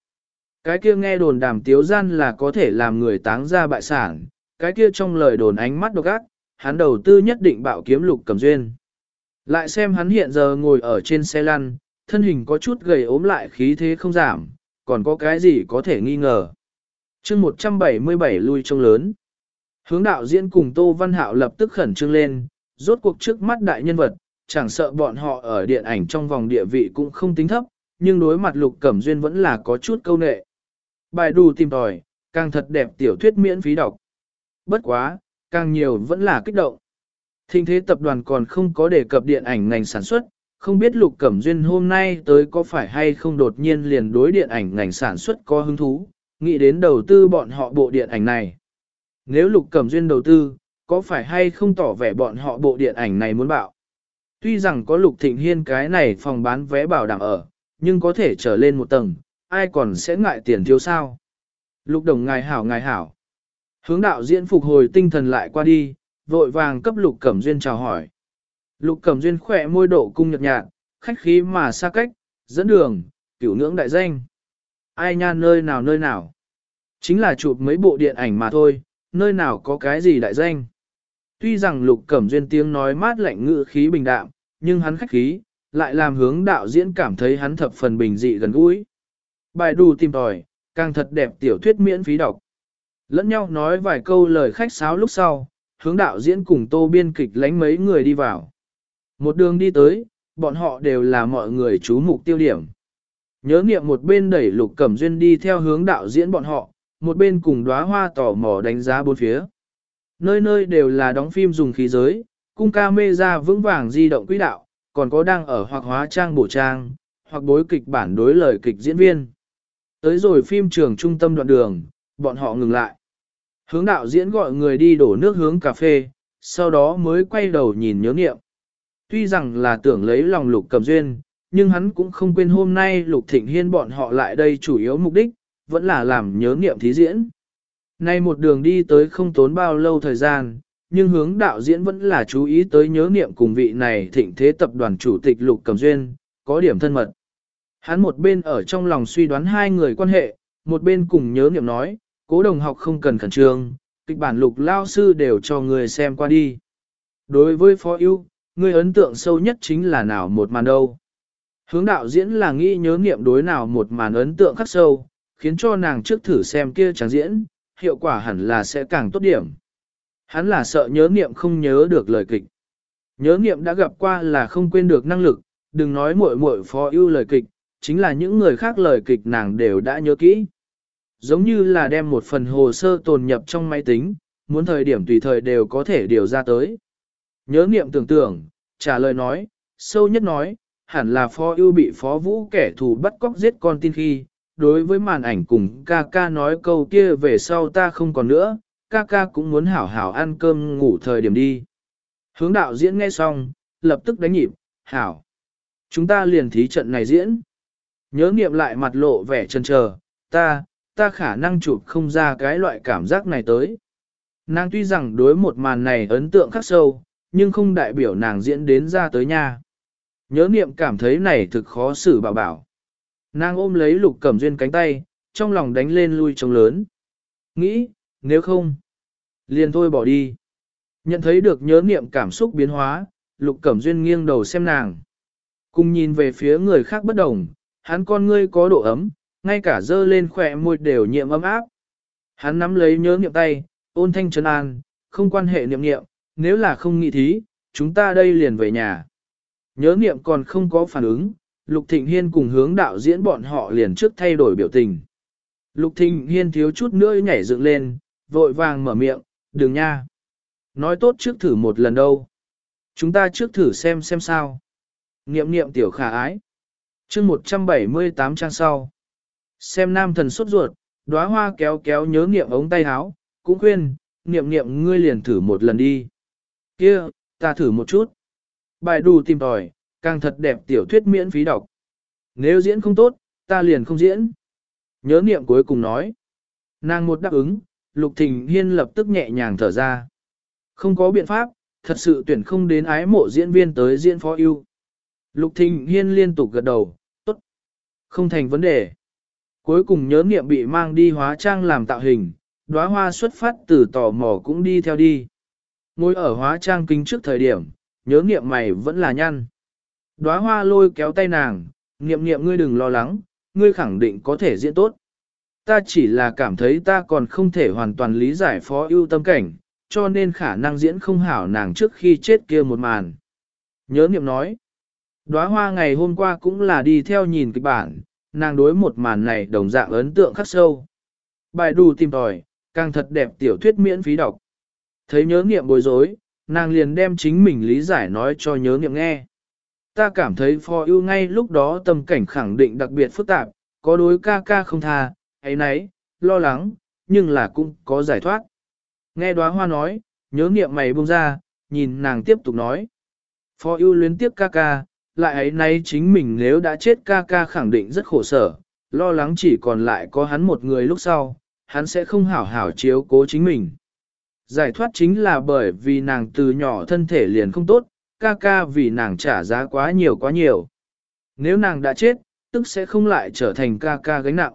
Cái kia nghe đồn đàm tiếu gian là có thể làm người táng ra bại sản, cái kia trong lời đồn ánh mắt độc ác, hắn đầu tư nhất định bạo kiếm lục cẩm duyên. Lại xem hắn hiện giờ ngồi ở trên xe lăn, thân hình có chút gầy ốm lại khí thế không giảm, còn có cái gì có thể nghi ngờ. chương 177 lui trông lớn. Hướng đạo diễn cùng Tô Văn Hạo lập tức khẩn trương lên, rốt cuộc trước mắt đại nhân vật, chẳng sợ bọn họ ở điện ảnh trong vòng địa vị cũng không tính thấp, nhưng đối mặt Lục Cẩm Duyên vẫn là có chút câu nệ. Bài đù tìm tòi, càng thật đẹp tiểu thuyết miễn phí đọc. Bất quá, càng nhiều vẫn là kích động. Thinh thế tập đoàn còn không có đề cập điện ảnh ngành sản xuất, không biết Lục Cẩm Duyên hôm nay tới có phải hay không đột nhiên liền đối điện ảnh ngành sản xuất có hứng thú, nghĩ đến đầu tư bọn họ bộ điện ảnh này. Nếu Lục Cẩm Duyên đầu tư, có phải hay không tỏ vẻ bọn họ bộ điện ảnh này muốn bạo? Tuy rằng có Lục Thịnh Hiên cái này phòng bán vé bảo đảm ở, nhưng có thể trở lên một tầng, ai còn sẽ ngại tiền thiếu sao? Lục Đồng ngài hảo ngài hảo. Hướng đạo diễn phục hồi tinh thần lại qua đi, vội vàng cấp Lục Cẩm Duyên chào hỏi. Lục Cẩm Duyên khỏe môi độ cung nhật nhạt, khách khí mà xa cách, dẫn đường, cửu ngưỡng đại danh. Ai nha nơi nào nơi nào. Chính là chụp mấy bộ điện ảnh mà thôi, nơi nào có cái gì đại danh. Tuy rằng Lục Cẩm Duyên tiếng nói mát lạnh ngữ khí bình đạm, nhưng hắn khách khí, lại làm hướng đạo diễn cảm thấy hắn thập phần bình dị gần gũi. Bài đù tìm tòi, càng thật đẹp tiểu thuyết miễn phí đọc. Lẫn nhau nói vài câu lời khách sáo lúc sau, hướng đạo diễn cùng tô biên kịch lánh mấy người đi vào. Một đường đi tới, bọn họ đều là mọi người chú mục tiêu điểm. Nhớ nghiệm một bên đẩy lục cẩm duyên đi theo hướng đạo diễn bọn họ, một bên cùng đóa hoa tỏ mò đánh giá bốn phía. Nơi nơi đều là đóng phim dùng khí giới, cung ca mê ra vững vàng di động quỹ đạo, còn có đang ở hoặc hóa trang bổ trang, hoặc bối kịch bản đối lời kịch diễn viên. Tới rồi phim trường trung tâm đoạn đường, bọn họ ngừng lại. Hướng đạo diễn gọi người đi đổ nước hướng cà phê, sau đó mới quay đầu nhìn nhớ nghiệm. Tuy rằng là tưởng lấy lòng lục cầm duyên, nhưng hắn cũng không quên hôm nay lục thịnh hiên bọn họ lại đây chủ yếu mục đích, vẫn là làm nhớ nghiệm thí diễn. Nay một đường đi tới không tốn bao lâu thời gian, nhưng hướng đạo diễn vẫn là chú ý tới nhớ nghiệm cùng vị này thịnh thế tập đoàn chủ tịch lục cầm duyên, có điểm thân mật. Hắn một bên ở trong lòng suy đoán hai người quan hệ, một bên cùng nhớ nghiệm nói, cố đồng học không cần khẩn trương, kịch bản lục lao sư đều cho người xem qua đi. Đối với phó ưu, người ấn tượng sâu nhất chính là nào một màn đâu. Hướng đạo diễn là nghĩ nhớ nghiệm đối nào một màn ấn tượng khắc sâu, khiến cho nàng trước thử xem kia chẳng diễn, hiệu quả hẳn là sẽ càng tốt điểm. Hắn là sợ nhớ niệm không nhớ được lời kịch. Nhớ niệm đã gặp qua là không quên được năng lực, đừng nói muội muội phó ưu lời kịch, chính là những người khác lời kịch nàng đều đã nhớ kỹ. Giống như là đem một phần hồ sơ tồn nhập trong máy tính, muốn thời điểm tùy thời đều có thể điều ra tới. Nhớ niệm tưởng tượng, trả lời nói, sâu nhất nói, hẳn là phó ưu bị phó vũ kẻ thù bắt cóc giết con tin khi, đối với màn ảnh cùng ca ca nói câu kia về sau ta không còn nữa, ca ca cũng muốn hảo hảo ăn cơm ngủ thời điểm đi. Hướng đạo diễn nghe xong, lập tức đánh nhịp, hảo. Chúng ta liền thí trận này diễn. Nhớ nghiệm lại mặt lộ vẻ chân chờ, ta, ta khả năng chụp không ra cái loại cảm giác này tới. Nàng tuy rằng đối một màn này ấn tượng khắc sâu, nhưng không đại biểu nàng diễn đến ra tới nha. Nhớ niệm cảm thấy này thực khó xử bảo bảo. Nàng ôm lấy lục cẩm duyên cánh tay, trong lòng đánh lên lui trống lớn. Nghĩ, nếu không, liền thôi bỏ đi. Nhận thấy được nhớ niệm cảm xúc biến hóa, lục cẩm duyên nghiêng đầu xem nàng. Cùng nhìn về phía người khác bất đồng, hắn con ngươi có độ ấm, ngay cả dơ lên khỏe môi đều nhiệm ấm áp. Hắn nắm lấy nhớ niệm tay, ôn thanh trấn an, không quan hệ niệm niệm, nếu là không nghị thí, chúng ta đây liền về nhà. Nhớ niệm còn không có phản ứng, Lục Thịnh Hiên cùng hướng đạo diễn bọn họ liền trước thay đổi biểu tình. Lục Thịnh Hiên thiếu chút nữa nhảy dựng lên, vội vàng mở miệng, đừng nha. Nói tốt trước thử một lần đâu. Chúng ta trước thử xem xem sao. Niệm niệm tiểu khả ái. chương 178 trang sau. Xem nam thần sốt ruột, đóa hoa kéo kéo nhớ niệm ống tay áo, cũng khuyên, niệm niệm ngươi liền thử một lần đi. Kia, ta thử một chút. Bài đủ tìm tòi, càng thật đẹp tiểu thuyết miễn phí đọc. Nếu diễn không tốt, ta liền không diễn. Nhớ niệm cuối cùng nói. Nàng một đáp ứng, Lục thình Hiên lập tức nhẹ nhàng thở ra. Không có biện pháp, thật sự tuyển không đến ái mộ diễn viên tới diễn phó yêu Lục thình Hiên liên tục gật đầu, tốt. Không thành vấn đề. Cuối cùng nhớ niệm bị mang đi hóa trang làm tạo hình, đóa hoa xuất phát từ tò mò cũng đi theo đi. Ngồi ở hóa trang kính trước thời điểm, nhớ niệm mày vẫn là nhăn. Đóa hoa lôi kéo tay nàng, niệm niệm ngươi đừng lo lắng, ngươi khẳng định có thể diễn tốt. Ta chỉ là cảm thấy ta còn không thể hoàn toàn lý giải phó ưu tâm cảnh, cho nên khả năng diễn không hảo nàng trước khi chết kia một màn. Nhớ niệm nói, đóa hoa ngày hôm qua cũng là đi theo nhìn kịch bản, nàng đối một màn này đồng dạng ấn tượng khắc sâu. Bài đù tìm tòi, càng thật đẹp tiểu thuyết miễn phí đọc. Thấy nhớ niệm bối rối, nàng liền đem chính mình lý giải nói cho nhớ niệm nghe. Ta cảm thấy phò ưu ngay lúc đó tâm cảnh khẳng định đặc biệt phức tạp, có đối ca ca không tha, ấy nấy, lo lắng, nhưng là cũng có giải thoát. Nghe đóa hoa nói, nhớ niệm mày buông ra, nhìn nàng tiếp tục nói. Phò ưu luyến tiếp ca ca, lại ấy nay chính mình nếu đã chết ca ca khẳng định rất khổ sở, lo lắng chỉ còn lại có hắn một người lúc sau, hắn sẽ không hảo hảo chiếu cố chính mình. Giải thoát chính là bởi vì nàng từ nhỏ thân thể liền không tốt, ca ca vì nàng trả giá quá nhiều quá nhiều. Nếu nàng đã chết, tức sẽ không lại trở thành ca ca gánh nặng.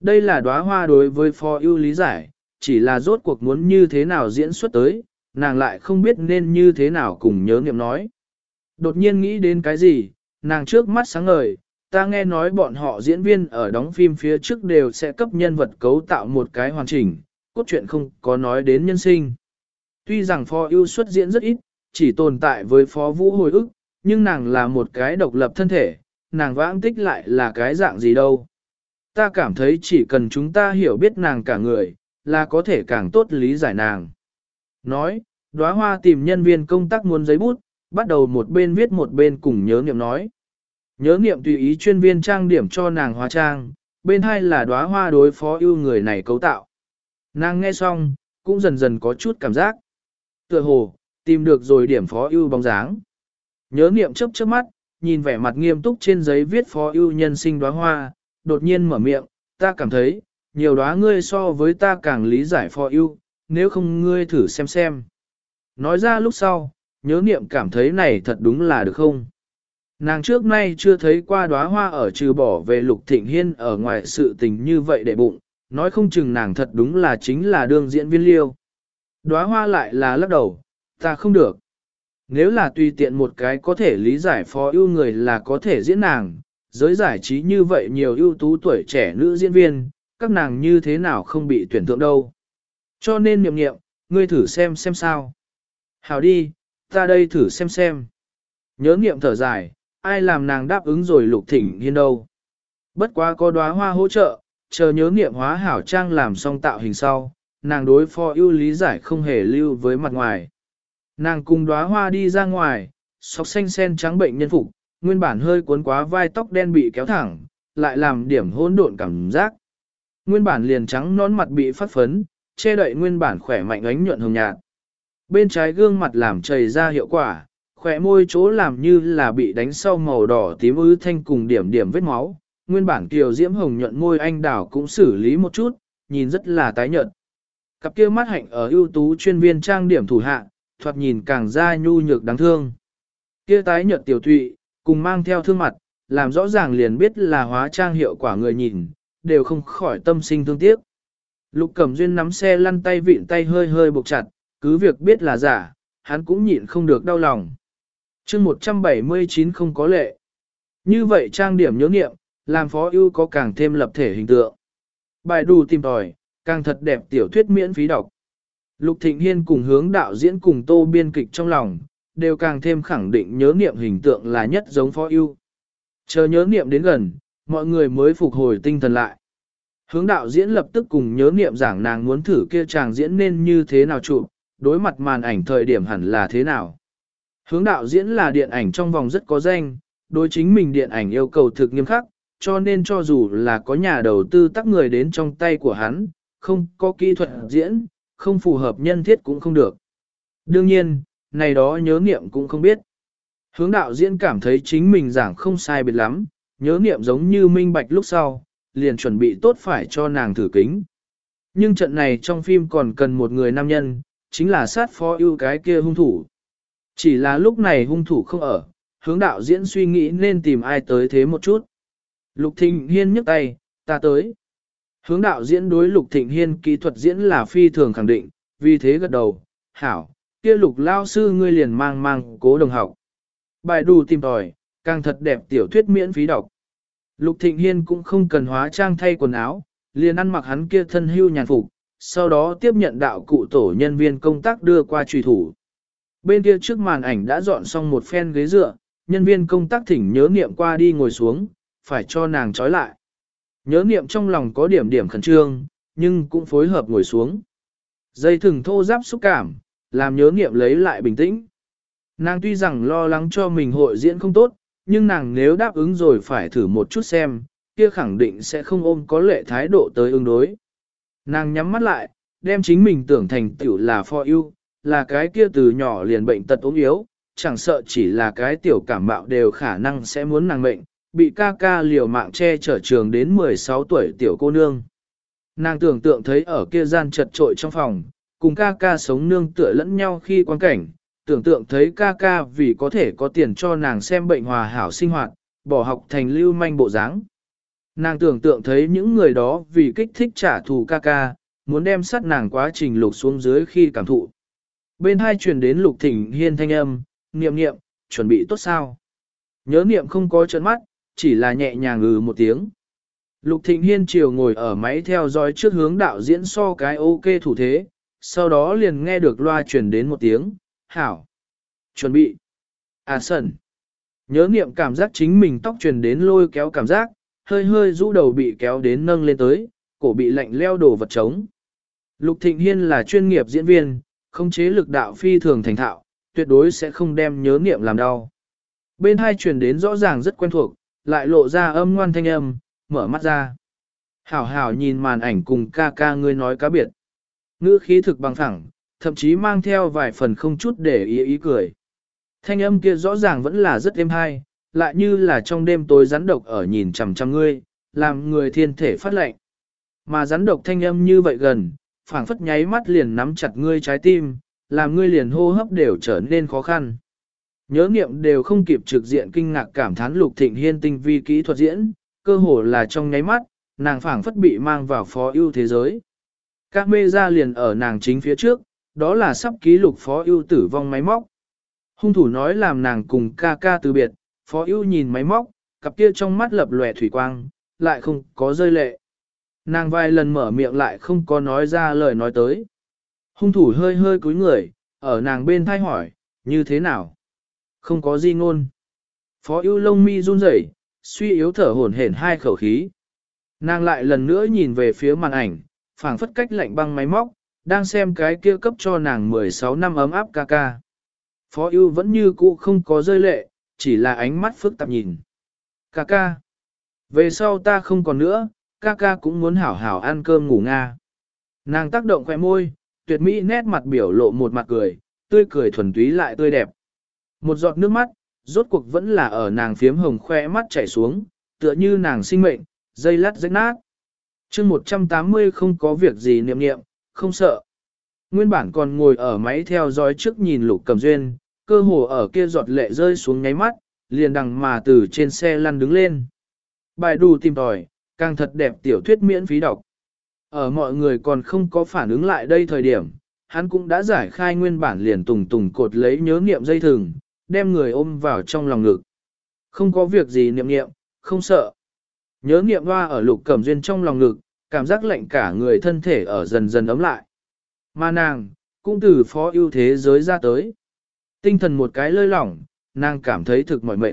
Đây là đóa hoa đối với phó ưu lý giải, chỉ là rốt cuộc muốn như thế nào diễn xuất tới, nàng lại không biết nên như thế nào cùng nhớ nghiệm nói. Đột nhiên nghĩ đến cái gì, nàng trước mắt sáng ngời, ta nghe nói bọn họ diễn viên ở đóng phim phía trước đều sẽ cấp nhân vật cấu tạo một cái hoàn chỉnh, cốt truyện không có nói đến nhân sinh. Tuy rằng phó ưu xuất diễn rất ít, chỉ tồn tại với phó vũ hồi ức, nhưng nàng là một cái độc lập thân thể, nàng vãng tích lại là cái dạng gì đâu. Ta cảm thấy chỉ cần chúng ta hiểu biết nàng cả người, là có thể càng tốt lý giải nàng. Nói, đóa hoa tìm nhân viên công tác muốn giấy bút, bắt đầu một bên viết một bên cùng nhớ niệm nói. Nhớ niệm tùy ý chuyên viên trang điểm cho nàng hóa trang, bên hai là đóa hoa đối phó yêu người này cấu tạo. Nàng nghe xong, cũng dần dần có chút cảm giác. Tựa hồ, tìm được rồi điểm phó ưu bóng dáng. Nhớ niệm chớp chớp mắt, nhìn vẻ mặt nghiêm túc trên giấy viết phó ưu nhân sinh đóa hoa, đột nhiên mở miệng, ta cảm thấy, nhiều đóa ngươi so với ta càng lý giải phó ưu, nếu không ngươi thử xem xem. Nói ra lúc sau, nhớ niệm cảm thấy này thật đúng là được không? Nàng trước nay chưa thấy qua đóa hoa ở trừ bỏ về lục thịnh hiên ở ngoài sự tình như vậy để bụng, nói không chừng nàng thật đúng là chính là đương diễn viên liêu. Đóa hoa lại là lắc đầu, ta không được. Nếu là tùy tiện một cái có thể lý giải phó ưu người là có thể diễn nàng, giới giải trí như vậy nhiều ưu tú tuổi trẻ nữ diễn viên, các nàng như thế nào không bị tuyển thượng đâu. Cho nên niệm niệm, ngươi thử xem xem sao. Hào đi, ta đây thử xem xem. Nhớ niệm thở dài, ai làm nàng đáp ứng rồi lục thỉnh hiên đâu. Bất quá có đóa hoa hỗ trợ, chờ nhớ niệm hóa hảo trang làm xong tạo hình sau, nàng đối phó ưu lý giải không hề lưu với mặt ngoài. Nàng cùng đóa hoa đi ra ngoài, sọc xanh sen trắng bệnh nhân phục, nguyên bản hơi cuốn quá vai tóc đen bị kéo thẳng, lại làm điểm hỗn độn cảm giác. Nguyên bản liền trắng nón mặt bị phát phấn, che đậy nguyên bản khỏe mạnh ánh nhuận hồng nhạt. Bên trái gương mặt làm chảy ra hiệu quả, khỏe môi chỗ làm như là bị đánh sau màu đỏ tím ứ thanh cùng điểm điểm vết máu. Nguyên bản kiều diễm hồng nhuận môi anh đảo cũng xử lý một chút, nhìn rất là tái nhợt. Cặp kia mắt hạnh ở ưu tú chuyên viên trang điểm thủ hạ, thoạt nhìn càng ra nhu nhược đáng thương. Kia tái nhợt tiểu thụy, cùng mang theo thương mặt, làm rõ ràng liền biết là hóa trang hiệu quả người nhìn, đều không khỏi tâm sinh thương tiếc. Lục Cẩm Duyên nắm xe lăn tay vịn tay hơi hơi buộc chặt, cứ việc biết là giả, hắn cũng nhịn không được đau lòng. chương 179 không có lệ. Như vậy trang điểm nhớ nghiệm, làm phó ưu có càng thêm lập thể hình tượng. Bài đù tìm tòi, càng thật đẹp tiểu thuyết miễn phí đọc. Lục Thịnh Hiên cùng hướng đạo diễn cùng tô biên kịch trong lòng, đều càng thêm khẳng định nhớ niệm hình tượng là nhất giống phó yêu. Chờ nhớ niệm đến gần, mọi người mới phục hồi tinh thần lại. Hướng đạo diễn lập tức cùng nhớ niệm giảng nàng muốn thử kia chàng diễn nên như thế nào chụp, đối mặt màn ảnh thời điểm hẳn là thế nào. Hướng đạo diễn là điện ảnh trong vòng rất có danh, đối chính mình điện ảnh yêu cầu thực nghiêm khắc, cho nên cho dù là có nhà đầu tư tắc người đến trong tay của hắn, không có kỹ thuật diễn, không phù hợp nhân thiết cũng không được. Đương nhiên, này đó nhớ niệm cũng không biết. Hướng đạo diễn cảm thấy chính mình giảng không sai biệt lắm, nhớ niệm giống như minh bạch lúc sau, liền chuẩn bị tốt phải cho nàng thử kính. Nhưng trận này trong phim còn cần một người nam nhân, chính là sát phó ưu cái kia hung thủ. Chỉ là lúc này hung thủ không ở, hướng đạo diễn suy nghĩ nên tìm ai tới thế một chút. Lục Thịnh Hiên nhấc tay, ta tới. Hướng đạo diễn đối Lục Thịnh Hiên kỹ thuật diễn là phi thường khẳng định, vì thế gật đầu, hảo, kia lục lao sư ngươi liền mang mang cố đồng học. Bài đủ tìm tòi, càng thật đẹp tiểu thuyết miễn phí đọc. Lục Thịnh Hiên cũng không cần hóa trang thay quần áo, liền ăn mặc hắn kia thân hưu nhàn phục, sau đó tiếp nhận đạo cụ tổ nhân viên công tác đưa qua trùy thủ. Bên kia trước màn ảnh đã dọn xong một phen ghế dựa, nhân viên công tác thỉnh nhớ niệm qua đi ngồi xuống, phải cho nàng trói lại. Nhớ niệm trong lòng có điểm điểm khẩn trương, nhưng cũng phối hợp ngồi xuống. Dây thừng thô giáp xúc cảm, làm nhớ niệm lấy lại bình tĩnh. Nàng tuy rằng lo lắng cho mình hội diễn không tốt, nhưng nàng nếu đáp ứng rồi phải thử một chút xem, kia khẳng định sẽ không ôm có lệ thái độ tới ứng đối. Nàng nhắm mắt lại, đem chính mình tưởng thành tiểu là for you, là cái kia từ nhỏ liền bệnh tật ốm yếu, chẳng sợ chỉ là cái tiểu cảm mạo đều khả năng sẽ muốn nàng mệnh, bị ca ca liều mạng che chở trường đến 16 tuổi tiểu cô nương. Nàng tưởng tượng thấy ở kia gian chật trội trong phòng, cùng ca ca sống nương tựa lẫn nhau khi quan cảnh, tưởng tượng thấy ca ca vì có thể có tiền cho nàng xem bệnh hòa hảo sinh hoạt, bỏ học thành lưu manh bộ dáng. Nàng tưởng tượng thấy những người đó vì kích thích trả thù ca ca, muốn đem sát nàng quá trình lục xuống dưới khi cảm thụ. Bên hai truyền đến lục thỉnh hiên thanh âm, niệm niệm, chuẩn bị tốt sao. Nhớ niệm không có trận mắt, chỉ là nhẹ nhàng ngừ một tiếng. Lục thịnh hiên chiều ngồi ở máy theo dõi trước hướng đạo diễn so cái ok thủ thế, sau đó liền nghe được loa truyền đến một tiếng, hảo. Chuẩn bị. À sần. Nhớ niệm cảm giác chính mình tóc truyền đến lôi kéo cảm giác, hơi hơi rũ đầu bị kéo đến nâng lên tới, cổ bị lạnh leo đổ vật trống. Lục Thịnh Hiên là chuyên nghiệp diễn viên, không chế lực đạo phi thường thành thạo, tuyệt đối sẽ không đem nhớ niệm làm đau. Bên hai truyền đến rõ ràng rất quen thuộc, lại lộ ra âm ngoan thanh âm, mở mắt ra. Hảo hảo nhìn màn ảnh cùng ca ca ngươi nói cá biệt. Ngữ khí thực bằng thẳng, thậm chí mang theo vài phần không chút để ý ý cười. Thanh âm kia rõ ràng vẫn là rất êm hay, lại như là trong đêm tối rắn độc ở nhìn chằm chằm ngươi, làm người thiên thể phát lệnh. Mà rắn độc thanh âm như vậy gần, phảng phất nháy mắt liền nắm chặt ngươi trái tim, làm ngươi liền hô hấp đều trở nên khó khăn. Nhớ nghiệm đều không kịp trực diện kinh ngạc cảm thán lục thịnh hiên tinh vi kỹ thuật diễn, cơ hồ là trong nháy mắt, nàng phảng phất bị mang vào phó ưu thế giới. Các mê ra liền ở nàng chính phía trước, đó là sắp ký lục phó ưu tử vong máy móc. Hung thủ nói làm nàng cùng ca ca từ biệt, phó ưu nhìn máy móc, cặp kia trong mắt lập lòe thủy quang, lại không có rơi lệ. Nàng vài lần mở miệng lại không có nói ra lời nói tới. Hung thủ hơi hơi cúi người, ở nàng bên thai hỏi, như thế nào? Không có gì ngôn. Phó ưu lông mi run rẩy, suy yếu thở hổn hển hai khẩu khí. Nàng lại lần nữa nhìn về phía màn ảnh, phảng phất cách lạnh băng máy móc, đang xem cái kia cấp cho nàng 16 năm ấm áp ca ca. Phó ưu vẫn như cũ không có rơi lệ, chỉ là ánh mắt phức tạp nhìn. Ca ca. Về sau ta không còn nữa, ca ca cũng muốn hảo hảo ăn cơm ngủ nga. Nàng tác động khỏe môi, tuyệt mỹ nét mặt biểu lộ một mặt cười, tươi cười thuần túy lại tươi đẹp. Một giọt nước mắt, rốt cuộc vẫn là ở nàng phiếm hồng khoe mắt chảy xuống, tựa như nàng sinh mệnh, dây lát rách nát. chương 180 không có việc gì niệm niệm, không sợ. Nguyên bản còn ngồi ở máy theo dõi trước nhìn lục cầm duyên, cơ hồ ở kia giọt lệ rơi xuống nháy mắt, liền đằng mà từ trên xe lăn đứng lên. Bài đù tìm tòi, càng thật đẹp tiểu thuyết miễn phí đọc. Ở mọi người còn không có phản ứng lại đây thời điểm, hắn cũng đã giải khai nguyên bản liền tùng tùng cột lấy nhớ niệm dây thừng, đem người ôm vào trong lòng ngực. Không có việc gì niệm niệm, không sợ. Nhớ niệm hoa ở lục cẩm duyên trong lòng ngực, cảm giác lạnh cả người thân thể ở dần dần ấm lại. Mà nàng, cũng từ phó ưu thế giới ra tới. Tinh thần một cái lơi lỏng, nàng cảm thấy thực mỏi mệt.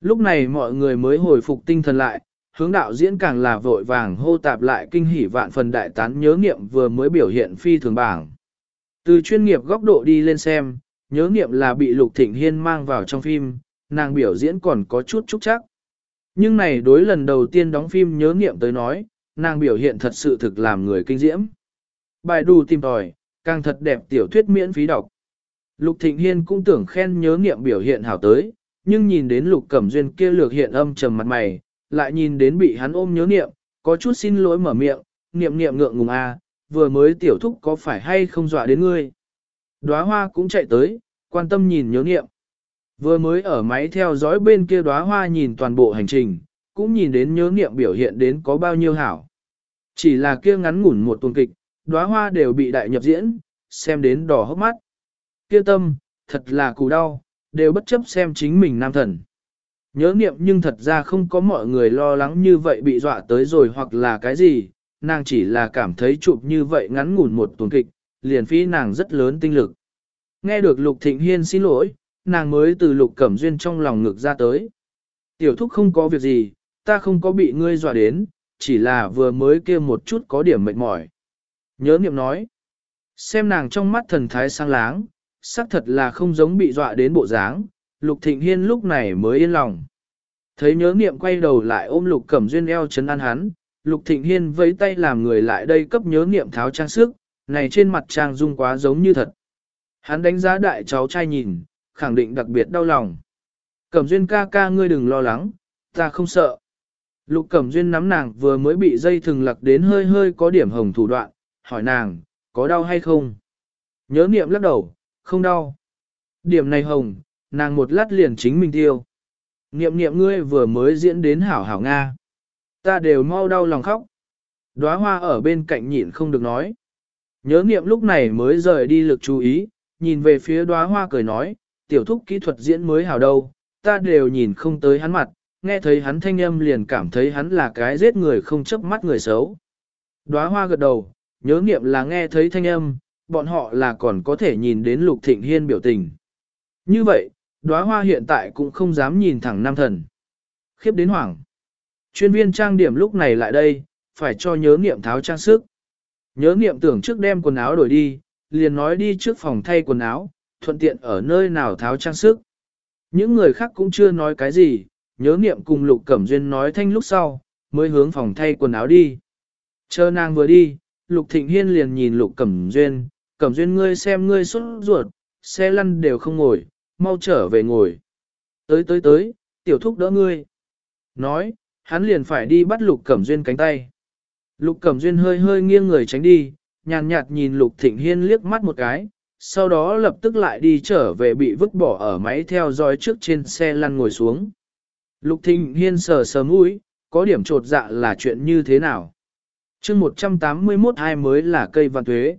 Lúc này mọi người mới hồi phục tinh thần lại, hướng đạo diễn càng là vội vàng hô tạp lại kinh hỉ vạn phần đại tán nhớ nghiệm vừa mới biểu hiện phi thường bảng. Từ chuyên nghiệp góc độ đi lên xem, nhớ nghiệm là bị Lục Thịnh Hiên mang vào trong phim, nàng biểu diễn còn có chút chúc chắc. Nhưng này đối lần đầu tiên đóng phim nhớ nghiệm tới nói, nàng biểu hiện thật sự thực làm người kinh diễm. Bài đù tìm tòi, càng thật đẹp tiểu thuyết miễn phí đọc. Lục Thịnh Hiên cũng tưởng khen nhớ nghiệm biểu hiện hảo tới, nhưng nhìn đến Lục Cẩm Duyên kia lược hiện âm trầm mặt mày, lại nhìn đến bị hắn ôm nhớ nghiệm, có chút xin lỗi mở miệng, niệm niệm ngượng ngùng a, à, vừa mới tiểu thúc có phải hay không dọa đến ngươi. Đóa hoa cũng chạy tới, quan tâm nhìn nhớ nghiệm. Vừa mới ở máy theo dõi bên kia đóa hoa nhìn toàn bộ hành trình, cũng nhìn đến nhớ nghiệm biểu hiện đến có bao nhiêu hảo. Chỉ là kia ngắn ngủn một tuần kịch, đóa hoa đều bị đại nhập diễn, xem đến đỏ hốc mắt. Kia tâm, thật là cù đau, đều bất chấp xem chính mình nam thần. Nhớ nghiệm nhưng thật ra không có mọi người lo lắng như vậy bị dọa tới rồi hoặc là cái gì, nàng chỉ là cảm thấy chụp như vậy ngắn ngủn một tuần kịch, liền phí nàng rất lớn tinh lực. Nghe được Lục Thịnh Hiên xin lỗi, nàng mới từ Lục Cẩm Duyên trong lòng ngực ra tới. Tiểu thúc không có việc gì, ta không có bị ngươi dọa đến, chỉ là vừa mới kia một chút có điểm mệt mỏi. Nhớ niệm nói, xem nàng trong mắt thần thái sang láng, xác thật là không giống bị dọa đến bộ dáng, Lục Thịnh Hiên lúc này mới yên lòng. Thấy nhớ niệm quay đầu lại ôm Lục Cẩm Duyên eo chấn an hắn, Lục Thịnh Hiên vẫy tay làm người lại đây cấp nhớ niệm tháo trang sức, này trên mặt trang dung quá giống như thật. Hắn đánh giá đại cháu trai nhìn, khẳng định đặc biệt đau lòng. Cẩm Duyên ca ca ngươi đừng lo lắng, ta không sợ. Lục Cẩm Duyên nắm nàng vừa mới bị dây thừng lặc đến hơi hơi có điểm hồng thủ đoạn, hỏi nàng, có đau hay không? Nhớ niệm lắc đầu, không đau. Điểm này hồng, nàng một lát liền chính mình tiêu. Niệm niệm ngươi vừa mới diễn đến hảo hảo Nga. Ta đều mau đau lòng khóc. Đóa hoa ở bên cạnh nhịn không được nói. Nhớ niệm lúc này mới rời đi lực chú ý, nhìn về phía đóa hoa cười nói, tiểu thúc kỹ thuật diễn mới hảo đâu, ta đều nhìn không tới hắn mặt, nghe thấy hắn thanh âm liền cảm thấy hắn là cái giết người không chấp mắt người xấu. Đóa hoa gật đầu, nhớ niệm là nghe thấy thanh âm, bọn họ là còn có thể nhìn đến lục thịnh hiên biểu tình. Như vậy, đóa hoa hiện tại cũng không dám nhìn thẳng nam thần. Khiếp đến hoảng. Chuyên viên trang điểm lúc này lại đây, phải cho nhớ niệm tháo trang sức. Nhớ niệm tưởng trước đem quần áo đổi đi, liền nói đi trước phòng thay quần áo, thuận tiện ở nơi nào tháo trang sức. Những người khác cũng chưa nói cái gì, nhớ niệm cùng Lục Cẩm Duyên nói thanh lúc sau, mới hướng phòng thay quần áo đi. Chờ nàng vừa đi, Lục Thịnh Hiên liền nhìn Lục Cẩm Duyên, Cẩm Duyên ngươi xem ngươi xuất ruột, xe lăn đều không ngồi, mau trở về ngồi. Tới tới tới, tiểu thúc đỡ ngươi. Nói, hắn liền phải đi bắt Lục Cẩm Duyên cánh tay. Lục Cẩm Duyên hơi hơi nghiêng người tránh đi, nhàn nhạt nhìn Lục Thịnh Hiên liếc mắt một cái, sau đó lập tức lại đi trở về bị vứt bỏ ở máy theo dõi trước trên xe lăn ngồi xuống. Lục Thịnh Hiên sờ sờ mũi, có điểm trột dạ là chuyện như thế nào. chương 181 hai mới là cây văn thuế.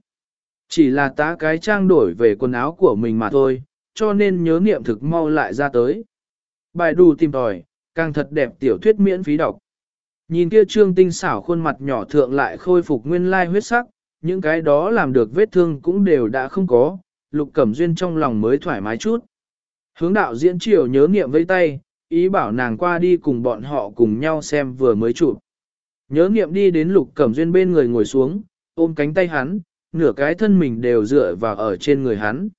Chỉ là tá cái trang đổi về quần áo của mình mà thôi, cho nên nhớ niệm thực mau lại ra tới. Bài đù tìm tòi, càng thật đẹp tiểu thuyết miễn phí đọc. Nhìn kia trương tinh xảo khuôn mặt nhỏ thượng lại khôi phục nguyên lai huyết sắc, những cái đó làm được vết thương cũng đều đã không có, lục cẩm duyên trong lòng mới thoải mái chút. Hướng đạo diễn triều nhớ niệm với tay, ý bảo nàng qua đi cùng bọn họ cùng nhau xem vừa mới chụp. Nhớ niệm đi đến lục cẩm duyên bên người ngồi xuống, ôm cánh tay hắn, nửa cái thân mình đều dựa vào ở trên người hắn.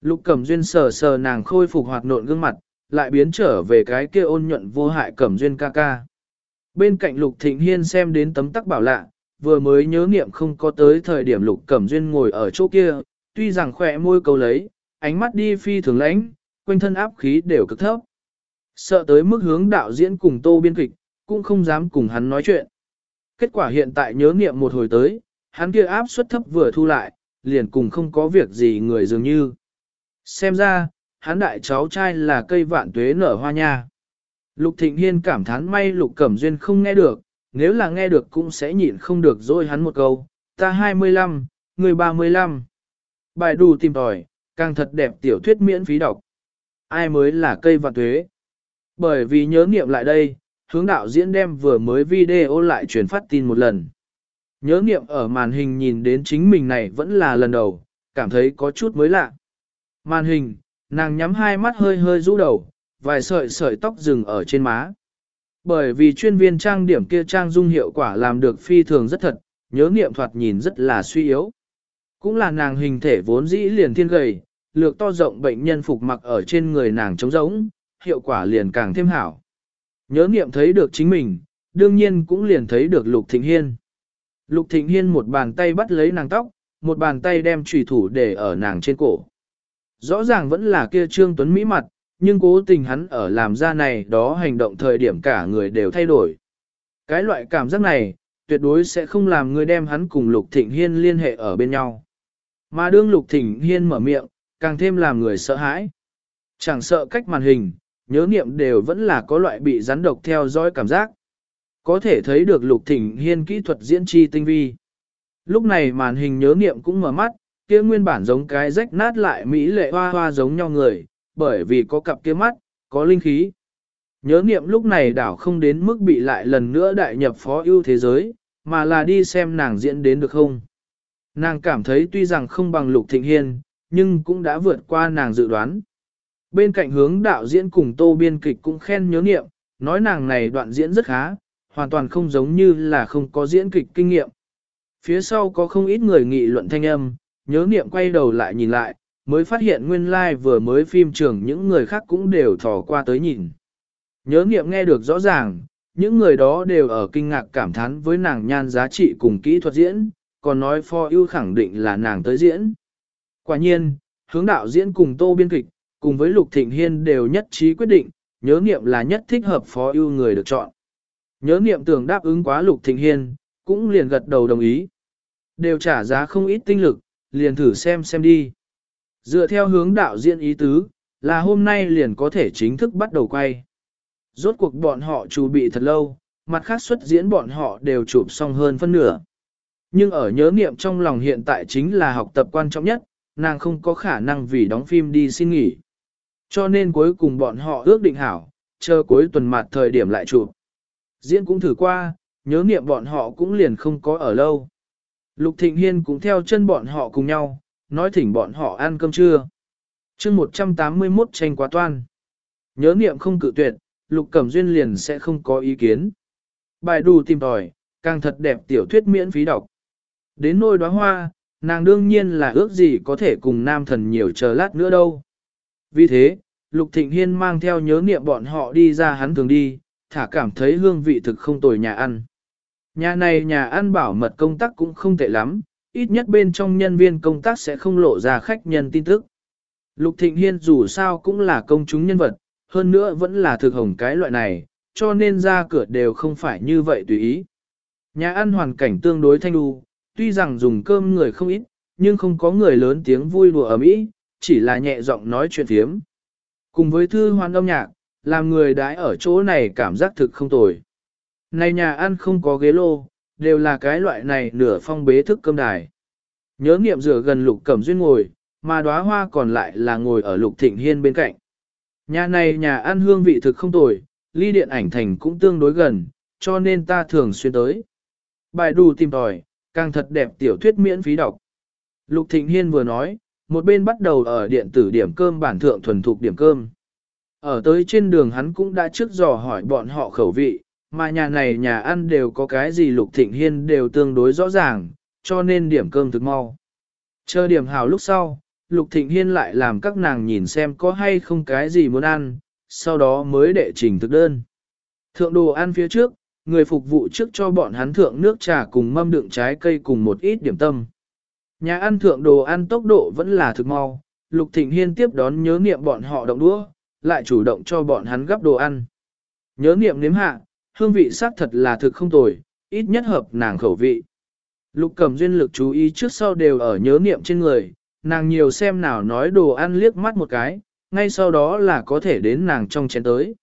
Lục cẩm duyên sờ sờ nàng khôi phục hoạt nộn gương mặt, lại biến trở về cái kia ôn nhuận vô hại cẩm duyên ca ca. Bên cạnh lục thịnh hiên xem đến tấm tắc bảo lạ, vừa mới nhớ niệm không có tới thời điểm lục cẩm duyên ngồi ở chỗ kia, tuy rằng khỏe môi cầu lấy, ánh mắt đi phi thường lãnh, quanh thân áp khí đều cực thấp. Sợ tới mức hướng đạo diễn cùng tô biên kịch, cũng không dám cùng hắn nói chuyện. Kết quả hiện tại nhớ niệm một hồi tới, hắn kia áp suất thấp vừa thu lại, liền cùng không có việc gì người dường như. Xem ra, hắn đại cháu trai là cây vạn tuế nở hoa nha. Lục Thịnh Hiên cảm thán may Lục Cẩm Duyên không nghe được, nếu là nghe được cũng sẽ nhịn không được rồi hắn một câu, ta 25, người 35. Bài đủ tìm tòi, càng thật đẹp tiểu thuyết miễn phí đọc. Ai mới là cây và tuế? Bởi vì nhớ nghiệm lại đây, hướng đạo diễn đem vừa mới video lại truyền phát tin một lần. Nhớ nghiệm ở màn hình nhìn đến chính mình này vẫn là lần đầu, cảm thấy có chút mới lạ. Màn hình, nàng nhắm hai mắt hơi hơi rũ đầu, vài sợi sợi tóc rừng ở trên má. Bởi vì chuyên viên trang điểm kia trang dung hiệu quả làm được phi thường rất thật, nhớ nghiệm thoạt nhìn rất là suy yếu. Cũng là nàng hình thể vốn dĩ liền thiên gầy, lược to rộng bệnh nhân phục mặc ở trên người nàng trống rỗng, hiệu quả liền càng thêm hảo. Nhớ nghiệm thấy được chính mình, đương nhiên cũng liền thấy được Lục Thịnh Hiên. Lục Thịnh Hiên một bàn tay bắt lấy nàng tóc, một bàn tay đem trùy thủ để ở nàng trên cổ. Rõ ràng vẫn là kia Trương Tuấn Mỹ mặt, nhưng cố tình hắn ở làm ra này đó hành động thời điểm cả người đều thay đổi. Cái loại cảm giác này, tuyệt đối sẽ không làm người đem hắn cùng Lục Thịnh Hiên liên hệ ở bên nhau. Mà đương Lục Thịnh Hiên mở miệng, càng thêm làm người sợ hãi. Chẳng sợ cách màn hình, nhớ niệm đều vẫn là có loại bị rắn độc theo dõi cảm giác. Có thể thấy được Lục Thịnh Hiên kỹ thuật diễn chi tinh vi. Lúc này màn hình nhớ niệm cũng mở mắt, kia nguyên bản giống cái rách nát lại mỹ lệ hoa hoa giống nhau người, bởi vì có cặp kia mắt, có linh khí. Nhớ niệm lúc này đảo không đến mức bị lại lần nữa đại nhập phó ưu thế giới, mà là đi xem nàng diễn đến được không. Nàng cảm thấy tuy rằng không bằng Lục Thịnh Hiên, nhưng cũng đã vượt qua nàng dự đoán. Bên cạnh hướng đạo diễn cùng tô biên kịch cũng khen nhớ niệm, nói nàng này đoạn diễn rất khá, hoàn toàn không giống như là không có diễn kịch kinh nghiệm. Phía sau có không ít người nghị luận thanh âm, nhớ niệm quay đầu lại nhìn lại, mới phát hiện nguyên lai like vừa mới phim trường những người khác cũng đều thò qua tới nhìn. Nhớ nghiệm nghe được rõ ràng, những người đó đều ở kinh ngạc cảm thán với nàng nhan giá trị cùng kỹ thuật diễn, còn nói pho ưu khẳng định là nàng tới diễn. Quả nhiên, hướng đạo diễn cùng tô biên kịch, cùng với Lục Thịnh Hiên đều nhất trí quyết định, nhớ nghiệm là nhất thích hợp phó ưu người được chọn. Nhớ nghiệm tưởng đáp ứng quá Lục Thịnh Hiên, cũng liền gật đầu đồng ý. Đều trả giá không ít tinh lực, liền thử xem xem đi. Dựa theo hướng đạo diễn ý tứ, là hôm nay liền có thể chính thức bắt đầu quay. Rốt cuộc bọn họ chuẩn bị thật lâu, mặt khác xuất diễn bọn họ đều chụp xong hơn phân nửa. Nhưng ở nhớ niệm trong lòng hiện tại chính là học tập quan trọng nhất, nàng không có khả năng vì đóng phim đi xin nghỉ. Cho nên cuối cùng bọn họ ước định hảo, chờ cuối tuần mặt thời điểm lại chụp. Diễn cũng thử qua, nhớ niệm bọn họ cũng liền không có ở lâu. Lục Thịnh Hiên cũng theo chân bọn họ cùng nhau, nói thỉnh bọn họ ăn cơm trưa. chương 181 tranh quá toan. Nhớ niệm không cự tuyệt, Lục Cẩm Duyên liền sẽ không có ý kiến. Bài đù tìm tòi, càng thật đẹp tiểu thuyết miễn phí đọc. Đến nôi đóa hoa, nàng đương nhiên là ước gì có thể cùng nam thần nhiều chờ lát nữa đâu. Vì thế, Lục Thịnh Hiên mang theo nhớ niệm bọn họ đi ra hắn thường đi, thả cảm thấy hương vị thực không tồi nhà ăn. Nhà này nhà ăn bảo mật công tác cũng không tệ lắm, ít nhất bên trong nhân viên công tác sẽ không lộ ra khách nhân tin tức. Lục Thịnh Hiên dù sao cũng là công chúng nhân vật, hơn nữa vẫn là thực hồng cái loại này, cho nên ra cửa đều không phải như vậy tùy ý. Nhà ăn hoàn cảnh tương đối thanh đu, tuy rằng dùng cơm người không ít, nhưng không có người lớn tiếng vui đùa ở mỹ, chỉ là nhẹ giọng nói chuyện thiếm. Cùng với thư hoan âm nhạc, làm người đãi ở chỗ này cảm giác thực không tồi. Này nhà ăn không có ghế lô, đều là cái loại này nửa phong bế thức cơm đài. Nhớ nghiệm rửa gần lục cẩm duyên ngồi, mà đóa hoa còn lại là ngồi ở lục thịnh hiên bên cạnh. Nhà này nhà ăn hương vị thực không tồi, ly điện ảnh thành cũng tương đối gần, cho nên ta thường xuyên tới. Bài đù tìm tòi, càng thật đẹp tiểu thuyết miễn phí đọc. Lục Thịnh Hiên vừa nói, một bên bắt đầu ở điện tử điểm cơm bản thượng thuần thục điểm cơm. Ở tới trên đường hắn cũng đã trước dò hỏi bọn họ khẩu vị, mà nhà này nhà ăn đều có cái gì Lục Thịnh Hiên đều tương đối rõ ràng, cho nên điểm cơm thực mau. Chờ điểm hào lúc sau, Lục Thịnh Hiên lại làm các nàng nhìn xem có hay không cái gì muốn ăn, sau đó mới đệ trình thực đơn. Thượng đồ ăn phía trước, người phục vụ trước cho bọn hắn thượng nước trà cùng mâm đựng trái cây cùng một ít điểm tâm. Nhà ăn thượng đồ ăn tốc độ vẫn là thực mau, Lục Thịnh Hiên tiếp đón nhớ niệm bọn họ động đũa, lại chủ động cho bọn hắn gấp đồ ăn. Nhớ niệm nếm hạ, hương vị xác thật là thực không tồi, ít nhất hợp nàng khẩu vị. Lục cầm duyên lực chú ý trước sau đều ở nhớ niệm trên người, nàng nhiều xem nào nói đồ ăn liếc mắt một cái, ngay sau đó là có thể đến nàng trong chén tới.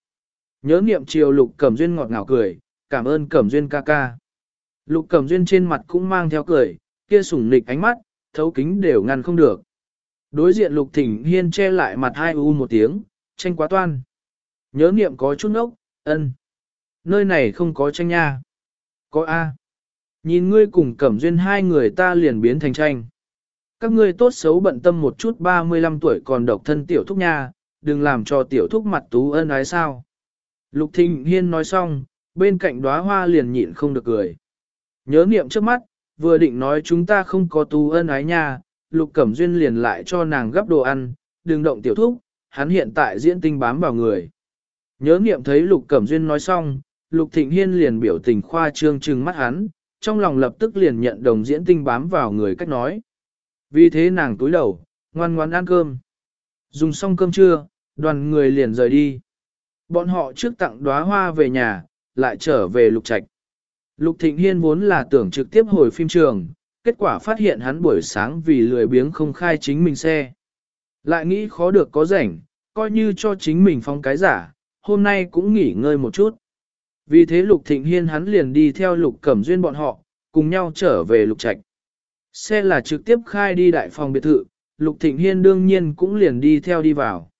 Nhớ niệm chiều lục cẩm duyên ngọt ngào cười, cảm ơn cẩm duyên ca ca. Lục cẩm duyên trên mặt cũng mang theo cười, kia sủng nịch ánh mắt, thấu kính đều ngăn không được. Đối diện lục thỉnh hiên che lại mặt hai u một tiếng, tranh quá toan. Nhớ niệm có chút ốc, ân. Nơi này không có tranh nha. Có A. Nhìn ngươi cùng cẩm duyên hai người ta liền biến thành tranh. Các ngươi tốt xấu bận tâm một chút 35 tuổi còn độc thân tiểu thúc nha, đừng làm cho tiểu thúc mặt tú ân ái sao. Lục Thịnh Hiên nói xong, bên cạnh đóa hoa liền nhịn không được cười. Nhớ niệm trước mắt, vừa định nói chúng ta không có tú ân ái nha, Lục Cẩm Duyên liền lại cho nàng gấp đồ ăn, đừng động tiểu thúc, hắn hiện tại diễn tinh bám vào người. Nhớ niệm thấy Lục Cẩm Duyên nói xong, Lục Thịnh Hiên liền biểu tình khoa trương trừng mắt hắn, trong lòng lập tức liền nhận đồng diễn tinh bám vào người cách nói. Vì thế nàng túi đầu, ngoan ngoan ăn cơm. Dùng xong cơm trưa, đoàn người liền rời đi. Bọn họ trước tặng đóa hoa về nhà, lại trở về lục trạch. Lục Thịnh Hiên vốn là tưởng trực tiếp hồi phim trường, kết quả phát hiện hắn buổi sáng vì lười biếng không khai chính mình xe. Lại nghĩ khó được có rảnh, coi như cho chính mình phong cái giả, hôm nay cũng nghỉ ngơi một chút. Vì thế Lục Thịnh Hiên hắn liền đi theo Lục Cẩm Duyên bọn họ, cùng nhau trở về Lục Trạch. Xe là trực tiếp khai đi đại phòng biệt thự, Lục Thịnh Hiên đương nhiên cũng liền đi theo đi vào.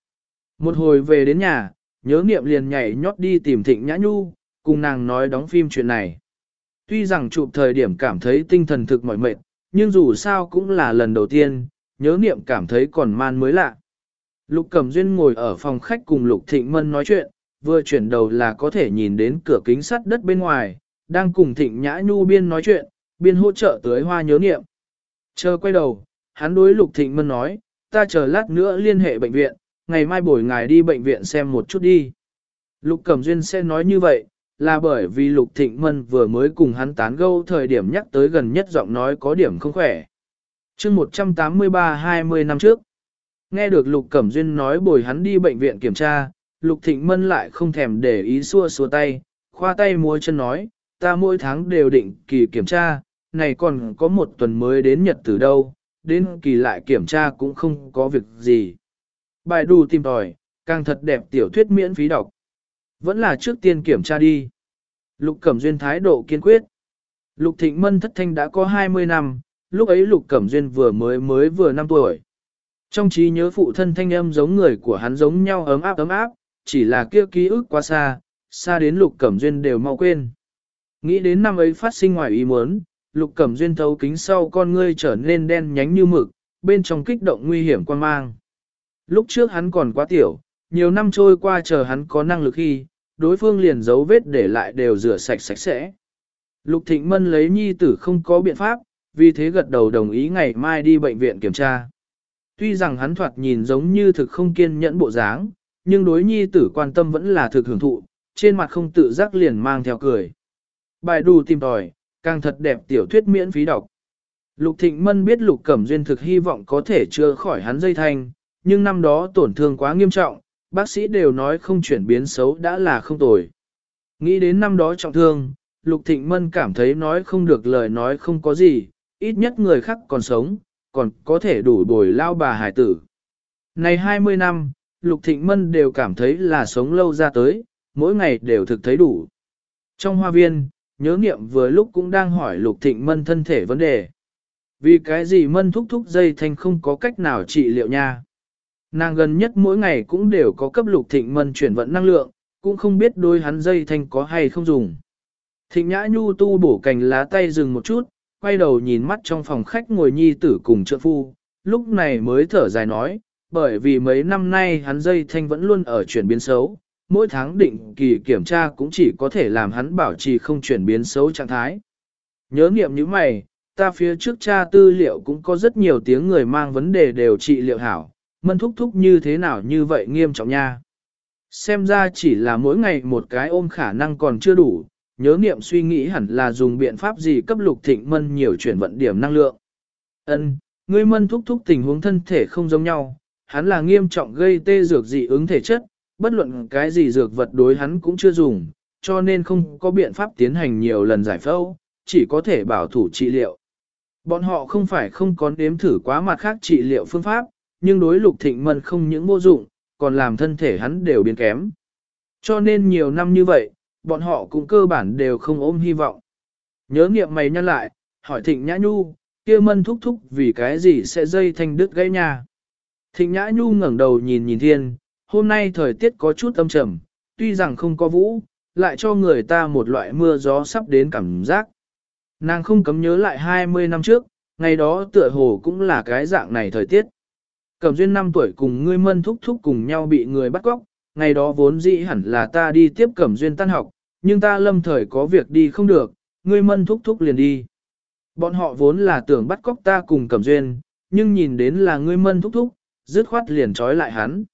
Một hồi về đến nhà, nhớ nghiệm liền nhảy nhót đi tìm Thịnh Nhã Nhu, cùng nàng nói đóng phim chuyện này. Tuy rằng chụp thời điểm cảm thấy tinh thần thực mỏi mệt, nhưng dù sao cũng là lần đầu tiên, nhớ nghiệm cảm thấy còn man mới lạ. Lục Cẩm Duyên ngồi ở phòng khách cùng Lục Thịnh Mân nói chuyện, vừa chuyển đầu là có thể nhìn đến cửa kính sắt đất bên ngoài, đang cùng Thịnh Nhã Nhu biên nói chuyện, biên hỗ trợ tới hoa nhớ nghiệm. Chờ quay đầu, hắn đối Lục Thịnh Mân nói, ta chờ lát nữa liên hệ bệnh viện, ngày mai buổi ngài đi bệnh viện xem một chút đi. Lục Cẩm Duyên sẽ nói như vậy, là bởi vì Lục Thịnh Mân vừa mới cùng hắn tán gẫu thời điểm nhắc tới gần nhất giọng nói có điểm không khỏe. chương 183-20 năm trước, nghe được Lục Cẩm Duyên nói bồi hắn đi bệnh viện kiểm tra, Lục Thịnh Mân lại không thèm để ý xua xua tay, khoa tay múa chân nói, ta mỗi tháng đều định kỳ kiểm tra, này còn có một tuần mới đến nhật từ đâu, đến kỳ lại kiểm tra cũng không có việc gì. Bài đù tìm tòi, càng thật đẹp tiểu thuyết miễn phí đọc. Vẫn là trước tiên kiểm tra đi. Lục Cẩm Duyên thái độ kiên quyết. Lục Thịnh Mân thất thanh đã có 20 năm, lúc ấy Lục Cẩm Duyên vừa mới mới vừa 5 tuổi. Trong trí nhớ phụ thân thanh âm giống người của hắn giống nhau ấm áp ấm áp, chỉ là kia ký ức quá xa, xa đến Lục Cẩm Duyên đều mau quên. Nghĩ đến năm ấy phát sinh ngoài ý muốn, Lục Cẩm Duyên thấu kính sau con ngươi trở nên đen nhánh như mực, bên trong kích động nguy hiểm quan mang. Lúc trước hắn còn quá tiểu, nhiều năm trôi qua chờ hắn có năng lực khi, đối phương liền dấu vết để lại đều rửa sạch sạch sẽ. Lục Thịnh Mân lấy nhi tử không có biện pháp, vì thế gật đầu đồng ý ngày mai đi bệnh viện kiểm tra. Tuy rằng hắn thoạt nhìn giống như thực không kiên nhẫn bộ dáng, nhưng đối nhi tử quan tâm vẫn là thực hưởng thụ, trên mặt không tự giác liền mang theo cười. Bài đù tìm tòi, càng thật đẹp tiểu thuyết miễn phí đọc. Lục Thịnh Mân biết Lục Cẩm Duyên thực hy vọng có thể chữa khỏi hắn dây thanh, nhưng năm đó tổn thương quá nghiêm trọng, bác sĩ đều nói không chuyển biến xấu đã là không tồi. Nghĩ đến năm đó trọng thương, Lục Thịnh Mân cảm thấy nói không được lời nói không có gì, ít nhất người khác còn sống, còn có thể đủ bồi lao bà hải tử. Này 20 năm, Lục Thịnh Mân đều cảm thấy là sống lâu ra tới, mỗi ngày đều thực thấy đủ. Trong hoa viên, nhớ nghiệm vừa lúc cũng đang hỏi Lục Thịnh Mân thân thể vấn đề. Vì cái gì Mân thúc thúc dây thanh không có cách nào trị liệu nha. Nàng gần nhất mỗi ngày cũng đều có cấp Lục Thịnh Mân chuyển vận năng lượng, cũng không biết đôi hắn dây thanh có hay không dùng. Thịnh Nhã Nhu tu bổ cành lá tay dừng một chút, quay đầu nhìn mắt trong phòng khách ngồi nhi tử cùng trợ phu, lúc này mới thở dài nói, bởi vì mấy năm nay hắn dây thanh vẫn luôn ở chuyển biến xấu, mỗi tháng định kỳ kiểm tra cũng chỉ có thể làm hắn bảo trì không chuyển biến xấu trạng thái. Nhớ nghiệm như mày, ta phía trước tra tư liệu cũng có rất nhiều tiếng người mang vấn đề đều trị liệu hảo, mân thúc thúc như thế nào như vậy nghiêm trọng nha. Xem ra chỉ là mỗi ngày một cái ôm khả năng còn chưa đủ, nhớ nghiệm suy nghĩ hẳn là dùng biện pháp gì cấp lục thịnh mân nhiều chuyển vận điểm năng lượng. Ân, ngươi mân thúc thúc tình huống thân thể không giống nhau, hắn là nghiêm trọng gây tê dược dị ứng thể chất, bất luận cái gì dược vật đối hắn cũng chưa dùng, cho nên không có biện pháp tiến hành nhiều lần giải phẫu, chỉ có thể bảo thủ trị liệu. Bọn họ không phải không có nếm thử quá mặt khác trị liệu phương pháp, nhưng đối lục thịnh mân không những vô dụng, còn làm thân thể hắn đều biến kém. Cho nên nhiều năm như vậy, bọn họ cũng cơ bản đều không ôm hy vọng. Nhớ nghiệm mày nhăn lại, hỏi Thịnh Nhã Nhu, kia mân thúc thúc vì cái gì sẽ dây thanh đứt gãy nhà. Thịnh Nhã Nhu ngẩng đầu nhìn nhìn thiên, hôm nay thời tiết có chút âm trầm, tuy rằng không có vũ, lại cho người ta một loại mưa gió sắp đến cảm giác. Nàng không cấm nhớ lại 20 năm trước, ngày đó tựa hồ cũng là cái dạng này thời tiết. Cẩm duyên 5 tuổi cùng ngươi mân thúc thúc cùng nhau bị người bắt cóc, ngày đó vốn dĩ hẳn là ta đi tiếp cẩm duyên tan học, nhưng ta lâm thời có việc đi không được, ngươi mân thúc thúc liền đi. Bọn họ vốn là tưởng bắt cóc ta cùng cẩm duyên, nhưng nhìn đến là ngươi mân thúc thúc, dứt khoát liền trói lại hắn.